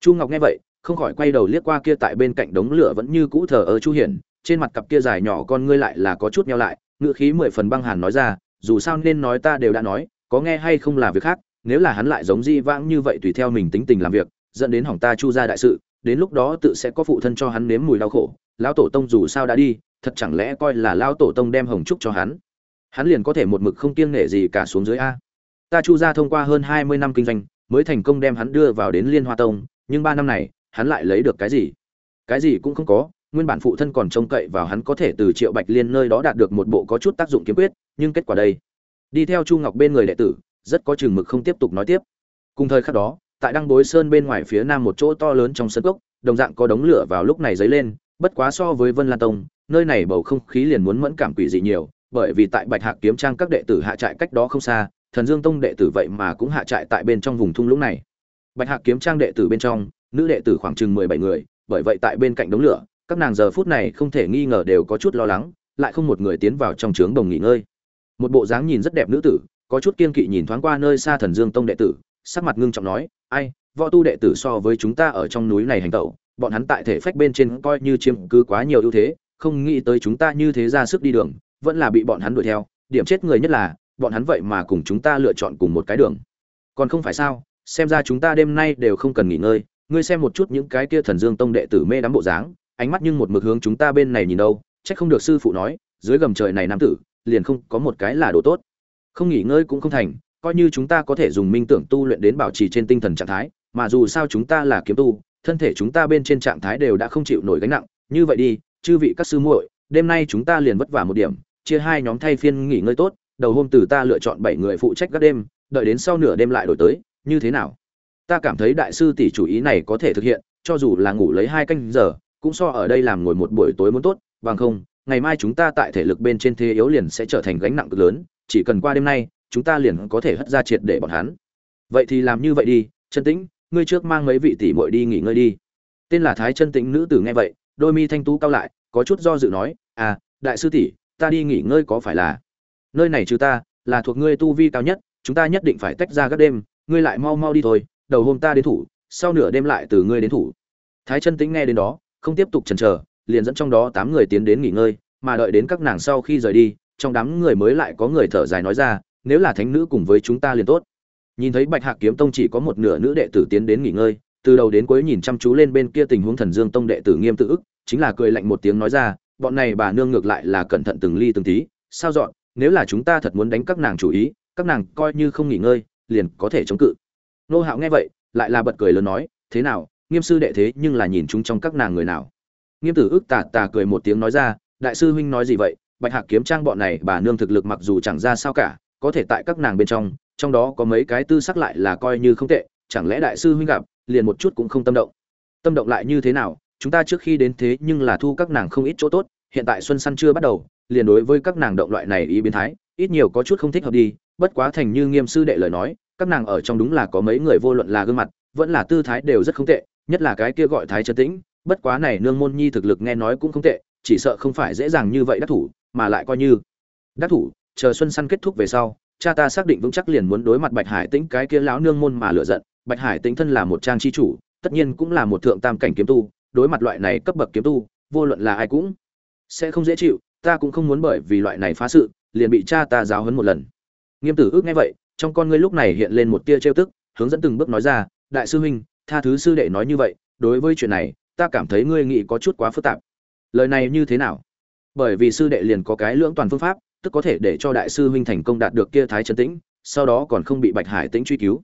chu ngọc nghe vậy, không khỏi quay đầu liếc qua kia tại bên cạnh đống lửa vẫn như cũ thờ ơ chu hiển, trên mặt cặp kia dài nhỏ con ngươi lại là có chút nhau lại ngựa khí mười phần băng hàn nói ra, dù sao nên nói ta đều đã nói có nghe hay không là việc khác, nếu là hắn lại giống di vãng như vậy tùy theo mình tính tình làm việc, dẫn đến hỏng ta chu ra đại sự, đến lúc đó tự sẽ có phụ thân cho hắn nếm mùi đau khổ, lão tổ tông dù sao đã đi, thật chẳng lẽ coi là lão tổ tông đem hồng trúc cho hắn? Hắn liền có thể một mực không kiêng nể gì cả xuống dưới a. Ta chu ra thông qua hơn hai mươi năm kinh doanh, mới thành công đem hắn đưa vào đến liên hoa tông, nhưng ba năm này, hắn lại lấy được cái gì? Cái gì cũng không có, nguyên bản phụ thân còn trông cậy vào hắn có thể từ triệu bạch liên nơi đó đạt được một bộ có chút tác dụng kiếm quyết, nhưng kết quả đây? Đi theo chu ngọc bên người đệ tử, rất có chừng mực không tiếp tục nói tiếp. Cùng thời khắc đó, tại đăng bối sơn bên ngoài phía nam một chỗ to lớn trong sân cốc, đồng dạng có đống lửa vào lúc này dấy lên, bất quá so với vân lan tông, nơi này bầu không khí liền muốn mẫn cảm quỷ dị nhiều, bởi vì tại bạch hạc kiếm trang các đệ tử hạ trại cách đó không xa, thần dương tông đệ tử vậy mà cũng hạ trại tại bên trong vùng thung lũng này. Bạch hạc kiếm trang đệ tử bên trong, nữ đệ tử khoảng chừng mười bảy người, bởi vậy tại bên cạnh đống lửa, các nàng giờ phút này không thể nghi ngờ đều có chút lo lắng, lại không một người tiến vào trong trướng đồng nghỉ ngơi một bộ dáng nhìn rất đẹp nữ tử, có chút kiên kỵ nhìn thoáng qua nơi xa thần dương tông đệ tử, sắc mặt ngưng trọng nói, ai, võ tu đệ tử so với chúng ta ở trong núi này hành tẩu, bọn hắn tại thể phách bên trên coi như chiếm cứ quá nhiều ưu thế, không nghĩ tới chúng ta như thế ra sức đi đường, vẫn là bị bọn hắn đuổi theo. Điểm chết người nhất là, bọn hắn vậy mà cùng chúng ta lựa chọn cùng một cái đường. Còn không phải sao, xem ra chúng ta đêm nay đều không cần nghỉ ngơi, ngươi xem một chút những cái kia thần dương tông đệ tử mê đắm bộ dáng, ánh mắt nhưng một mực hướng chúng ta bên này nhìn đâu, chắc không được sư phụ nói, dưới gầm trời này nam tử liền không có một cái là đồ tốt. Không nghỉ ngơi cũng không thành, coi như chúng ta có thể dùng minh tưởng tu luyện đến bảo trì trên tinh thần trạng thái, mà dù sao chúng ta là kiếm tu, thân thể chúng ta bên trên trạng thái đều đã không chịu nổi gánh nặng. Như vậy đi, chư vị các sư muội, đêm nay chúng ta liền vất vả một điểm, chia hai nhóm thay phiên nghỉ ngơi tốt, đầu hôm từ ta lựa chọn bảy người phụ trách các đêm, đợi đến sau nửa đêm lại đổi tới, như thế nào? Ta cảm thấy đại sư tỷ chủ ý này có thể thực hiện, cho dù là ngủ lấy hai canh giờ, cũng so ở đây làm ngồi một buổi tối muốn tốt, bằng không ngày mai chúng ta tại thể lực bên trên thế yếu liền sẽ trở thành gánh nặng cực lớn, chỉ cần qua đêm nay, chúng ta liền có thể hất ra triệt để bọn hắn. Vậy thì làm như vậy đi chân tĩnh, ngươi trước mang mấy vị tỷ muội đi nghỉ ngơi đi. Tên là thái chân tĩnh nữ tử nghe vậy, đôi mi thanh tú cao lại, có chút do dự nói à đại sư tỷ, ta đi nghỉ ngơi có phải là? Nơi này trừ ta, là thuộc ngươi tu vi cao nhất, chúng ta nhất định phải tách ra các đêm, ngươi lại mau mau đi thôi, đầu hôm ta đến thủ, sau nửa đêm lại từ ngươi đến thủ. Thái chân tĩnh nghe đến đó, không tiếp tục chần chờ liền dẫn trong đó tám người tiến đến nghỉ ngơi, mà đợi đến các nàng sau khi rời đi, trong đám người mới lại có người thở dài nói ra, nếu là thánh nữ cùng với chúng ta liền tốt. Nhìn thấy bạch hạc kiếm tông chỉ có một nửa nữ đệ tử tiến đến nghỉ ngơi, từ đầu đến cuối nhìn chăm chú lên bên kia tình huống thần dương tông đệ tử nghiêm tự ức, chính là cười lạnh một tiếng nói ra, bọn này bà nương ngược lại là cẩn thận từng ly từng tí, sao dọn, nếu là chúng ta thật muốn đánh các nàng chủ ý, các nàng coi như không nghỉ ngơi, liền có thể chống cự. Nô hạo nghe vậy, lại là bật cười lớn nói, thế nào, nghiêm sư đệ thế nhưng là nhìn chúng trong các nàng người nào? Nghiêm tử ước tà tà cười một tiếng nói ra, đại sư huynh nói gì vậy? Bạch hạc kiếm trang bọn này bà nương thực lực mặc dù chẳng ra sao cả, có thể tại các nàng bên trong trong đó có mấy cái tư sắc lại là coi như không tệ, chẳng lẽ đại sư huynh gặp, liền một chút cũng không tâm động? Tâm động lại như thế nào? Chúng ta trước khi đến thế nhưng là thu các nàng không ít chỗ tốt, hiện tại xuân săn chưa bắt đầu, liền đối với các nàng động loại này ý biến thái, ít nhiều có chút không thích hợp đi. Bất quá thành như nghiêm sư đệ lời nói, các nàng ở trong đúng là có mấy người vô luận là gương mặt, vẫn là tư thái đều rất không tệ, nhất là cái kia gọi thái trấn tĩnh bất quá này nương môn nhi thực lực nghe nói cũng không tệ, chỉ sợ không phải dễ dàng như vậy đắc thủ, mà lại coi như đắc thủ, chờ xuân săn kết thúc về sau, cha ta xác định vững chắc liền muốn đối mặt bạch hải tĩnh cái kia lão nương môn mà lựa giận. Bạch hải tĩnh thân là một trang chi chủ, tất nhiên cũng là một thượng tam cảnh kiếm tu, đối mặt loại này cấp bậc kiếm tu, vô luận là ai cũng sẽ không dễ chịu, ta cũng không muốn bởi vì loại này phá sự, liền bị cha ta giáo huấn một lần. Nghiêm tử ước nghe vậy, trong con ngươi lúc này hiện lên một tia trêu tức, hướng dẫn từng bước nói ra, đại sư huynh, tha thứ sư đệ nói như vậy, đối với chuyện này ta cảm thấy ngươi nghĩ có chút quá phức tạp. Lời này như thế nào? Bởi vì sư đệ liền có cái lưỡng toàn phương pháp, tức có thể để cho đại sư huynh thành công đạt được kia thái chân tĩnh, sau đó còn không bị bạch hải tĩnh truy cứu.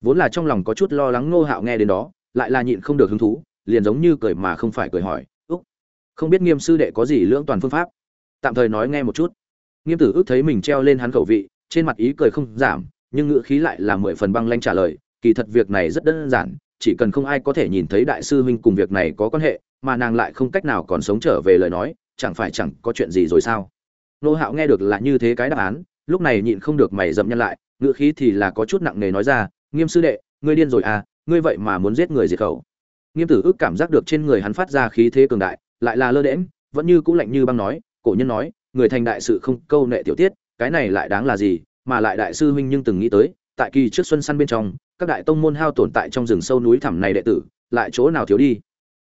Vốn là trong lòng có chút lo lắng ngô hạo nghe đến đó, lại là nhịn không được hứng thú, liền giống như cười mà không phải cười hỏi, úc, không biết nghiêm sư đệ có gì lưỡng toàn phương pháp? Tạm thời nói nghe một chút. Nghiêm tử ước thấy mình treo lên hắn khẩu vị, trên mặt ý cười không giảm, nhưng ngữ khí lại là mười phần băng lanh trả lời, kỳ thật việc này rất đơn giản chỉ cần không ai có thể nhìn thấy đại sư huynh cùng việc này có quan hệ, mà nàng lại không cách nào còn sống trở về lời nói, chẳng phải chẳng có chuyện gì rồi sao? Nô hạo nghe được là như thế cái đáp án, lúc này nhịn không được mày dậm nhân lại, ngữ khí thì là có chút nặng nề nói ra, nghiêm sư đệ, ngươi điên rồi à ngươi vậy mà muốn giết người diệt khẩu. Nghiêm tử ước cảm giác được trên người hắn phát ra khí thế cường đại, lại là lơ đễm vẫn như cũng lạnh như băng nói, cổ nhân nói, người thành đại sự không câu nệ tiểu tiết, cái này lại đáng là gì, mà lại đại sư huynh nhưng từng nghĩ tới tại kỳ trước xuân săn bên trong, các đại tông môn hao tồn tại trong rừng sâu núi thẳm này đệ tử, lại chỗ nào thiếu đi?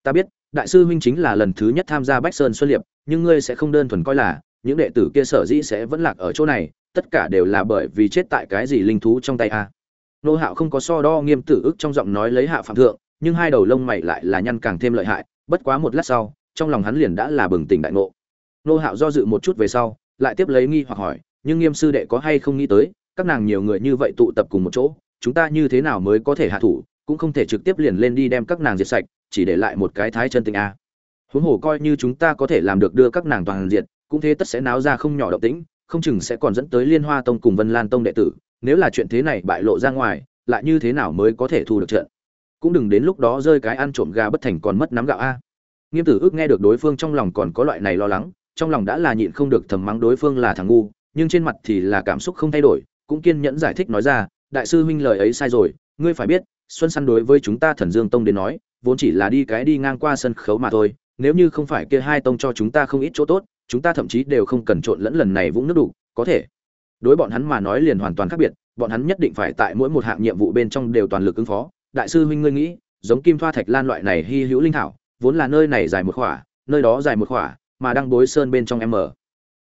Ta biết, đại sư huynh chính là lần thứ nhất tham gia bách sơn xuân liệp, nhưng ngươi sẽ không đơn thuần coi là, những đệ tử kia sở dĩ sẽ vẫn lạc ở chỗ này, tất cả đều là bởi vì chết tại cái gì linh thú trong tay a. Nô hạo không có so đo nghiêm tử ức trong giọng nói lấy hạ phạm thượng, nhưng hai đầu lông mày lại là nhăn càng thêm lợi hại, bất quá một lát sau, trong lòng hắn liền đã là bừng tỉnh đại ngộ. Nô hạo do dự một chút về sau, lại tiếp lấy nghi hoặc hỏi, nhưng nghiêm sư đệ có hay không nghĩ tới các nàng nhiều người như vậy tụ tập cùng một chỗ, chúng ta như thế nào mới có thể hạ thủ, cũng không thể trực tiếp liền lên đi đem các nàng diệt sạch, chỉ để lại một cái thái chân tình a. Huống hồ coi như chúng ta có thể làm được đưa các nàng toàn diệt, cũng thế tất sẽ náo ra không nhỏ động tĩnh, không chừng sẽ còn dẫn tới liên hoa tông cùng vân lan tông đệ tử, nếu là chuyện thế này bại lộ ra ngoài, lại như thế nào mới có thể thu được trận? Cũng đừng đến lúc đó rơi cái ăn trộm gà bất thành còn mất nắm gạo a. Nghiêm tử ước nghe được đối phương trong lòng còn có loại này lo lắng, trong lòng đã là nhịn không được thầm mắng đối phương là thằng ngu, nhưng trên mặt thì là cảm xúc không thay đổi cũng kiên nhẫn giải thích nói ra, đại sư huynh lời ấy sai rồi, ngươi phải biết, xuân săn đối với chúng ta thần dương tông đến nói, vốn chỉ là đi cái đi ngang qua sân khấu mà thôi, nếu như không phải kia hai tông cho chúng ta không ít chỗ tốt, chúng ta thậm chí đều không cần trộn lẫn lần này vũng nước đủ, có thể. Đối bọn hắn mà nói liền hoàn toàn khác biệt, bọn hắn nhất định phải tại mỗi một hạng nhiệm vụ bên trong đều toàn lực ứng phó. Đại sư huynh ngươi nghĩ, giống kim thoa thạch lan loại này hy hữu linh thảo, vốn là nơi này dài một khỏa, nơi đó dài một khỏa, mà đang bối sơn bên trong em m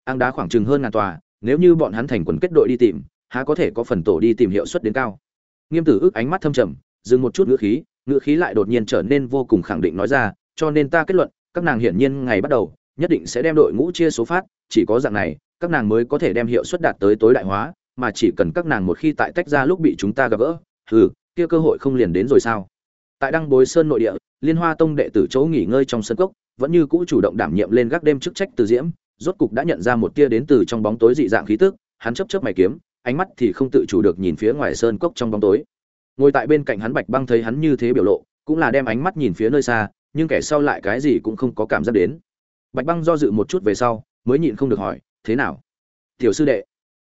ang đá khoảng chừng hơn ngàn tòa, nếu như bọn hắn thành quần kết đội đi tìm há có thể có phần tổ đi tìm hiệu suất đến cao. Nghiêm tử ước ánh mắt thâm trầm, dừng một chút ngữ khí ngữ khí lại đột nhiên trở nên vô cùng khẳng định nói ra, cho nên ta kết luận, các nàng hiển nhiên ngày bắt đầu, nhất định sẽ đem đội ngũ chia số phát, chỉ có dạng này, các nàng mới có thể đem hiệu suất đạt tới tối đại hóa, mà chỉ cần các nàng một khi tại tách ra lúc bị chúng ta gặp gỡ, hừ, kia cơ hội không liền đến rồi sao? Tại đăng bối sơn nội địa, liên hoa tông đệ tử chỗ nghỉ ngơi trong sân cốc, vẫn như cũ chủ động đảm nhiệm lên gác đêm chức trách từ diễm, rốt cục đã nhận ra một tia đến từ trong bóng tối dị dạng khí tức, hắn chấp chấp mày kiếm ánh mắt thì không tự chủ được nhìn phía ngoài sơn cốc trong bóng tối. Ngồi tại bên cạnh hắn bạch băng thấy hắn như thế biểu lộ, cũng là đem ánh mắt nhìn phía nơi xa, nhưng kẻ sau lại cái gì cũng không có cảm giác đến. Bạch băng do dự một chút về sau, mới nhịn không được hỏi, thế nào? Tiểu sư đệ.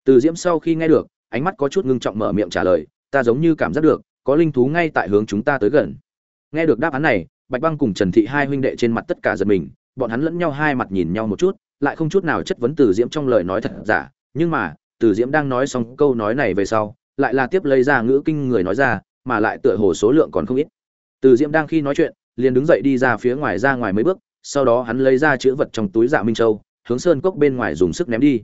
Từ diễm sau khi nghe được, ánh mắt có chút ngưng trọng mở miệng trả lời, ta giống như cảm giác được, có linh thú ngay tại hướng chúng ta tới gần. Nghe được đáp án này, bạch băng cùng trần thị hai huynh đệ trên mặt tất cả giật mình, bọn hắn lẫn nhau hai mặt nhìn nhau một chút, lại không chút nào chất vấn từ diễm trong lời nói thật giả, nhưng mà từ diễm đang nói xong câu nói này về sau, lại là tiếp lấy ra ngữ kinh người nói ra, mà lại tựa hồ số lượng còn không ít. Từ diễm đang khi nói chuyện, liền đứng dậy đi ra phía ngoài ra ngoài mấy bước, sau đó hắn lấy ra chữ vật trong túi dạ minh châu, hướng sơn cốc bên ngoài dùng sức ném đi.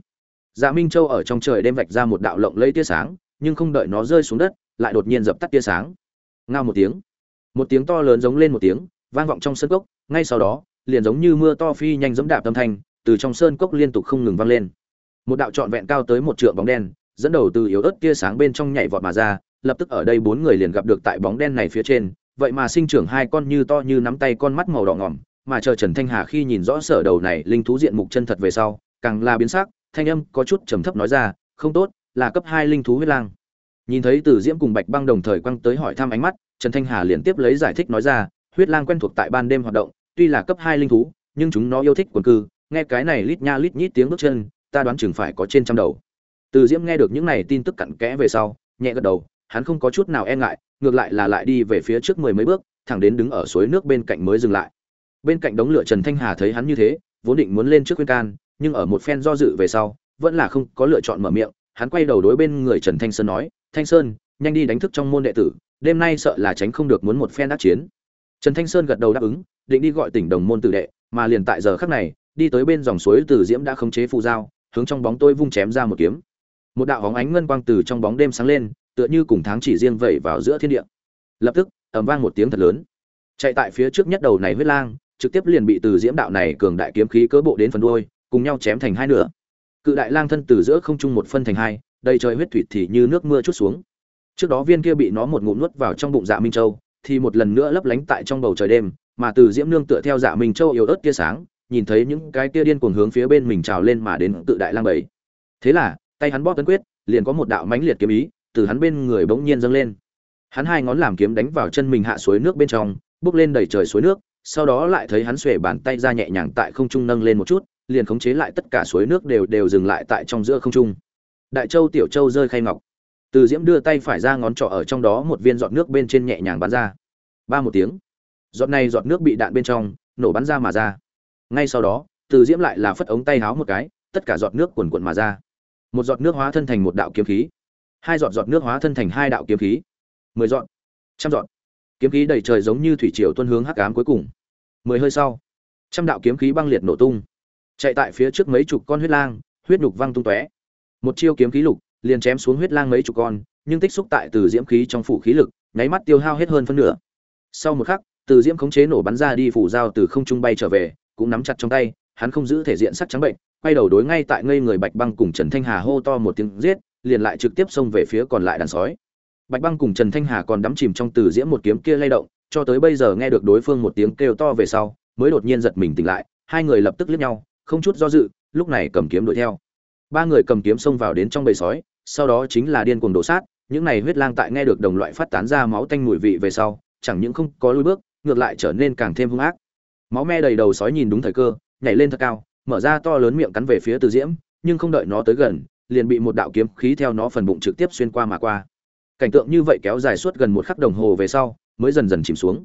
Dạ minh châu ở trong trời đêm vạch ra một đạo lộng lấy tia sáng, nhưng không đợi nó rơi xuống đất, lại đột nhiên dập tắt tia sáng. Ngao một tiếng. Một tiếng to lớn giống lên một tiếng, vang vọng trong sơn cốc, ngay sau đó, liền giống như mưa to phi nhanh dẫm đạp âm thanh, từ trong sơn cốc liên tục không ngừng vang lên một đạo trọn vẹn cao tới một trượng bóng đen, dẫn đầu từ yếu ớt tia sáng bên trong nhảy vọt mà ra, lập tức ở đây bốn người liền gặp được tại bóng đen này phía trên, vậy mà sinh trưởng hai con như to như nắm tay con mắt màu đỏ ngỏm, mà chờ trần thanh hà khi nhìn rõ sở đầu này linh thú diện mục chân thật về sau, càng là biến sắc, thanh âm có chút trầm thấp nói ra, không tốt, là cấp hai linh thú huyết lang. Nhìn thấy từ diễm cùng bạch băng đồng thời quăng tới hỏi thăm ánh mắt, trần thanh hà liền tiếp lấy giải thích nói ra, huyết lang quen thuộc tại ban đêm hoạt động, tuy là cấp hai linh thú, nhưng chúng nó yêu thích quần cư, nghe cái này lít nha lít nhít tiếng bước chân ta đoán chừng phải có trên trăm đầu. Từ diễm nghe được những này tin tức cặn kẽ về sau, nhẹ gật đầu, hắn không có chút nào e ngại, ngược lại là lại đi về phía trước mười mấy bước, thẳng đến đứng ở suối nước bên cạnh mới dừng lại. Bên cạnh đống lửa trần thanh hà thấy hắn như thế, vốn định muốn lên trước khuyên can, nhưng ở một phen do dự về sau, vẫn là không có lựa chọn mở miệng, hắn quay đầu đối bên người trần thanh sơn nói, thanh sơn, nhanh đi đánh thức trong môn đệ tử, đêm nay sợ là tránh không được muốn một phen đắc chiến. Trần thanh sơn gật đầu đáp ứng, định đi gọi tỉnh đồng môn tử đệ, mà liền tại giờ khắc này, đi tới bên dòng suối từ diễm đã khống chế phù dao hướng trong bóng tôi vung chém ra một kiếm. Một đạo hóng ánh ngân quang từ trong bóng đêm sáng lên, tựa như cùng tháng chỉ riêng vẩy vào giữa thiên địa. Lập tức, ầm vang một tiếng thật lớn. Chạy tại phía trước nhất đầu này huyết lang, trực tiếp liền bị từ diễm đạo này cường đại kiếm khí cỡ bộ đến phần đuôi, cùng nhau chém thành hai nửa. Cự đại lang thân từ giữa không trung một phân thành hai, đầy trời huyết thủy thì như nước mưa chút xuống. Trước đó viên kia bị nó một ngụm nuốt vào trong bụng dạ minh châu, thì một lần nữa lấp lánh tại trong bầu trời đêm, mà từ diễm nương tựa theo dạ minh châu yếu ớt tia sáng nhìn thấy những cái tia điên cuồng hướng phía bên mình trào lên mà đến tự đại lang bảy thế là, tay hắn bóp tấn quyết, liền có một đạo mãnh liệt kiếm ý từ hắn bên người bỗng nhiên dâng lên. Hắn hai ngón làm kiếm đánh vào chân mình hạ suối nước bên trong, bước lên đầy trời suối nước, sau đó lại thấy hắn xuề bàn tay ra nhẹ nhàng tại không trung nâng lên một chút, liền khống chế lại tất cả suối nước đều đều dừng lại tại trong giữa không trung. Đại châu tiểu châu rơi khay ngọc. Từ diễm đưa tay phải ra ngón trỏ ở trong đó một viên giọt nước bên trên nhẹ nhàng bắn ra. Ba một tiếng. Giọt này giọt nước bị đạn bên trong, nổ bắn ra mà ra ngay sau đó, từ diễm lại là phất ống tay háo một cái, tất cả giọt nước quần quận mà ra. Một giọt nước hóa thân thành một đạo kiếm khí. Hai giọt giọt nước hóa thân thành hai đạo kiếm khí. Mười giọt, trăm giọt. Kiếm khí đầy trời giống như thủy triều tuân hướng hắc ám cuối cùng. Mười hơi sau, trăm đạo kiếm khí băng liệt nổ tung. Chạy tại phía trước mấy chục con huyết lang, huyết nhục văng tung tóe. Một chiêu kiếm khí lục, liền chém xuống huyết lang mấy chục con, nhưng tích xúc tại từ diễm khí trong phủ khí lực, nháy mắt tiêu hao hết hơn phân nửa. Sau một khắc, từ diễm khống chế nổ bắn ra đi phủ dao từ không trung bay trở về cũng nắm chặt trong tay, hắn không giữ thể diện sắc trắng bệnh, quay đầu đối ngay tại ngây người bạch băng cùng trần thanh hà hô to một tiếng giết, liền lại trực tiếp xông về phía còn lại đàn sói. Bạch băng cùng trần thanh hà còn đắm chìm trong từ diễm một kiếm kia lay động, cho tới bây giờ nghe được đối phương một tiếng kêu to về sau, mới đột nhiên giật mình tỉnh lại, hai người lập tức liếc nhau, không chút do dự, lúc này cầm kiếm đuổi theo. Ba người cầm kiếm xông vào đến trong bầy sói, sau đó chính là điên cuồng đổ sát, những này huyết lang tại nghe được đồng loại phát tán ra máu tanh mùi vị về sau, chẳng những không có lối bước, ngược lại trở nên càng thêm hung ác máu me đầy đầu sói nhìn đúng thời cơ, nhảy lên thật cao, mở ra to lớn miệng cắn về phía từ diễm, nhưng không đợi nó tới gần, liền bị một đạo kiếm khí theo nó phần bụng trực tiếp xuyên qua mà qua. Cảnh tượng như vậy kéo dài suốt gần một khắc đồng hồ về sau, mới dần dần chìm xuống.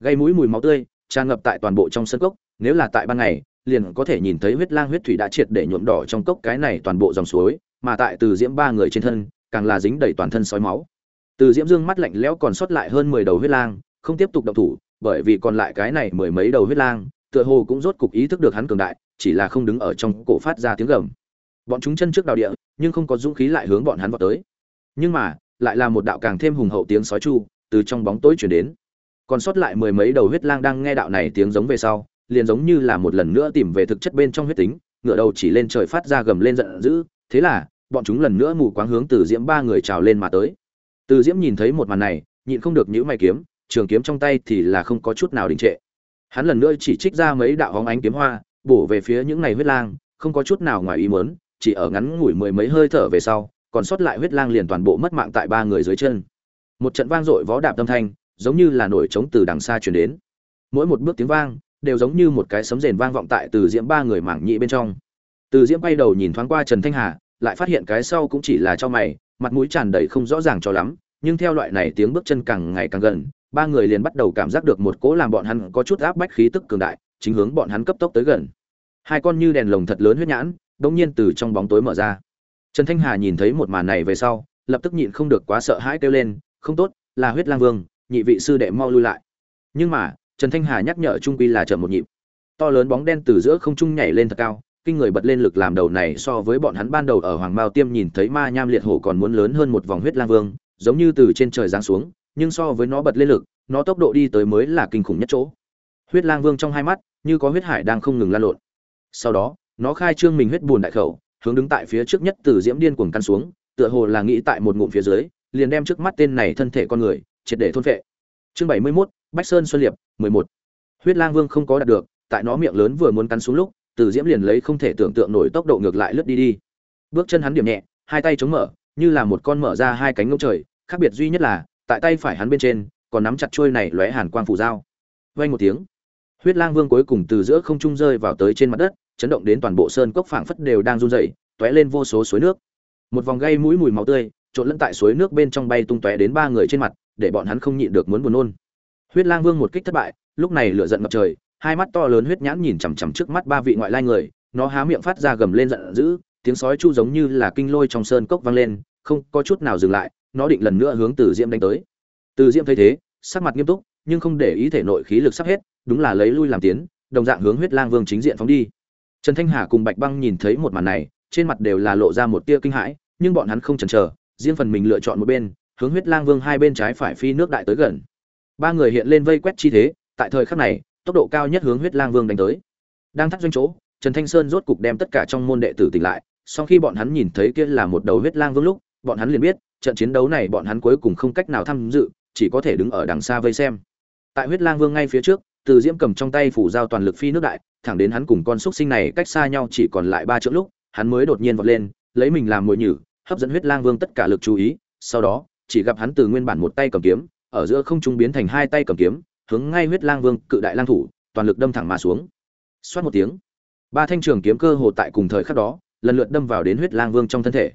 Gây mũi mùi máu tươi, tràn ngập tại toàn bộ trong sân cốc, nếu là tại ban ngày, liền có thể nhìn thấy huyết lang huyết thủy đã triệt để nhuộm đỏ trong cốc cái này toàn bộ dòng suối, mà tại từ diễm ba người trên thân, càng là dính đầy toàn thân sói máu. Từ diễm dương mắt lạnh lẽo còn sót lại hơn mười đầu huyết lang, không tiếp tục động thủ bởi vì còn lại cái này mười mấy đầu huyết lang, tựa hồ cũng rốt cục ý thức được hắn cường đại, chỉ là không đứng ở trong cổ phát ra tiếng gầm. Bọn chúng chân trước đào địa, nhưng không có dũng khí lại hướng bọn hắn vọt tới. Nhưng mà, lại là một đạo càng thêm hùng hậu tiếng sói chu từ trong bóng tối truyền đến. Còn sót lại mười mấy đầu huyết lang đang nghe đạo này tiếng giống về sau, liền giống như là một lần nữa tìm về thực chất bên trong huyết tính ngựa đầu chỉ lên trời phát ra gầm lên giận dữ, thế là, bọn chúng lần nữa mù quáng hướng từ diễm ba người trào lên mà tới. Từ diễm nhìn thấy một màn này, nhịn không được nhíu mày kiếm trường kiếm trong tay thì là không có chút nào đình trệ. Hắn lần nữa chỉ trích ra mấy đạo hóng ánh kiếm hoa, bổ về phía những này huyết lang, không có chút nào ngoài ý muốn, chỉ ở ngắn ngủi mười mấy hơi thở về sau, còn sót lại huyết lang liền toàn bộ mất mạng tại ba người dưới chân. Một trận vang dội vó đạp tâm thanh, giống như là nổi trống từ đằng xa truyền đến. Mỗi một bước tiếng vang, đều giống như một cái sấm rền vang vọng tại từ diễm ba người mảng nhị bên trong. Từ diễm bay đầu nhìn thoáng qua trần thanh hà, lại phát hiện cái sau cũng chỉ là cho mày, mặt mũi tràn đầy không rõ ràng cho lắm, nhưng theo loại này tiếng bước chân càng ngày càng gần ba người liền bắt đầu cảm giác được một cỗ làm bọn hắn có chút áp bách khí tức cường đại, chính hướng bọn hắn cấp tốc tới gần. Hai con như đèn lồng thật lớn huyết nhãn, đột nhiên từ trong bóng tối mở ra. Trần thanh hà nhìn thấy một màn này về sau, lập tức nhịn không được quá sợ hãi kêu lên, không tốt, là huyết lang vương, nhị vị sư đệ mau lui lại. Nhưng mà, trần thanh hà nhắc nhở trung quy là chậm một nhịp. To lớn bóng đen từ giữa không trung nhảy lên thật cao, kinh người bật lên lực làm đầu này so với bọn hắn ban đầu ở hoàng mao tiêm nhìn thấy ma nham liệt hổ còn muốn lớn hơn một vòng huyết lang vương, giống như từ trên trời giáng xuống nhưng so với nó bật lên lực nó tốc độ đi tới mới là kinh khủng nhất chỗ. Huyết lang vương trong hai mắt như có huyết hải đang không ngừng lan lộn. Sau đó nó khai trương mình huyết buồn đại khẩu hướng đứng tại phía trước nhất từ diễm điên cuồng căn xuống tựa hồ là nghĩ tại một ngụm phía dưới liền đem trước mắt tên này thân thể con người triệt để thôn phệ. Chương bảy mươi 71, bách sơn xuân liệp mười một. Huyết lang vương không có đạt được tại nó miệng lớn vừa muốn cắn xuống lúc từ diễm liền lấy không thể tưởng tượng nổi tốc độ ngược lại lướt đi đi. Bước chân hắn điểm nhẹ hai tay chống mở như là một con mở ra hai cánh ngông trời khác biệt duy nhất là tại tay phải hắn bên trên, còn nắm chặt trôi này lóe hàn quang phủ dao vang một tiếng, huyết lang vương cuối cùng từ giữa không trung rơi vào tới trên mặt đất, chấn động đến toàn bộ sơn cốc phảng phất đều đang run rẩy, tóe lên vô số suối nước. Một vòng gây mũi mùi máu tươi, trộn lẫn tại suối nước bên trong bay tung tóe đến ba người trên mặt, để bọn hắn không nhịn được muốn buồn nôn. Huyết lang vương một kích thất bại, lúc này lửa giận ngập trời, hai mắt to lớn huyết nhãn nhìn chằm chằm trước mắt ba vị ngoại lai người, nó há miệng phát ra gầm lên giận dữ, tiếng sói chu giống như là kinh lôi trong sơn cốc vang lên, không có chút nào dừng lại nó định lần nữa hướng từ diễm đánh tới. Từ diễm thấy thế, sắc mặt nghiêm túc, nhưng không để ý thể nội khí lực sắp hết, đúng là lấy lui làm tiến, đồng dạng hướng huyết lang vương chính diện phóng đi. Trần thanh hà cùng bạch băng nhìn thấy một màn này, trên mặt đều là lộ ra một tia kinh hãi, nhưng bọn hắn không chần chờ, riêng phần mình lựa chọn một bên, hướng huyết lang vương hai bên trái phải phi nước đại tới gần. Ba người hiện lên vây quét chi thế, tại thời khắc này, tốc độ cao nhất hướng huyết lang vương đánh tới. Đang thắt doanh chỗ, trần thanh sơn rốt cục đem tất cả trong môn đệ tử tỉnh lại, sau khi bọn hắn nhìn thấy kia là một đầu huyết lang vương lúc, bọn hắn liền biết trận chiến đấu này bọn hắn cuối cùng không cách nào tham dự, chỉ có thể đứng ở đằng xa vây xem. Tại huyết lang vương ngay phía trước, từ diễm cầm trong tay phủ dao toàn lực phi nước đại, thẳng đến hắn cùng con xúc sinh này cách xa nhau chỉ còn lại ba chữ lúc, hắn mới đột nhiên vọt lên, lấy mình làm mồi nhử, hấp dẫn huyết lang vương tất cả lực chú ý, sau đó, chỉ gặp hắn từ nguyên bản một tay cầm kiếm, ở giữa không trung biến thành hai tay cầm kiếm, hướng ngay huyết lang vương cự đại lang thủ, toàn lực đâm thẳng mà xuống. Xoát một tiếng, ba thanh trường kiếm cơ hồ tại cùng thời khắc đó, lần lượt đâm vào đến huyết lang vương trong thân thể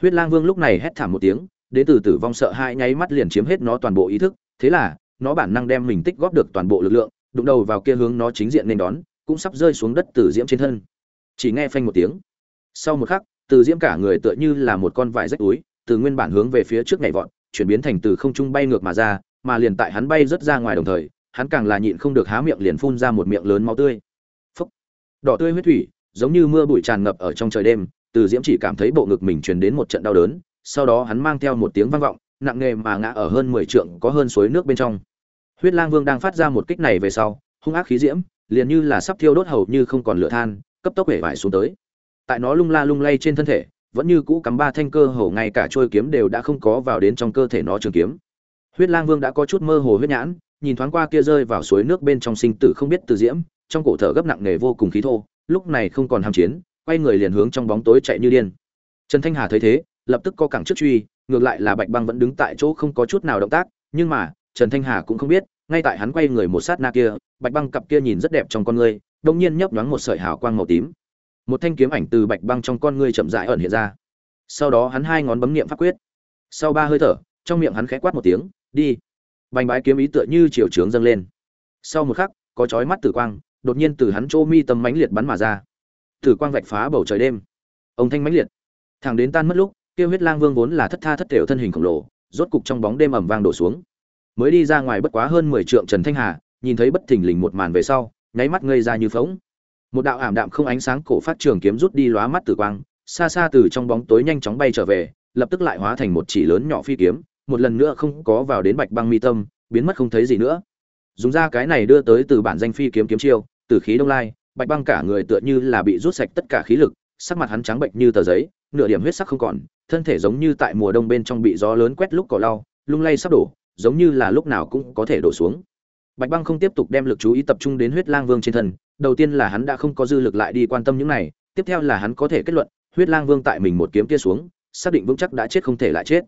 huyết lang vương lúc này hét thảm một tiếng, đến từ tử vong sợ hãi nháy mắt liền chiếm hết nó toàn bộ ý thức, thế là, nó bản năng đem mình tích góp được toàn bộ lực lượng, đụng đầu vào kia hướng nó chính diện nên đón, cũng sắp rơi xuống đất từ diễm trên thân. Chỉ nghe phanh một tiếng. Sau một khắc, từ diễm cả người tựa như là một con vải rách túi, từ nguyên bản hướng về phía trước nhảy vọt, chuyển biến thành từ không trung bay ngược mà ra, mà liền tại hắn bay rất ra ngoài đồng thời, hắn càng là nhịn không được há miệng liền phun ra một miệng lớn máu tươi. Phúc. Đỏ tươi huyết thủy, giống như mưa bụi tràn ngập ở trong trời đêm từ diễm chỉ cảm thấy bộ ngực mình truyền đến một trận đau đớn, sau đó hắn mang theo một tiếng vang vọng, nặng nề mà ngã ở hơn mười trượng có hơn suối nước bên trong. Huyết lang vương đang phát ra một kích này về sau, hung ác khí diễm, liền như là sắp thiêu đốt hầu như không còn lửa than, cấp tốc hể vải xuống tới. Tại nó lung la lung lay trên thân thể, vẫn như cũ cắm ba thanh cơ hầu ngay cả trôi kiếm đều đã không có vào đến trong cơ thể nó trường kiếm. Huyết lang vương đã có chút mơ hồ huyết nhãn, nhìn thoáng qua kia rơi vào suối nước bên trong sinh tử không biết từ diễm, trong cổ thở gấp nặng nề vô cùng khí thô, lúc này không còn ham chiến quay người liền hướng trong bóng tối chạy như điên. Trần thanh hà thấy thế, lập tức co cẳng trước truy, ngược lại là bạch băng vẫn đứng tại chỗ không có chút nào động tác, nhưng mà, trần thanh hà cũng không biết, ngay tại hắn quay người một sát na kia, bạch băng cặp kia nhìn rất đẹp trong con ngươi đông nhiên nhấp nhoáng một sợi hào quang màu tím. Một thanh kiếm ảnh từ bạch băng trong con ngươi chậm rãi ẩn hiện ra. Sau đó hắn hai ngón bấm niệm pháp quyết. Sau ba hơi thở, trong miệng hắn khẽ quát một tiếng, đi. Bành bái kiếm ý tựa như chiều trướng dâng lên. Sau một khắc, có chói mắt tử quang, đột nhiên từ hắn chỗ mi tâm mãnh liệt bắn mà ra tử quang vạch phá bầu trời đêm. Ông thanh mãnh liệt. Thẳng đến tan mất lúc, kia huyết lang vương vốn là thất tha thất thểu thân hình khổng lồ, rốt cục trong bóng đêm ẩm vang đổ xuống. Mới đi ra ngoài bất quá hơn mười trượng trần thanh hà, nhìn thấy bất thình lình một màn về sau, nháy mắt ngây ra như phóng một đạo ảm đạm không ánh sáng cổ phát trường kiếm rút đi lóa mắt tử quang, xa xa từ trong bóng tối nhanh chóng bay trở về, lập tức lại hóa thành một chỉ lớn nhỏ phi kiếm, một lần nữa không có vào đến bạch băng mi tâm, biến mất không thấy gì nữa. Dùng ra cái này đưa tới từ bản danh phi kiếm kiếm chiêu, từ khí đông lai bạch băng cả người tựa như là bị rút sạch tất cả khí lực, sắc mặt hắn trắng bệnh như tờ giấy, nửa điểm huyết sắc không còn, thân thể giống như tại mùa đông bên trong bị gió lớn quét lúc cỏ lau, lung lay sắp đổ, giống như là lúc nào cũng có thể đổ xuống. Bạch băng không tiếp tục đem lực chú ý tập trung đến huyết lang vương trên thân, đầu tiên là hắn đã không có dư lực lại đi quan tâm những này, tiếp theo là hắn có thể kết luận, huyết lang vương tại mình một kiếm kia xuống, xác định vững chắc đã chết không thể lại chết.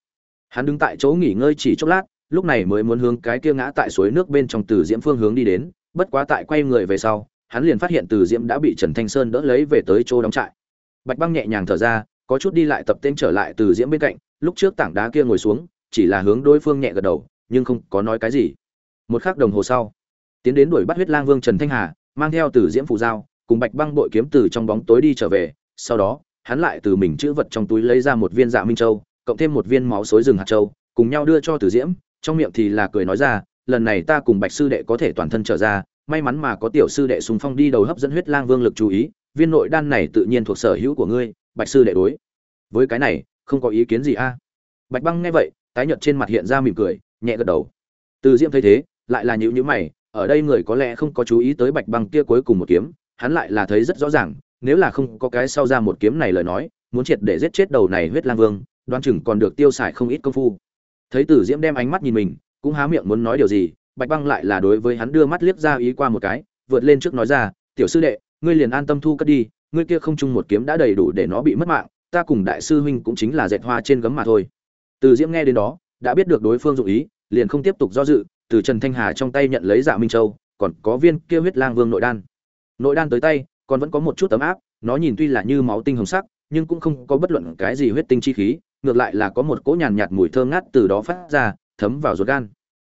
Hắn đứng tại chỗ nghỉ ngơi chỉ chốc lát, lúc này mới muốn hướng cái kia ngã tại suối nước bên trong từ diễm phương hướng đi đến, bất quá tại quay người về sau hắn liền phát hiện từ diễm đã bị trần thanh sơn đỡ lấy về tới chỗ đóng trại bạch băng nhẹ nhàng thở ra có chút đi lại tập tên trở lại từ diễm bên cạnh lúc trước tảng đá kia ngồi xuống chỉ là hướng đối phương nhẹ gật đầu nhưng không có nói cái gì một khắc đồng hồ sau tiến đến đuổi bắt huyết lang vương trần thanh hà mang theo từ diễm phù dao cùng bạch băng bội kiếm từ trong bóng tối đi trở về sau đó hắn lại từ mình chữ vật trong túi lấy ra một viên dạ minh châu cộng thêm một viên máu xối rừng hạt châu cùng nhau đưa cho từ diễm trong miệng thì là cười nói ra lần này ta cùng bạch sư đệ có thể toàn thân trở ra may mắn mà có tiểu sư đệ Sùng phong đi đầu hấp dẫn huyết lang vương lực chú ý, viên nội đan này tự nhiên thuộc sở hữu của ngươi, bạch sư đệ đối. Với cái này, không có ý kiến gì a. Bạch băng nghe vậy, tái nhợt trên mặt hiện ra mỉm cười, nhẹ gật đầu. Từ diễm thấy thế, lại là nhữ nhữ mày, ở đây người có lẽ không có chú ý tới bạch băng kia cuối cùng một kiếm, hắn lại là thấy rất rõ ràng, nếu là không có cái sau ra một kiếm này lời nói, muốn triệt để giết chết đầu này huyết lang vương đoan chừng còn được tiêu xài không ít công phu. Thấy tử diễm đem ánh mắt nhìn mình, cũng há miệng muốn nói điều gì bạch băng lại là đối với hắn đưa mắt liếc ra ý qua một cái, vượt lên trước nói ra, tiểu sư đệ, ngươi liền an tâm thu cất đi, ngươi kia không chung một kiếm đã đầy đủ để nó bị mất mạng, ta cùng đại sư huynh cũng chính là dệt hoa trên gấm mà thôi. Từ diễm nghe đến đó, đã biết được đối phương dụng ý, liền không tiếp tục do dự, từ trần thanh hà trong tay nhận lấy dạ minh châu, còn có viên kia huyết lang vương nội đan. Nội đan tới tay, còn vẫn có một chút tấm áp, nó nhìn tuy là như máu tinh hồng sắc, nhưng cũng không có bất luận cái gì huyết tinh chi khí, ngược lại là có một cỗ nhàn nhạt mùi thơm ngát từ đó phát ra, thấm vào ruột gan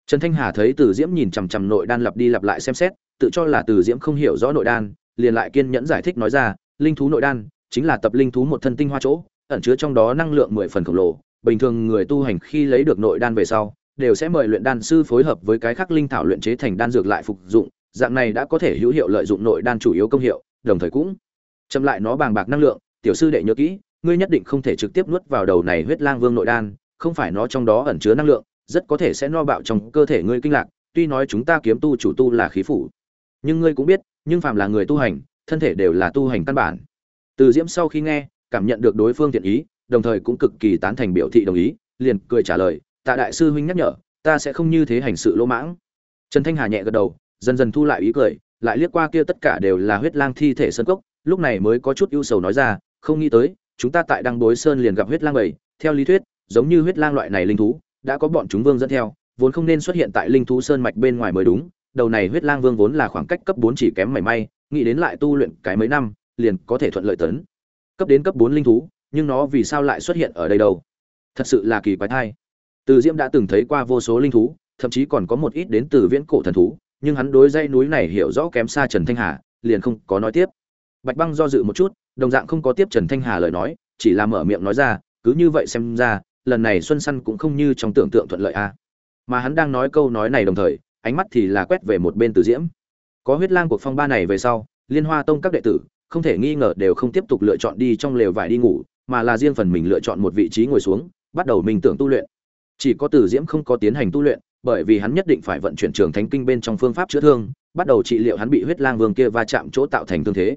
trần thanh hà thấy từ diễm nhìn chằm chằm nội đan lặp đi lặp lại xem xét, tự cho là từ diễm không hiểu rõ nội đan, liền lại kiên nhẫn giải thích nói ra, linh thú nội đan chính là tập linh thú một thân tinh hoa chỗ, ẩn chứa trong đó năng lượng mười phần khổng lồ, bình thường người tu hành khi lấy được nội đan về sau, đều sẽ mời luyện đan sư phối hợp với cái khác linh thảo luyện chế thành đan dược lại phục dụng, dạng này đã có thể hữu hiệu lợi dụng nội đan chủ yếu công hiệu, đồng thời cũng chậm lại nó bàng bạc năng lượng, tiểu sư đệ nhớ kỹ, ngươi nhất định không thể trực tiếp nuốt vào đầu này huyết lang vương nội đan, không phải nó trong đó ẩn chứa năng lượng rất có thể sẽ no bạo trong cơ thể ngươi kinh lạc, tuy nói chúng ta kiếm tu chủ tu là khí phủ. Nhưng ngươi cũng biết, nhưng phàm là người tu hành, thân thể đều là tu hành căn bản. Từ diễm sau khi nghe, cảm nhận được đối phương thiện ý, đồng thời cũng cực kỳ tán thành biểu thị đồng ý, liền cười trả lời, tạ đại sư huynh nhắc nhở, ta sẽ không như thế hành sự lỗ mãng. Trần thanh hà nhẹ gật đầu, dần dần thu lại ý cười, lại liếc qua kia tất cả đều là huyết lang thi thể sơn cốc, lúc này mới có chút ưu sầu nói ra, không nghĩ tới, chúng ta tại đăng bối sơn liền gặp huyết lang bảy, theo lý thuyết, giống như huyết lang loại này linh thú đã có bọn chúng vương dẫn theo, vốn không nên xuất hiện tại linh thú sơn mạch bên ngoài mới đúng, đầu này huyết lang vương vốn là khoảng cách cấp bốn chỉ kém mảy may, nghĩ đến lại tu luyện cái mấy năm, liền có thể thuận lợi tấn. Cấp đến cấp bốn linh thú, nhưng nó vì sao lại xuất hiện ở đây đâu? Thật sự là kỳ quái thai. Từ diễm đã từng thấy qua vô số linh thú, thậm chí còn có một ít đến từ viễn cổ thần thú, nhưng hắn đối dây núi này hiểu rõ kém xa trần thanh hà, liền không có nói tiếp. Bạch băng do dự một chút, đồng dạng không có tiếp trần thanh hà lời nói, chỉ là mở miệng nói ra, cứ như vậy xem ra lần này xuân săn cũng không như trong tưởng tượng thuận lợi a. À. mà hắn đang nói câu nói này đồng thời, ánh mắt thì là quét về một bên từ diễm. Có huyết lang cuộc phong ba này về sau, liên hoa tông các đệ tử, không thể nghi ngờ đều không tiếp tục lựa chọn đi trong lều vải đi ngủ, mà là riêng phần mình lựa chọn một vị trí ngồi xuống, bắt đầu mình tưởng tu luyện. Chỉ có từ diễm không có tiến hành tu luyện, bởi vì hắn nhất định phải vận chuyển trường thánh kinh bên trong phương pháp chữa thương, bắt đầu trị liệu hắn bị huyết lang vương kia va chạm chỗ tạo thành thương thế.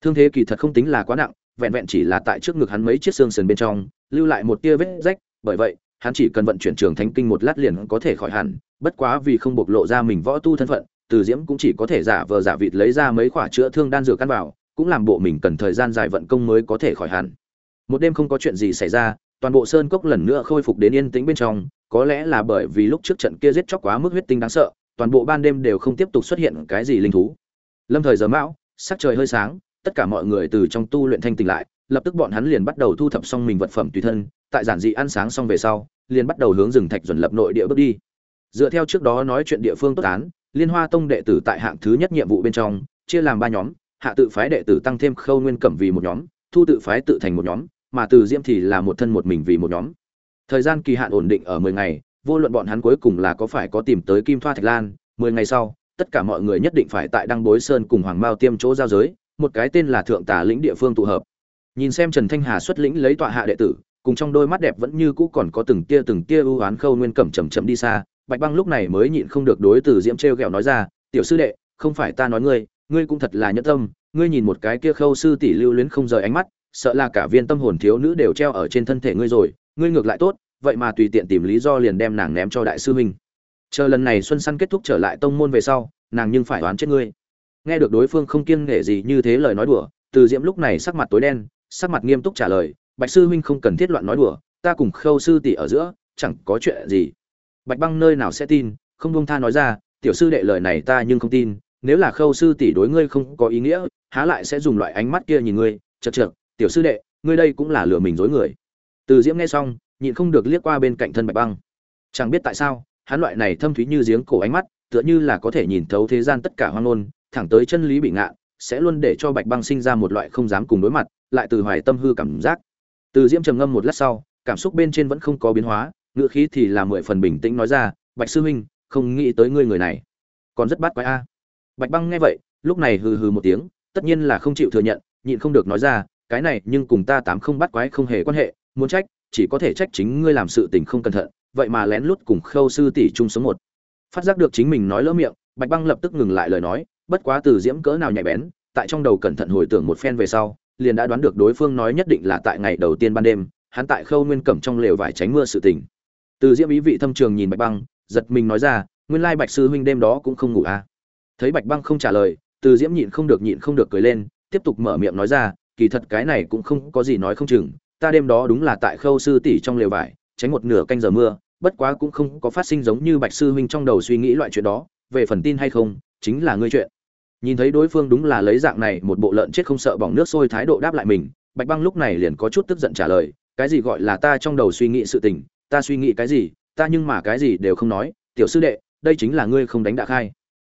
Thương thế kỳ thật không tính là quá nặng, vẹn vẹn chỉ là tại trước ngực hắn mấy chiếc xương sườn bên trong, lưu lại một tia vết rách bởi vậy, hắn chỉ cần vận chuyển trường thánh kinh một lát liền có thể khỏi hẳn, bất quá vì không bộc lộ ra mình võ tu thân phận, từ diễm cũng chỉ có thể giả vờ giả vịt lấy ra mấy khoả chữa thương đan dược căn vào cũng làm bộ mình cần thời gian dài vận công mới có thể khỏi hẳn. Một đêm không có chuyện gì xảy ra, toàn bộ sơn cốc lần nữa khôi phục đến yên tĩnh bên trong, có lẽ là bởi vì lúc trước trận kia giết chóc quá mức huyết tinh đáng sợ, toàn bộ ban đêm đều không tiếp tục xuất hiện cái gì linh thú. Lâm thời giờ mão, sắc trời hơi sáng, tất cả mọi người từ trong tu luyện thanh tỉnh lại lập tức bọn hắn liền bắt đầu thu thập xong mình vật phẩm tùy thân, tại giản dị ăn sáng xong về sau, liền bắt đầu hướng rừng thạch chuẩn lập nội địa bước đi. Dựa theo trước đó nói chuyện địa phương tốt án, liên hoa tông đệ tử tại hạng thứ nhất nhiệm vụ bên trong, chia làm ba nhóm, hạ tự phái đệ tử tăng thêm khâu nguyên cẩm vì một nhóm, thu tự phái tự thành một nhóm, mà từ diễm thì là một thân một mình vì một nhóm. Thời gian kỳ hạn ổn định ở mười ngày, vô luận bọn hắn cuối cùng là có phải có tìm tới kim thoa thạch lan, mười ngày sau, tất cả mọi người nhất định phải tại đăng bối sơn cùng hoàng mao tiêm chỗ giao giới, một cái tên là thượng tả lĩnh địa phương tụ hợp nhìn xem trần thanh hà xuất lĩnh lấy tọa hạ đệ tử, cùng trong đôi mắt đẹp vẫn như cũ còn có từng tia từng tia ưu oán khâu nguyên cẩm chầm chậm đi xa, bạch băng lúc này mới nhịn không được đối từ diễm t r nói ra, tiểu sư đệ, không phải ta nói ngươi ngươi cũng thật là nhẫn tâm, ngươi nhìn một cái kia khâu sư tỷ lưu luyến không rời ánh mắt, sợ là cả viên tâm hồn thiếu nữ đều treo ở trên thân thể ngươi rồi, ngươi ngược lại tốt, vậy mà tùy tiện tìm lý do liền đem nàng ném cho đại sư huynh. Chờ lần này xuân săn kết thúc trở lại tông môn về sau, nàng nhưng phải đoán chết ngươi. Nghe được đối phương không kiêng nể gì như thế lời nói đùa, từ diễm lúc này sắc mặt tối đen sắc mặt nghiêm túc trả lời, bạch sư huynh không cần thiết loạn nói đùa, ta cùng khâu sư tỷ ở giữa, chẳng có chuyện gì. Bạch băng nơi nào sẽ tin, không buông tha nói ra, tiểu sư đệ lời này ta nhưng không tin, nếu là khâu sư tỷ đối ngươi không có ý nghĩa, há lại sẽ dùng loại ánh mắt kia nhìn ngươi, chật chật tiểu sư đệ, ngươi đây cũng là lừa mình dối người. Từ diễm nghe xong, nhịn không được liếc qua bên cạnh thân bạch băng. Chẳng biết tại sao, hắn loại này thâm thúy như giếng cổ ánh mắt, tựa như là có thể nhìn thấu thế gian tất cả hoang ngôn, thẳng tới chân lý bị ngạn sẽ luôn để cho bạch băng sinh ra một loại không dám cùng đối mặt lại từ hoài tâm hư cảm giác. Từ diễm trầm ngâm một lát sau, cảm xúc bên trên vẫn không có biến hóa ngựa khí thì là mười phần bình tĩnh nói ra, bạch sư huynh, không nghĩ tới ngươi người này. Còn rất bắt quái a. Bạch băng nghe vậy, lúc này hừ hừ một tiếng, tất nhiên là không chịu thừa nhận, nhịn không được nói ra, cái này, nhưng cùng ta tám không bắt quái không hề quan hệ, muốn trách, chỉ có thể trách chính ngươi làm sự tình không cẩn thận, vậy mà lén lút cùng khâu sư tỷ chung số một. Phát giác được chính mình nói lỡ miệng, bạch băng lập tức ngừng lại lời nói, bất quá từ diễm cỡ nào nhạy bén, tại trong đầu cẩn thận hồi tưởng một phen về sau liền đã đoán được đối phương nói nhất định là tại ngày đầu tiên ban đêm, hắn tại khâu nguyên cẩm trong lều vải tránh mưa sự tình. Từ diễm ý vị thâm trường nhìn bạch băng, giật mình nói ra, nguyên lai bạch sư huynh đêm đó cũng không ngủ à? Thấy bạch băng không trả lời, từ diễm nhịn không được nhịn không được cười lên, tiếp tục mở miệng nói ra, kỳ thật cái này cũng không có gì nói không chừng, ta đêm đó đúng là tại khâu sư tỷ trong lều vải, tránh một nửa canh giờ mưa, bất quá cũng không có phát sinh giống như bạch sư huynh trong đầu suy nghĩ loại chuyện đó, về phần tin hay không, chính là ngươi chuyện nhìn thấy đối phương đúng là lấy dạng này một bộ lợn chết không sợ bỏng nước sôi thái độ đáp lại mình, bạch băng lúc này liền có chút tức giận trả lời, cái gì gọi là ta trong đầu suy nghĩ sự tình, ta suy nghĩ cái gì, ta nhưng mà cái gì đều không nói, tiểu sư đệ, đây chính là ngươi không đánh đã khai.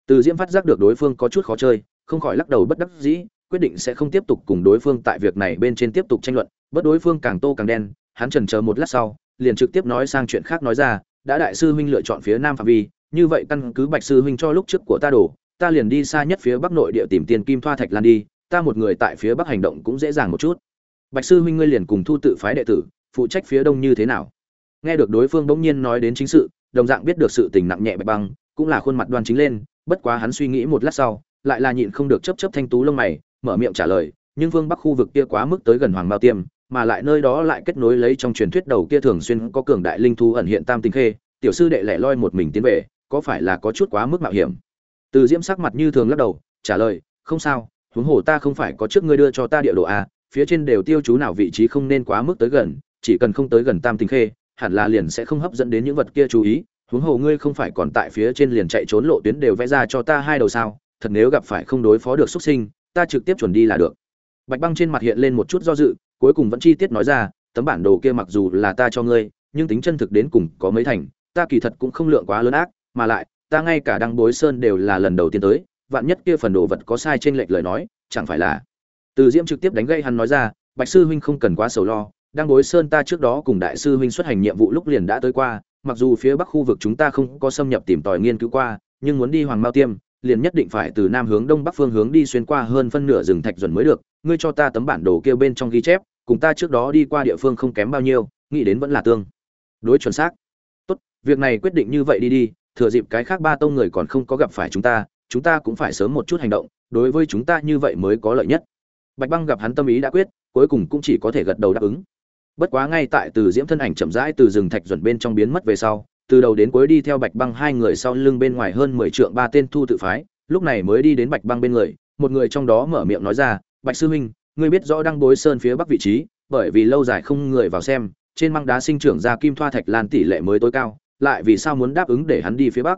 Từ diễm phát giác được đối phương có chút khó chơi, không khỏi lắc đầu bất đắc dĩ, quyết định sẽ không tiếp tục cùng đối phương tại việc này bên trên tiếp tục tranh luận, bất đối phương càng tô càng đen, hắn trần chờ một lát sau, liền trực tiếp nói sang chuyện khác nói ra, đã đại sư huynh lựa chọn phía nam phạm vi, như vậy căn cứ bạch sư huynh cho lúc trước của ta đổ ta liền đi xa nhất phía bắc nội địa tìm tiền kim thoa thạch lan đi, ta một người tại phía bắc hành động cũng dễ dàng một chút. Bạch sư huynh ngươi liền cùng thu tự phái đệ tử, phụ trách phía đông như thế nào? Nghe được đối phương bỗng nhiên nói đến chính sự, đồng dạng biết được sự tình nặng nhẹ bạch băng, cũng là khuôn mặt đoan chính lên, bất quá hắn suy nghĩ một lát sau, lại là nhịn không được chấp chấp thanh tú lông mày, mở miệng trả lời, nhưng vương bắc khu vực kia quá mức tới gần hoàng mao tiêm, mà lại nơi đó lại kết nối lấy trong truyền thuyết đầu kia thường xuyên có cường đại linh thú ẩn hiện tam tinh khê, tiểu sư đệ lẻ loi một mình tiến về, có phải là có chút quá mức mạo hiểm? Từ diễm sắc mặt như thường lắc đầu, trả lời, không sao, huống hồ ta không phải có trước ngươi đưa cho ta địa đồ à phía trên đều tiêu chú nào vị trí không nên quá mức tới gần, chỉ cần không tới gần tam tinh khê, hẳn là liền sẽ không hấp dẫn đến những vật kia chú ý. Huống hồ ngươi không phải còn tại phía trên liền chạy trốn lộ tuyến đều vẽ ra cho ta hai đầu sao, thật nếu gặp phải không đối phó được xuất sinh, ta trực tiếp chuẩn đi là được. Bạch băng trên mặt hiện lên một chút do dự, cuối cùng vẫn chi tiết nói ra, tấm bản đồ kia mặc dù là ta cho ngươi, nhưng tính chân thực đến cùng có mấy thành, ta kỳ thật cũng không lượng quá lớn ác, mà lại ta ngay cả đăng bối sơn đều là lần đầu tiên tới, vạn nhất kia phần đồ vật có sai trên lệch lời nói, chẳng phải là. Từ diễm trực tiếp đánh gây hắn nói ra, bạch sư huynh không cần quá sầu lo, đăng bối sơn ta trước đó cùng đại sư huynh xuất hành nhiệm vụ lúc liền đã tới qua, mặc dù phía bắc khu vực chúng ta không có xâm nhập tìm tòi nghiên cứu qua, nhưng muốn đi hoàng mao tiêm, liền nhất định phải từ nam hướng đông bắc phương hướng đi xuyên qua hơn phân nửa rừng thạch duẩn mới được, ngươi cho ta tấm bản đồ kia bên trong ghi chép, cùng ta trước đó đi qua địa phương không kém bao nhiêu, nghĩ đến vẫn là tương đối chuẩn xác. Tốt, việc này quyết định như vậy đi đi thừa dịp cái khác ba tông người còn không có gặp phải chúng ta chúng ta cũng phải sớm một chút hành động, đối với chúng ta như vậy mới có lợi nhất. Bạch băng gặp hắn tâm ý đã quyết, cuối cùng cũng chỉ có thể gật đầu đáp ứng. Bất quá ngay tại từ diễm thân ảnh chậm rãi từ rừng thạch chuẩn bên trong biến mất về sau, từ đầu đến cuối đi theo bạch băng hai người sau lưng bên ngoài hơn mười trượng ba tên thu tự phái, lúc này mới đi đến bạch băng bên người, một người trong đó mở miệng nói ra, bạch sư huynh, ngươi biết rõ đăng bối sơn phía bắc vị trí, bởi vì lâu dài không người vào xem, trên măng đá sinh trưởng ra kim thoa thạch lan tỷ lệ mới tối cao lại vì sao muốn đáp ứng để hắn đi phía bắc?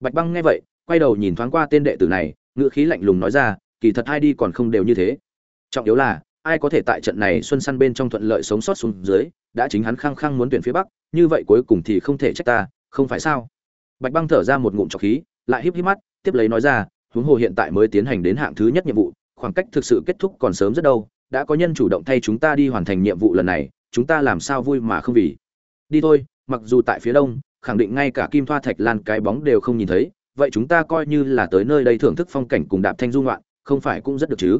Bạch băng nghe vậy, quay đầu nhìn thoáng qua tên đệ tử này ngựa khí lạnh lùng nói ra, kỳ thật ai đi còn không đều như thế. Trọng yếu là, ai có thể tại trận này xuân săn bên trong thuận lợi sống sót xuống dưới, đã chính hắn khăng khăng muốn tuyển phía bắc, như vậy cuối cùng thì không thể trách ta, không phải sao? Bạch băng thở ra một ngụm trọc khí, lại híp híp mắt, tiếp lấy nói ra, huống hồ hiện tại mới tiến hành đến hạng thứ nhất nhiệm vụ, khoảng cách thực sự kết thúc còn sớm rất đâu, đã có nhân chủ động thay chúng ta đi hoàn thành nhiệm vụ lần này, chúng ta làm sao vui mà không vì? Đi thôi, mặc dù tại phía đông khẳng định ngay cả kim thoa thạch lan cái bóng đều không nhìn thấy, vậy chúng ta coi như là tới nơi đây thưởng thức phong cảnh cùng đạp thanh du ngoạn, không phải cũng rất được chứ?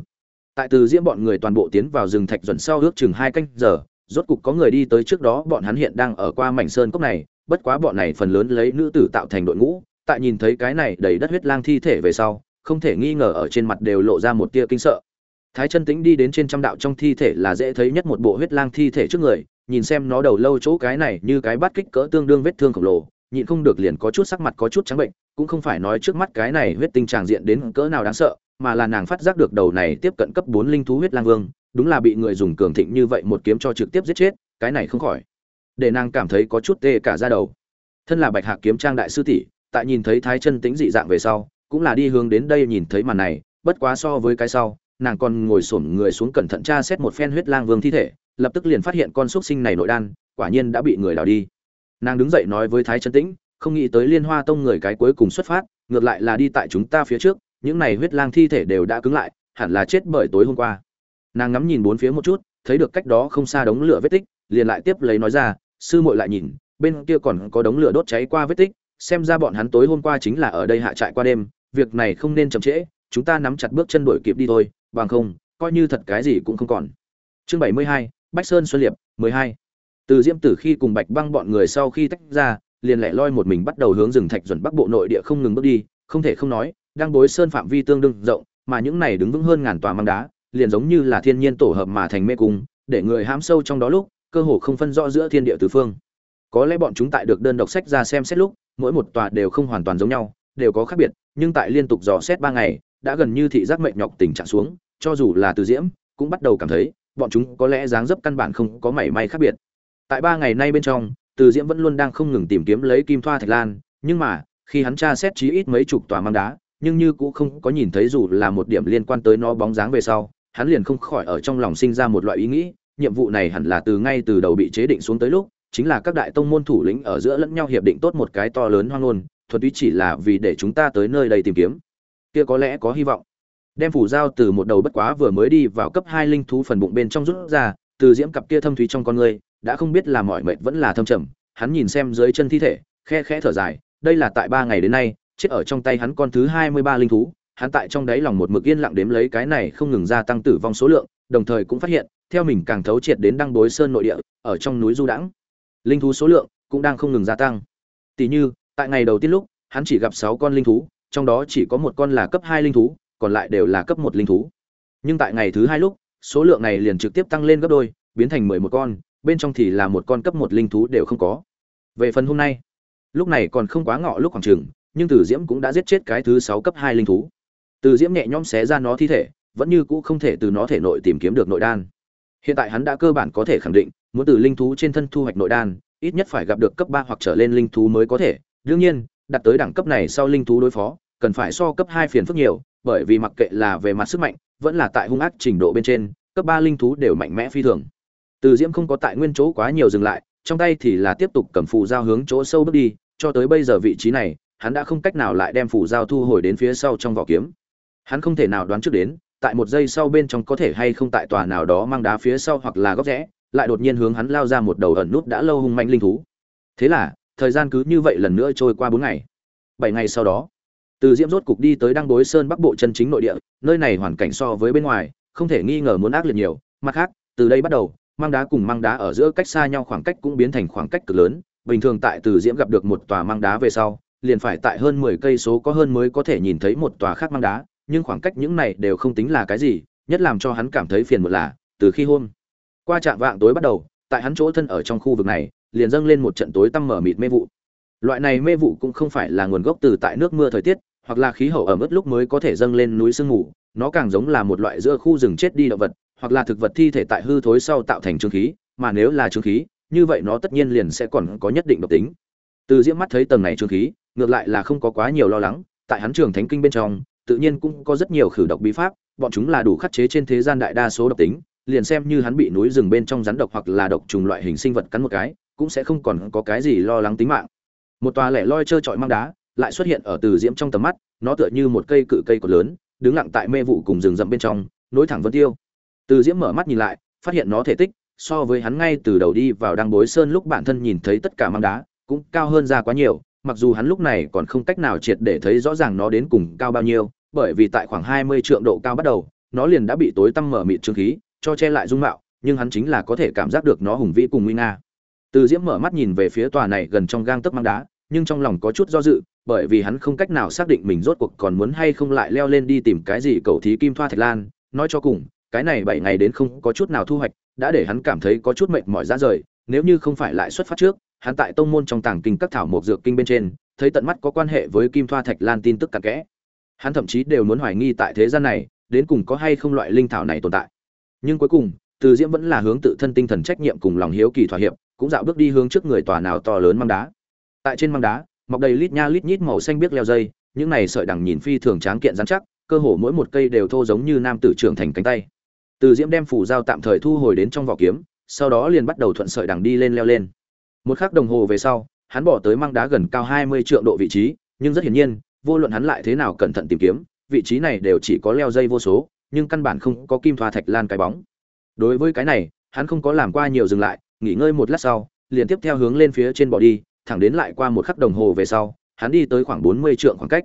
Tại từ diễm bọn người toàn bộ tiến vào rừng thạch dần sau ước chừng hai canh giờ, rốt cục có người đi tới trước đó, bọn hắn hiện đang ở qua mảnh sơn cốc này, bất quá bọn này phần lớn lấy nữ tử tạo thành đội ngũ, tại nhìn thấy cái này đầy đất huyết lang thi thể về sau, không thể nghi ngờ ở trên mặt đều lộ ra một tia kinh sợ. Thái chân tĩnh đi đến trên trăm đạo trong thi thể là dễ thấy nhất một bộ huyết lang thi thể trước người nhìn xem nó đầu lâu chỗ cái này như cái bát kích cỡ tương đương vết thương khổng lồ, nhịn không được liền có chút sắc mặt có chút trắng bệnh, cũng không phải nói trước mắt cái này huyết tinh tràng diện đến cỡ nào đáng sợ, mà là nàng phát giác được đầu này tiếp cận cấp bốn linh thú huyết lang vương, đúng là bị người dùng cường thịnh như vậy một kiếm cho trực tiếp giết chết, cái này không khỏi, để nàng cảm thấy có chút tê cả ra đầu. Thân là bạch hạc kiếm trang đại sư tỷ, tại nhìn thấy thái chân tính dị dạng về sau, cũng là đi hướng đến đây nhìn thấy màn này, bất quá so với cái sau, nàng còn ngồi xổm người xuống cẩn thận tra xét một phen huyết lang vương thi thể lập tức liền phát hiện con xúc sinh này nội đan, quả nhiên đã bị người đào đi. Nàng đứng dậy nói với thái trấn tĩnh, không nghĩ tới liên hoa tông người cái cuối cùng xuất phát, ngược lại là đi tại chúng ta phía trước, những này huyết lang thi thể đều đã cứng lại, hẳn là chết bởi tối hôm qua. Nàng ngắm nhìn bốn phía một chút, thấy được cách đó không xa đống lửa vết tích, liền lại tiếp lấy nói ra, sư muội lại nhìn, bên kia còn có đống lửa đốt cháy qua vết tích, xem ra bọn hắn tối hôm qua chính là ở đây hạ trại qua đêm, việc này không nên chậm trễ, chúng ta nắm chặt bước chân đuổi kịp đi thôi, bằng không, coi như thật cái gì cũng không còn. Chương bảy mươi hai bách sơn xuân liệp, mười hai. Từ diễm tử khi cùng bạch băng bọn người sau khi tách ra, liền lẻ loi một mình bắt đầu hướng rừng thạch chuẩn bắc bộ nội địa không ngừng bước đi, không thể không nói, đang bối sơn phạm vi tương đương rộng, mà những này đứng vững hơn ngàn tòa măng đá, liền giống như là thiên nhiên tổ hợp mà thành mê cung, để người hãm sâu trong đó lúc, cơ hồ không phân rõ giữa thiên địa tứ phương. Có lẽ bọn chúng tại được đơn độc sách ra xem xét lúc, mỗi một tòa đều không hoàn toàn giống nhau, đều có khác biệt, nhưng tại liên tục dò xét ba ngày, đã gần như thị giác mệnh nhọc tình trạng xuống, cho dù là từ diễm, cũng bắt đầu cảm thấy bọn chúng có lẽ dáng dấp căn bản không có mảy may khác biệt. Tại ba ngày nay bên trong, từ diễm vẫn luôn đang không ngừng tìm kiếm lấy kim thoa thạch lan, nhưng mà, khi hắn tra xét chí ít mấy chục tòa mang đá, nhưng như cũng không có nhìn thấy dù là một điểm liên quan tới nó bóng dáng về sau, hắn liền không khỏi ở trong lòng sinh ra một loại ý nghĩ, nhiệm vụ này hẳn là từ ngay từ đầu bị chế định xuống tới lúc, chính là các đại tông môn thủ lĩnh ở giữa lẫn nhau hiệp định tốt một cái to lớn hoang ngôn, thuật ý chỉ là vì để chúng ta tới nơi đây tìm kiếm. Kia có lẽ có hy vọng đem phủ dao từ một đầu bất quá vừa mới đi vào cấp hai linh thú phần bụng bên trong rút ra, từ diễm cặp kia thâm thúy trong con người, đã không biết là mọi mệt vẫn là thâm trầm, hắn nhìn xem dưới chân thi thể, khe khẽ thở dài, đây là tại ba ngày đến nay, chết ở trong tay hắn con thứ hai mươi ba linh thú, hắn tại trong đáy lòng một mực yên lặng đếm lấy cái này không ngừng gia tăng tử vong số lượng, đồng thời cũng phát hiện, theo mình càng thấu triệt đến đăng bối sơn nội địa, ở trong núi du đãng, linh thú số lượng cũng đang không ngừng gia tăng. Tỷ như, tại ngày đầu tiên lúc, hắn chỉ gặp sáu con linh thú, trong đó chỉ có một con là cấp hai linh thú còn lại đều là cấp một linh thú nhưng tại ngày thứ hai lúc số lượng này liền trực tiếp tăng lên gấp đôi biến thành mười một con bên trong thì là một con cấp một linh thú đều không có về phần hôm nay lúc này còn không quá ngọ lúc khoảng trường nhưng Từ Diễm cũng đã giết chết cái thứ sáu cấp hai linh thú. Từ Diễm nhẹ nhõm xé ra nó thi thể, vẫn như cũ không thể từ nó thể nội tìm kiếm được nội đan. Hiện tại hắn đã cơ bản có thể khẳng định, muốn từ linh thú trên thân thu hoạch nội đan, ít nhất phải gặp được cấp ba hoặc trở lên linh thú mới có thể. Đương nhiên, đặt tới đẳng cấp này sau linh thú đối phó, cần phải so cấp hai phiền phức nhiều, bởi vì mặc kệ là về mặt sức mạnh, vẫn là tại hung ác trình độ bên trên, cấp ba linh thú đều mạnh mẽ phi thường. Từ Diễm không có tại nguyên chỗ quá nhiều dừng lại, trong tay thì là tiếp tục cầm phù giao hướng chỗ sâu bước đi, cho tới bây giờ vị trí này, hắn đã không cách nào lại đem phù giao thu hồi đến phía sau trong vỏ kiếm. Hắn không thể nào đoán trước đến tại một giây sau bên trong có thể hay không tại tòa nào đó mang đá phía sau hoặc là góc rẽ lại đột nhiên hướng hắn lao ra một đầu ẩn nút đã lâu hung manh linh thú. Thế là thời gian cứ như vậy lần nữa trôi qua bốn ngày. Bảy ngày sau đó từ diễm rốt cục đi tới đăng bối sơn bắc bộ chân chính nội địa nơi này hoàn cảnh so với bên ngoài không thể nghi ngờ muốn ác liệt nhiều mặt khác từ đây bắt đầu mang đá cùng mang đá ở giữa cách xa nhau khoảng cách cũng biến thành khoảng cách cực lớn bình thường tại từ diễm gặp được một tòa mang đá về sau liền phải tại hơn 10 cây số có hơn mới có thể nhìn thấy một tòa khác mang đá, nhưng khoảng cách những này đều không tính là cái gì, nhất làm cho hắn cảm thấy phiền một là, từ khi hôm qua trạng vạng tối bắt đầu, tại hắn chỗ thân ở trong khu vực này, liền dâng lên một trận tối tăm mở mịt mê vụ. Loại này mê vụ cũng không phải là nguồn gốc từ tại nước mưa thời tiết, hoặc là khí hậu ở mức lúc mới có thể dâng lên núi sương mù, nó càng giống là một loại giữa khu rừng chết đi động vật, hoặc là thực vật thi thể tại hư thối sau tạo thành trương khí, mà nếu là trương khí, như vậy nó tất nhiên liền sẽ còn có nhất định độc tính. Từ Diễm mắt thấy tầng này trương khí, ngược lại là không có quá nhiều lo lắng tại hắn trường thánh kinh bên trong tự nhiên cũng có rất nhiều khử độc bí pháp bọn chúng là đủ khắc chế trên thế gian đại đa số độc tính liền xem như hắn bị núi rừng bên trong rắn độc hoặc là độc trùng loại hình sinh vật cắn một cái cũng sẽ không còn có cái gì lo lắng tính mạng một tòa lẻ loi trơ trọi mang đá lại xuất hiện ở từ diễm trong tầm mắt nó tựa như một cây cự cây cột lớn đứng lặng tại mê vụ cùng rừng rậm bên trong nối thẳng vân tiêu từ diễm mở mắt nhìn lại phát hiện nó thể tích so với hắn ngay từ đầu đi vào đăng bối sơn lúc bản thân nhìn thấy tất cả mang đá cũng cao hơn ra quá nhiều mặc dù hắn lúc này còn không cách nào triệt để thấy rõ ràng nó đến cùng cao bao nhiêu, bởi vì tại khoảng 20 trượng độ cao bắt đầu, nó liền đã bị tối tăm mở mịt trương khí, cho che lại dung mạo, nhưng hắn chính là có thể cảm giác được nó hùng vĩ cùng nguy nga. Từ Diễm mở mắt nhìn về phía tòa này gần trong gang tấc mang đá, nhưng trong lòng có chút do dự, bởi vì hắn không cách nào xác định mình rốt cuộc còn muốn hay không lại leo lên đi tìm cái gì cầu thí kim thoa thạch lan, nói cho cùng, cái này bảy ngày đến không có chút nào thu hoạch, đã để hắn cảm thấy có chút mệt mỏi ra rời, nếu như không phải lại xuất phát trước, hắn tại tông môn trong tàng kinh các thảo mộc dược kinh bên trên, thấy tận mắt có quan hệ với Kim Thoa Thạch Lan tin tức cặn kẽ. Hắn thậm chí đều muốn hoài nghi tại thế gian này, đến cùng có hay không loại linh thảo này tồn tại. Nhưng cuối cùng, Từ Diễm vẫn là hướng tự thân tinh thần trách nhiệm cùng lòng hiếu kỳ thỏa hiệp, cũng dạo bước đi hướng trước người tòa nào to lớn mang đá. Tại trên măng đá, mọc đầy lít nha lít nhít màu xanh biếc leo dây, những này sợi đằng nhìn phi thường tráng kiện rắn chắc cơ hồ mỗi một cây đều thô giống như nam tử trưởng thành cánh tay. Từ diễm đem phủ dao tạm thời thu hồi đến trong vỏ kiếm sau đó liền bắt đầu thuận sợi đằng đi lên leo lên. Một khắc đồng hồ về sau hắn bỏ tới măng đá gần cao hai mươi triệu độ vị trí nhưng rất hiển nhiên vô luận hắn lại thế nào cẩn thận tìm kiếm vị trí này đều chỉ có leo dây vô số nhưng căn bản không có kim thoa thạch lan cái bóng. Đối với cái này hắn không có làm qua nhiều dừng lại nghỉ ngơi một lát sau liền tiếp theo hướng lên phía trên bỏ đi thẳng đến lại qua một khắc đồng hồ về sau, hắn đi tới khoảng bốn mươi trượng khoảng cách.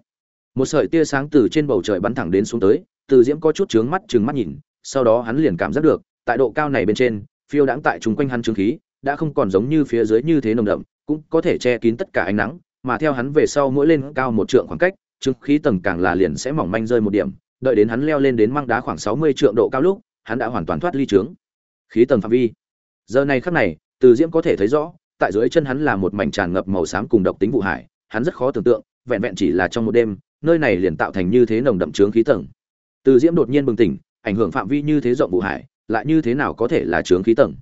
Một sợi tia sáng từ trên bầu trời bắn thẳng đến xuống tới, từ diễm có chút trướng mắt trừng mắt nhìn, sau đó hắn liền cảm giác được, tại độ cao này bên trên, phiêu đãng tại chúng quanh hắn chứng khí, đã không còn giống như phía dưới như thế nồng đậm, cũng có thể che kín tất cả ánh nắng, mà theo hắn về sau mỗi lên cao một trượng khoảng cách chứng khí tầng càng là liền sẽ mỏng manh rơi một điểm. Đợi đến hắn leo lên đến măng đá khoảng sáu mươi trượng độ cao lúc, hắn đã hoàn toàn thoát ly trướng khí tầng phạm vi. Giờ này khắc này, từ diễm có thể thấy rõ tại dưới chân hắn là một mảnh tràn ngập màu xám cùng độc tính vụ hải, hắn rất khó tưởng tượng, vẹn vẹn chỉ là trong một đêm, nơi này liền tạo thành như thế nồng đậm trướng khí tầng. Từ diễm đột nhiên bừng tỉnh, ảnh hưởng phạm vi như thế rộng vụ hải, lại như thế nào có thể là trướng khí tầng?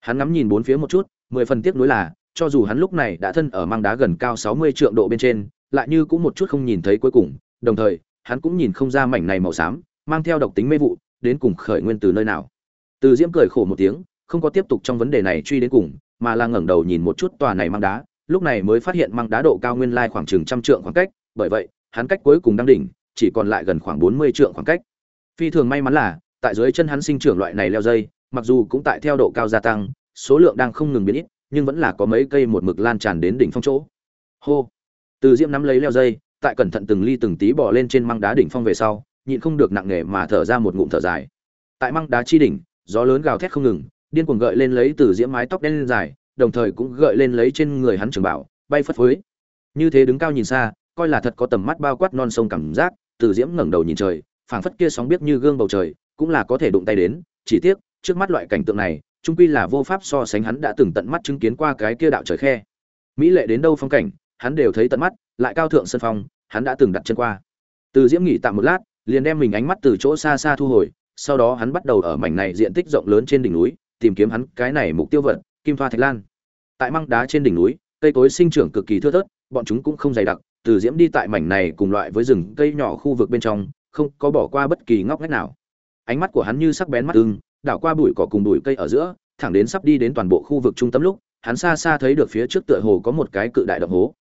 Hắn ngắm nhìn bốn phía một chút, mười phần tiếc nuối là, cho dù hắn lúc này đã thân ở mang đá gần cao sáu mươi trượng độ bên trên, lại như cũng một chút không nhìn thấy cuối cùng, đồng thời, hắn cũng nhìn không ra mảnh này màu xám, mang theo độc tính mê vụ, đến cùng khởi nguyên từ nơi nào. Từ diễm cười khổ một tiếng, không có tiếp tục trong vấn đề này truy đến cùng mà là ngẩng đầu nhìn một chút tòa này mang đá, lúc này mới phát hiện mang đá độ cao nguyên lai khoảng chừng trăm trượng khoảng cách, bởi vậy, hắn cách cuối cùng đang đỉnh, chỉ còn lại gần khoảng bốn mươi trượng khoảng cách. Phi thường may mắn là, tại dưới chân hắn sinh trưởng loại này leo dây, mặc dù cũng tại theo độ cao gia tăng, số lượng đang không ngừng biến ít, nhưng vẫn là có mấy cây một mực lan tràn đến đỉnh phong chỗ. Hô! Từ diễm nắm lấy leo dây, tại cẩn thận từng ly từng tí bỏ lên trên măng đá đỉnh phong về sau, nhịn không được nặng nề mà thở ra một ngụm thở dài. Tại măng đá chi đỉnh, gió lớn gào thét không ngừng điên cuồng gợi lên lấy từ diễm mái tóc đen lên dài, đồng thời cũng gợi lên lấy trên người hắn trường bảo, bay phất phới. Như thế đứng cao nhìn xa, coi là thật có tầm mắt bao quát non sông cảm giác, từ diễm ngẩng đầu nhìn trời, phảng phất kia sóng biết như gương bầu trời, cũng là có thể đụng tay đến, chỉ tiếc, trước mắt loại cảnh tượng này, trung quy là vô pháp so sánh hắn đã từng tận mắt chứng kiến qua cái kia đạo trời khe. Mỹ lệ đến đâu phong cảnh, hắn đều thấy tận mắt, lại cao thượng sân phong, hắn đã từng đặt chân qua. Từ diễm nghỉ tạm một lát, liền đem mình ánh mắt từ chỗ xa xa thu hồi, sau đó hắn bắt đầu ở mảnh này diện tích rộng lớn trên đỉnh núi tìm kiếm hắn cái này mục tiêu vật, kim thoa thạch lan. Tại măng đá trên đỉnh núi, cây cối sinh trưởng cực kỳ thưa thớt, bọn chúng cũng không dày đặc, từ diễm đi tại mảnh này cùng loại với rừng cây nhỏ khu vực bên trong, không có bỏ qua bất kỳ ngóc ngách nào. Ánh mắt của hắn như sắc bén mắt ưng, đảo qua bụi cỏ cùng bụi cây ở giữa, thẳng đến sắp đi đến toàn bộ khu vực trung tâm lúc, hắn xa xa thấy được phía trước tựa hồ có một cái cự đại động hố.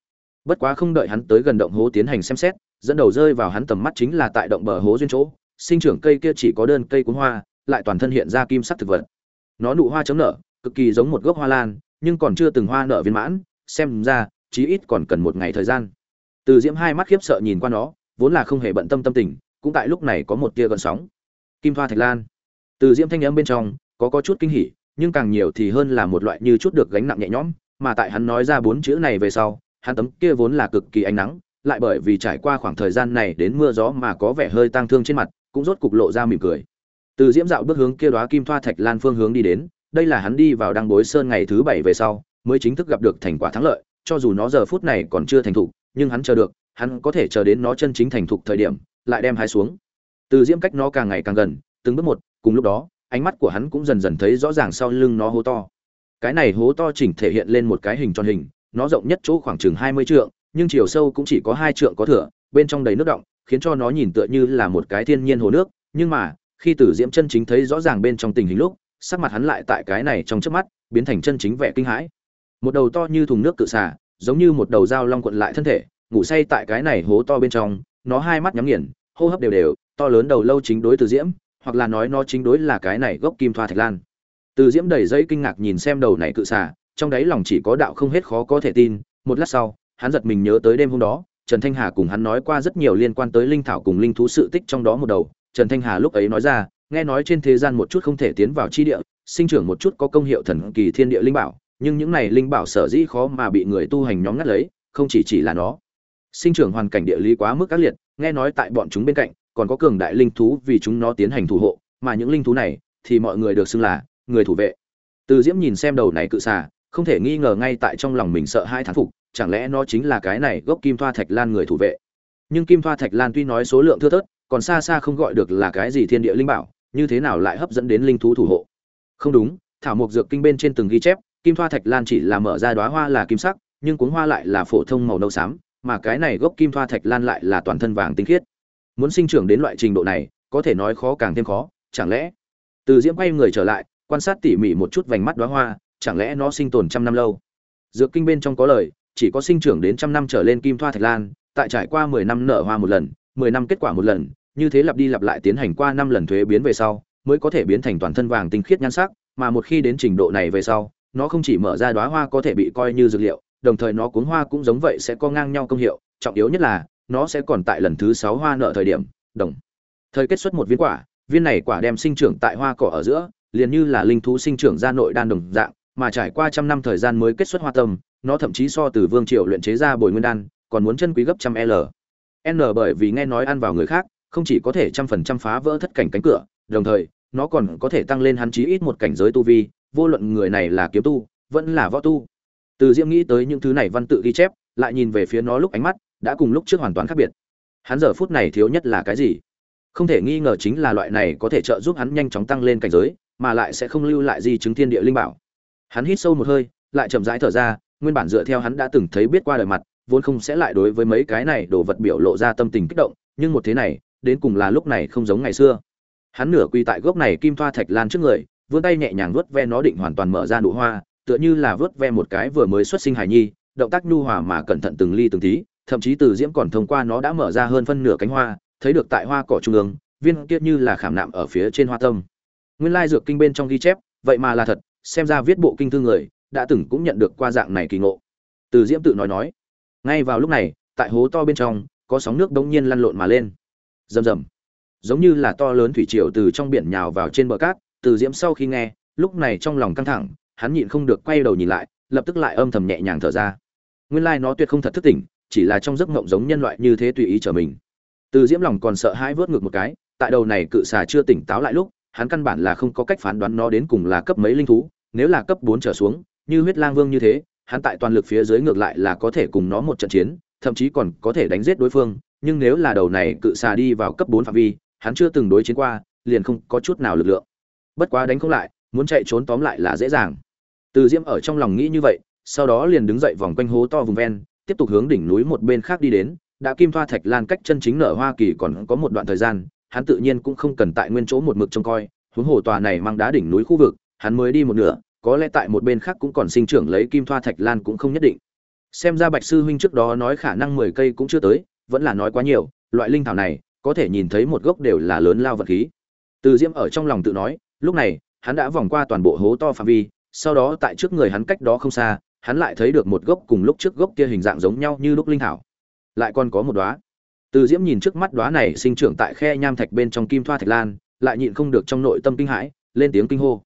Bất quá không đợi hắn tới gần động hố tiến hành xem xét, dẫn đầu rơi vào hắn tầm mắt chính là tại động bờ hố duyên chỗ, sinh trưởng cây kia chỉ có đơn cây cuốn hoa, lại toàn thân hiện ra kim sắc thực vật nó nụ hoa chấm nở, cực kỳ giống một gốc hoa lan, nhưng còn chưa từng hoa nở viên mãn, xem ra, chí ít còn cần một ngày thời gian. Từ diễm hai mắt khiếp sợ nhìn qua nó, vốn là không hề bận tâm tâm tình, cũng tại lúc này có một tia gợn sóng. Kim thoa thạch lan. Từ diễm thanh âm bên trong, có có chút kinh hỉ, nhưng càng nhiều thì hơn là một loại như chút được gánh nặng nhẹ nhõm, mà tại hắn nói ra bốn chữ này về sau, hắn tấm kia vốn là cực kỳ ánh nắng, lại bởi vì trải qua khoảng thời gian này đến mưa gió mà có vẻ hơi tang thương trên mặt, cũng rốt cục lộ ra mỉm cười từ diễm dạo bước hướng kia đóa kim thoa thạch lan phương hướng đi đến, đây là hắn đi vào đăng bối sơn ngày thứ bảy về sau, mới chính thức gặp được thành quả thắng lợi, cho dù nó giờ phút này còn chưa thành thục, nhưng hắn chờ được, hắn có thể chờ đến nó chân chính thành thục thời điểm, lại đem hái xuống. Từ diễm cách nó càng ngày càng gần, từng bước một, cùng lúc đó, ánh mắt của hắn cũng dần dần thấy rõ ràng sau lưng nó hố to. Cái này hố to chỉnh thể hiện lên một cái hình tròn hình, nó rộng nhất chỗ khoảng chừng hai mươi trượng, nhưng chiều sâu cũng chỉ có hai trượng có thừa bên trong đầy nước động, khiến cho nó nhìn tựa như là một cái thiên nhiên hồ nước, nhưng mà khi tử diễm chân chính thấy rõ ràng bên trong tình hình lúc, sắc mặt hắn lại tại cái này trong trước mắt, biến thành chân chính vẻ kinh hãi. Một đầu to như thùng nước cự xả giống như một đầu dao long quận lại thân thể, ngủ say tại cái này hố to bên trong, nó hai mắt nhắm nghiền, hô hấp đều đều, to lớn đầu lâu chính đối từ diễm, hoặc là nói nó chính đối là cái này gốc kim thoa thạch lan. Từ diễm đầy dây kinh ngạc nhìn xem đầu này cự xả trong đáy lòng chỉ có đạo không hết khó có thể tin, một lát sau, hắn giật mình nhớ tới đêm hôm đó, trần thanh hà cùng hắn nói qua rất nhiều liên quan tới linh thảo cùng linh thú sự tích trong đó một đầu trần thanh hà lúc ấy nói ra, nghe nói trên thế gian một chút không thể tiến vào chi địa, sinh trưởng một chút có công hiệu thần kỳ thiên địa linh bảo, nhưng những này linh bảo sở dĩ khó mà bị người tu hành nhóm ngắt lấy, không chỉ chỉ là nó. Sinh trưởng hoàn cảnh địa lý quá mức các liệt, nghe nói tại bọn chúng bên cạnh, còn có cường đại linh thú vì chúng nó tiến hành thủ hộ, mà những linh thú này thì mọi người được xưng là người thủ vệ. Từ diễm nhìn xem đầu này cự xà, không thể nghi ngờ ngay tại trong lòng mình sợ hai thán phục, chẳng lẽ nó chính là cái này gốc kim thoa thạch lan người thủ vệ? Nhưng kim thoa thạch lan tuy nói số lượng thưa thớt còn xa xa không gọi được là cái gì thiên địa linh bảo, như thế nào lại hấp dẫn đến linh thú thủ hộ? Không đúng, thảo mộc dược kinh bên trên từng ghi chép, kim thoa thạch lan chỉ là mở ra đóa hoa là kim sắc, nhưng cuốn hoa lại là phổ thông màu nâu xám, mà cái này gốc kim thoa thạch lan lại là toàn thân vàng tinh khiết. Muốn sinh trưởng đến loại trình độ này, có thể nói khó càng thêm khó, chẳng lẽ? Từ diễm quay người trở lại, quan sát tỉ mỉ một chút vành mắt đóa hoa, chẳng lẽ nó sinh tồn trăm năm lâu? Dược kinh bên trong có lời, chỉ có sinh trưởng đến trăm năm trở lên kim thoa thạch lan, tại trải qua mười năm nở hoa một lần, mười năm kết quả một lần như thế lặp đi lặp lại tiến hành qua năm lần thuế biến về sau, mới có thể biến thành toàn thân vàng tinh khiết nhan sắc, mà một khi đến trình độ này về sau, nó không chỉ mở ra đóa hoa có thể bị coi như dược liệu, đồng thời nó cuốn hoa cũng giống vậy sẽ có ngang nhau công hiệu, trọng yếu nhất là, nó sẽ còn tại lần thứ sáu hoa nợ thời điểm, đồng. Thời kết xuất một viên quả, viên này quả đem sinh trưởng tại hoa cỏ ở giữa, liền như là linh thú sinh trưởng ra nội đan đồng dạng, mà trải qua trăm năm thời gian mới kết xuất hoa tâm, nó thậm chí so từ vương triều luyện chế ra bồi nguyên đan, còn muốn chân quý gấp trăm l. N bởi vì nghe nói ăn vào người khác không chỉ có thể trăm phần trăm phá vỡ thất cảnh cánh cửa, đồng thời, nó còn có thể tăng lên hắn chí ít một cảnh giới tu vi, vô luận người này là kiếm tu, vẫn là võ tu. Từ diễm nghĩ tới những thứ này văn tự ghi chép, lại nhìn về phía nó lúc ánh mắt, đã cùng lúc trước hoàn toàn khác biệt. Hắn giờ phút này thiếu nhất là cái gì? Không thể nghi ngờ chính là loại này có thể trợ giúp hắn nhanh chóng tăng lên cảnh giới, mà lại sẽ không lưu lại di chứng thiên địa linh bảo. Hắn hít sâu một hơi, lại chậm rãi thở ra, nguyên bản dựa theo hắn đã từng thấy biết qua đời mặt, vốn không sẽ lại đối với mấy cái này đồ vật biểu lộ ra tâm tình kích động, nhưng một thế này đến cùng là lúc này không giống ngày xưa. Hắn nửa quy tại gốc này kim thoa thạch lan trước người, vươn tay nhẹ nhàng vuốt ve nó định hoàn toàn mở ra nụ hoa, tựa như là vuốt ve một cái vừa mới xuất sinh hài nhi, động tác nhu hòa mà cẩn thận từng ly từng tí, thậm chí từ diễm còn thông qua nó đã mở ra hơn phân nửa cánh hoa, thấy được tại hoa cỏ trung ương, viên kia như là khảm nạm ở phía trên hoa tâm. Nguyên lai dược kinh bên trong ghi chép, vậy mà là thật, xem ra viết bộ kinh thư người, đã từng cũng nhận được qua dạng này kỳ ngộ. Từ diễm tự nói nói, ngay vào lúc này, tại hố to bên trong, có sóng nước đống nhiên lăn lộn mà lên rầm rầm. Giống như là to lớn thủy triều từ trong biển nhào vào trên bờ cát, từ diễm sau khi nghe, lúc này trong lòng căng thẳng, hắn nhịn không được quay đầu nhìn lại, lập tức lại âm thầm nhẹ nhàng thở ra. Nguyên lai nó tuyệt không thật thức tỉnh, chỉ là trong giấc mộng giống nhân loại như thế tùy ý trở mình. Từ diễm lòng còn sợ hãi vớt ngược một cái, tại đầu này cự xà chưa tỉnh táo lại lúc, hắn căn bản là không có cách phán đoán nó đến cùng là cấp mấy linh thú, nếu là cấp bốn trở xuống, như huyết lang vương như thế, hắn tại toàn lực phía dưới ngược lại là có thể cùng nó một trận chiến, thậm chí còn có thể đánh giết đối phương nhưng nếu là đầu này cự xà đi vào cấp bốn phạm vi, hắn chưa từng đối chiến qua, liền không có chút nào lực lượng. Bất quá đánh không lại, muốn chạy trốn tóm lại là dễ dàng. Từ diễm ở trong lòng nghĩ như vậy, sau đó liền đứng dậy vòng quanh hố to vùng ven, tiếp tục hướng đỉnh núi một bên khác đi đến, đã kim thoa thạch lan cách chân chính nở hoa kỳ còn có một đoạn thời gian, hắn tự nhiên cũng không cần tại nguyên chỗ một mực trông coi, huống hồ tòa này mang đá đỉnh núi khu vực, hắn mới đi một nửa, có lẽ tại một bên khác cũng còn sinh trưởng lấy kim thoa thạch lan cũng không nhất định. Xem ra bạch sư huynh trước đó nói khả năng mười cây cũng chưa tới vẫn là nói quá nhiều, loại linh thảo này, có thể nhìn thấy một gốc đều là lớn lao vật khí. Từ diễm ở trong lòng tự nói, lúc này, hắn đã vòng qua toàn bộ hố to phạm vi, sau đó tại trước người hắn cách đó không xa, hắn lại thấy được một gốc cùng lúc trước gốc kia hình dạng giống nhau như lúc linh thảo. Lại còn có một đóa. Từ diễm nhìn trước mắt đóa này sinh trưởng tại khe nham thạch bên trong kim thoa thạch lan, lại nhịn không được trong nội tâm kinh hãi, lên tiếng kinh hô.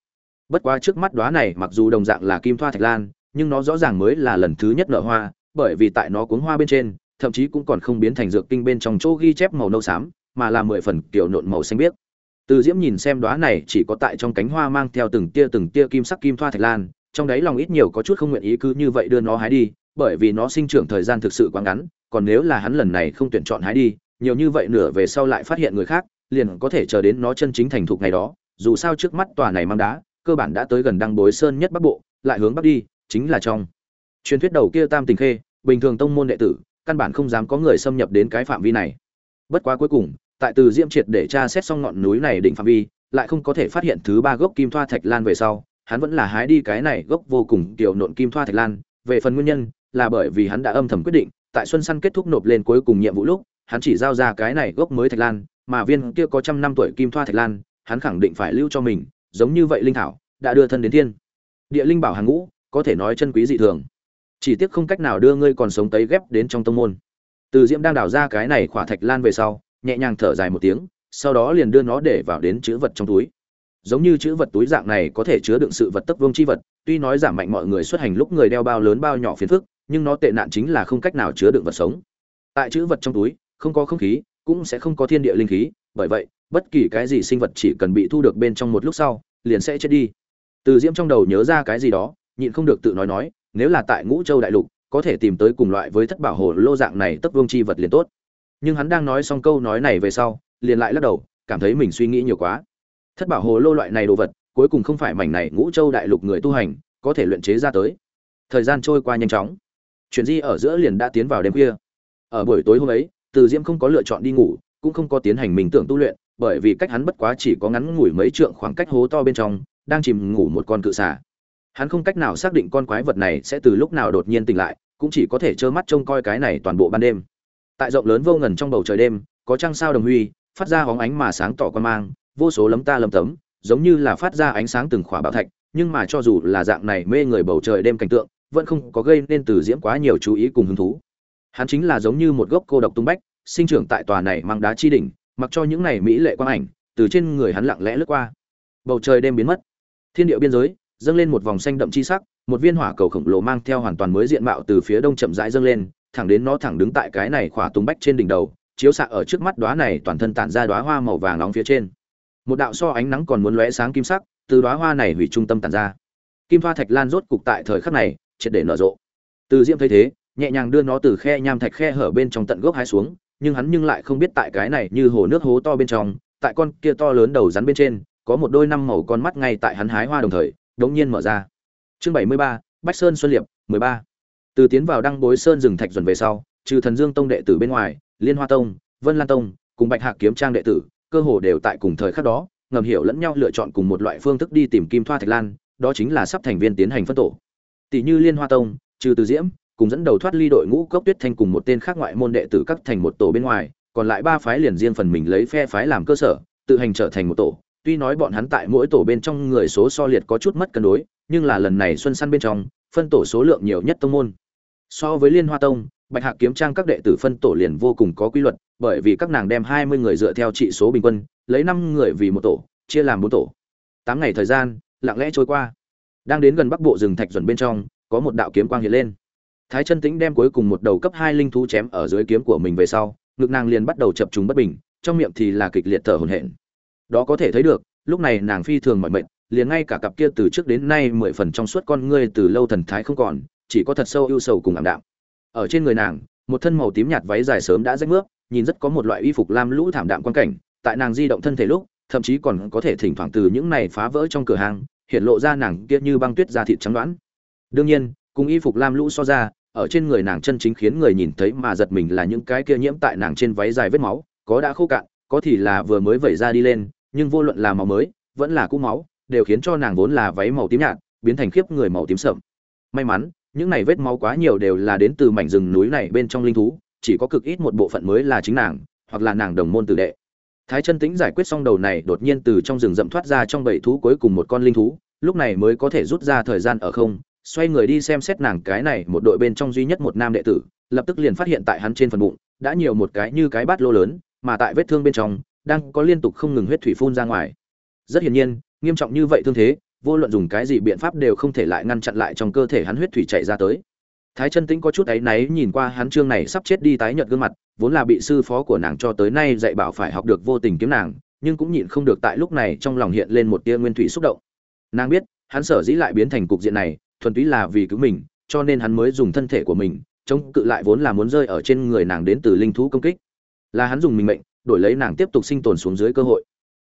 Bất quá trước mắt đóa này mặc dù đồng dạng là kim thoa thạch lan, nhưng nó rõ ràng mới là lần thứ nhất nở hoa, bởi vì tại nó cuốn hoa bên trên thậm chí cũng còn không biến thành dược kinh bên trong chỗ ghi chép màu nâu xám, mà là mười phần kiểu nộn màu xanh biếc. Từ diễm nhìn xem đóa này, chỉ có tại trong cánh hoa mang theo từng tia từng tia kim sắc kim thoa thạch lan, trong đấy lòng ít nhiều có chút không nguyện ý cứ như vậy đưa nó hái đi, bởi vì nó sinh trưởng thời gian thực sự quá ngắn, còn nếu là hắn lần này không tuyển chọn hái đi, nhiều như vậy nửa về sau lại phát hiện người khác, liền có thể chờ đến nó chân chính thành thục ngày đó. Dù sao trước mắt tòa này mang đá, cơ bản đã tới gần đăng bối sơn nhất bắc bộ, lại hướng bắc đi, chính là trong. Truyền thuyết đầu kia tam tình khê, bình thường tông môn đệ tử căn bản không dám có người xâm nhập đến cái phạm vi này. Bất quá cuối cùng, tại từ diễm triệt để tra xét xong ngọn núi này định phạm vi, lại không có thể phát hiện thứ ba gốc kim thoa thạch lan về sau, hắn vẫn là hái đi cái này gốc vô cùng tiểu nộn kim thoa thạch lan. Về phần nguyên nhân, là bởi vì hắn đã âm thầm quyết định, tại xuân săn kết thúc nộp lên cuối cùng nhiệm vụ lúc, hắn chỉ giao ra cái này gốc mới thạch lan, mà viên kia có trăm năm tuổi kim thoa thạch lan, hắn khẳng định phải lưu cho mình, giống như vậy linh thảo, đã đưa thân đến thiên. Địa linh bảo hàng ngũ, có thể nói chân quý dị thường chỉ tiếc không cách nào đưa ngươi còn sống tấy ghép đến trong tông môn. Từ diễm đang đào ra cái này khỏa thạch lan về sau, nhẹ nhàng thở dài một tiếng, sau đó liền đưa nó để vào đến chữ vật trong túi. Giống như chữ vật túi dạng này có thể chứa đựng sự vật tấp vương chi vật, tuy nói giảm mạnh mọi người xuất hành lúc người đeo bao lớn bao nhỏ phiền phức, nhưng nó tệ nạn chính là không cách nào chứa đựng vật sống. Tại chữ vật trong túi, không có không khí, cũng sẽ không có thiên địa linh khí, bởi vậy, bất kỳ cái gì sinh vật chỉ cần bị thu được bên trong một lúc sau, liền sẽ chết đi. Từ diễm trong đầu nhớ ra cái gì đó, nhịn không được tự nói nói nếu là tại ngũ châu đại lục, có thể tìm tới cùng loại với thất bảo hồ lô dạng này tấp vương chi vật liền tốt. Nhưng hắn đang nói xong câu nói này về sau, liền lại lắc đầu, cảm thấy mình suy nghĩ nhiều quá. Thất bảo hồ lô loại này đồ vật, cuối cùng không phải mảnh này ngũ châu đại lục người tu hành, có thể luyện chế ra tới. Thời gian trôi qua nhanh chóng. Chuyện di ở giữa liền đã tiến vào đêm khuya. Ở buổi tối hôm ấy, từ diễm không có lựa chọn đi ngủ, cũng không có tiến hành mình tưởng tu luyện, bởi vì cách hắn bất quá chỉ có ngắn ngủi mấy trượng khoảng cách hố to bên trong, đang chìm ngủ một con cự xà hắn không cách nào xác định con quái vật này sẽ từ lúc nào đột nhiên tỉnh lại, cũng chỉ có thể trơ mắt trông coi cái này toàn bộ ban đêm. Tại rộng lớn vô ngần trong bầu trời đêm, có trăng sao đồng huy, phát ra hóng ánh mà sáng tỏ quan mang, vô số lấm ta lấm tấm, giống như là phát ra ánh sáng từng khỏa bảo thạch, nhưng mà cho dù là dạng này mê người bầu trời đêm cảnh tượng, vẫn không có gây nên từ diễm quá nhiều chú ý cùng hứng thú. Hắn chính là giống như một gốc cô độc tung bách, sinh trưởng tại tòa này mang đá chi đỉnh, mặc cho những này mỹ lệ quang ảnh từ trên người hắn lặng lẽ lướt qua. Bầu trời đêm biến mất. Thiên địa biên giới dâng lên một vòng xanh đậm chi sắc, một viên hỏa cầu khổng lồ mang theo hoàn toàn mới diện mạo từ phía đông chậm rãi dâng lên, thẳng đến nó thẳng đứng tại cái này khỏa tung bách trên đỉnh đầu, chiếu xạ ở trước mắt đóa này toàn thân tản ra đóa hoa màu vàng nóng phía trên. Một đạo so ánh nắng còn muốn lóe sáng kim sắc, từ đóa hoa này hủy trung tâm tản ra. Kim hoa thạch lan rốt cục tại thời khắc này, triệt để nở rộ. Từ diễm thấy thế, nhẹ nhàng đưa nó từ khe nham thạch khe hở bên trong tận gốc hái xuống, nhưng hắn nhưng lại không biết tại cái này như hồ nước hố to bên trong, tại con kia to lớn đầu rắn bên trên, có một đôi năm màu con mắt ngay tại hắn hái hoa đồng thời đống nhiên mở ra. Chương bảy mươi ba, bách sơn xuân liệp, mười ba. Từ tiến vào đăng bối sơn rừng thạch dần về sau, trừ thần dương tông đệ tử bên ngoài, liên hoa tông, vân lan tông, cùng bạch hạc kiếm trang đệ tử, cơ hồ đều tại cùng thời khắc đó, ngầm hiểu lẫn nhau lựa chọn cùng một loại phương thức đi tìm kim thoa thạch lan, đó chính là sắp thành viên tiến hành phân tổ. Tỷ như liên hoa tông, trừ từ diễm, cùng dẫn đầu thoát ly đội ngũ cốc tuyết thanh cùng một tên khác ngoại môn đệ tử các thành một tổ bên ngoài, còn lại ba phái liền riêng phần mình lấy phe phái làm cơ sở, tự hành trở thành một tổ tuy nói bọn hắn tại mỗi tổ bên trong người số so liệt có chút mất cân đối, nhưng là lần này xuân săn bên trong, phân tổ số lượng nhiều nhất tông môn. So với liên hoa tông, bạch hạc kiếm trang các đệ tử phân tổ liền vô cùng có quy luật, bởi vì các nàng đem hai mươi người dựa theo trị số bình quân, lấy năm người vì một tổ, chia làm bốn tổ. Tám ngày thời gian, lặng lẽ trôi qua. Đang đến gần bắc bộ rừng thạch duẩn bên trong, có một đạo kiếm quang hiện lên. Thái chân tĩnh đem cuối cùng một đầu cấp hai linh thú chém ở dưới kiếm của mình về sau, ngực nàng liền bắt đầu chập trùng bất bình, trong miệng thì là kịch liệt thở hổn hển đó có thể thấy được, lúc này nàng phi thường mọi mệnh liền ngay cả cặp kia từ trước đến nay mười phần trong suốt con ngươi từ lâu thần thái không còn, chỉ có thật sâu ưu sầu cùng ảm đạm. Ở trên người nàng, một thân màu tím nhạt váy dài sớm đã rách nước nhìn rất có một loại y phục lam lũ thảm đạm quan cảnh, tại nàng di động thân thể lúc, thậm chí còn có thể thỉnh thoảng từ những này phá vỡ trong cửa hàng, hiện lộ ra nàng kia như băng tuyết da thịt trắng đoán. Đương nhiên, cùng y phục lam lũ so ra, ở trên người nàng chân chính khiến người nhìn thấy mà giật mình là những cái kia nhiễm tại nàng trên váy dài vết máu, có đã khô cạn, có thì là vừa mới vẩy ra đi lên nhưng vô luận là màu mới, vẫn là cũ máu, đều khiến cho nàng vốn là váy màu tím nhạt, biến thành khiếp người màu tím sậm. May mắn, những này vết máu quá nhiều đều là đến từ mảnh rừng núi này bên trong linh thú, chỉ có cực ít một bộ phận mới là chính nàng, hoặc là nàng đồng môn tử đệ. Thái chân tĩnh giải quyết xong đầu này, đột nhiên từ trong rừng rậm thoát ra trong bảy thú cuối cùng một con linh thú, lúc này mới có thể rút ra thời gian ở không, xoay người đi xem xét nàng cái này một đội bên trong duy nhất một nam đệ tử, lập tức liền phát hiện tại hắn trên phần bụng, đã nhiều một cái như cái bát lô lớn, mà tại vết thương bên trong đang có liên tục không ngừng huyết thủy phun ra ngoài. Rất hiển nhiên, nghiêm trọng như vậy thương thế, vô luận dùng cái gì biện pháp đều không thể lại ngăn chặn lại trong cơ thể hắn huyết thủy chạy ra tới. Thái chân tĩnh có chút áy náy nhìn qua hắn trương này sắp chết đi tái nhợt gương mặt, vốn là bị sư phó của nàng cho tới nay dạy bảo phải học được vô tình kiếm nàng, nhưng cũng nhịn không được tại lúc này trong lòng hiện lên một tia nguyên thủy xúc động. Nàng biết, hắn sở dĩ lại biến thành cục diện này, thuần túy là vì cứu mình, cho nên hắn mới dùng thân thể của mình, chống cự lại vốn là muốn rơi ở trên người nàng đến từ linh thú công kích. Là hắn dùng mình mệnh đổi lấy nàng tiếp tục sinh tồn xuống dưới cơ hội.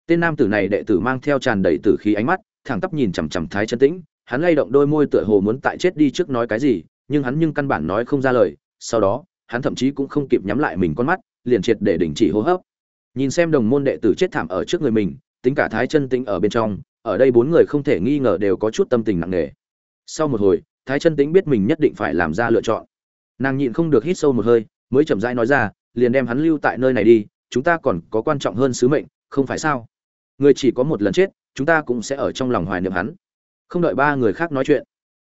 Tên nam tử này đệ tử mang theo tràn đầy tử khí ánh mắt, thẳng tắp nhìn chằm chằm thái chân tĩnh, hắn lay động đôi môi tựa hồ muốn tại chết đi trước nói cái gì, nhưng hắn nhưng căn bản nói không ra lời, sau đó, hắn thậm chí cũng không kịp nhắm lại mình con mắt, liền triệt để đình chỉ hô hấp. Nhìn xem đồng môn đệ tử chết thảm ở trước người mình, tính cả thái chân tĩnh ở bên trong, ở đây bốn người không thể nghi ngờ đều có chút tâm tình nặng nề. Sau một hồi, thái chân tĩnh biết mình nhất định phải làm ra lựa chọn. Nàng nhịn không được hít sâu một hơi, mới chậm rãi nói ra, liền đem hắn lưu tại nơi này đi chúng ta còn có quan trọng hơn sứ mệnh, không phải sao? Người chỉ có một lần chết, chúng ta cũng sẽ ở trong lòng hoài niệm hắn. Không đợi ba người khác nói chuyện,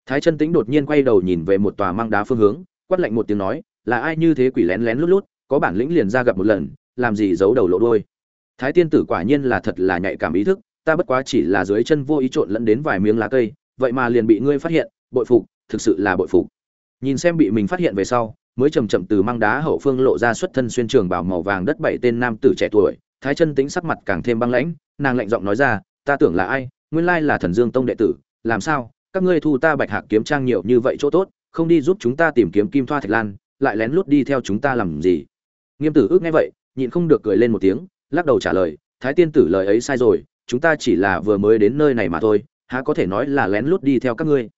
thái chân tĩnh đột nhiên quay đầu nhìn về một tòa mang đá phương hướng, quát lạnh một tiếng nói, là ai như thế quỷ lén lén lút lút, có bản lĩnh liền ra gặp một lần, làm gì giấu đầu lộ đôi thái tiên tử quả nhiên là thật là nhạy cảm ý thức, ta bất quá chỉ là dưới chân vô ý trộn lẫn đến vài miếng lá cây, vậy mà liền bị ngươi phát hiện, bội phục, thực sự là bội phục. Nhìn xem bị mình phát hiện về sau mới chầm chậm từ mang đá hậu phương lộ ra xuất thân xuyên trường bảo màu vàng đất bảy tên nam tử trẻ tuổi, thái chân tính sắc mặt càng thêm băng lãnh, nàng lạnh giọng nói ra, ta tưởng là ai? Nguyên lai là thần dương tông đệ tử, làm sao? Các ngươi thu ta bạch hạc kiếm trang nhiều như vậy chỗ tốt, không đi giúp chúng ta tìm kiếm kim thoa thạch lan, lại lén lút đi theo chúng ta làm gì? Nghiêm tử ước nghe vậy, nhịn không được cười lên một tiếng, lắc đầu trả lời, thái tiên tử lời ấy sai rồi, chúng ta chỉ là vừa mới đến nơi này mà thôi, há có thể nói là lén lút đi theo các ngươi?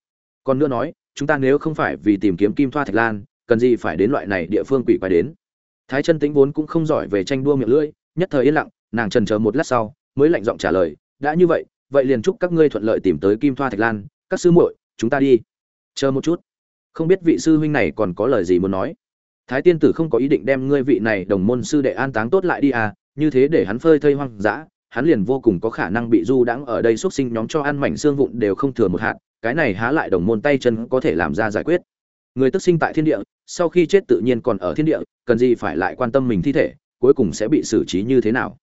Còn nữa nói, chúng ta nếu không phải vì tìm kiếm kim thoa thạch lan cần gì phải đến loại này địa phương quỷ quái đến. Thái chân tĩnh vốn cũng không giỏi về tranh đua miệng lưỡi, nhất thời yên lặng, nàng trần chờ một lát sau, mới lạnh giọng trả lời, đã như vậy vậy liền chúc các ngươi thuận lợi tìm tới kim thoa thạch lan, các sư muội, chúng ta đi. Chờ một chút. Không biết vị sư huynh này còn có lời gì muốn nói. Thái tiên tử không có ý định đem ngươi vị này đồng môn sư đệ an táng tốt lại đi à như thế để hắn phơi thây hoang dã, hắn liền vô cùng có khả năng bị du đãng ở đây xuất sinh nhóm cho ăn mảnh xương vụn đều không thừa một hạt, cái này há lại đồng môn tay chân có thể làm ra giải quyết người tức sinh tại thiên địa, sau khi chết tự nhiên còn ở thiên địa, cần gì phải lại quan tâm mình thi thể, cuối cùng sẽ bị xử trí như thế nào?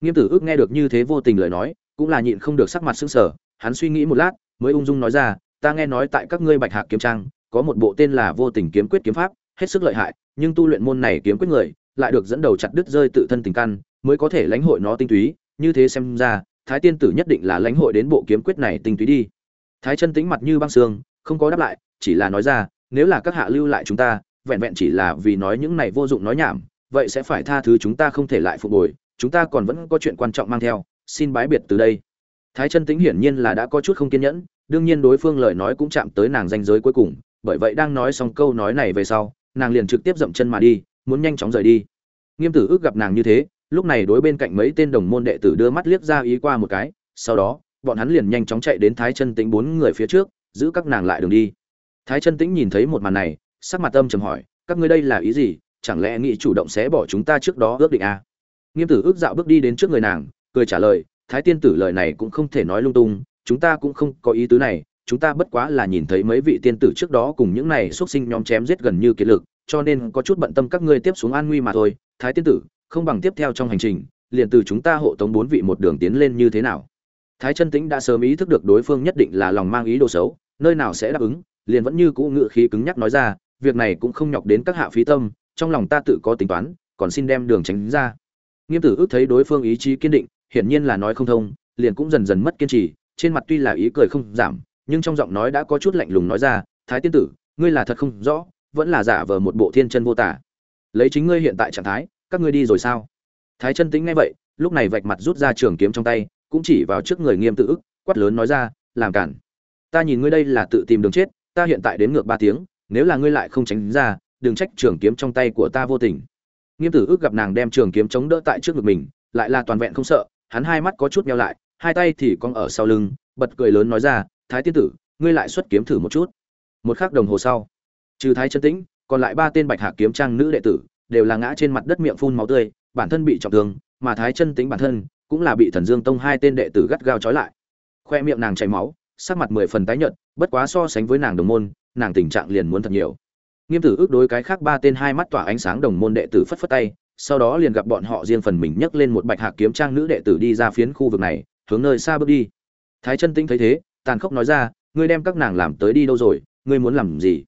Nghiêm tử ước nghe được như thế vô tình lời nói, cũng là nhịn không được sắc mặt sững sờ, hắn suy nghĩ một lát, mới ung dung nói ra, ta nghe nói tại các ngươi bạch hạc kiếm trang, có một bộ tên là vô tình kiếm quyết kiếm pháp, hết sức lợi hại, nhưng tu luyện môn này kiếm quyết người, lại được dẫn đầu chặt đứt rơi tự thân tình căn, mới có thể lãnh hội nó tinh túy. Như thế xem ra, thái tiên tử nhất định là lãnh hội đến bộ kiếm quyết này tinh túy đi. Thái chân tính mặt như băng xương không có đáp lại, chỉ là nói ra nếu là các hạ lưu lại chúng ta, vẹn vẹn chỉ là vì nói những này vô dụng nói nhảm, vậy sẽ phải tha thứ chúng ta không thể lại phục hồi, chúng ta còn vẫn có chuyện quan trọng mang theo, xin bái biệt từ đây. Thái chân tính hiển nhiên là đã có chút không kiên nhẫn, đương nhiên đối phương lời nói cũng chạm tới nàng danh giới cuối cùng, bởi vậy đang nói xong câu nói này về sau, nàng liền trực tiếp dậm chân mà đi, muốn nhanh chóng rời đi. Nghiêm tử ước gặp nàng như thế, lúc này đối bên cạnh mấy tên đồng môn đệ tử đưa mắt liếc ra ý qua một cái, sau đó, bọn hắn liền nhanh chóng chạy đến thái chân tĩnh bốn người phía trước, giữ các nàng lại đường đi thái chân tĩnh nhìn thấy một màn này, sắc mặt âm trầm hỏi, các ngươi đây là ý gì? Chẳng lẽ nghĩ chủ động sẽ bỏ chúng ta trước đó ước định à? nghiêm tử ước dạo bước đi đến trước người nàng, cười trả lời, thái tiên tử lời này cũng không thể nói lung tung, chúng ta cũng không có ý tứ này, chúng ta bất quá là nhìn thấy mấy vị tiên tử trước đó cùng những này xuất sinh nhóm chém giết gần như kiệt lực, cho nên có chút bận tâm các ngươi tiếp xuống an nguy mà thôi. Thái tiên tử, không bằng tiếp theo trong hành trình, liền từ chúng ta hộ tống bốn vị một đường tiến lên như thế nào? Thái chân tĩnh đã sớm ý thức được đối phương nhất định là lòng mang ý đồ xấu, nơi nào sẽ đáp ứng liền vẫn như cũ ngự khí cứng nhắc nói ra, việc này cũng không nhọc đến các hạ phí tâm, trong lòng ta tự có tính toán, còn xin đem đường tránh ra. Nghiêm tử ước thấy đối phương ý chí kiên định, hiển nhiên là nói không thông, liền cũng dần dần mất kiên trì, trên mặt tuy là ý cười không giảm, nhưng trong giọng nói đã có chút lạnh lùng nói ra, thái tiên tử, ngươi là thật không rõ, vẫn là giả vờ một bộ thiên chân vô tả. Lấy chính ngươi hiện tại trạng thái, các ngươi đi rồi sao? Thái chân tĩnh nghe vậy, lúc này vạch mặt rút ra trường kiếm trong tay, cũng chỉ vào trước người nghiêm tự ức quát lớn nói ra, làm cản. Ta nhìn ngươi đây là tự tìm đường chết ta hiện tại đến ngược ba tiếng, nếu là ngươi lại không tránh ra, đừng trách trường kiếm trong tay của ta vô tình. Nghiêm tử ước gặp nàng đem trường kiếm chống đỡ tại trước ngực mình, lại là toàn vẹn không sợ, hắn hai mắt có chút nhau lại, hai tay thì cong ở sau lưng, bật cười lớn nói ra, thái tiên tử, ngươi lại xuất kiếm thử một chút. Một khắc đồng hồ sau, trừ thái chân tĩnh, còn lại ba tên bạch hạ kiếm trang nữ đệ tử đều là ngã trên mặt đất miệng phun máu tươi, bản thân bị trọng thương, mà thái chân tĩnh bản thân cũng là bị thần dương tông hai tên đệ tử gắt gao trói lại. Khoe miệng nàng chảy máu sắc mặt mười phần tái nhợt, bất quá so sánh với nàng đồng môn, nàng tình trạng liền muốn thật nhiều. Nghiêm tử ước đối cái khác ba tên hai mắt tỏa ánh sáng đồng môn đệ tử phất phất tay, sau đó liền gặp bọn họ riêng phần mình nhấc lên một bạch hạc kiếm trang nữ đệ tử đi ra phiến khu vực này, hướng nơi xa bước đi. Thái chân tĩnh thấy thế, tàn khốc nói ra, ngươi đem các nàng làm tới đi đâu rồi? Ngươi muốn làm gì?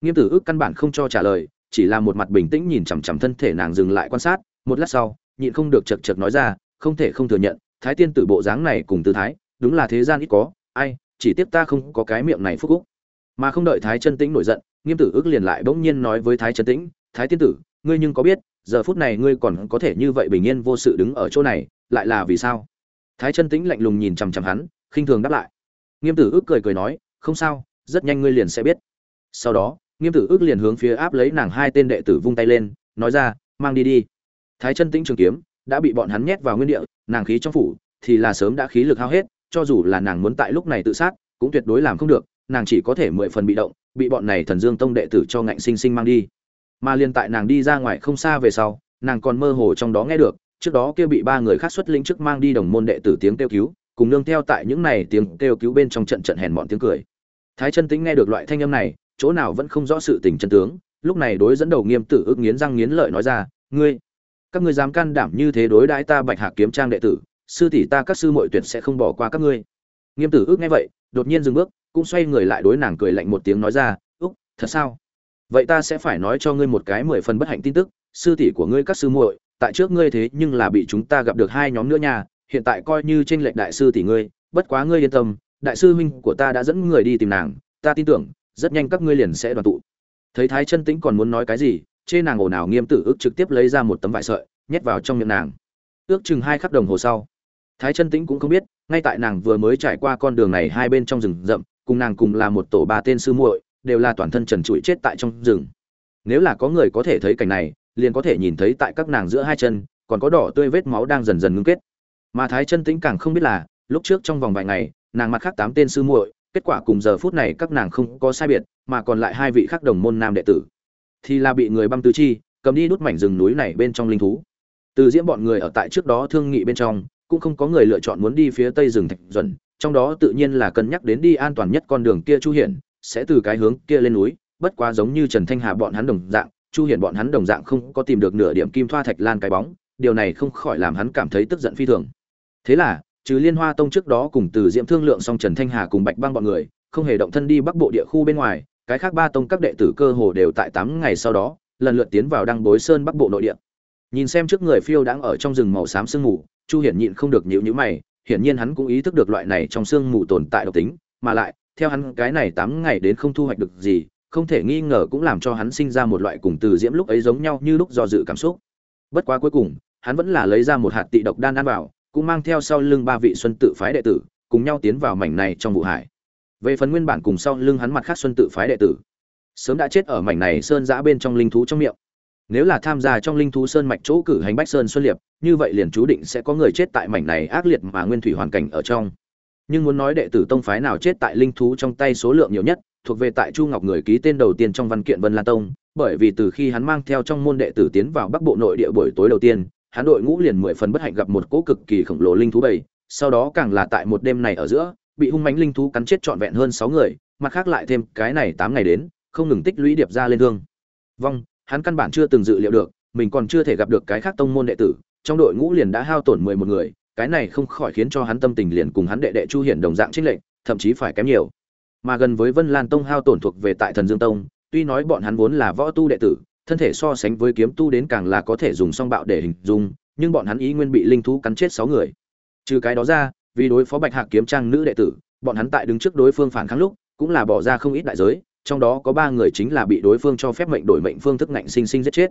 Nghiêm tử ước căn bản không cho trả lời, chỉ là một mặt bình tĩnh nhìn chằm chằm thân thể nàng dừng lại quan sát, một lát sau, nhịn không được chật chật nói ra, không thể không thừa nhận, thái tiên tử bộ dáng này cùng tư thái, đúng là thế gian ít có, ai chỉ tiếc ta không có cái miệng này phúc úc. Mà không đợi thái chân tĩnh nổi giận, nghiêm tử ước liền lại bỗng nhiên nói với thái chân tĩnh, thái tiên tử, ngươi nhưng có biết, giờ phút này ngươi còn có thể như vậy bình yên vô sự đứng ở chỗ này, lại là vì sao? Thái chân tĩnh lạnh lùng nhìn chằm chằm hắn, khinh thường đáp lại. Nghiêm tử ước cười cười nói, không sao, rất nhanh ngươi liền sẽ biết. Sau đó, nghiêm tử ước liền hướng phía áp lấy nàng hai tên đệ tử vung tay lên, nói ra, mang đi đi. Thái chân tĩnh trường kiếm, đã bị bọn hắn nhét vào nguyên địa, nàng khí trong phủ, thì là sớm đã khí lực hao hết cho dù là nàng muốn tại lúc này tự sát, cũng tuyệt đối làm không được, nàng chỉ có thể mười phần bị động, bị bọn này thần dương tông đệ tử cho ngạnh sinh sinh mang đi. Mà liền tại nàng đi ra ngoài không xa về sau, nàng còn mơ hồ trong đó nghe được, trước đó kia bị ba người khác xuất linh trước mang đi đồng môn đệ tử tiếng kêu cứu, cùng nương theo tại những này tiếng kêu cứu bên trong trận trận hèn bọn tiếng cười. Thái chân tính nghe được loại thanh âm này, chỗ nào vẫn không rõ sự tình chân tướng, lúc này đối dẫn đầu nghiêm tử ước nghiến răng nghiến lợi nói ra, ngươi, các ngươi dám can đảm như thế đối đãi ta bạch hạc kiếm trang đệ tử sư tỷ ta các sư muội tuyệt sẽ không bỏ qua các ngươi. Nghiêm tử ước nghe vậy, đột nhiên dừng bước, cũng xoay người lại đối nàng cười lạnh một tiếng nói ra, úc, thật sao? Vậy ta sẽ phải nói cho ngươi một cái mười phần bất hạnh tin tức, sư tỷ của ngươi các sư muội, tại trước ngươi thế nhưng là bị chúng ta gặp được hai nhóm nữa nha, hiện tại coi như tranh lệch đại sư tỷ ngươi, bất quá ngươi yên tâm, đại sư huynh của ta đã dẫn người đi tìm nàng, ta tin tưởng, rất nhanh các ngươi liền sẽ đoàn tụ. Thấy thái chân tĩnh còn muốn nói cái gì, chê nàng ồn ào, nghiêm tử ước trực tiếp lấy ra một tấm vải sợi, nhét vào trong miệng nàng. Ước chừng hai khắc đồng hồ sau thái chân tĩnh cũng không biết, ngay tại nàng vừa mới trải qua con đường này hai bên trong rừng rậm, cùng nàng cùng là một tổ ba tên sư muội, đều là toàn thân trần trụi chết tại trong rừng. Nếu là có người có thể thấy cảnh này, liền có thể nhìn thấy tại các nàng giữa hai chân, còn có đỏ tươi vết máu đang dần dần ngưng kết. Mà thái chân tĩnh càng không biết là, lúc trước trong vòng vài ngày, nàng mặt khác tám tên sư muội, kết quả cùng giờ phút này các nàng không có sai biệt, mà còn lại hai vị khác đồng môn nam đệ tử. Thì là bị người băm tứ chi, cầm đi đút mảnh rừng núi này bên trong linh thú. Từ diễm bọn người ở tại trước đó thương nghị bên trong cũng không có người lựa chọn muốn đi phía tây rừng thạch duẩn, trong đó tự nhiên là cân nhắc đến đi an toàn nhất con đường kia chu hiển, sẽ từ cái hướng kia lên núi, bất quá giống như trần thanh hà bọn hắn đồng dạng, chu hiển bọn hắn đồng dạng không có tìm được nửa điểm kim thoa thạch lan cái bóng, điều này không khỏi làm hắn cảm thấy tức giận phi thường. Thế là, trừ liên hoa tông trước đó cùng từ diễm thương lượng xong trần thanh hà cùng bạch băng bọn người, không hề động thân đi bắc bộ địa khu bên ngoài, cái khác ba tông các đệ tử cơ hồ đều tại tám ngày sau đó, lần lượt tiến vào đăng bối sơn bắc bộ nội địa. Nhìn xem trước người phiêu đang ở trong rừng màu xám sương mù chu hiển nhịn không được nhịu nhữ mày, hiển nhiên hắn cũng ý thức được loại này trong xương mù tồn tại độc tính, mà lại, theo hắn cái này tám ngày đến không thu hoạch được gì, không thể nghi ngờ cũng làm cho hắn sinh ra một loại cùng từ diễm lúc ấy giống nhau như lúc do dự cảm xúc. Bất quá cuối cùng, hắn vẫn là lấy ra một hạt tị độc đan ăn vào, cũng mang theo sau lưng ba vị xuân tự phái đệ tử, cùng nhau tiến vào mảnh này trong vụ hải. Về phần nguyên bản cùng sau lưng hắn mặt khác xuân tự phái đệ tử, sớm đã chết ở mảnh này sơn giã bên trong linh thú trong miệng. Nếu là tham gia trong linh thú sơn mạch chỗ cử hành bách sơn xuân liệp như vậy liền chú định sẽ có người chết tại mảnh này ác liệt mà nguyên thủy hoàn cảnh ở trong. Nhưng muốn nói đệ tử tông phái nào chết tại linh thú trong tay số lượng nhiều nhất, thuộc về tại chu ngọc người ký tên đầu tiên trong văn kiện vân lan tông, bởi vì từ khi hắn mang theo trong môn đệ tử tiến vào bắc bộ nội địa buổi tối đầu tiên, hắn đội ngũ liền mười phần bất hạnh gặp một cỗ cực kỳ khổng lồ linh thú bầy, sau đó càng là tại một đêm này ở giữa, bị hung mãnh linh thú cắn chết trọn vẹn hơn sáu người, mặt khác lại thêm cái này tám ngày đến, không ngừng tích lũy điệp ra lên thương. Vong hắn căn bản chưa từng dự liệu được, mình còn chưa thể gặp được cái khác tông môn đệ tử trong đội ngũ liền đã hao tổn mười một người, cái này không khỏi khiến cho hắn tâm tình liền cùng hắn đệ đệ chu hiển đồng dạng trích lệnh thậm chí phải kém nhiều. Mà gần với vân lan tông hao tổn thuộc về tại thần dương tông, tuy nói bọn hắn vốn là võ tu đệ tử, thân thể so sánh với kiếm tu đến càng là có thể dùng song bạo để hình dung, nhưng bọn hắn ý nguyên bị linh thú cắn chết sáu người. Trừ cái đó ra, vì đối phó bạch hạc kiếm trang nữ đệ tử, bọn hắn tại đứng trước đối phương phản kháng lúc, cũng là bỏ ra không ít đại giới, trong đó có ba người chính là bị đối phương cho phép mệnh đổi mệnh phương thức ngạnh sinh sinh giết chết.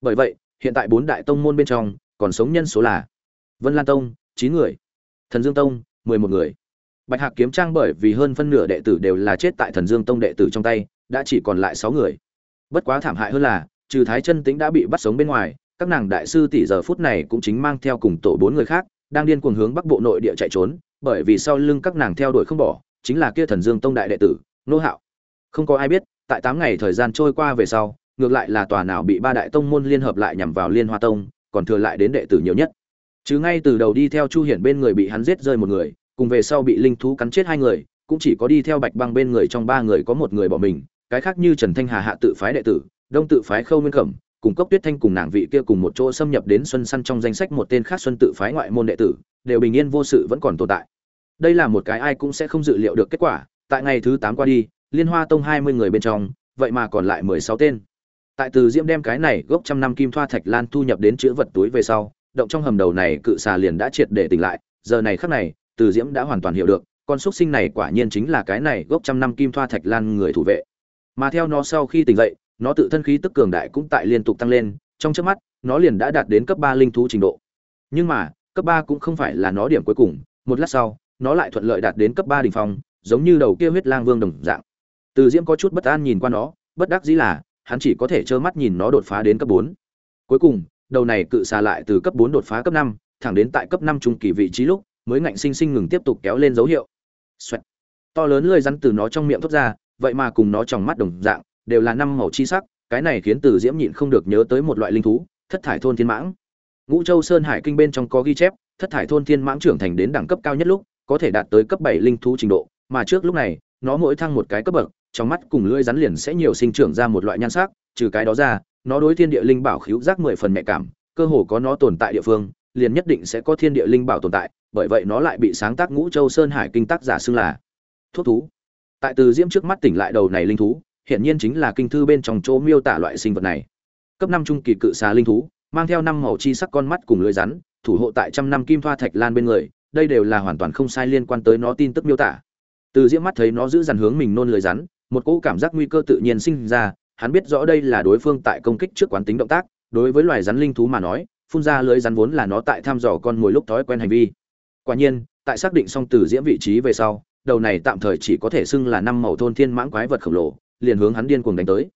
Bởi vậy, hiện tại bốn đại tông môn bên trong còn sống nhân số là vân lan tông, chín người, thần dương tông, mười một người. Bạch hạc kiếm trang bởi vì hơn phân nửa đệ tử đều là chết tại thần dương tông đệ tử trong tay, đã chỉ còn lại sáu người. Bất quá thảm hại hơn là, trừ thái chân tính đã bị bắt sống bên ngoài, các nàng đại sư tỷ giờ phút này cũng chính mang theo cùng tổ bốn người khác, đang điên cuồng hướng bắc bộ nội địa chạy trốn, bởi vì sau lưng các nàng theo đuổi không bỏ, chính là kia thần dương tông đại đệ tử, nô hạo. Không có ai biết, tại tám ngày thời gian trôi qua về sau, ngược lại là tòa nào bị ba đại tông môn liên hợp lại nhằm vào liên hoa tông còn thừa lại đến đệ tử nhiều nhất. Chứ ngay từ đầu đi theo chu hiển bên người bị hắn giết rơi một người, cùng về sau bị linh thú cắn chết hai người, cũng chỉ có đi theo bạch băng bên người trong ba người có một người bỏ mình, cái khác như trần thanh hà hạ tự phái đệ tử, đông tự phái khâu nguyên cẩm, cùng cốc tuyết thanh cùng nàng vị kia cùng một chỗ xâm nhập đến xuân săn trong danh sách một tên khác xuân tự phái ngoại môn đệ tử, đều bình yên vô sự vẫn còn tồn tại. Đây là một cái ai cũng sẽ không dự liệu được kết quả, tại ngày thứ tám qua đi, liên hoa tông hai mươi người bên trong, vậy mà còn lại mười sáu tên tại từ diễm đem cái này gốc trăm năm kim thoa thạch lan thu nhập đến chữ vật túi về sau, động trong hầm đầu này cự xà liền đã triệt để tỉnh lại. Giờ này khắc này, từ diễm đã hoàn toàn hiểu được, con xúc sinh này quả nhiên chính là cái này gốc trăm năm kim thoa thạch lan người thủ vệ. Mà theo nó sau khi tỉnh dậy, nó tự thân khí tức cường đại cũng tại liên tục tăng lên, trong trước mắt, nó liền đã đạt đến cấp ba linh thú trình độ. Nhưng mà, cấp ba cũng không phải là nó điểm cuối cùng, một lát sau, nó lại thuận lợi đạt đến cấp ba đ ỉ n h phong, giống như đầu kia huyết lang vương đồng dạng. Từ diễm có chút bất an nhìn qua nó, bất đắc dĩ là hắn chỉ có thể trơ mắt nhìn nó đột phá đến cấp bốn. Cuối cùng, đầu này cự xà lại từ cấp bốn đột phá cấp năm, thẳng đến tại cấp năm trung kỳ vị trí lúc, mới ngạnh sinh sinh ngừng tiếp tục kéo lên dấu hiệu. Xoẹt. to lớn lưỡi rắn từ nó trong miệng thoát ra, vậy mà cùng nó trong mắt đồng dạng, đều là năm màu chi sắc, cái này khiến từ diễm nhịn không được nhớ tới một loại linh thú, thất thải thôn thiên mãng. Ngũ châu sơn hải kinh bên trong có ghi chép, thất thải thôn thiên mãng trưởng thành đến đẳng cấp cao nhất lúc, có thể đạt tới cấp bảy linh thú trình độ, mà trước lúc này, nó mỗi thăng một cái cấp bậc trong mắt cùng lưỡi rắn liền sẽ nhiều sinh trưởng ra một loại nhan sắc, trừ cái đó ra, nó đối thiên địa linh bảo khiếu giác mười phần nhạy cảm, cơ hồ có nó tồn tại địa phương, liền nhất định sẽ có thiên địa linh bảo tồn tại, bởi vậy nó lại bị sáng tác ngũ châu sơn hải kinh tác giả xưng là thuốc thú. Tại từ diễm trước mắt tỉnh lại đầu này linh thú hiện nhiên chính là kinh thư bên trong chỗ miêu tả loại sinh vật này. Cấp năm trung kỳ cự xà linh thú, mang theo năm màu chi sắc con mắt cùng lưỡi rắn, thủ hộ tại trăm năm kim thoa thạch lan bên người, đây đều là hoàn toàn không sai liên quan tới nó tin tức miêu tả. Từ diễm mắt thấy nó giữ dằn hướng mình nôn lưỡi rắn một cỗ cảm giác nguy cơ tự nhiên sinh ra, hắn biết rõ đây là đối phương tại công kích trước quán tính động tác, đối với loài rắn linh thú mà nói, phun ra lưới rắn vốn là nó tại thăm dò con mồi lúc thói quen hành vi. Quả nhiên, tại xác định xong từ diễm vị trí về sau, đầu này tạm thời chỉ có thể xưng là năm màu thôn thiên mãng quái vật khổng lồ, liền hướng hắn điên cuồng đánh tới.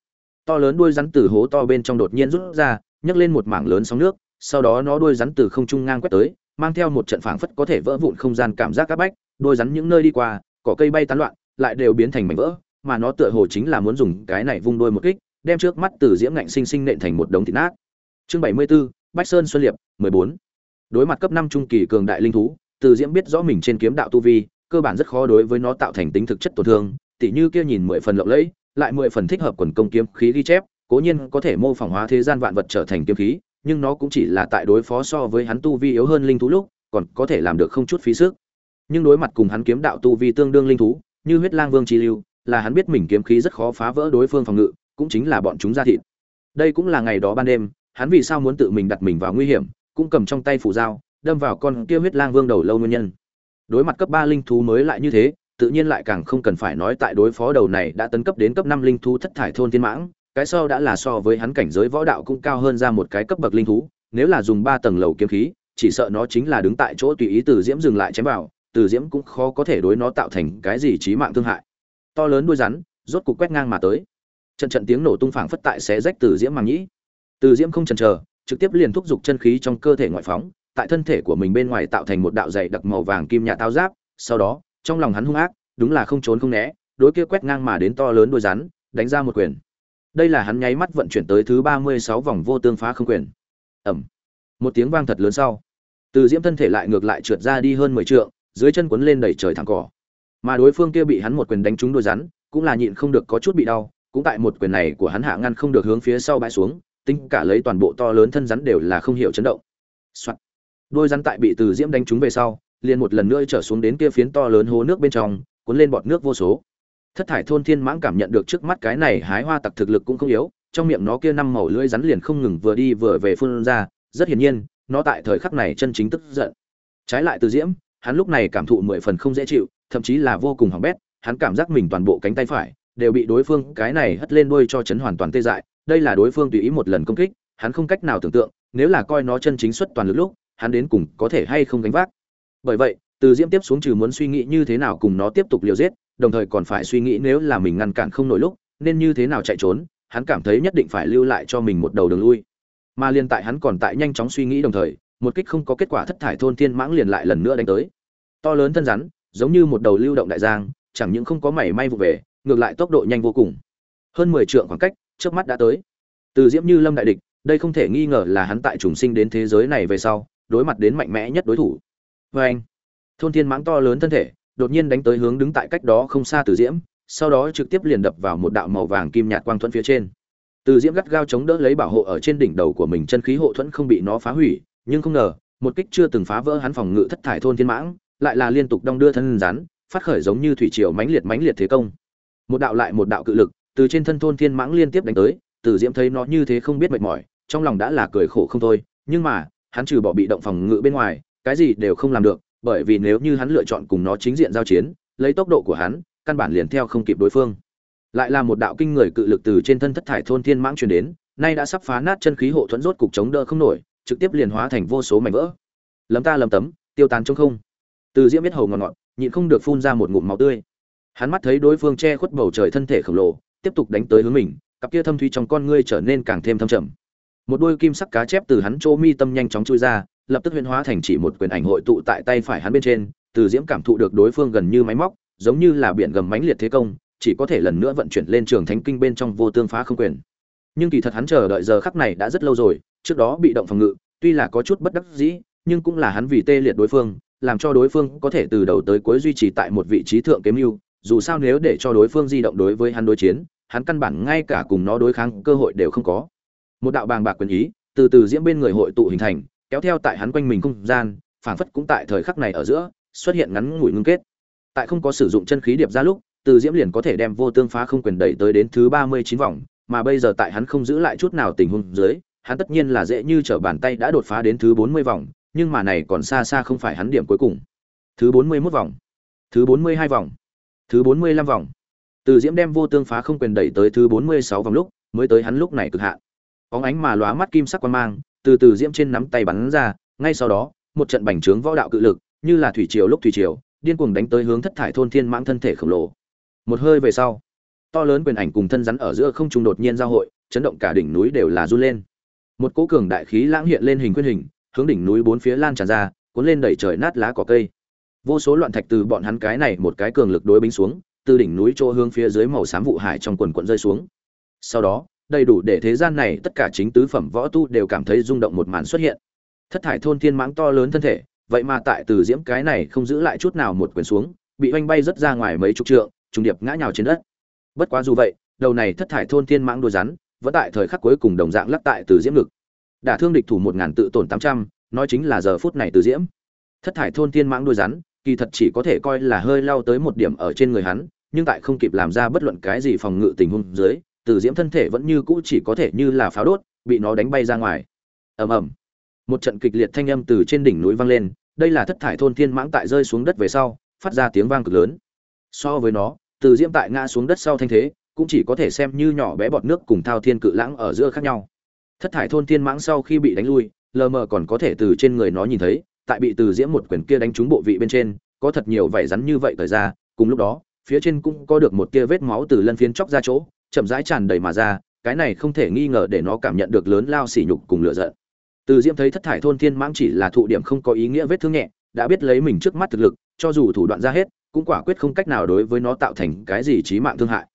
To lớn đuôi rắn từ hố to bên trong đột nhiên rút ra, nhấc lên một mảng lớn sóng nước, sau đó nó đuôi rắn từ không trung ngang quét tới, mang theo một trận phảng phất có thể vỡ vụn không gian cảm giác các bách, đuôi rắn những nơi đi qua, cỏ cây bay tán loạn, lại đều biến thành mảnh vỡ mà nó tựa hồ chính là muốn dùng cái này vung đuôi một kích đem trước mắt từ diễm ngạnh sinh sinh nện thành một đống thịt nát. Chương bảy mươi 74, bách sơn xuân liệp mười bốn. Đối mặt cấp năm trung kỳ cường đại linh thú từ diễm biết rõ mình trên kiếm đạo tu vi cơ bản rất khó đối với nó tạo thành tính thực chất tổn thương tỉ như kia nhìn mười phần lộng lẫy lại mười phần thích hợp quần công kiếm khí ghi chép cố nhiên có thể mô phỏng hóa thế gian vạn vật trở thành kiếm khí nhưng nó cũng chỉ là tại đối phó so với hắn tu vi yếu hơn linh thú lúc còn có thể làm được không chút phí sức. Nhưng đối mặt cùng hắn kiếm đạo tu vi tương đương linh thú như huyết lang vương chi lưu là hắn biết mình kiếm khí rất khó phá vỡ đối phương phòng ngự, cũng chính là bọn chúng ra thịt. Đây cũng là ngày đó ban đêm, hắn vì sao muốn tự mình đặt mình vào nguy hiểm, cũng cầm trong tay phủ dao, đâm vào con kia huyết lang vương đầu lâu nguyên nhân. Đối mặt cấp ba linh thú mới lại như thế, tự nhiên lại càng không cần phải nói tại đối phó đầu này đã tấn cấp đến cấp năm linh thú thất thải thôn thiên mãng, cái sau đã là so với hắn cảnh giới võ đạo cũng cao hơn ra một cái cấp bậc linh thú, nếu là dùng ba tầng lầu kiếm khí, chỉ sợ nó chính là đứng tại chỗ tùy ý từ diễm dừng lại chém vào, từ diễm cũng khó có thể đối nó tạo thành cái gì chí mạng thương hại to lớn đuôi rắn, rốt cục quét ngang mà tới. Trận trận tiếng nổ tung phảng phất tại xé rách từ diễm màng nhĩ. Từ diễm không chần chờ, trực tiếp liền thúc giục chân khí trong cơ thể ngoại phóng, tại thân thể của mình bên ngoài tạo thành một đạo dày đặc màu vàng kim nhà tao giáp, sau đó, trong lòng hắn hung ác, đúng là không trốn không né, đối kia quét ngang mà đến to lớn đuôi rắn, đánh ra một quyền. Đây là hắn nháy mắt vận chuyển tới thứ ba mươi sáu vòng vô tương phá không quyền. Ẩm một tiếng vang thật lớn sau. Từ diễm thân thể lại ngược lại trượt ra đi hơn mười trượng, dưới chân quấn lên đẩy trời thẳng cỏ mà đối phương kia bị hắn một quyền đánh trúng đôi rắn, cũng là nhịn không được có chút bị đau, cũng tại một quyền này của hắn hạ ngăn không được hướng phía sau bãi xuống, tính cả lấy toàn bộ to lớn thân rắn đều là không hiểu chấn động、Soạn. đôi rắn tại bị từ diễm đánh trúng về sau, liền một lần nữa trở xuống đến kia phiến to lớn hố nước bên trong, cuốn lên bọt nước vô số. Thất thải thôn thiên mãng cảm nhận được trước mắt cái này hái hoa tặc thực lực cũng không yếu, trong miệng nó kia năm màu lưỡi rắn liền không ngừng vừa đi vừa về phun ra, rất hiển nhiên, nó tại thời khắc này chân chính tức giận. Trái lại từ diễm, hắn lúc này cảm thụ mười phần không dễ chịu thậm chí là vô cùng hỏng bét, hắn cảm giác mình toàn bộ cánh tay phải đều bị đối phương cái này hất lên đuôi cho chấn hoàn toàn tê dại, đây là đối phương tùy ý một lần công kích, hắn không cách nào tưởng tượng, nếu là coi nó chân chính xuất toàn lực lúc, hắn đến cùng có thể hay không gánh vác. Bởi vậy, từ diễm tiếp xuống trừ muốn suy nghĩ như thế nào cùng nó tiếp tục liều giết, đồng thời còn phải suy nghĩ nếu là mình ngăn cản không nổi lúc, nên như thế nào chạy trốn, hắn cảm thấy nhất định phải lưu lại cho mình một đầu đường lui. Mà liên tại hắn còn tại nhanh chóng suy nghĩ đồng thời, một kích không có kết quả thất thải thôn thiên mãng liền lại lần nữa đánh tới. To lớn thân rắn giống như một đầu lưu động đại giang, chẳng những không có mảy may vụ về, ngược lại tốc độ nhanh vô cùng. Hơn mười trượng khoảng cách trước mắt đã tới. Từ diễm như lâm đại địch, đây không thể nghi ngờ là hắn tại trùng sinh đến thế giới này về sau, đối mặt đến mạnh mẽ nhất đối thủ. Và anh, thôn thiên mãng to lớn thân thể, đột nhiên đánh tới hướng đứng tại cách đó không xa từ diễm, sau đó trực tiếp liền đập vào một đạo màu vàng kim nhạt quang thuẫn phía trên. Từ diễm gắt gao chống đỡ lấy bảo hộ ở trên đỉnh đầu của mình, chân khí hộ thuẫn không bị nó phá hủy, nhưng không ngờ, một kích chưa từng phá vỡ hắn phòng ngự thất thải thôn thiên mãng lại là liên tục đong đưa thân rắn, phát khởi giống như thủy triều mãnh liệt mãnh liệt thế công. Một đạo lại một đạo cự lực, từ trên thân thôn thiên mãng liên tiếp đánh tới, từ diễm thấy nó như thế không biết mệt mỏi, trong lòng đã là cười khổ không thôi, nhưng mà, hắn trừ bỏ bị động phòng ngự bên ngoài, cái gì đều không làm được, bởi vì nếu như hắn lựa chọn cùng nó chính diện giao chiến, lấy tốc độ của hắn, căn bản liền theo không kịp đối phương. Lại là một đạo kinh người cự lực từ trên thân thất thải thôn thiên mãng truyền đến, nay đã sắp phá nát chân khí hộ thuẫn rốt cục chống đỡ không nổi, trực tiếp liền hóa thành vô số mảnh vỡ. Lấm ta lấm tấm, tiêu tán trong không từ diễm biết hầu ngọt ngọt, nhịn không được phun ra một ngụm máu tươi. Hắn mắt thấy đối phương che khuất bầu trời thân thể khổng lồ, tiếp tục đánh tới hướng mình, cặp kia thâm thủy trong con ngươi trở nên càng thêm thâm trầm. Một đôi kim sắc cá chép từ hắn chỗ mi tâm nhanh chóng chui ra, lập tức huyễn hóa thành chỉ một quyền ảnh hội tụ tại tay phải hắn bên trên. Từ diễm cảm thụ được đối phương gần như máy móc, giống như là biển gầm mãnh liệt thế công, chỉ có thể lần nữa vận chuyển lên trường thánh kinh bên trong vô tương phá không quyền. Nhưng kỳ thật hắn chờ đợi giờ khắc này đã rất lâu rồi, trước đó bị động phòng ngự, tuy là có chút bất đắc dĩ, nhưng cũng là hắn vì tê liệt đối phương làm cho đối phương có thể từ đầu tới cuối duy trì tại một vị trí thượng kiếm mưu, dù sao nếu để cho đối phương di động đối với hắn đối chiến, hắn căn bản ngay cả cùng nó đối kháng cơ hội đều không có. Một đạo bàng bạc quyền ý, từ từ diễm bên người hội tụ hình thành, kéo theo tại hắn quanh mình không gian, phảng phất cũng tại thời khắc này ở giữa, xuất hiện ngắn ngủi ngưng kết. Tại không có sử dụng chân khí điệp ra lúc, từ diễm liền có thể đem vô tương phá không quyền đẩy tới đến thứ ba mươi chín vòng, mà bây giờ tại hắn không giữ lại chút nào tình huống dưới, hắn tất nhiên là dễ như trở bàn tay đã đột phá đến thứ bốn mươi vòng nhưng mà này còn xa xa không phải hắn điểm cuối cùng. Thứ bốn mươi 41 vòng. Thứ bốn mươi hai vòng. Thứ bốn mươi lăm vòng. Từ diễm đem vô tương phá không quyền đẩy tới thứ bốn mươi sáu vòng lúc, mới tới hắn lúc này cực hạn. Bóng ánh mà lóa mắt kim sắc quan mang, từ từ diễm trên nắm tay bắn ra, ngay sau đó, một trận bành trướng võ đạo cự lực, như là thủy triều lúc thủy triều, điên cuồng đánh tới hướng thất thải thôn thiên mãng thân thể khổng lồ. Một hơi về sau, to lớn quyền ảnh cùng thân rắn ở giữa không trung đột nhiên giao hội, chấn động cả đỉnh núi đều là run lên. Một cỗ cường đại khí lãng hiện lên hình quyên hình hướng đỉnh núi bốn phía lan tràn ra, cuốn lên đẩy trời nát lá cỏ cây. Vô số loạn thạch từ bọn hắn cái này một cái cường lực đối bính xuống, từ đỉnh núi chỗ hướng phía dưới màu xám vụ hải trong quần quận rơi xuống. Sau đó, đầy đủ để thế gian này tất cả chính tứ phẩm võ tu đều cảm thấy rung động một màn xuất hiện. Thất thải thôn thiên mãng to lớn thân thể, vậy mà tại từ diễm cái này không giữ lại chút nào một quyền xuống, bị oanh bay rất ra ngoài mấy chục trượng, trùng điệp ngã nhào trên đất. Bất quá dù vậy, đầu này thất thải thôn thiên mãng đuôi rắn vẫn tại thời khắc cuối cùng đồng dạng lắc tại từ diễm ngực đả thương địch thủ một ngàn tự tổn tám trăm, nói chính là giờ phút này từ diễm. Thất thải thôn thiên mãng đuôi rắn, kỳ thật chỉ có thể coi là hơi lao tới một điểm ở trên người hắn, nhưng tại không kịp làm ra bất luận cái gì phòng ngự tình huống dưới, từ diễm thân thể vẫn như cũ chỉ có thể như là pháo đốt, bị nó đánh bay ra ngoài. Ầm ầm. Một trận kịch liệt thanh âm từ trên đỉnh núi vang lên, đây là thất thải thôn thiên mãng tại rơi xuống đất về sau, phát ra tiếng vang cực lớn. So với nó, từ diễm tại ngã xuống đất sau thanh thế, cũng chỉ có thể xem như nhỏ bé bọt nước cùng thao thiên cự lãng ở giữa khác nhau thất thải thôn thiên mãng sau khi bị đánh lui, lờ mờ còn có thể từ trên người nó nhìn thấy, tại bị từ diễm một quyền kia đánh trúng bộ vị bên trên, có thật nhiều vảy rắn như vậy thời ra, cùng lúc đó, phía trên cũng có được một tia vết máu từ lân phiến chóc ra chỗ, chậm rãi tràn đầy mà ra, cái này không thể nghi ngờ để nó cảm nhận được lớn lao sỉ nhục cùng lựa giận. Từ diễm thấy thất thải thôn thiên mãng chỉ là thụ điểm không có ý nghĩa vết thương nhẹ, đã biết lấy mình trước mắt thực lực, cho dù thủ đoạn ra hết, cũng quả quyết không cách nào đối với nó tạo thành cái gì chí mạng thương hại.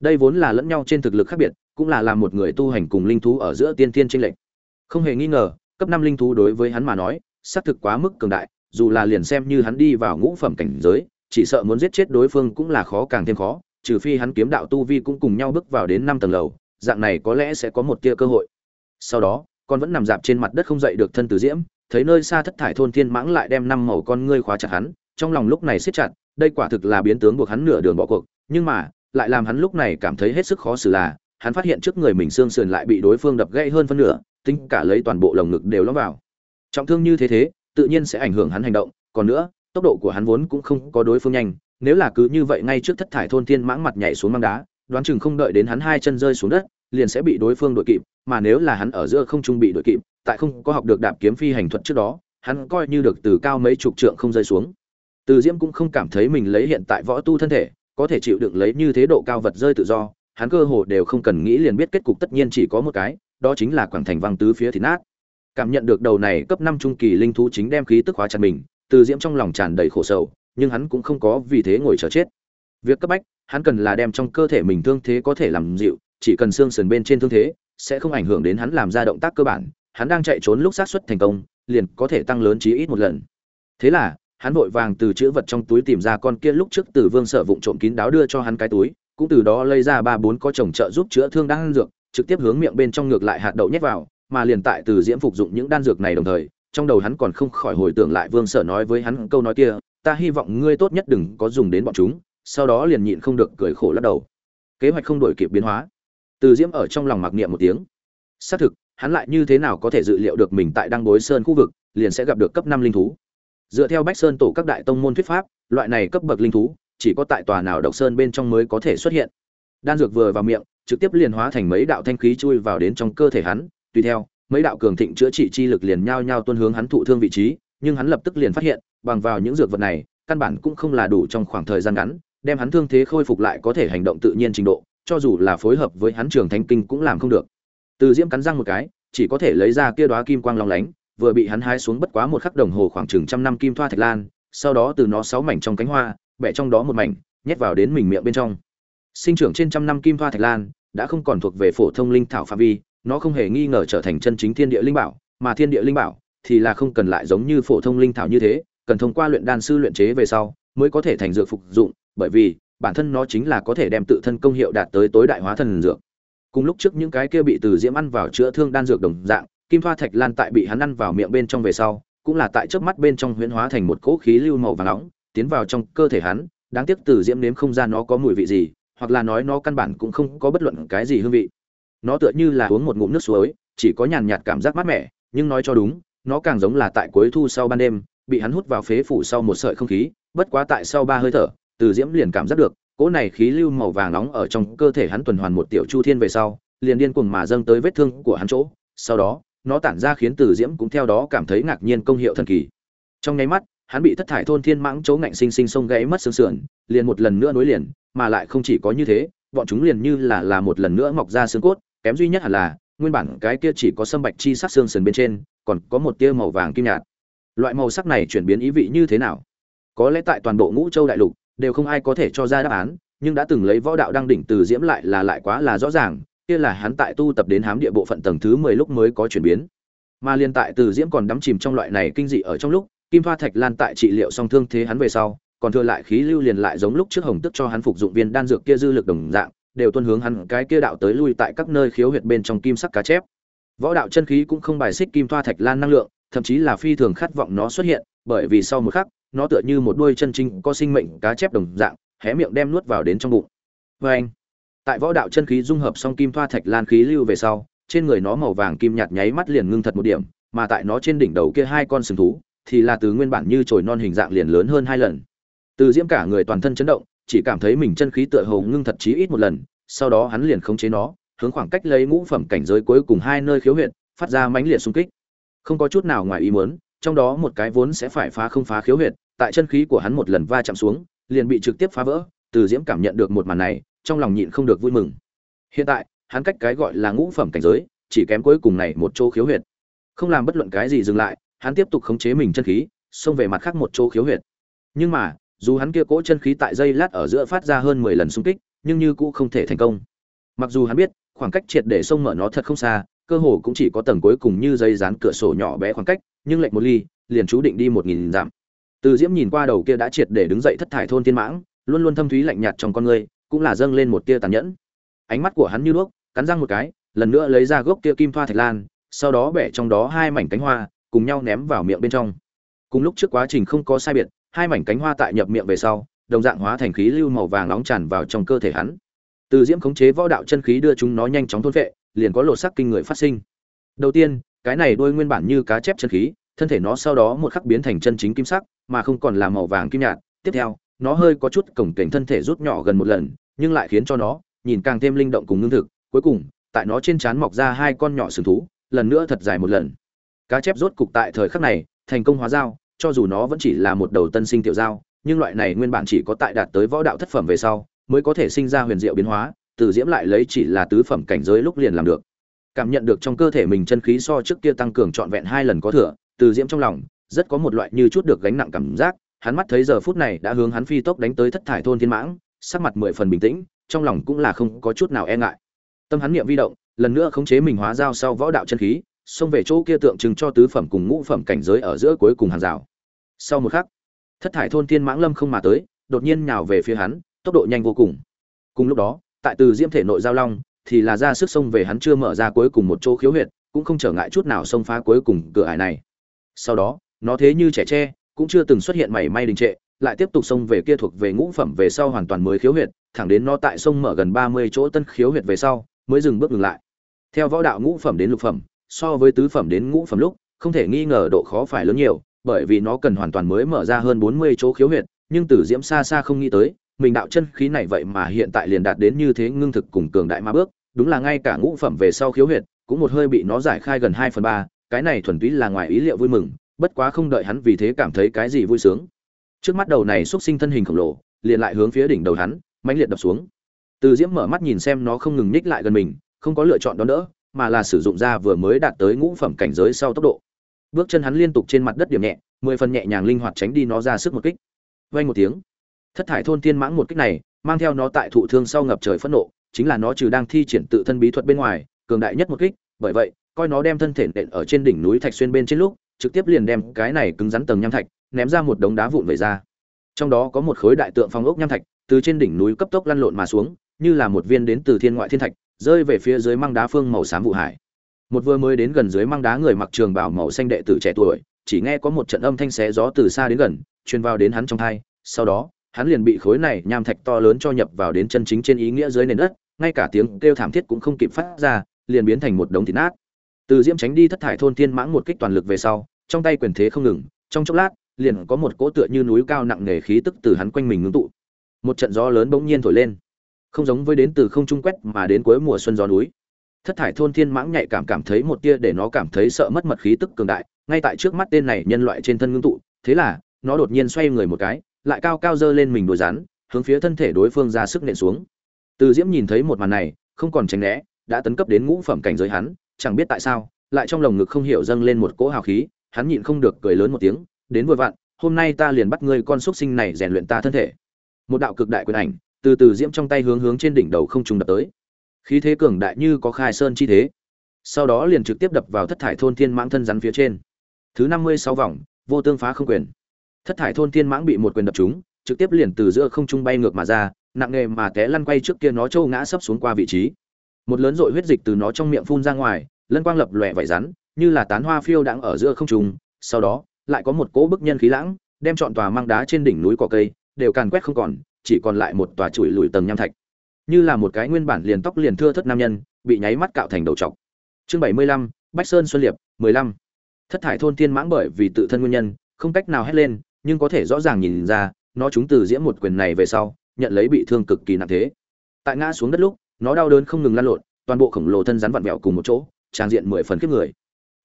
Đây vốn là lẫn nhau trên thực lực khác biệt cũng là làm một người tu hành cùng linh thú ở giữa tiên tiên chênh lệch. Không hề nghi ngờ, cấp năm linh thú đối với hắn mà nói, xác thực quá mức cường đại, dù là liền xem như hắn đi vào ngũ phẩm cảnh giới, chỉ sợ muốn giết chết đối phương cũng là khó càng thêm khó, trừ phi hắn kiếm đạo tu vi cũng cùng nhau bước vào đến năm tầng lầu, dạng này có lẽ sẽ có một tia cơ hội. Sau đó, con vẫn nằm dạp trên mặt đất không dậy được thân từ diễm, thấy nơi xa thất thải thôn thiên mãng lại đem năm màu con ngươi khóa chặt hắn, trong lòng lúc này siết chặt, đây quả thực là biến tướng buộc hắn nửa đường bỏ cuộc, nhưng mà, lại làm hắn lúc này cảm thấy hết sức khó xử là hắn phát hiện trước người mình xương sườn lại bị đối phương đập gãy hơn phân nửa, tính cả lấy toàn bộ lồng ngực đều lõm vào. Trọng thương như thế thế, tự nhiên sẽ ảnh hưởng hắn hành động, còn nữa, tốc độ của hắn vốn cũng không có đối phương nhanh, nếu là cứ như vậy ngay trước thất thải thôn thiên mãng mặt nhảy xuống mang đá, đoán chừng không đợi đến hắn hai chân rơi xuống đất, liền sẽ bị đối phương đuổi kịp, mà nếu là hắn ở giữa không trung bị đuổi kịp, tại không có học được đạp kiếm phi hành thuật trước đó, hắn coi như được từ cao mấy chục trượng không rơi xuống. Từ diễm cũng không cảm thấy mình lấy hiện tại võ tu thân thể, có thể chịu đựng lấy như thế độ cao vật rơi tự do hắn cơ hồ đều không cần nghĩ liền biết kết cục tất nhiên chỉ có một cái, đó chính là quảng thành văng tứ phía thịt nát. Cảm nhận được đầu này cấp năm trung kỳ linh thú chính đem khí tức hóa chặt mình, từ diễm trong lòng tràn đầy khổ sầu nhưng hắn cũng không có vì thế ngồi chờ chết. Việc cấp bách, hắn cần là đem trong cơ thể mình thương thế có thể làm dịu, chỉ cần xương sườn bên trên thương thế, sẽ không ảnh hưởng đến hắn làm ra động tác cơ bản, hắn đang chạy trốn lúc xác suất thành công, liền có thể tăng lớn chí ít một lần. Thế là, hắn vội vàng từ chữ vật trong túi tìm ra con kia lúc trước từ vương sở vụng trộm kín đáo đưa cho hắn cái túi cũng từ đó lấy ra ba bốn có chồng trợ giúp chữa thương đang dược, trực tiếp hướng miệng bên trong ngược lại hạt đậu nhét vào, mà liền tại từ diễm phục dụng những đan dược này đồng thời, trong đầu hắn còn không khỏi hồi tưởng lại vương sở nói với hắn câu nói kia, ta hy vọng ngươi tốt nhất đừng có dùng đến bọn chúng. Sau đó liền nhịn không được cười khổ lắc đầu. Kế hoạch không đổi kịp biến hóa. Từ diễm ở trong lòng mặc niệm một tiếng. Xác thực, hắn lại như thế nào có thể dự liệu được mình tại đăng bối sơn khu vực, liền sẽ gặp được cấp năm linh thú. Dựa theo bách sơn tổ các đại tông môn thuyết pháp, loại này cấp bậc linh thú chỉ có tại tòa nào độc sơn bên trong mới có thể xuất hiện. Đan dược vừa vào miệng, trực tiếp liền hóa thành mấy đạo thanh khí chui vào đến trong cơ thể hắn. Tùy theo, mấy đạo cường thịnh chữa trị chi lực liền nhao nhao tuân hướng hắn thụ thương vị trí, nhưng hắn lập tức liền phát hiện, bằng vào những dược vật này, căn bản cũng không là đủ trong khoảng thời gian ngắn, đem hắn thương thế khôi phục lại có thể hành động tự nhiên trình độ, cho dù là phối hợp với hắn trường thanh kinh cũng làm không được. Từ diễm cắn răng một cái, chỉ có thể lấy ra kia đóa kim quang long lánh, vừa bị hắn hái xuống bất quá một khắc đồng hồ khoảng chừng trăm năm kim thoa thạch lan, sau đó từ nó sáu mảnh trong cánh hoa bẻ trong đó một mảnh, nhét vào đến mình miệng bên trong. Sinh trưởng trên trăm năm kim thoa thạch lan, đã không còn thuộc về phổ thông linh thảo phạm vi, nó không hề nghi ngờ trở thành chân chính thiên địa linh bảo, mà thiên địa linh bảo thì là không cần lại giống như phổ thông linh thảo như thế, cần thông qua luyện đan sư luyện chế về sau mới có thể thành dược phục dụng, bởi vì bản thân nó chính là có thể đem tự thân công hiệu đạt tới tối đại hóa thần dược. Cùng lúc trước những cái kia bị từ diễm ăn vào chữa thương đan dược đồng dạng, kim thoa thạch lan tại bị hắn ăn vào miệng bên trong về sau, cũng là tại chớp mắt bên trong huyễn hóa thành một cỗ khí lưu màu vàng nóng tiến vào trong cơ thể hắn, đáng tiếc từ diễm nếm không ra nó có mùi vị gì, hoặc là nói nó căn bản cũng không có bất luận cái gì hương vị. Nó tựa như là uống một ngụm nước suối, chỉ có nhàn nhạt cảm giác mát mẻ, nhưng nói cho đúng, nó càng giống là tại cuối thu sau ban đêm, bị hắn hút vào phế phủ sau một sợi không khí, bất quá tại sau ba hơi thở, từ diễm liền cảm giác được, cỗ này khí lưu màu vàng nóng ở trong cơ thể hắn tuần hoàn một tiểu chu thiên về sau, liền điên cuồng mà dâng tới vết thương của hắn chỗ. Sau đó, nó tản ra khiến từ diễm cũng theo đó cảm thấy ngạc nhiên công hiệu thần kỳ. Trong nháy mắt hắn bị thất thải thôn thiên mãng chỗ ngạnh sinh sinh sông gãy mất xương sườn, liền một lần nữa nối liền, mà lại không chỉ có như thế, bọn chúng liền như là là một lần nữa mọc ra xương cốt, kém duy nhất hẳn là, nguyên bản cái kia chỉ có sâm bạch chi sắc xương sườn bên trên, còn có một tia màu vàng kim nhạt. Loại màu sắc này chuyển biến ý vị như thế nào? Có lẽ tại toàn bộ ngũ châu đại lục, đều không ai có thể cho ra đáp án, nhưng đã từng lấy võ đạo đăng đỉnh từ diễm lại là lại quá là rõ ràng, kia là hắn tại tu tập đến hám địa bộ phận tầng thứ mười lúc mới có chuyển biến. Mà liên tại từ diễm còn đắm chìm trong loại này kinh dị ở trong lúc kim thoa thạch lan tại trị liệu song thương thế hắn về sau, còn thừa lại khí lưu liền lại giống lúc trước hồng tức cho hắn phục dụng viên đan dược kia dư lực đồng dạng, đều tuân hướng hắn cái kia đạo tới lui tại các nơi khiếu huyệt bên trong kim sắc cá chép. Võ đạo chân khí cũng không bài xích kim thoa thạch lan năng lượng, thậm chí là phi thường khát vọng nó xuất hiện, bởi vì sau một khắc, nó tựa như một đuôi chân chính có sinh mệnh cá chép đồng dạng, hé miệng đem nuốt vào đến trong bụng. Vê anh, tại võ đạo chân khí dung hợp song kim thoa thạch lan khí lưu về sau, trên người nó màu vàng kim nhạt nháy mắt liền ngưng thật một điểm, mà tại nó trên đỉnh đầu kia hai con sừng thú thì là từ nguyên bản như chồi non hình dạng liền lớn hơn hai lần từ diễm cả người toàn thân chấn động chỉ cảm thấy mình chân khí tựa hồ ngưng thật chí ít một lần sau đó hắn liền khống chế nó hướng khoảng cách lấy ngũ phẩm cảnh giới cuối cùng hai nơi khiếu huyệt, phát ra mãnh liệt xung kích không có chút nào ngoài ý muốn trong đó một cái vốn sẽ phải phá không phá khiếu huyệt, tại chân khí của hắn một lần va chạm xuống, liền bị trực tiếp phá vỡ, Từ Diễm cảm nhận được một màn này, trong lòng nhịn không được vui mừng. Hiện tại, hắn cách cái gọi là ngũ phẩm cảnh giới, chỉ kém cuối cùng này một chỗ khiếu huyệt. Không làm bất luận cái gì dừng lại, hắn tiếp tục khống chế mình chân khí, xông về mặt khác một chỗ khiếu huyệt. Nhưng mà, dù hắn kia cỗ chân khí tại dây lát ở giữa phát ra hơn 10 lần xung kích, nhưng như cũ không thể thành công. Mặc dù hắn biết, khoảng cách triệt để xông mở nó thật không xa, cơ hồ cũng chỉ có tầng cuối cùng như dây dán cửa sổ nhỏ bé khoảng cách, nhưng lệnh một ly, liền chú định đi một nghìn dặm. Từ Diễm nhìn qua đầu kia đã triệt để đứng dậy thất thải thôn tiên mãng, luôn luôn thâm thúy lạnh nhạt trong con người, cũng là dâng lên một tia tàn nhẫn. Ánh mắt của hắn như đuốc, cắn răng một cái, lần nữa lấy ra gốc kia kim thoa thạch lan, sau đó bẻ trong đó hai mảnh cánh hoa, cùng nhau ném vào miệng bên trong. Cùng lúc trước quá trình không có sai biệt, hai mảnh cánh hoa tại nhập miệng về sau, đồng dạng hóa thành khí lưu màu vàng nóng tràn vào trong cơ thể hắn. Từ Diễm khống chế võ đạo chân khí đưa chúng nó nhanh chóng thôn vệ, liền có lộ sắc kinh người phát sinh. Đầu tiên, cái này đôi nguyên bản như cá chép chân khí, thân thể nó sau đó một khắc biến thành chân chính kim sắc, mà không còn là màu vàng kim nhạt. Tiếp theo, nó hơi có chút cổng kềnh thân thể rút nhỏ gần một lần, nhưng lại khiến cho nó nhìn càng thêm linh động cùng ngưng thực. Cuối cùng, tại nó trên trán mọc ra hai con nhỏ sừng thú, lần nữa thật dài một lần. Cá chép rốt cục tại thời khắc này, thành công hóa dao, cho dù nó vẫn chỉ là một đầu tân sinh tiểu dao, nhưng loại này nguyên bản chỉ có tại đạt tới võ đạo thất phẩm về sau, mới có thể sinh ra huyền diệu biến hóa, từ diễm lại lấy chỉ là tứ phẩm cảnh giới lúc liền làm được. Cảm nhận được trong cơ thể mình chân khí so trước kia tăng cường trọn vẹn hai lần có thừa từ diễm trong lòng rất có một loại như chút được gánh nặng cảm giác hắn mắt thấy giờ phút này đã hướng hắn phi tốc đánh tới thất thải thôn thiên mãng sắc mặt mười phần bình tĩnh trong lòng cũng là không có chút nào e ngại. Tâm hắn niệm vi động lần nữa khống chế mình hóa giao sau võ đạo chân khí xông về chỗ kia tượng trưng cho tứ phẩm cùng ngũ phẩm cảnh giới ở giữa cuối cùng hàng rào. Sau một khắc, thất thải thôn thiên mãng lâm không mà tới, đột nhiên nhào về phía hắn, tốc độ nhanh vô cùng. Cùng lúc đó, tại từ diễm thể nội giao long, thì là ra sức xông về hắn chưa mở ra cuối cùng một chỗ khiếu huyệt, cũng không trở ngại chút nào xông phá cuối cùng cửa ải này. Sau đó, nó thế như trẻ tre, cũng chưa từng xuất hiện mảy may đình trệ, lại tiếp tục xông về kia thuộc về ngũ phẩm về sau hoàn toàn mới khiếu huyệt, thẳng đến nó tại sông mở gần ba mươi chỗ tân khiếu huyệt về sau, mới dừng bước ngừng lại. Theo võ đạo ngũ phẩm đến lục phẩm so với tứ phẩm đến ngũ phẩm lúc, không thể nghi ngờ độ khó phải lớn nhiều, bởi vì nó cần hoàn toàn mới mở ra hơn bốn mươi chỗ khiếu huyệt, nhưng tử diễm xa xa không nghĩ tới, mình đạo chân khí này vậy mà hiện tại liền đạt đến như thế ngưng thực cùng cường đại ma bước, đúng là ngay cả ngũ phẩm về sau khiếu huyệt, cũng một hơi bị nó giải khai gần hai phần ba, cái này thuần túy là ngoài ý liệu vui mừng, bất quá không đợi hắn vì thế cảm thấy cái gì vui sướng. Trước mắt đầu này xuất sinh thân hình khổng lồ, liền lại hướng phía đỉnh đầu hắn, mãnh liệt đập xuống. Từ diễm mở mắt nhìn xem nó không ngừng nhích lại gần mình, không có lựa chọn đón đỡ mà là sử dụng ra vừa mới đạt tới ngũ phẩm cảnh giới sau tốc độ. Bước chân hắn liên tục trên mặt đất điểm nhẹ, mười phần nhẹ nhàng linh hoạt tránh đi nó ra sức một kích. Vay một tiếng. Thất thải thôn tiên mãng một kích này, mang theo nó tại thụ thương sau ngập trời phẫn nộ, chính là nó trừ đang thi triển tự thân bí thuật bên ngoài, cường đại nhất một kích, bởi vậy, coi nó đem thân thể nện ở trên đỉnh núi thạch xuyên bên trên lúc, trực tiếp liền đem cái này cứng rắn tầng nham thạch, ném ra một đống đá vụn về ra. Trong đó có một khối đại tượng phong ốc nham thạch, từ trên đỉnh núi cấp tốc lăn lộn mà xuống, như là một viên đến từ thiên ngoại thiên thạch rơi về phía dưới măng đá phương màu xám vụ hải một vừa mới đến gần dưới măng đá người mặc trường bảo màu xanh đệ tử trẻ tuổi chỉ nghe có một trận âm thanh xé gió từ xa đến gần truyền vào đến hắn trong thai sau đó hắn liền bị khối này nham thạch to lớn cho nhập vào đến chân chính trên ý nghĩa dưới nền đất, ngay cả tiếng kêu thảm thiết cũng không kịp phát ra, liền biến thành một đống thịt nát. Từ Diễm tránh đi thất thải thôn thiên mãng một kích toàn lực về sau, trong tay quyền thế không ngừng, trong chốc lát, liền có một cỗ tựa như núi cao nặng nề khí tức từ hắn quanh mình ngưng tụ. Một trận gió lớn bỗng nhiên thổi lên, không giống với đến từ không trung quét mà đến cuối mùa xuân gió núi. Thất thải thôn thiên mãng nhạy cảm cảm thấy một tia để nó cảm thấy sợ mất mật khí tức cường đại, ngay tại trước mắt tên này nhân loại trên thân ngưng tụ, thế là, nó đột nhiên xoay người một cái, lại cao cao dơ lên mình đồi rắn, hướng phía thân thể đối phương ra sức nện xuống. Từ Diễm nhìn thấy một màn này, không còn tránh né, đã tấn cấp đến ngũ phẩm cảnh giới hắn, chẳng biết tại sao lại trong lồng ngực không hiểu dâng lên một cỗ hào khí hắn nhịn không được cười lớn một tiếng đến vội vặn hôm nay ta liền bắt ngươi con xúc sinh này rèn luyện ta thân thể một đạo cực đại quyền ảnh từ từ diễm trong tay hướng hướng trên đỉnh đầu không trùng đập tới. Khí thế cường đại như có khai sơn chi thế. Sau đó liền trực tiếp đập vào thất thải thôn thiên mãng thân rắn phía trên. Thứ năm mươi sáu vòng, vô tương phá không quyền. Thất thải thôn thiên mãng bị một quyền đập trúng, trực tiếp liền từ giữa không trung bay ngược mà ra, nặng nề mà té lăn quay trước kia nó trâu ngã sấp xuống qua vị trí. Một lớn dội huyết dịch từ nó trong miệng phun ra ngoài, lân quang lập lòe vải rắn, như là tán hoa phiêu đang ở giữa không trung. Sau đó, lại có một cỗ bức nhân khí lãng, đem trọn tòa mang đá trên đỉnh núi cỏ cây, đều càn quét không còn chỉ còn lại một tòa chuỗi lùi tầng nham thạch. Như là một cái nguyên bản liền tóc liền thưa thất nam nhân, bị nháy mắt cạo thành đầu trọc. Chương bảy mươi lăm, bách sơn xuân liệp, mười lăm. Thất thải thôn thiên mãng bởi vì tự thân nguyên nhân, không cách nào hét lên, nhưng có thể rõ ràng nhìn ra, nó chúng từ diễm một quyền này về sau, nhận lấy bị thương cực kỳ nặng thế. Tại ngã xuống đất lúc, nó đau đớn không ngừng lăn lộn, toàn bộ khổng lồ thân rắn vặn vẹo cùng một chỗ trang diện mười phần kiếp người.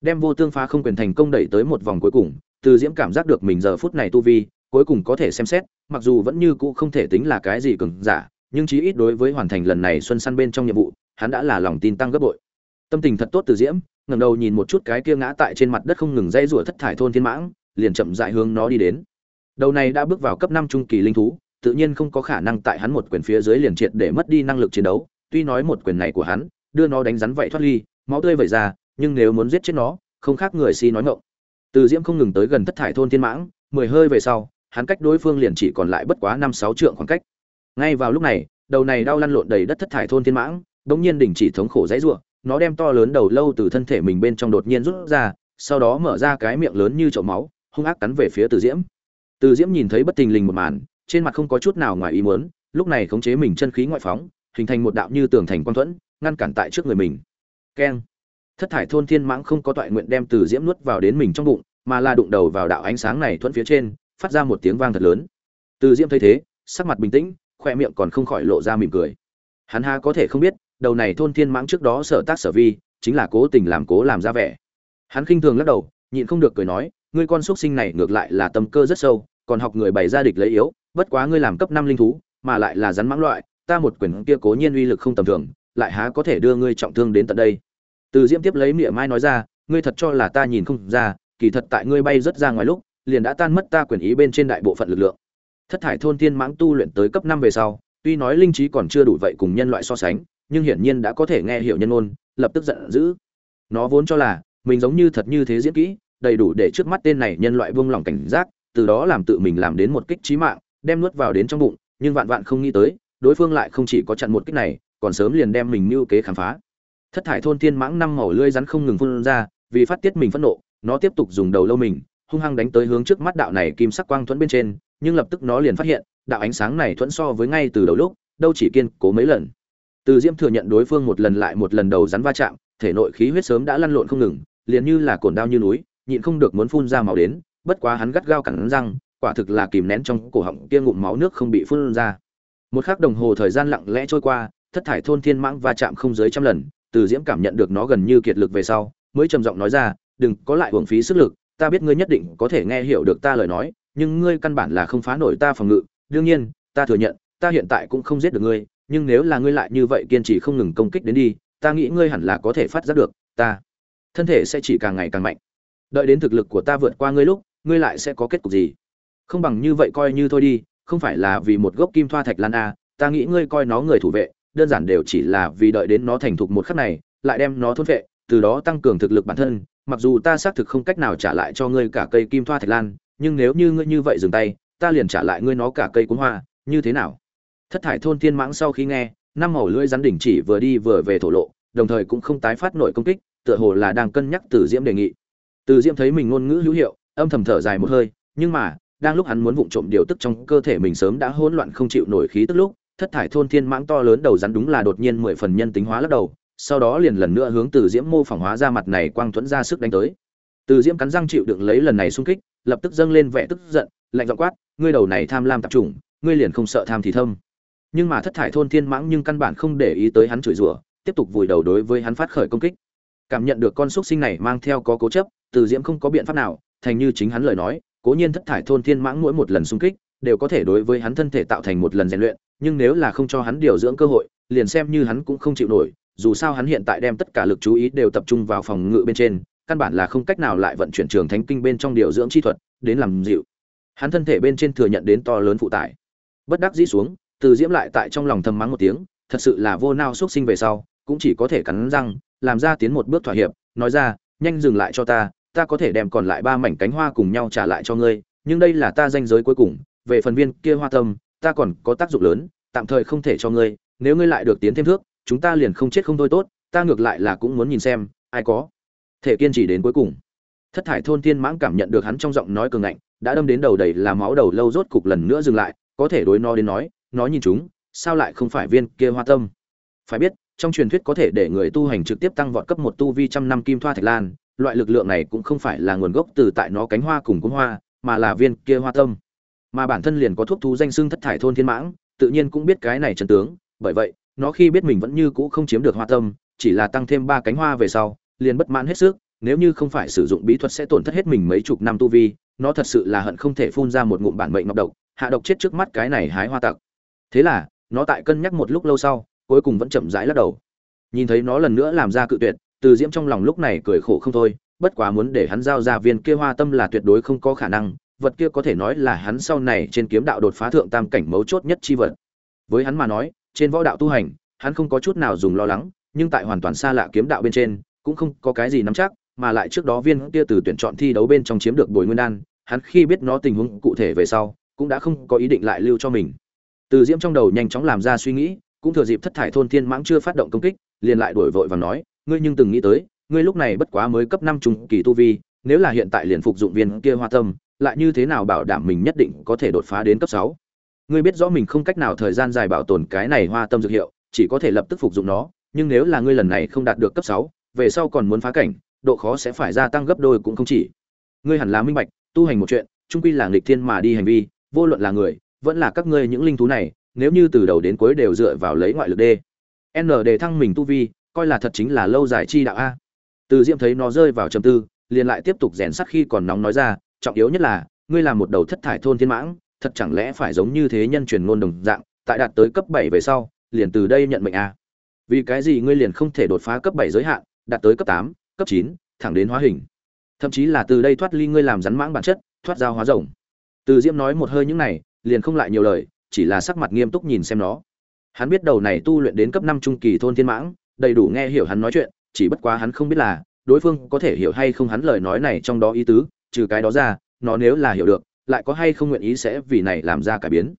Đem vô tương phá không quyền thành công đẩy tới một vòng cuối cùng, từ diễm cảm giác được mình giờ phút này tu vi cuối cùng có thể xem xét, mặc dù vẫn như cũ không thể tính là cái gì cường giả, nhưng chí ít đối với hoàn thành lần này xuân săn bên trong nhiệm vụ, hắn đã là lòng tin tăng gấp bội. Tâm tình thật tốt từ diễm, ngẩng đầu nhìn một chút cái kia ngã tại trên mặt đất không ngừng dây rủa thất thải thôn thiên mãng, liền chậm rãi hướng nó đi đến. Đầu này đã bước vào cấp năm trung kỳ linh thú, tự nhiên không có khả năng tại hắn một quyền phía dưới liền triệt để mất đi năng lực chiến đấu, tuy nói một quyền này của hắn đưa nó đánh rắn vậy thoát ly, máu tươi vẩy ra, nhưng nếu muốn giết chết nó, không khác người si nói ngọng. Từ diễm không ngừng tới gần thất thải thôn thiên mãng, mười hơi về sau hắn cách đối phương liền chỉ còn lại bất quá năm sáu trượng khoảng cách. Ngay vào lúc này, đầu này đau lăn lộn đầy đất thất thải thôn thiên mãng bỗng nhiên đình chỉ thống khổ dãy ruộng, nó đem to lớn đầu lâu từ thân thể mình bên trong đột nhiên rút ra, sau đó mở ra cái miệng lớn như chậu máu, hung ác cắn về phía từ diễm. Từ diễm nhìn thấy bất tình lình một màn, trên mặt không có chút nào ngoài ý muốn, lúc này khống chế mình chân khí ngoại phóng, hình thành một đạo như tường thành quan thuẫn, ngăn cản tại trước người mình. Keng. Thất thải thôn thiên mãng không có toại nguyện đem từ diễm nuốt vào đến mình trong bụng, mà là đụng đầu vào đạo ánh sáng này thuẫn phía trên phát ra một tiếng vang thật lớn. Từ diễm thấy thế, sắc mặt bình tĩnh, khoe miệng còn không khỏi lộ ra mỉm cười. Hắn ha có thể không biết, đầu này thôn thiên mãng trước đó sở tác sở vi, chính là cố tình làm cố làm ra vẻ. Hắn khinh thường lắc đầu, nhịn không được cười nói, ngươi con xuất sinh này ngược lại là tâm cơ rất sâu, còn học người bày ra địch lấy yếu, bất quá ngươi làm cấp năm linh thú, mà lại là rắn mãng loại, ta một quyền kia cố nhiên uy lực không tầm thường, lại há có thể đưa ngươi trọng thương đến tận đây? Từ diễm tiếp lấy miệng mai nói ra, ngươi thật cho là ta nhìn không ra, kỳ thật tại ngươi bay rất ra ngoài lúc liền đã tan mất ta quyền ý bên trên đại bộ phận lực lượng. Thất thải thôn tiên mãng tu luyện tới cấp năm về sau tuy nói linh trí còn chưa đủ vậy cùng nhân loại so sánh nhưng hiển nhiên đã có thể nghe hiểu nhân ngôn, lập tức giận dữ. Nó vốn cho là mình giống như thật như thế diễn kỹ đầy đủ để trước mắt tên này nhân loại buông lòng cảnh giác từ đó làm tự mình làm đến một kích trí mạng đem nuốt vào đến trong bụng nhưng vạn vạn không nghĩ tới đối phương lại không chỉ có chặn một kích này còn sớm liền đem mình mưu kế khám phá. Thất thải thôn tiên mãng năm màu lưỡi rắn không ngừng phun ra vì phát tiết mình phẫn nộ nó tiếp tục dùng đầu lâu mình hung hăng đánh tới hướng trước mắt đạo này kim sắc quang thuẫn bên trên, nhưng lập tức nó liền phát hiện, đạo ánh sáng này thuẫn so với ngay từ đầu lúc, đâu chỉ kiên cố mấy lần. Từ diễm thừa nhận đối phương một lần lại một lần đầu rắn va chạm, thể nội khí huyết sớm đã lăn lộn không ngừng, liền như là cồn đao như núi, nhịn không được muốn phun ra máu đến, bất quá hắn gắt gao cắn răng, quả thực là kìm nén trong cổ họng kia ngụm máu nước không bị phun ra. Một khắc đồng hồ thời gian lặng lẽ trôi qua, thất thải thôn thiên mãng va chạm không dưới trăm lần, từ diễm cảm nhận được nó gần như kiệt lực về sau, mới trầm giọng nói ra, đừng có lại hưởng phí sức lực ta biết ngươi nhất định có thể nghe hiểu được ta lời nói, nhưng ngươi căn bản là không phá nổi ta phòng ngự. Đương nhiên, ta thừa nhận, ta hiện tại cũng không giết được ngươi, nhưng nếu là ngươi lại như vậy kiên trì không ngừng công kích đến đi, ta nghĩ ngươi hẳn là có thể phát giác được, ta, thân thể sẽ chỉ càng ngày càng mạnh. Đợi đến thực lực của ta vượt qua ngươi lúc, ngươi lại sẽ có kết cục gì? Không bằng như vậy coi như thôi đi, không phải là vì một gốc kim thoa thạch lan a, ta nghĩ ngươi coi nó người thủ vệ, đơn giản đều chỉ là vì đợi đến nó thành thục một khắc này, lại đem nó thôn vệ từ đó tăng cường thực lực bản thân mặc dù ta xác thực không cách nào trả lại cho ngươi cả cây kim thoa thạch lan, nhưng nếu như ngươi như vậy dừng tay, ta liền trả lại ngươi nó cả cây cuốn hoa, như thế nào? Thất thải thôn thiên mãng sau khi nghe, năm màu lưỡi rắn đỉnh chỉ vừa đi vừa về thổ lộ, đồng thời cũng không tái phát nội công kích, tựa hồ là đang cân nhắc từ diễm đề nghị. Từ diễm thấy mình ngôn ngữ hữu hiệu, âm thầm thở dài một hơi, nhưng mà, đang lúc hắn muốn vụng trộm điều tức trong cơ thể mình sớm đã hỗn loạn không chịu nổi khí tức lúc, thất thải thôn thiên mãng to lớn đầu rắn đúng là đột nhiên mười phần nhân tính hóa lắc đầu sau đó liền lần nữa hướng từ diễm mô phỏng hóa ra mặt này quang thuẫn ra sức đánh tới. Từ diễm cắn răng chịu đựng lấy lần này xung kích, lập tức dâng lên vẻ tức giận, lạnh giọng quát, ngươi đầu này tham lam tập trung ngươi liền không sợ tham thì thâm. Nhưng mà thất thải thôn thiên mãng nhưng căn bản không để ý tới hắn chửi rủa, tiếp tục vùi đầu đối với hắn phát khởi công kích. Cảm nhận được con xúc sinh này mang theo có cố chấp, từ diễm không có biện pháp nào, thành như chính hắn lời nói, cố nhiên thất thải thôn thiên mãng mỗi một lần xung kích, đều có thể đối với hắn thân thể tạo thành một lần rèn luyện, nhưng nếu là không cho hắn điều dưỡng cơ hội, liền xem như hắn cũng không chịu nổi dù sao hắn hiện tại đem tất cả lực chú ý đều tập trung vào phòng ngự bên trên, căn bản là không cách nào lại vận chuyển trường thánh kinh bên trong điều dưỡng chi thuật, đến làm dịu. Hắn thân thể bên trên thừa nhận đến to lớn phụ tải. Bất đắc dĩ xuống, từ diễm lại tại trong lòng thầm mắng một tiếng, thật sự là vô nao xuất sinh về sau, cũng chỉ có thể cắn răng, làm ra tiến một bước thỏa hiệp, nói ra, nhanh dừng lại cho ta ta có thể đem còn lại ba mảnh cánh hoa cùng nhau trả lại cho ngươi, nhưng đây là ta danh giới cuối cùng, về phần viên kia hoa tâm, ta còn có tác dụng lớn, tạm thời không thể cho ngươi, nếu ngươi lại được tiến thêm thước chúng ta liền không chết không thôi tốt, ta ngược lại là cũng muốn nhìn xem, ai có thể kiên trì đến cuối cùng. Thất thải thôn thiên mãng cảm nhận được hắn trong giọng nói cường ngạnh, đã đâm đến đầu đầy là máu đầu lâu rốt cục lần nữa dừng lại, có thể đối nó đến nói, nó nhìn chúng, sao lại không phải viên kia hoa tâm? Phải biết, trong truyền thuyết có thể để người tu hành trực tiếp tăng vọt cấp một tu vi trăm năm kim thoa thạch lan, loại lực lượng này cũng không phải là nguồn gốc từ tại nó cánh hoa cùng cúng hoa, mà là viên kia hoa tâm. Mà bản thân liền có thuốc thú danh xưng thất thải thôn thiên mãng, tự nhiên cũng biết cái này chân tướng, bởi vậy nó khi biết mình vẫn như cũ không chiếm được hoa tâm, chỉ là tăng thêm ba cánh hoa về sau, liền bất mãn hết sức, nếu như không phải sử dụng bí thuật sẽ tổn thất hết mình mấy chục năm tu vi, nó thật sự là hận không thể phun ra một ngụm bản mệnh ngọc độc, hạ độc chết trước mắt cái này hái hoa tặc. Thế là, nó tại cân nhắc một lúc lâu sau, cuối cùng vẫn chậm rãi lắc đầu. Nhìn thấy nó lần nữa làm ra cự tuyệt, từ diễm trong lòng lúc này cười khổ không thôi, bất quá muốn để hắn giao ra viên kia hoa tâm là tuyệt đối không có khả năng, vật kia có thể nói là hắn sau này trên kiếm đạo đột phá thượng tam cảnh mấu chốt nhất chi vật. Với hắn mà nói trên võ đạo tu hành, hắn không có chút nào dùng lo lắng, nhưng tại hoàn toàn xa lạ kiếm đạo bên trên, cũng không có cái gì nắm chắc, mà lại trước đó viên kia từ tuyển chọn thi đấu bên trong chiếm được bồi nguyên đan, hắn khi biết nó tình huống cụ thể về sau, cũng đã không có ý định lại lưu cho mình. Từ diễm trong đầu nhanh chóng làm ra suy nghĩ, cũng thừa dịp thất thải thôn thiên mãng chưa phát động công kích, liền lại đuổi vội và nói, ngươi nhưng từng nghĩ tới, ngươi lúc này bất quá mới cấp năm trung kỳ tu vi, nếu là hiện tại liền phục dụng viên kia hoa tâm, lại như thế nào bảo đảm mình nhất định có thể đột phá đến cấp sáu? Ngươi biết rõ mình không cách nào thời gian dài bảo tồn cái này hoa tâm dược hiệu, chỉ có thể lập tức phục dụng nó, nhưng nếu là ngươi lần này không đạt được cấp sáu, về sau còn muốn phá cảnh, độ khó sẽ phải gia tăng gấp đôi cũng không chỉ. Ngươi hẳn là minh bạch, tu hành một chuyện, trung quy là nghịch thiên mà đi hành vi, vô luận là người, vẫn là các ngươi những linh thú này, nếu như từ đầu đến cuối đều dựa vào lấy ngoại lực đê. N đề thăng mình tu vi, coi là thật chính là lâu dài chi đạo a. Từ diệm thấy nó rơi vào trầm tư, liền lại tiếp tục rèn sắt khi còn nóng nói ra, trọng yếu nhất là, ngươi là một đầu thất thải thôn thiên mãng thật chẳng lẽ phải giống như thế nhân truyền ngôn đồng dạng, tại đạt tới cấp bảy về sau, liền từ đây nhận mệnh a vì cái gì ngươi liền không thể đột phá cấp bảy giới hạn, đạt tới cấp tám, cấp chín, thẳng đến hóa hình? Thậm chí là từ đây thoát ly ngươi làm rắn mãng bản chất, thoát giao hóa rồng. Từ diễm nói một hơi những này, liền không lại nhiều lời, chỉ là sắc mặt nghiêm túc nhìn xem nó. Hắn biết đầu này tu luyện đến cấp năm trung kỳ thôn thiên mãng, đầy đủ nghe hiểu hắn nói chuyện, chỉ bất quá hắn không biết là, đối phương có thể hiểu hay không hắn lời nói này trong đó ý tứ, trừ cái đó ra, nó nếu là hiểu được lại có hay không nguyện ý sẽ vì này làm ra cải biến.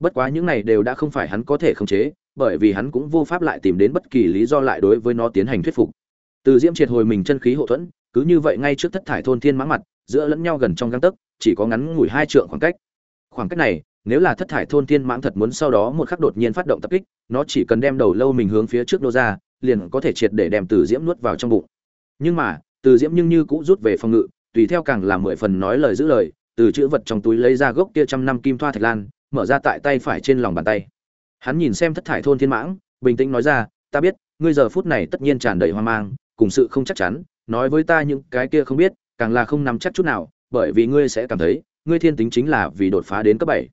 Bất quá những này đều đã không phải hắn có thể khống chế, bởi vì hắn cũng vô pháp lại tìm đến bất kỳ lý do lại đối với nó tiến hành thuyết phục. Từ diễm triệt hồi mình chân khí hộ thuẫn, cứ như vậy ngay trước thất thải thôn thiên mãng mặt, giữa lẫn nhau gần trong găng tấc, chỉ có ngắn ngủi hai trượng khoảng cách. Khoảng cách này, nếu là thất thải thôn thiên mãng thật muốn sau đó một khắc đột nhiên phát động tập kích, nó chỉ cần đem đầu lâu mình hướng phía trước nô ra, liền có thể triệt để đem từ diễm nuốt vào trong bụng. Nhưng mà, từ diễm nhưng như cũng rút về phòng ngự, tùy theo càng làm mười phần nói lời giữ lời từ chữ vật trong túi lấy ra gốc kia trăm năm kim thoa thạch lan, mở ra tại tay phải trên lòng bàn tay. Hắn nhìn xem thất thải thôn thiên mãng, bình tĩnh nói ra, ta biết, ngươi giờ phút này tất nhiên tràn đầy hoang mang, cùng sự không chắc chắn, nói với ta những cái kia không biết, càng là không nắm chắc chút nào, bởi vì ngươi sẽ cảm thấy, ngươi thiên tính chính là vì đột phá đến cấp bảy.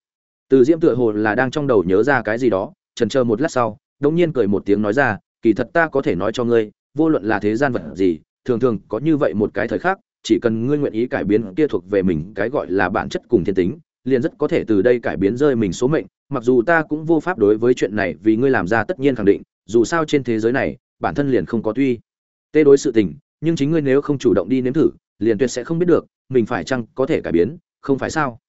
Từ diễm tựa hồ là đang trong đầu nhớ ra cái gì đó trần chờ một lát sau đông nhiên cười một tiếng nói ra, kỳ thật ta có thể nói cho ngươi, vô luận là thế gian vật gì, thường thường có như vậy một cái thời khắc chỉ cần ngươi nguyện ý cải biến kia thuộc về mình cái gọi là bản chất cùng thiên tính, liền rất có thể từ đây cải biến rơi mình số mệnh. Mặc dù ta cũng vô pháp đối với chuyện này vì ngươi làm ra tất nhiên khẳng định, dù sao trên thế giới này, bản thân liền không có tuy. Tê đối sự tình, nhưng chính ngươi nếu không chủ động đi nếm thử, liền tuyệt sẽ không biết được, mình phải chăng có thể cải biến, không phải sao?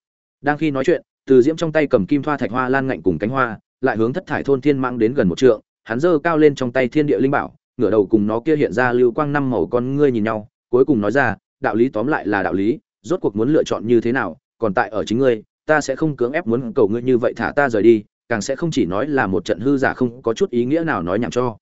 Đang khi nói chuyện, từ diễm trong tay cầm kim thoa thạch hoa lan ngạnh cùng cánh hoa, lại hướng thất thải thôn thiên mang đến gần một trượng, hắn giơ cao lên trong tay thiên địa linh bảo, ngửa đầu cùng nó kia hiện ra lưu quang năm màu con ngươi nhìn nhau, cuối cùng nói ra đạo lý tóm lại là đạo lý, rốt cuộc muốn lựa chọn như thế nào, còn tại ở chính ngươi, ta sẽ không cưỡng ép muốn cầu ngươi như vậy thả ta rời đi, càng sẽ không chỉ nói là một trận hư giả không có chút ý nghĩa nào nói nhảm cho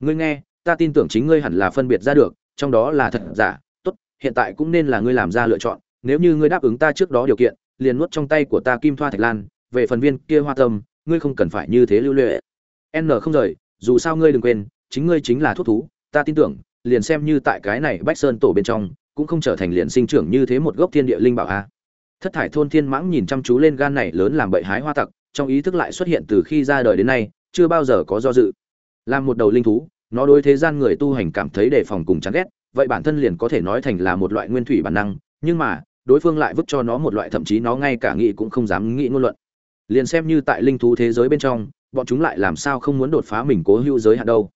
ngươi nghe, ta tin tưởng chính ngươi hẳn là phân biệt ra được, trong đó là thật giả, tốt, hiện tại cũng nên là ngươi làm ra lựa chọn, nếu như ngươi đáp ứng ta trước đó điều kiện, liền nuốt trong tay của ta kim thoa thạch lan, về phần viên kia hoa tâm, ngươi không cần phải như thế lưu luyến. n không rời, dù sao ngươi đừng quên, chính ngươi chính là thuốc thú, ta tin tưởng, liền xem như tại cái này bách sơn tổ bên trong cũng không trở thành liền sinh trưởng như thế một gốc thiên địa linh bảo a. Thất thải thôn thiên mãng nhìn chăm chú lên gan này lớn làm bậy hái hoa tặc, trong ý thức lại xuất hiện từ khi ra đời đến nay, chưa bao giờ có do dự. Làm một đầu linh thú, nó đối thế gian người tu hành cảm thấy đề phòng cùng chán ghét, vậy bản thân liền có thể nói thành là một loại nguyên thủy bản năng, nhưng mà, đối phương lại vứt cho nó một loại thậm chí nó ngay cả nghĩ cũng không dám nghĩ ngôn luận. Liền xem như tại linh thú thế giới bên trong, bọn chúng lại làm sao không muốn đột phá mình cố hữu giới hạn đâu.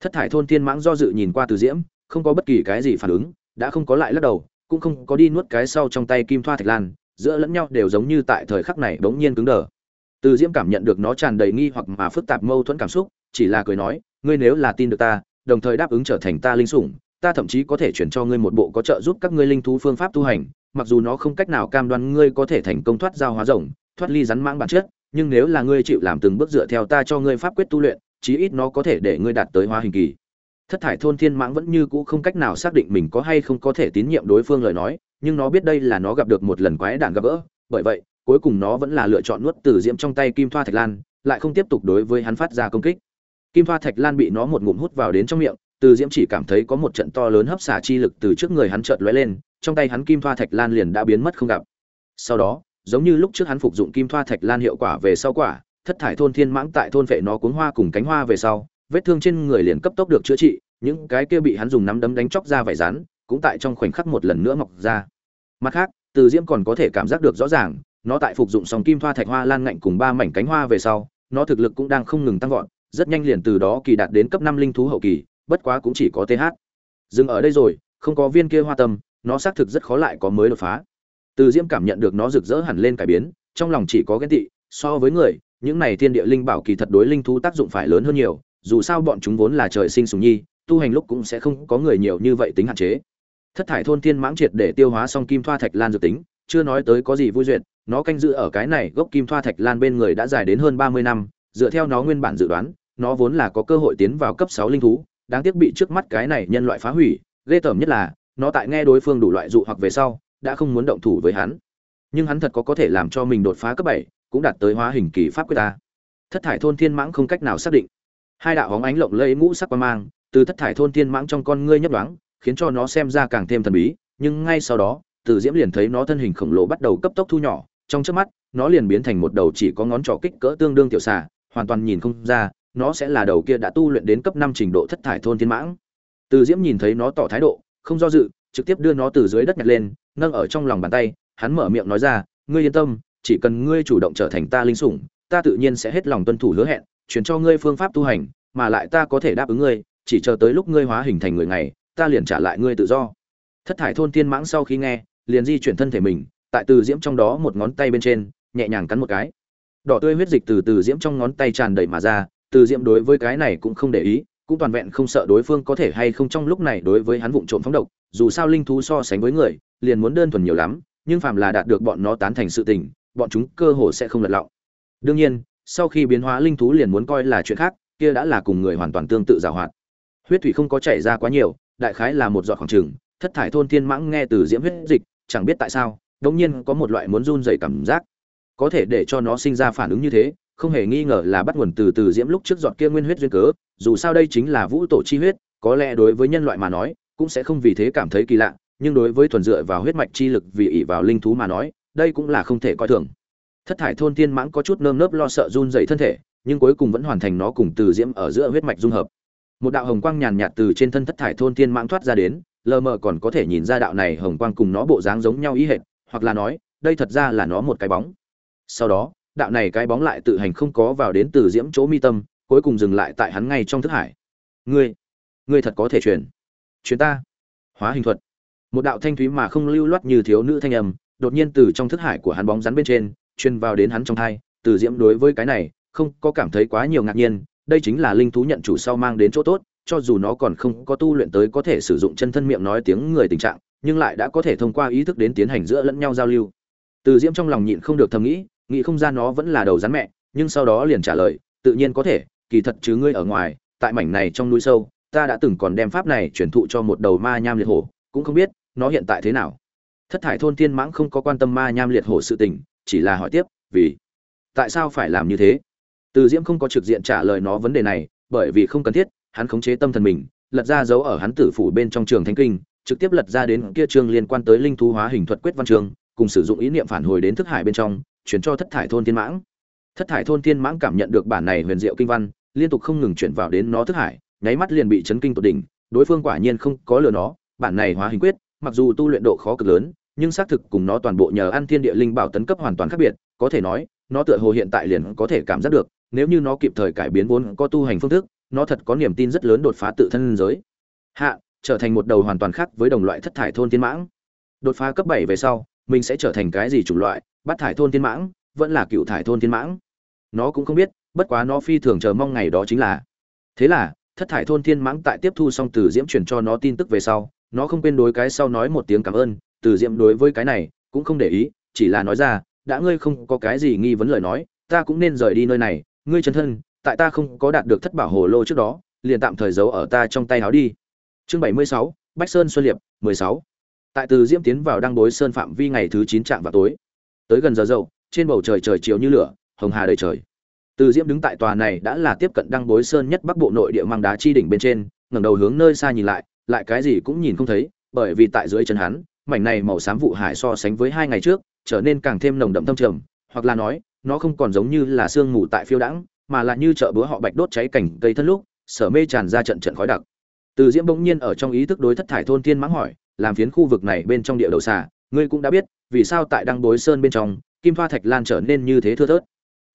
Thất thải thôn thiên mãng do dự nhìn qua từ diễm, không có bất kỳ cái gì phản ứng đã không có lại lắc đầu, cũng không có đi nuốt cái sau trong tay kim thoa thạch lan, giữa lẫn nhau đều giống như tại thời khắc này bỗng nhiên cứng đờ. Từ diễm cảm nhận được nó tràn đầy nghi hoặc mà phức tạp mâu thuẫn cảm xúc, chỉ là cười nói, ngươi nếu là tin được ta, đồng thời đáp ứng trở thành ta linh sủng, ta thậm chí có thể chuyển cho ngươi một bộ có trợ giúp các ngươi linh thú phương pháp tu hành, mặc dù nó không cách nào cam đoan ngươi có thể thành công thoát giao hóa rồng, thoát ly rắn mãng bản chất, nhưng nếu là ngươi chịu làm từng bước dựa theo ta cho ngươi pháp quyết tu luyện, chí ít nó có thể để ngươi đạt tới hóa hình kỳ thất thải thôn thiên mãng vẫn như cũ không cách nào xác định mình có hay không có thể tín nhiệm đối phương lời nói, nhưng nó biết đây là nó gặp được một lần quái đản gặp gỡ. Bởi vậy, cuối cùng nó vẫn là lựa chọn nuốt từ diễm trong tay kim thoa thạch lan, lại không tiếp tục đối với hắn phát ra công kích. Kim thoa thạch lan bị nó một ngụm hút vào đến trong miệng, từ diễm chỉ cảm thấy có một trận to lớn hấp xả chi lực từ trước người hắn chợt lóe lên, trong tay hắn kim thoa thạch lan liền đã biến mất không gặp. Sau đó, giống như lúc trước hắn phục dụng kim thoa thạch lan hiệu quả về sau quả, thất thải thôn thiên mãng tại thôn vệ nó cuốn hoa cùng cánh hoa về sau vết thương trên người liền cấp tốc được chữa trị, những cái kia bị hắn dùng nắm đấm đánh chóc ra vải rán, cũng tại trong khoảnh khắc một lần nữa mọc ra. Mặt khác, từ diễm còn có thể cảm giác được rõ ràng, nó tại phục dụng sòng kim thoa thạch hoa lan ngạnh cùng ba mảnh cánh hoa về sau, nó thực lực cũng đang không ngừng tăng vọt, rất nhanh liền từ đó kỳ đạt đến cấp năm linh thú hậu kỳ, bất quá cũng chỉ có th dừng ở đây rồi, không có viên kia hoa tâm, nó xác thực rất khó lại có mới đột phá. Từ diễm cảm nhận được nó rực rỡ hẳn lên cải biến, trong lòng chỉ có ghen tị, so với người, những này thiên địa linh bảo kỳ thật đối linh thú tác dụng phải lớn hơn nhiều dù sao bọn chúng vốn là trời sinh sùng nhi, tu hành lúc cũng sẽ không có người nhiều như vậy tính hạn chế. Thất thải thôn thiên mãng triệt để tiêu hóa xong kim thoa thạch lan dược tính, chưa nói tới có gì vui duyệt, nó canh giữ ở cái này gốc kim thoa thạch lan bên người đã dài đến hơn ba mươi năm, dựa theo nó nguyên bản dự đoán, nó vốn là có cơ hội tiến vào cấp sáu linh thú, đáng tiếc bị trước mắt cái này nhân loại phá hủy, ghê tởm nhất là, nó tại nghe đối phương đủ loại dụ hoặc về sau, đã không muốn động thủ với hắn. Nhưng hắn thật có có thể làm cho mình đột phá cấp bảy, cũng đạt tới hóa hình kỳ pháp quyết ta. Thất thải thôn thiên mãng không cách nào xác định hai đạo hóng ánh lộng lẫy ngũ sắc quang mang, từ thất thải thôn thiên mãng trong con ngươi nhấp đoáng khiến cho nó xem ra càng thêm thần bí, nhưng ngay sau đó, từ diễm liền thấy nó thân hình khổng lồ bắt đầu cấp tốc thu nhỏ, trong trước mắt, nó liền biến thành một đầu chỉ có ngón trỏ kích cỡ tương đương tiểu xà, hoàn toàn nhìn không ra, nó sẽ là đầu kia đã tu luyện đến cấp năm trình độ thất thải thôn thiên mãng. Từ diễm nhìn thấy nó tỏ thái độ, không do dự, trực tiếp đưa nó từ dưới đất nhặt lên, nâng ở trong lòng bàn tay, hắn mở miệng nói ra, ngươi yên tâm, chỉ cần ngươi chủ động trở thành ta linh sủng, ta tự nhiên sẽ hết lòng tuân thủ hứa hẹn truyền cho ngươi phương pháp tu hành, mà lại ta có thể đáp ứng ngươi, chỉ chờ tới lúc ngươi hóa hình thành người ngày, ta liền trả lại ngươi tự do. Thất thải thôn thiên mãng sau khi nghe, liền di chuyển thân thể mình, tại từ diễm trong đó một ngón tay bên trên, nhẹ nhàng cắn một cái. Đỏ tươi huyết dịch từ từ diễm trong ngón tay tràn đầy mà ra, từ diễm đối với cái này cũng không để ý, cũng toàn vẹn không sợ đối phương có thể hay không trong lúc này đối với hắn vụng trộm phóng độc, dù sao linh thú so sánh với người, liền muốn đơn thuần nhiều lắm, nhưng phàm là đạt được bọn nó tán thành sự tình, bọn chúng cơ hồ sẽ không lật lọng. Đương nhiên sau khi biến hóa linh thú liền muốn coi là chuyện khác, kia đã là cùng người hoàn toàn tương tự giảo hoạt. Huyết thủy không có chảy ra quá nhiều, đại khái là một giọt khoảng trừng thất thải thôn thiên mãng nghe từ diễm huyết dịch, chẳng biết tại sao, đống nhiên có một loại muốn run rẩy cảm giác. Có thể để cho nó sinh ra phản ứng như thế, không hề nghi ngờ là bắt nguồn từ từ diễm lúc trước giọt kia nguyên huyết duyên cớ, dù sao đây chính là vũ tổ chi huyết, có lẽ đối với nhân loại mà nói, cũng sẽ không vì thế cảm thấy kỳ lạ, nhưng đối với thuần dựa vào huyết mạch chi lực vì ỷ vào linh thú mà nói, đây cũng là không thể coi thường thất thải thôn tiên mãng có chút nơm nớp lo sợ run dậy thân thể, nhưng cuối cùng vẫn hoàn thành nó cùng từ diễm ở giữa huyết mạch dung hợp. Một đạo hồng quang nhàn nhạt từ trên thân thất thải thôn tiên mãng thoát ra đến, lờ mờ còn có thể nhìn ra đạo này hồng quang cùng nó bộ dáng giống nhau ý hệt, hoặc là nói, đây thật ra là nó một cái bóng. Sau đó, đạo này cái bóng lại tự hành không có vào đến từ diễm chỗ mi tâm, cuối cùng dừng lại tại hắn ngay trong thức hải. Ngươi ngươi thật có thể truyền. Truyền ta. Hóa hình thuật. Một đạo thanh thúy mà không lưu loát như thiếu nữ thanh âm, đột nhiên từ trong thức hải của hắn bóng rắn bên trên truyền vào đến hắn trong thai, từ diễm đối với cái này không có cảm thấy quá nhiều ngạc nhiên, đây chính là linh thú nhận chủ sau mang đến chỗ tốt, cho dù nó còn không có tu luyện tới có thể sử dụng chân thân miệng nói tiếng người tình trạng, nhưng lại đã có thể thông qua ý thức đến tiến hành giữa lẫn nhau giao lưu. Từ diễm trong lòng nhịn không được thầm nghĩ nghĩ không ra nó vẫn là đầu rắn mẹ, nhưng sau đó liền trả lời, tự nhiên có thể, kỳ thật chứ ngươi ở ngoài, tại mảnh này trong núi sâu, ta đã từng còn đem pháp này truyền thụ cho một đầu ma nham liệt hổ, cũng không biết nó hiện tại thế nào. Thất thải thôn tiên mãng không có quan tâm ma nham liệt hổ sự tình chỉ là hỏi tiếp, vì tại sao phải làm như thế? Từ diễm không có trực diện trả lời nó vấn đề này, bởi vì không cần thiết, hắn khống chế tâm thần mình, lật ra dấu ở hắn tử phủ bên trong trường thánh kinh, trực tiếp lật ra đến kia chương liên quan tới linh thú hóa hình thuật quyết văn trường, cùng sử dụng ý niệm phản hồi đến thức hải bên trong, chuyển cho thất thải thôn tiên mãng. Thất thải thôn tiên mãng cảm nhận được bản này huyền diệu kinh văn, liên tục không ngừng chuyển vào đến nó thức hải, nháy mắt liền bị chấn kinh tột đỉnh, đối phương quả nhiên không có lừa nó, bản này hóa hình quyết, mặc dù tu luyện độ khó cực lớn nhưng xác thực cùng nó toàn bộ nhờ ăn thiên địa linh bảo tấn cấp hoàn toàn khác biệt, có thể nói, nó tựa hồ hiện tại liền có thể cảm giác được, nếu như nó kịp thời cải biến vốn có tu hành phương thức, nó thật có niềm tin rất lớn đột phá tự thân giới. Hạ, trở thành một đầu hoàn toàn khác với đồng loại thất thải thôn tiên mãng. Đột phá cấp bảy về sau, mình sẽ trở thành cái gì chủng loại, bắt thải thôn tiên mãng, vẫn là cựu thải thôn tiên mãng. Nó cũng không biết, bất quá nó phi thường chờ mong ngày đó chính là. Thế là, thất thải thôn thiên mãng tại tiếp thu xong từ diễm truyền cho nó tin tức về sau, nó không quên đối cái sau nói một tiếng cảm ơn từ diễm đối với cái này cũng không để ý, chỉ là nói ra, đã ngươi không có cái gì nghi vấn lời nói, ta cũng nên rời đi nơi này. Ngươi chân thân, tại ta không có đạt được thất bảo hồ lô trước đó, liền tạm thời giấu ở ta trong tay áo đi. Chương bảy mươi sáu, bách sơn xuân liệp, mười sáu. Tại từ diễm tiến vào đăng đối sơn phạm vi ngày thứ chín trạm vào tối. Tới gần giờ dậu, trên bầu trời trời chiều như lửa, hồng hà đầy trời. Từ diễm đứng tại tòa này đã là tiếp cận đăng bối sơn nhất bắc bộ nội địa mang đá chi đỉnh bên trên, ngẩng đầu hướng nơi xa nhìn lại lại cái gì cũng nhìn không thấy, bởi vì tại dưới chân hắn mảnh này màu xám vụ hải so sánh với hai ngày trước, trở nên càng thêm nồng đậm thâm trầm, hoặc là nói, nó không còn giống như là sương mù tại phiêu đãng, mà là như chợ búa họ bạch đốt cháy cảnh cây thân lúc, sở mê tràn ra trận trận khói đặc. Từ diễm bỗng nhiên ở trong ý thức đối thất thải thôn tiên mãng hỏi, làm phiến khu vực này bên trong địa đầu xà, ngươi cũng đã biết, vì sao tại đăng bối sơn bên trong, kim pha thạch lan trở nên như thế thưa thớt?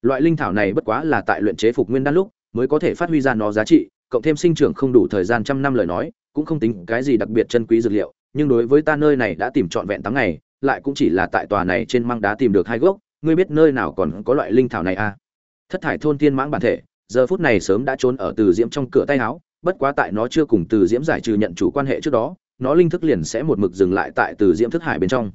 Loại linh thảo này bất quá là tại luyện chế phục nguyên đan lúc, mới có thể phát huy ra nó giá trị, cộng thêm sinh trưởng không đủ thời gian trăm năm lời nói, cũng không tính cái gì đặc biệt chân quý dược liệu nhưng đối với ta nơi này đã tìm trọn vẹn tám ngày, lại cũng chỉ là tại tòa này trên măng đá tìm được hai gốc, ngươi biết nơi nào còn có loại linh thảo này à? Thất thải thôn tiên mãng bản thể, giờ phút này sớm đã trốn ở từ diễm trong cửa tay áo, bất quá tại nó chưa cùng từ diễm giải trừ nhận chủ quan hệ trước đó, nó linh thức liền sẽ một mực dừng lại tại từ diễm thức hải bên trong.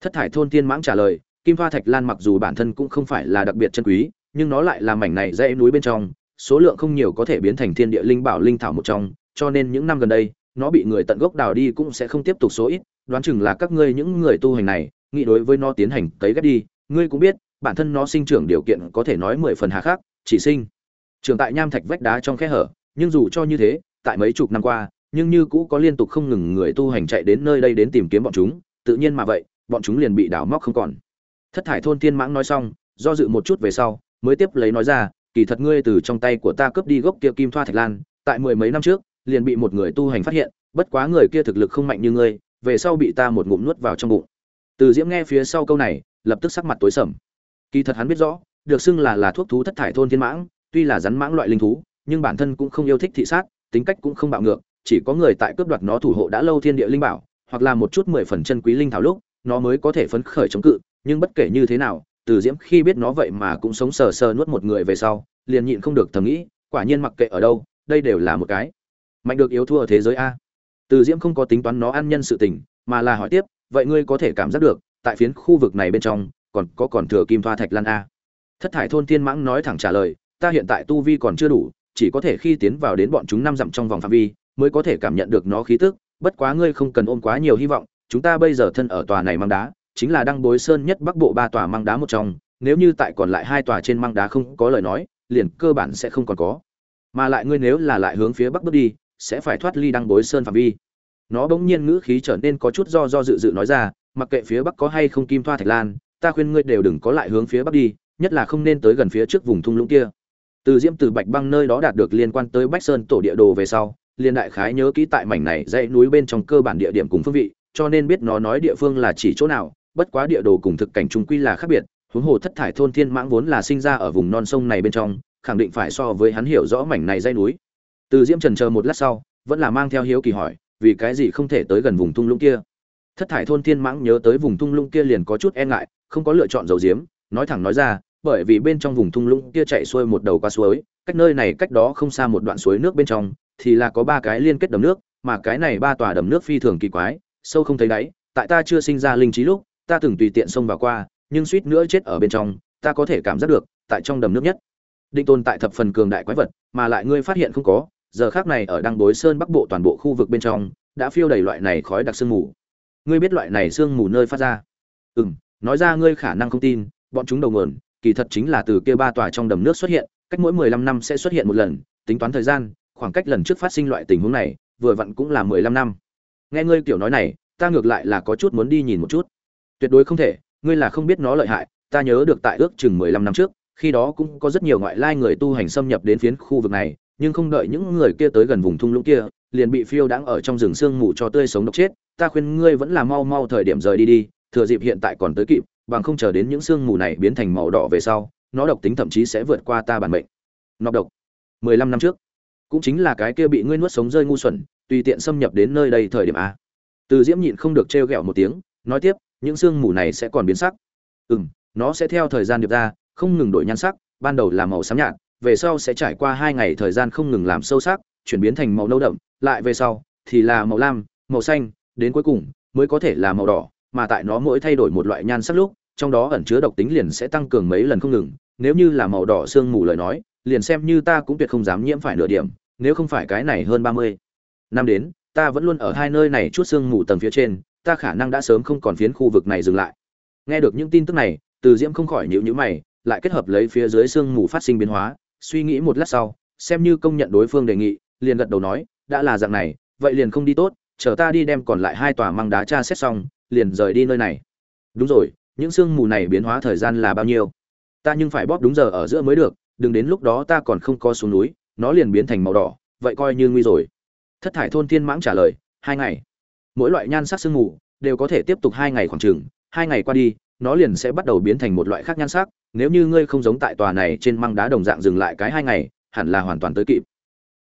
Thất thải thôn tiên mãng trả lời, kim pha thạch lan mặc dù bản thân cũng không phải là đặc biệt chân quý, nhưng nó lại là mảnh này dãy núi bên trong, số lượng không nhiều có thể biến thành thiên địa linh bảo linh thảo một trong, cho nên những năm gần đây nó bị người tận gốc đào đi cũng sẽ không tiếp tục số ít, đoán chừng là các ngươi những người tu hành này, nghĩ đối với nó tiến hành cấy ghép đi, ngươi cũng biết, bản thân nó sinh trưởng điều kiện có thể nói mười phần hà khắc, chỉ sinh. Trưởng tại nham thạch vách đá trong khe hở, nhưng dù cho như thế, tại mấy chục năm qua, nhưng như cũ có liên tục không ngừng người tu hành chạy đến nơi đây đến tìm kiếm bọn chúng, tự nhiên mà vậy, bọn chúng liền bị đào móc không còn. Thất thải thôn tiên mãng nói xong, do dự một chút về sau, mới tiếp lấy nói ra, kỳ thật ngươi từ trong tay của ta cướp đi gốc kia kim thoa thạch lan, tại mười mấy năm trước liền bị một người tu hành phát hiện, bất quá người kia thực lực không mạnh như ngươi, về sau bị ta một ngụm nuốt vào trong bụng. Từ diễm nghe phía sau câu này, lập tức sắc mặt tối sầm. Kỳ thật hắn biết rõ, được xưng là là thuốc thú thất thải thôn thiên mãng, tuy là rắn mãng loại linh thú, nhưng bản thân cũng không yêu thích thị sát, tính cách cũng không bạo ngược, chỉ có người tại cướp đoạt nó thủ hộ đã lâu thiên địa linh bảo, hoặc là một chút mười phần chân quý linh thảo lúc, nó mới có thể phấn khởi chống cự, nhưng bất kể như thế nào, từ diễm khi biết nó vậy mà cũng sống sờ sờ nuốt một người về sau, liền nhịn không được thầm nghĩ, quả nhiên mặc kệ ở đâu, đây đều là một cái mạnh được yếu thua ở thế giới a. Từ diễm không có tính toán nó ăn nhân sự tình, mà là hỏi tiếp, vậy ngươi có thể cảm giác được, tại phiến khu vực này bên trong, còn có còn thừa kim thoa thạch lan a? Thất thải thôn thiên mãng nói thẳng trả lời, ta hiện tại tu vi còn chưa đủ, chỉ có thể khi tiến vào đến bọn chúng năm dặm trong vòng phạm vi, mới có thể cảm nhận được nó khí tức, bất quá ngươi không cần ôm quá nhiều hy vọng, chúng ta bây giờ thân ở tòa này mang đá, chính là đăng bối sơn nhất bắc bộ ba tòa mang đá một trong, nếu như tại còn lại hai tòa trên mang đá không có lời nói, liền cơ bản sẽ không còn có. Mà lại ngươi nếu là lại hướng phía bắc bước đi sẽ phải thoát ly đăng bối sơn phạm vi. Nó bỗng nhiên ngữ khí trở nên có chút do do dự dự nói ra, mặc kệ phía bắc có hay không kim thoa thạch lan, ta khuyên ngươi đều đừng có lại hướng phía bắc đi, nhất là không nên tới gần phía trước vùng thung lũng kia. Từ diễm từ bạch băng nơi đó đạt được liên quan tới bách sơn tổ địa đồ về sau liên đại khái nhớ kỹ tại mảnh này dãy núi bên trong cơ bản địa điểm cùng phương vị, cho nên biết nó nói địa phương là chỉ chỗ nào, bất quá địa đồ cùng thực cảnh trung quy là khác biệt, huống hồ thất thải thôn thiên mãng vốn là sinh ra ở vùng non sông này bên trong, khẳng định phải so với hắn hiểu rõ mảnh này dãy núi từ diễm trần chờ một lát sau, vẫn là mang theo hiếu kỳ hỏi, vì cái gì không thể tới gần vùng thung lũng kia? Thất thải thôn thiên mãng nhớ tới vùng thung lũng kia liền có chút e ngại, không có lựa chọn dầu diếm, nói thẳng nói ra, bởi vì bên trong vùng thung lũng kia chạy xuôi một đầu qua suối, cách nơi này cách đó không xa một đoạn suối nước bên trong, thì là có ba cái liên kết đầm nước, mà cái này ba tòa đầm nước phi thường kỳ quái, sâu không thấy đáy, tại ta chưa sinh ra linh trí lúc, ta từng tùy tiện xông vào qua, nhưng suýt nữa chết ở bên trong, ta có thể cảm giác được, tại trong đầm nước nhất. Định tồn tại thập phần cường đại quái vật, mà lại ngươi phát hiện không có giờ khác này ở đăng bối sơn bắc bộ toàn bộ khu vực bên trong, đã phiêu đầy loại này khói đặc sương mù. Ngươi biết loại này sương mù nơi phát ra? Ừ m nói ra ngươi khả năng không tin, bọn chúng đầu nguồn, kỳ thật chính là từ kia ba tòa trong đầm nước xuất hiện, cách mỗi mười lăm năm sẽ xuất hiện một lần, tính toán thời gian, khoảng cách lần trước phát sinh loại tình huống này, vừa vặn cũng là mười lăm năm. Nghe ngươi kiểu nói này, ta ngược lại là có chút muốn đi nhìn một chút. Tuyệt đối không thể, ngươi là không biết nó lợi hại, ta nhớ được tại ước chừng mười lăm năm trước, khi đó cũng có rất nhiều ngoại lai người tu hành xâm nhập đến phiến khu vực này nhưng không đợi những người kia tới gần vùng thung lũng kia, liền bị phiêu đãng ở trong rừng sương mù cho tươi sống độc chết. Ta khuyên ngươi vẫn là mau mau thời điểm rời đi đi, thừa dịp hiện tại còn tới kịp, bằng không chờ đến những sương mù này biến thành màu đỏ về sau, nó độc tính thậm chí sẽ vượt qua ta bản mệnh. Nọc độc. Mười lăm năm trước, cũng chính là cái kia bị ngươi nuốt sống rơi ngu xuẩn, tùy tiện xâm nhập đến nơi đây thời điểm a. Từ diễm nhịn không được trêu ghẹo một tiếng, nói tiếp, những sương mù này sẽ còn biến sắc. Ừ m nó sẽ theo thời gian điệp ra, không ngừng đổi nhan sắc, ban đầu là màu xám nhạt về sau sẽ trải qua hai ngày thời gian không ngừng làm sâu sắc, chuyển biến thành màu nâu đậm, lại về sau thì là màu lam, màu xanh, đến cuối cùng mới có thể là màu đỏ, mà tại nó mỗi thay đổi một loại nhan sắc lúc, trong đó ẩn chứa độc tính liền sẽ tăng cường mấy lần không ngừng, nếu như là màu đỏ sương mù lời nói, liền xem như ta cũng tuyệt không dám nhiễm phải nửa điểm, nếu không phải cái này hơn ba mươi năm đến, ta vẫn luôn ở hai nơi này chút sương mù tầng phía trên, ta khả năng đã sớm không còn phiến khu vực này dừng lại. Nghe được những tin tức này, từ diễm không khỏi nhịu nhữ mày, lại kết hợp lấy phía dưới sương mù phát sinh biến hóa suy nghĩ một lát sau, xem như công nhận đối phương đề nghị, liền gật đầu nói, đã là dạng này, vậy liền không đi tốt, chờ ta đi đem còn lại hai tòa măng đá tra xét xong, liền rời đi nơi này. Đúng rồi, những sương mù này biến hóa thời gian là bao nhiêu? Ta nhưng phải bóp đúng giờ ở giữa mới được, đừng đến lúc đó ta còn không có xuống núi, nó liền biến thành màu đỏ, vậy coi như nguy rồi. Thất thải thôn thiên mãng trả lời, hai ngày. Mỗi loại nhan sắc sương mù đều có thể tiếp tục hai ngày khoảng chừng, hai ngày qua đi nó liền sẽ bắt đầu biến thành một loại khác nhan sắc, nếu như ngươi không giống tại tòa này trên măng đá đồng dạng dừng lại cái hai ngày, hẳn là hoàn toàn tới kịp.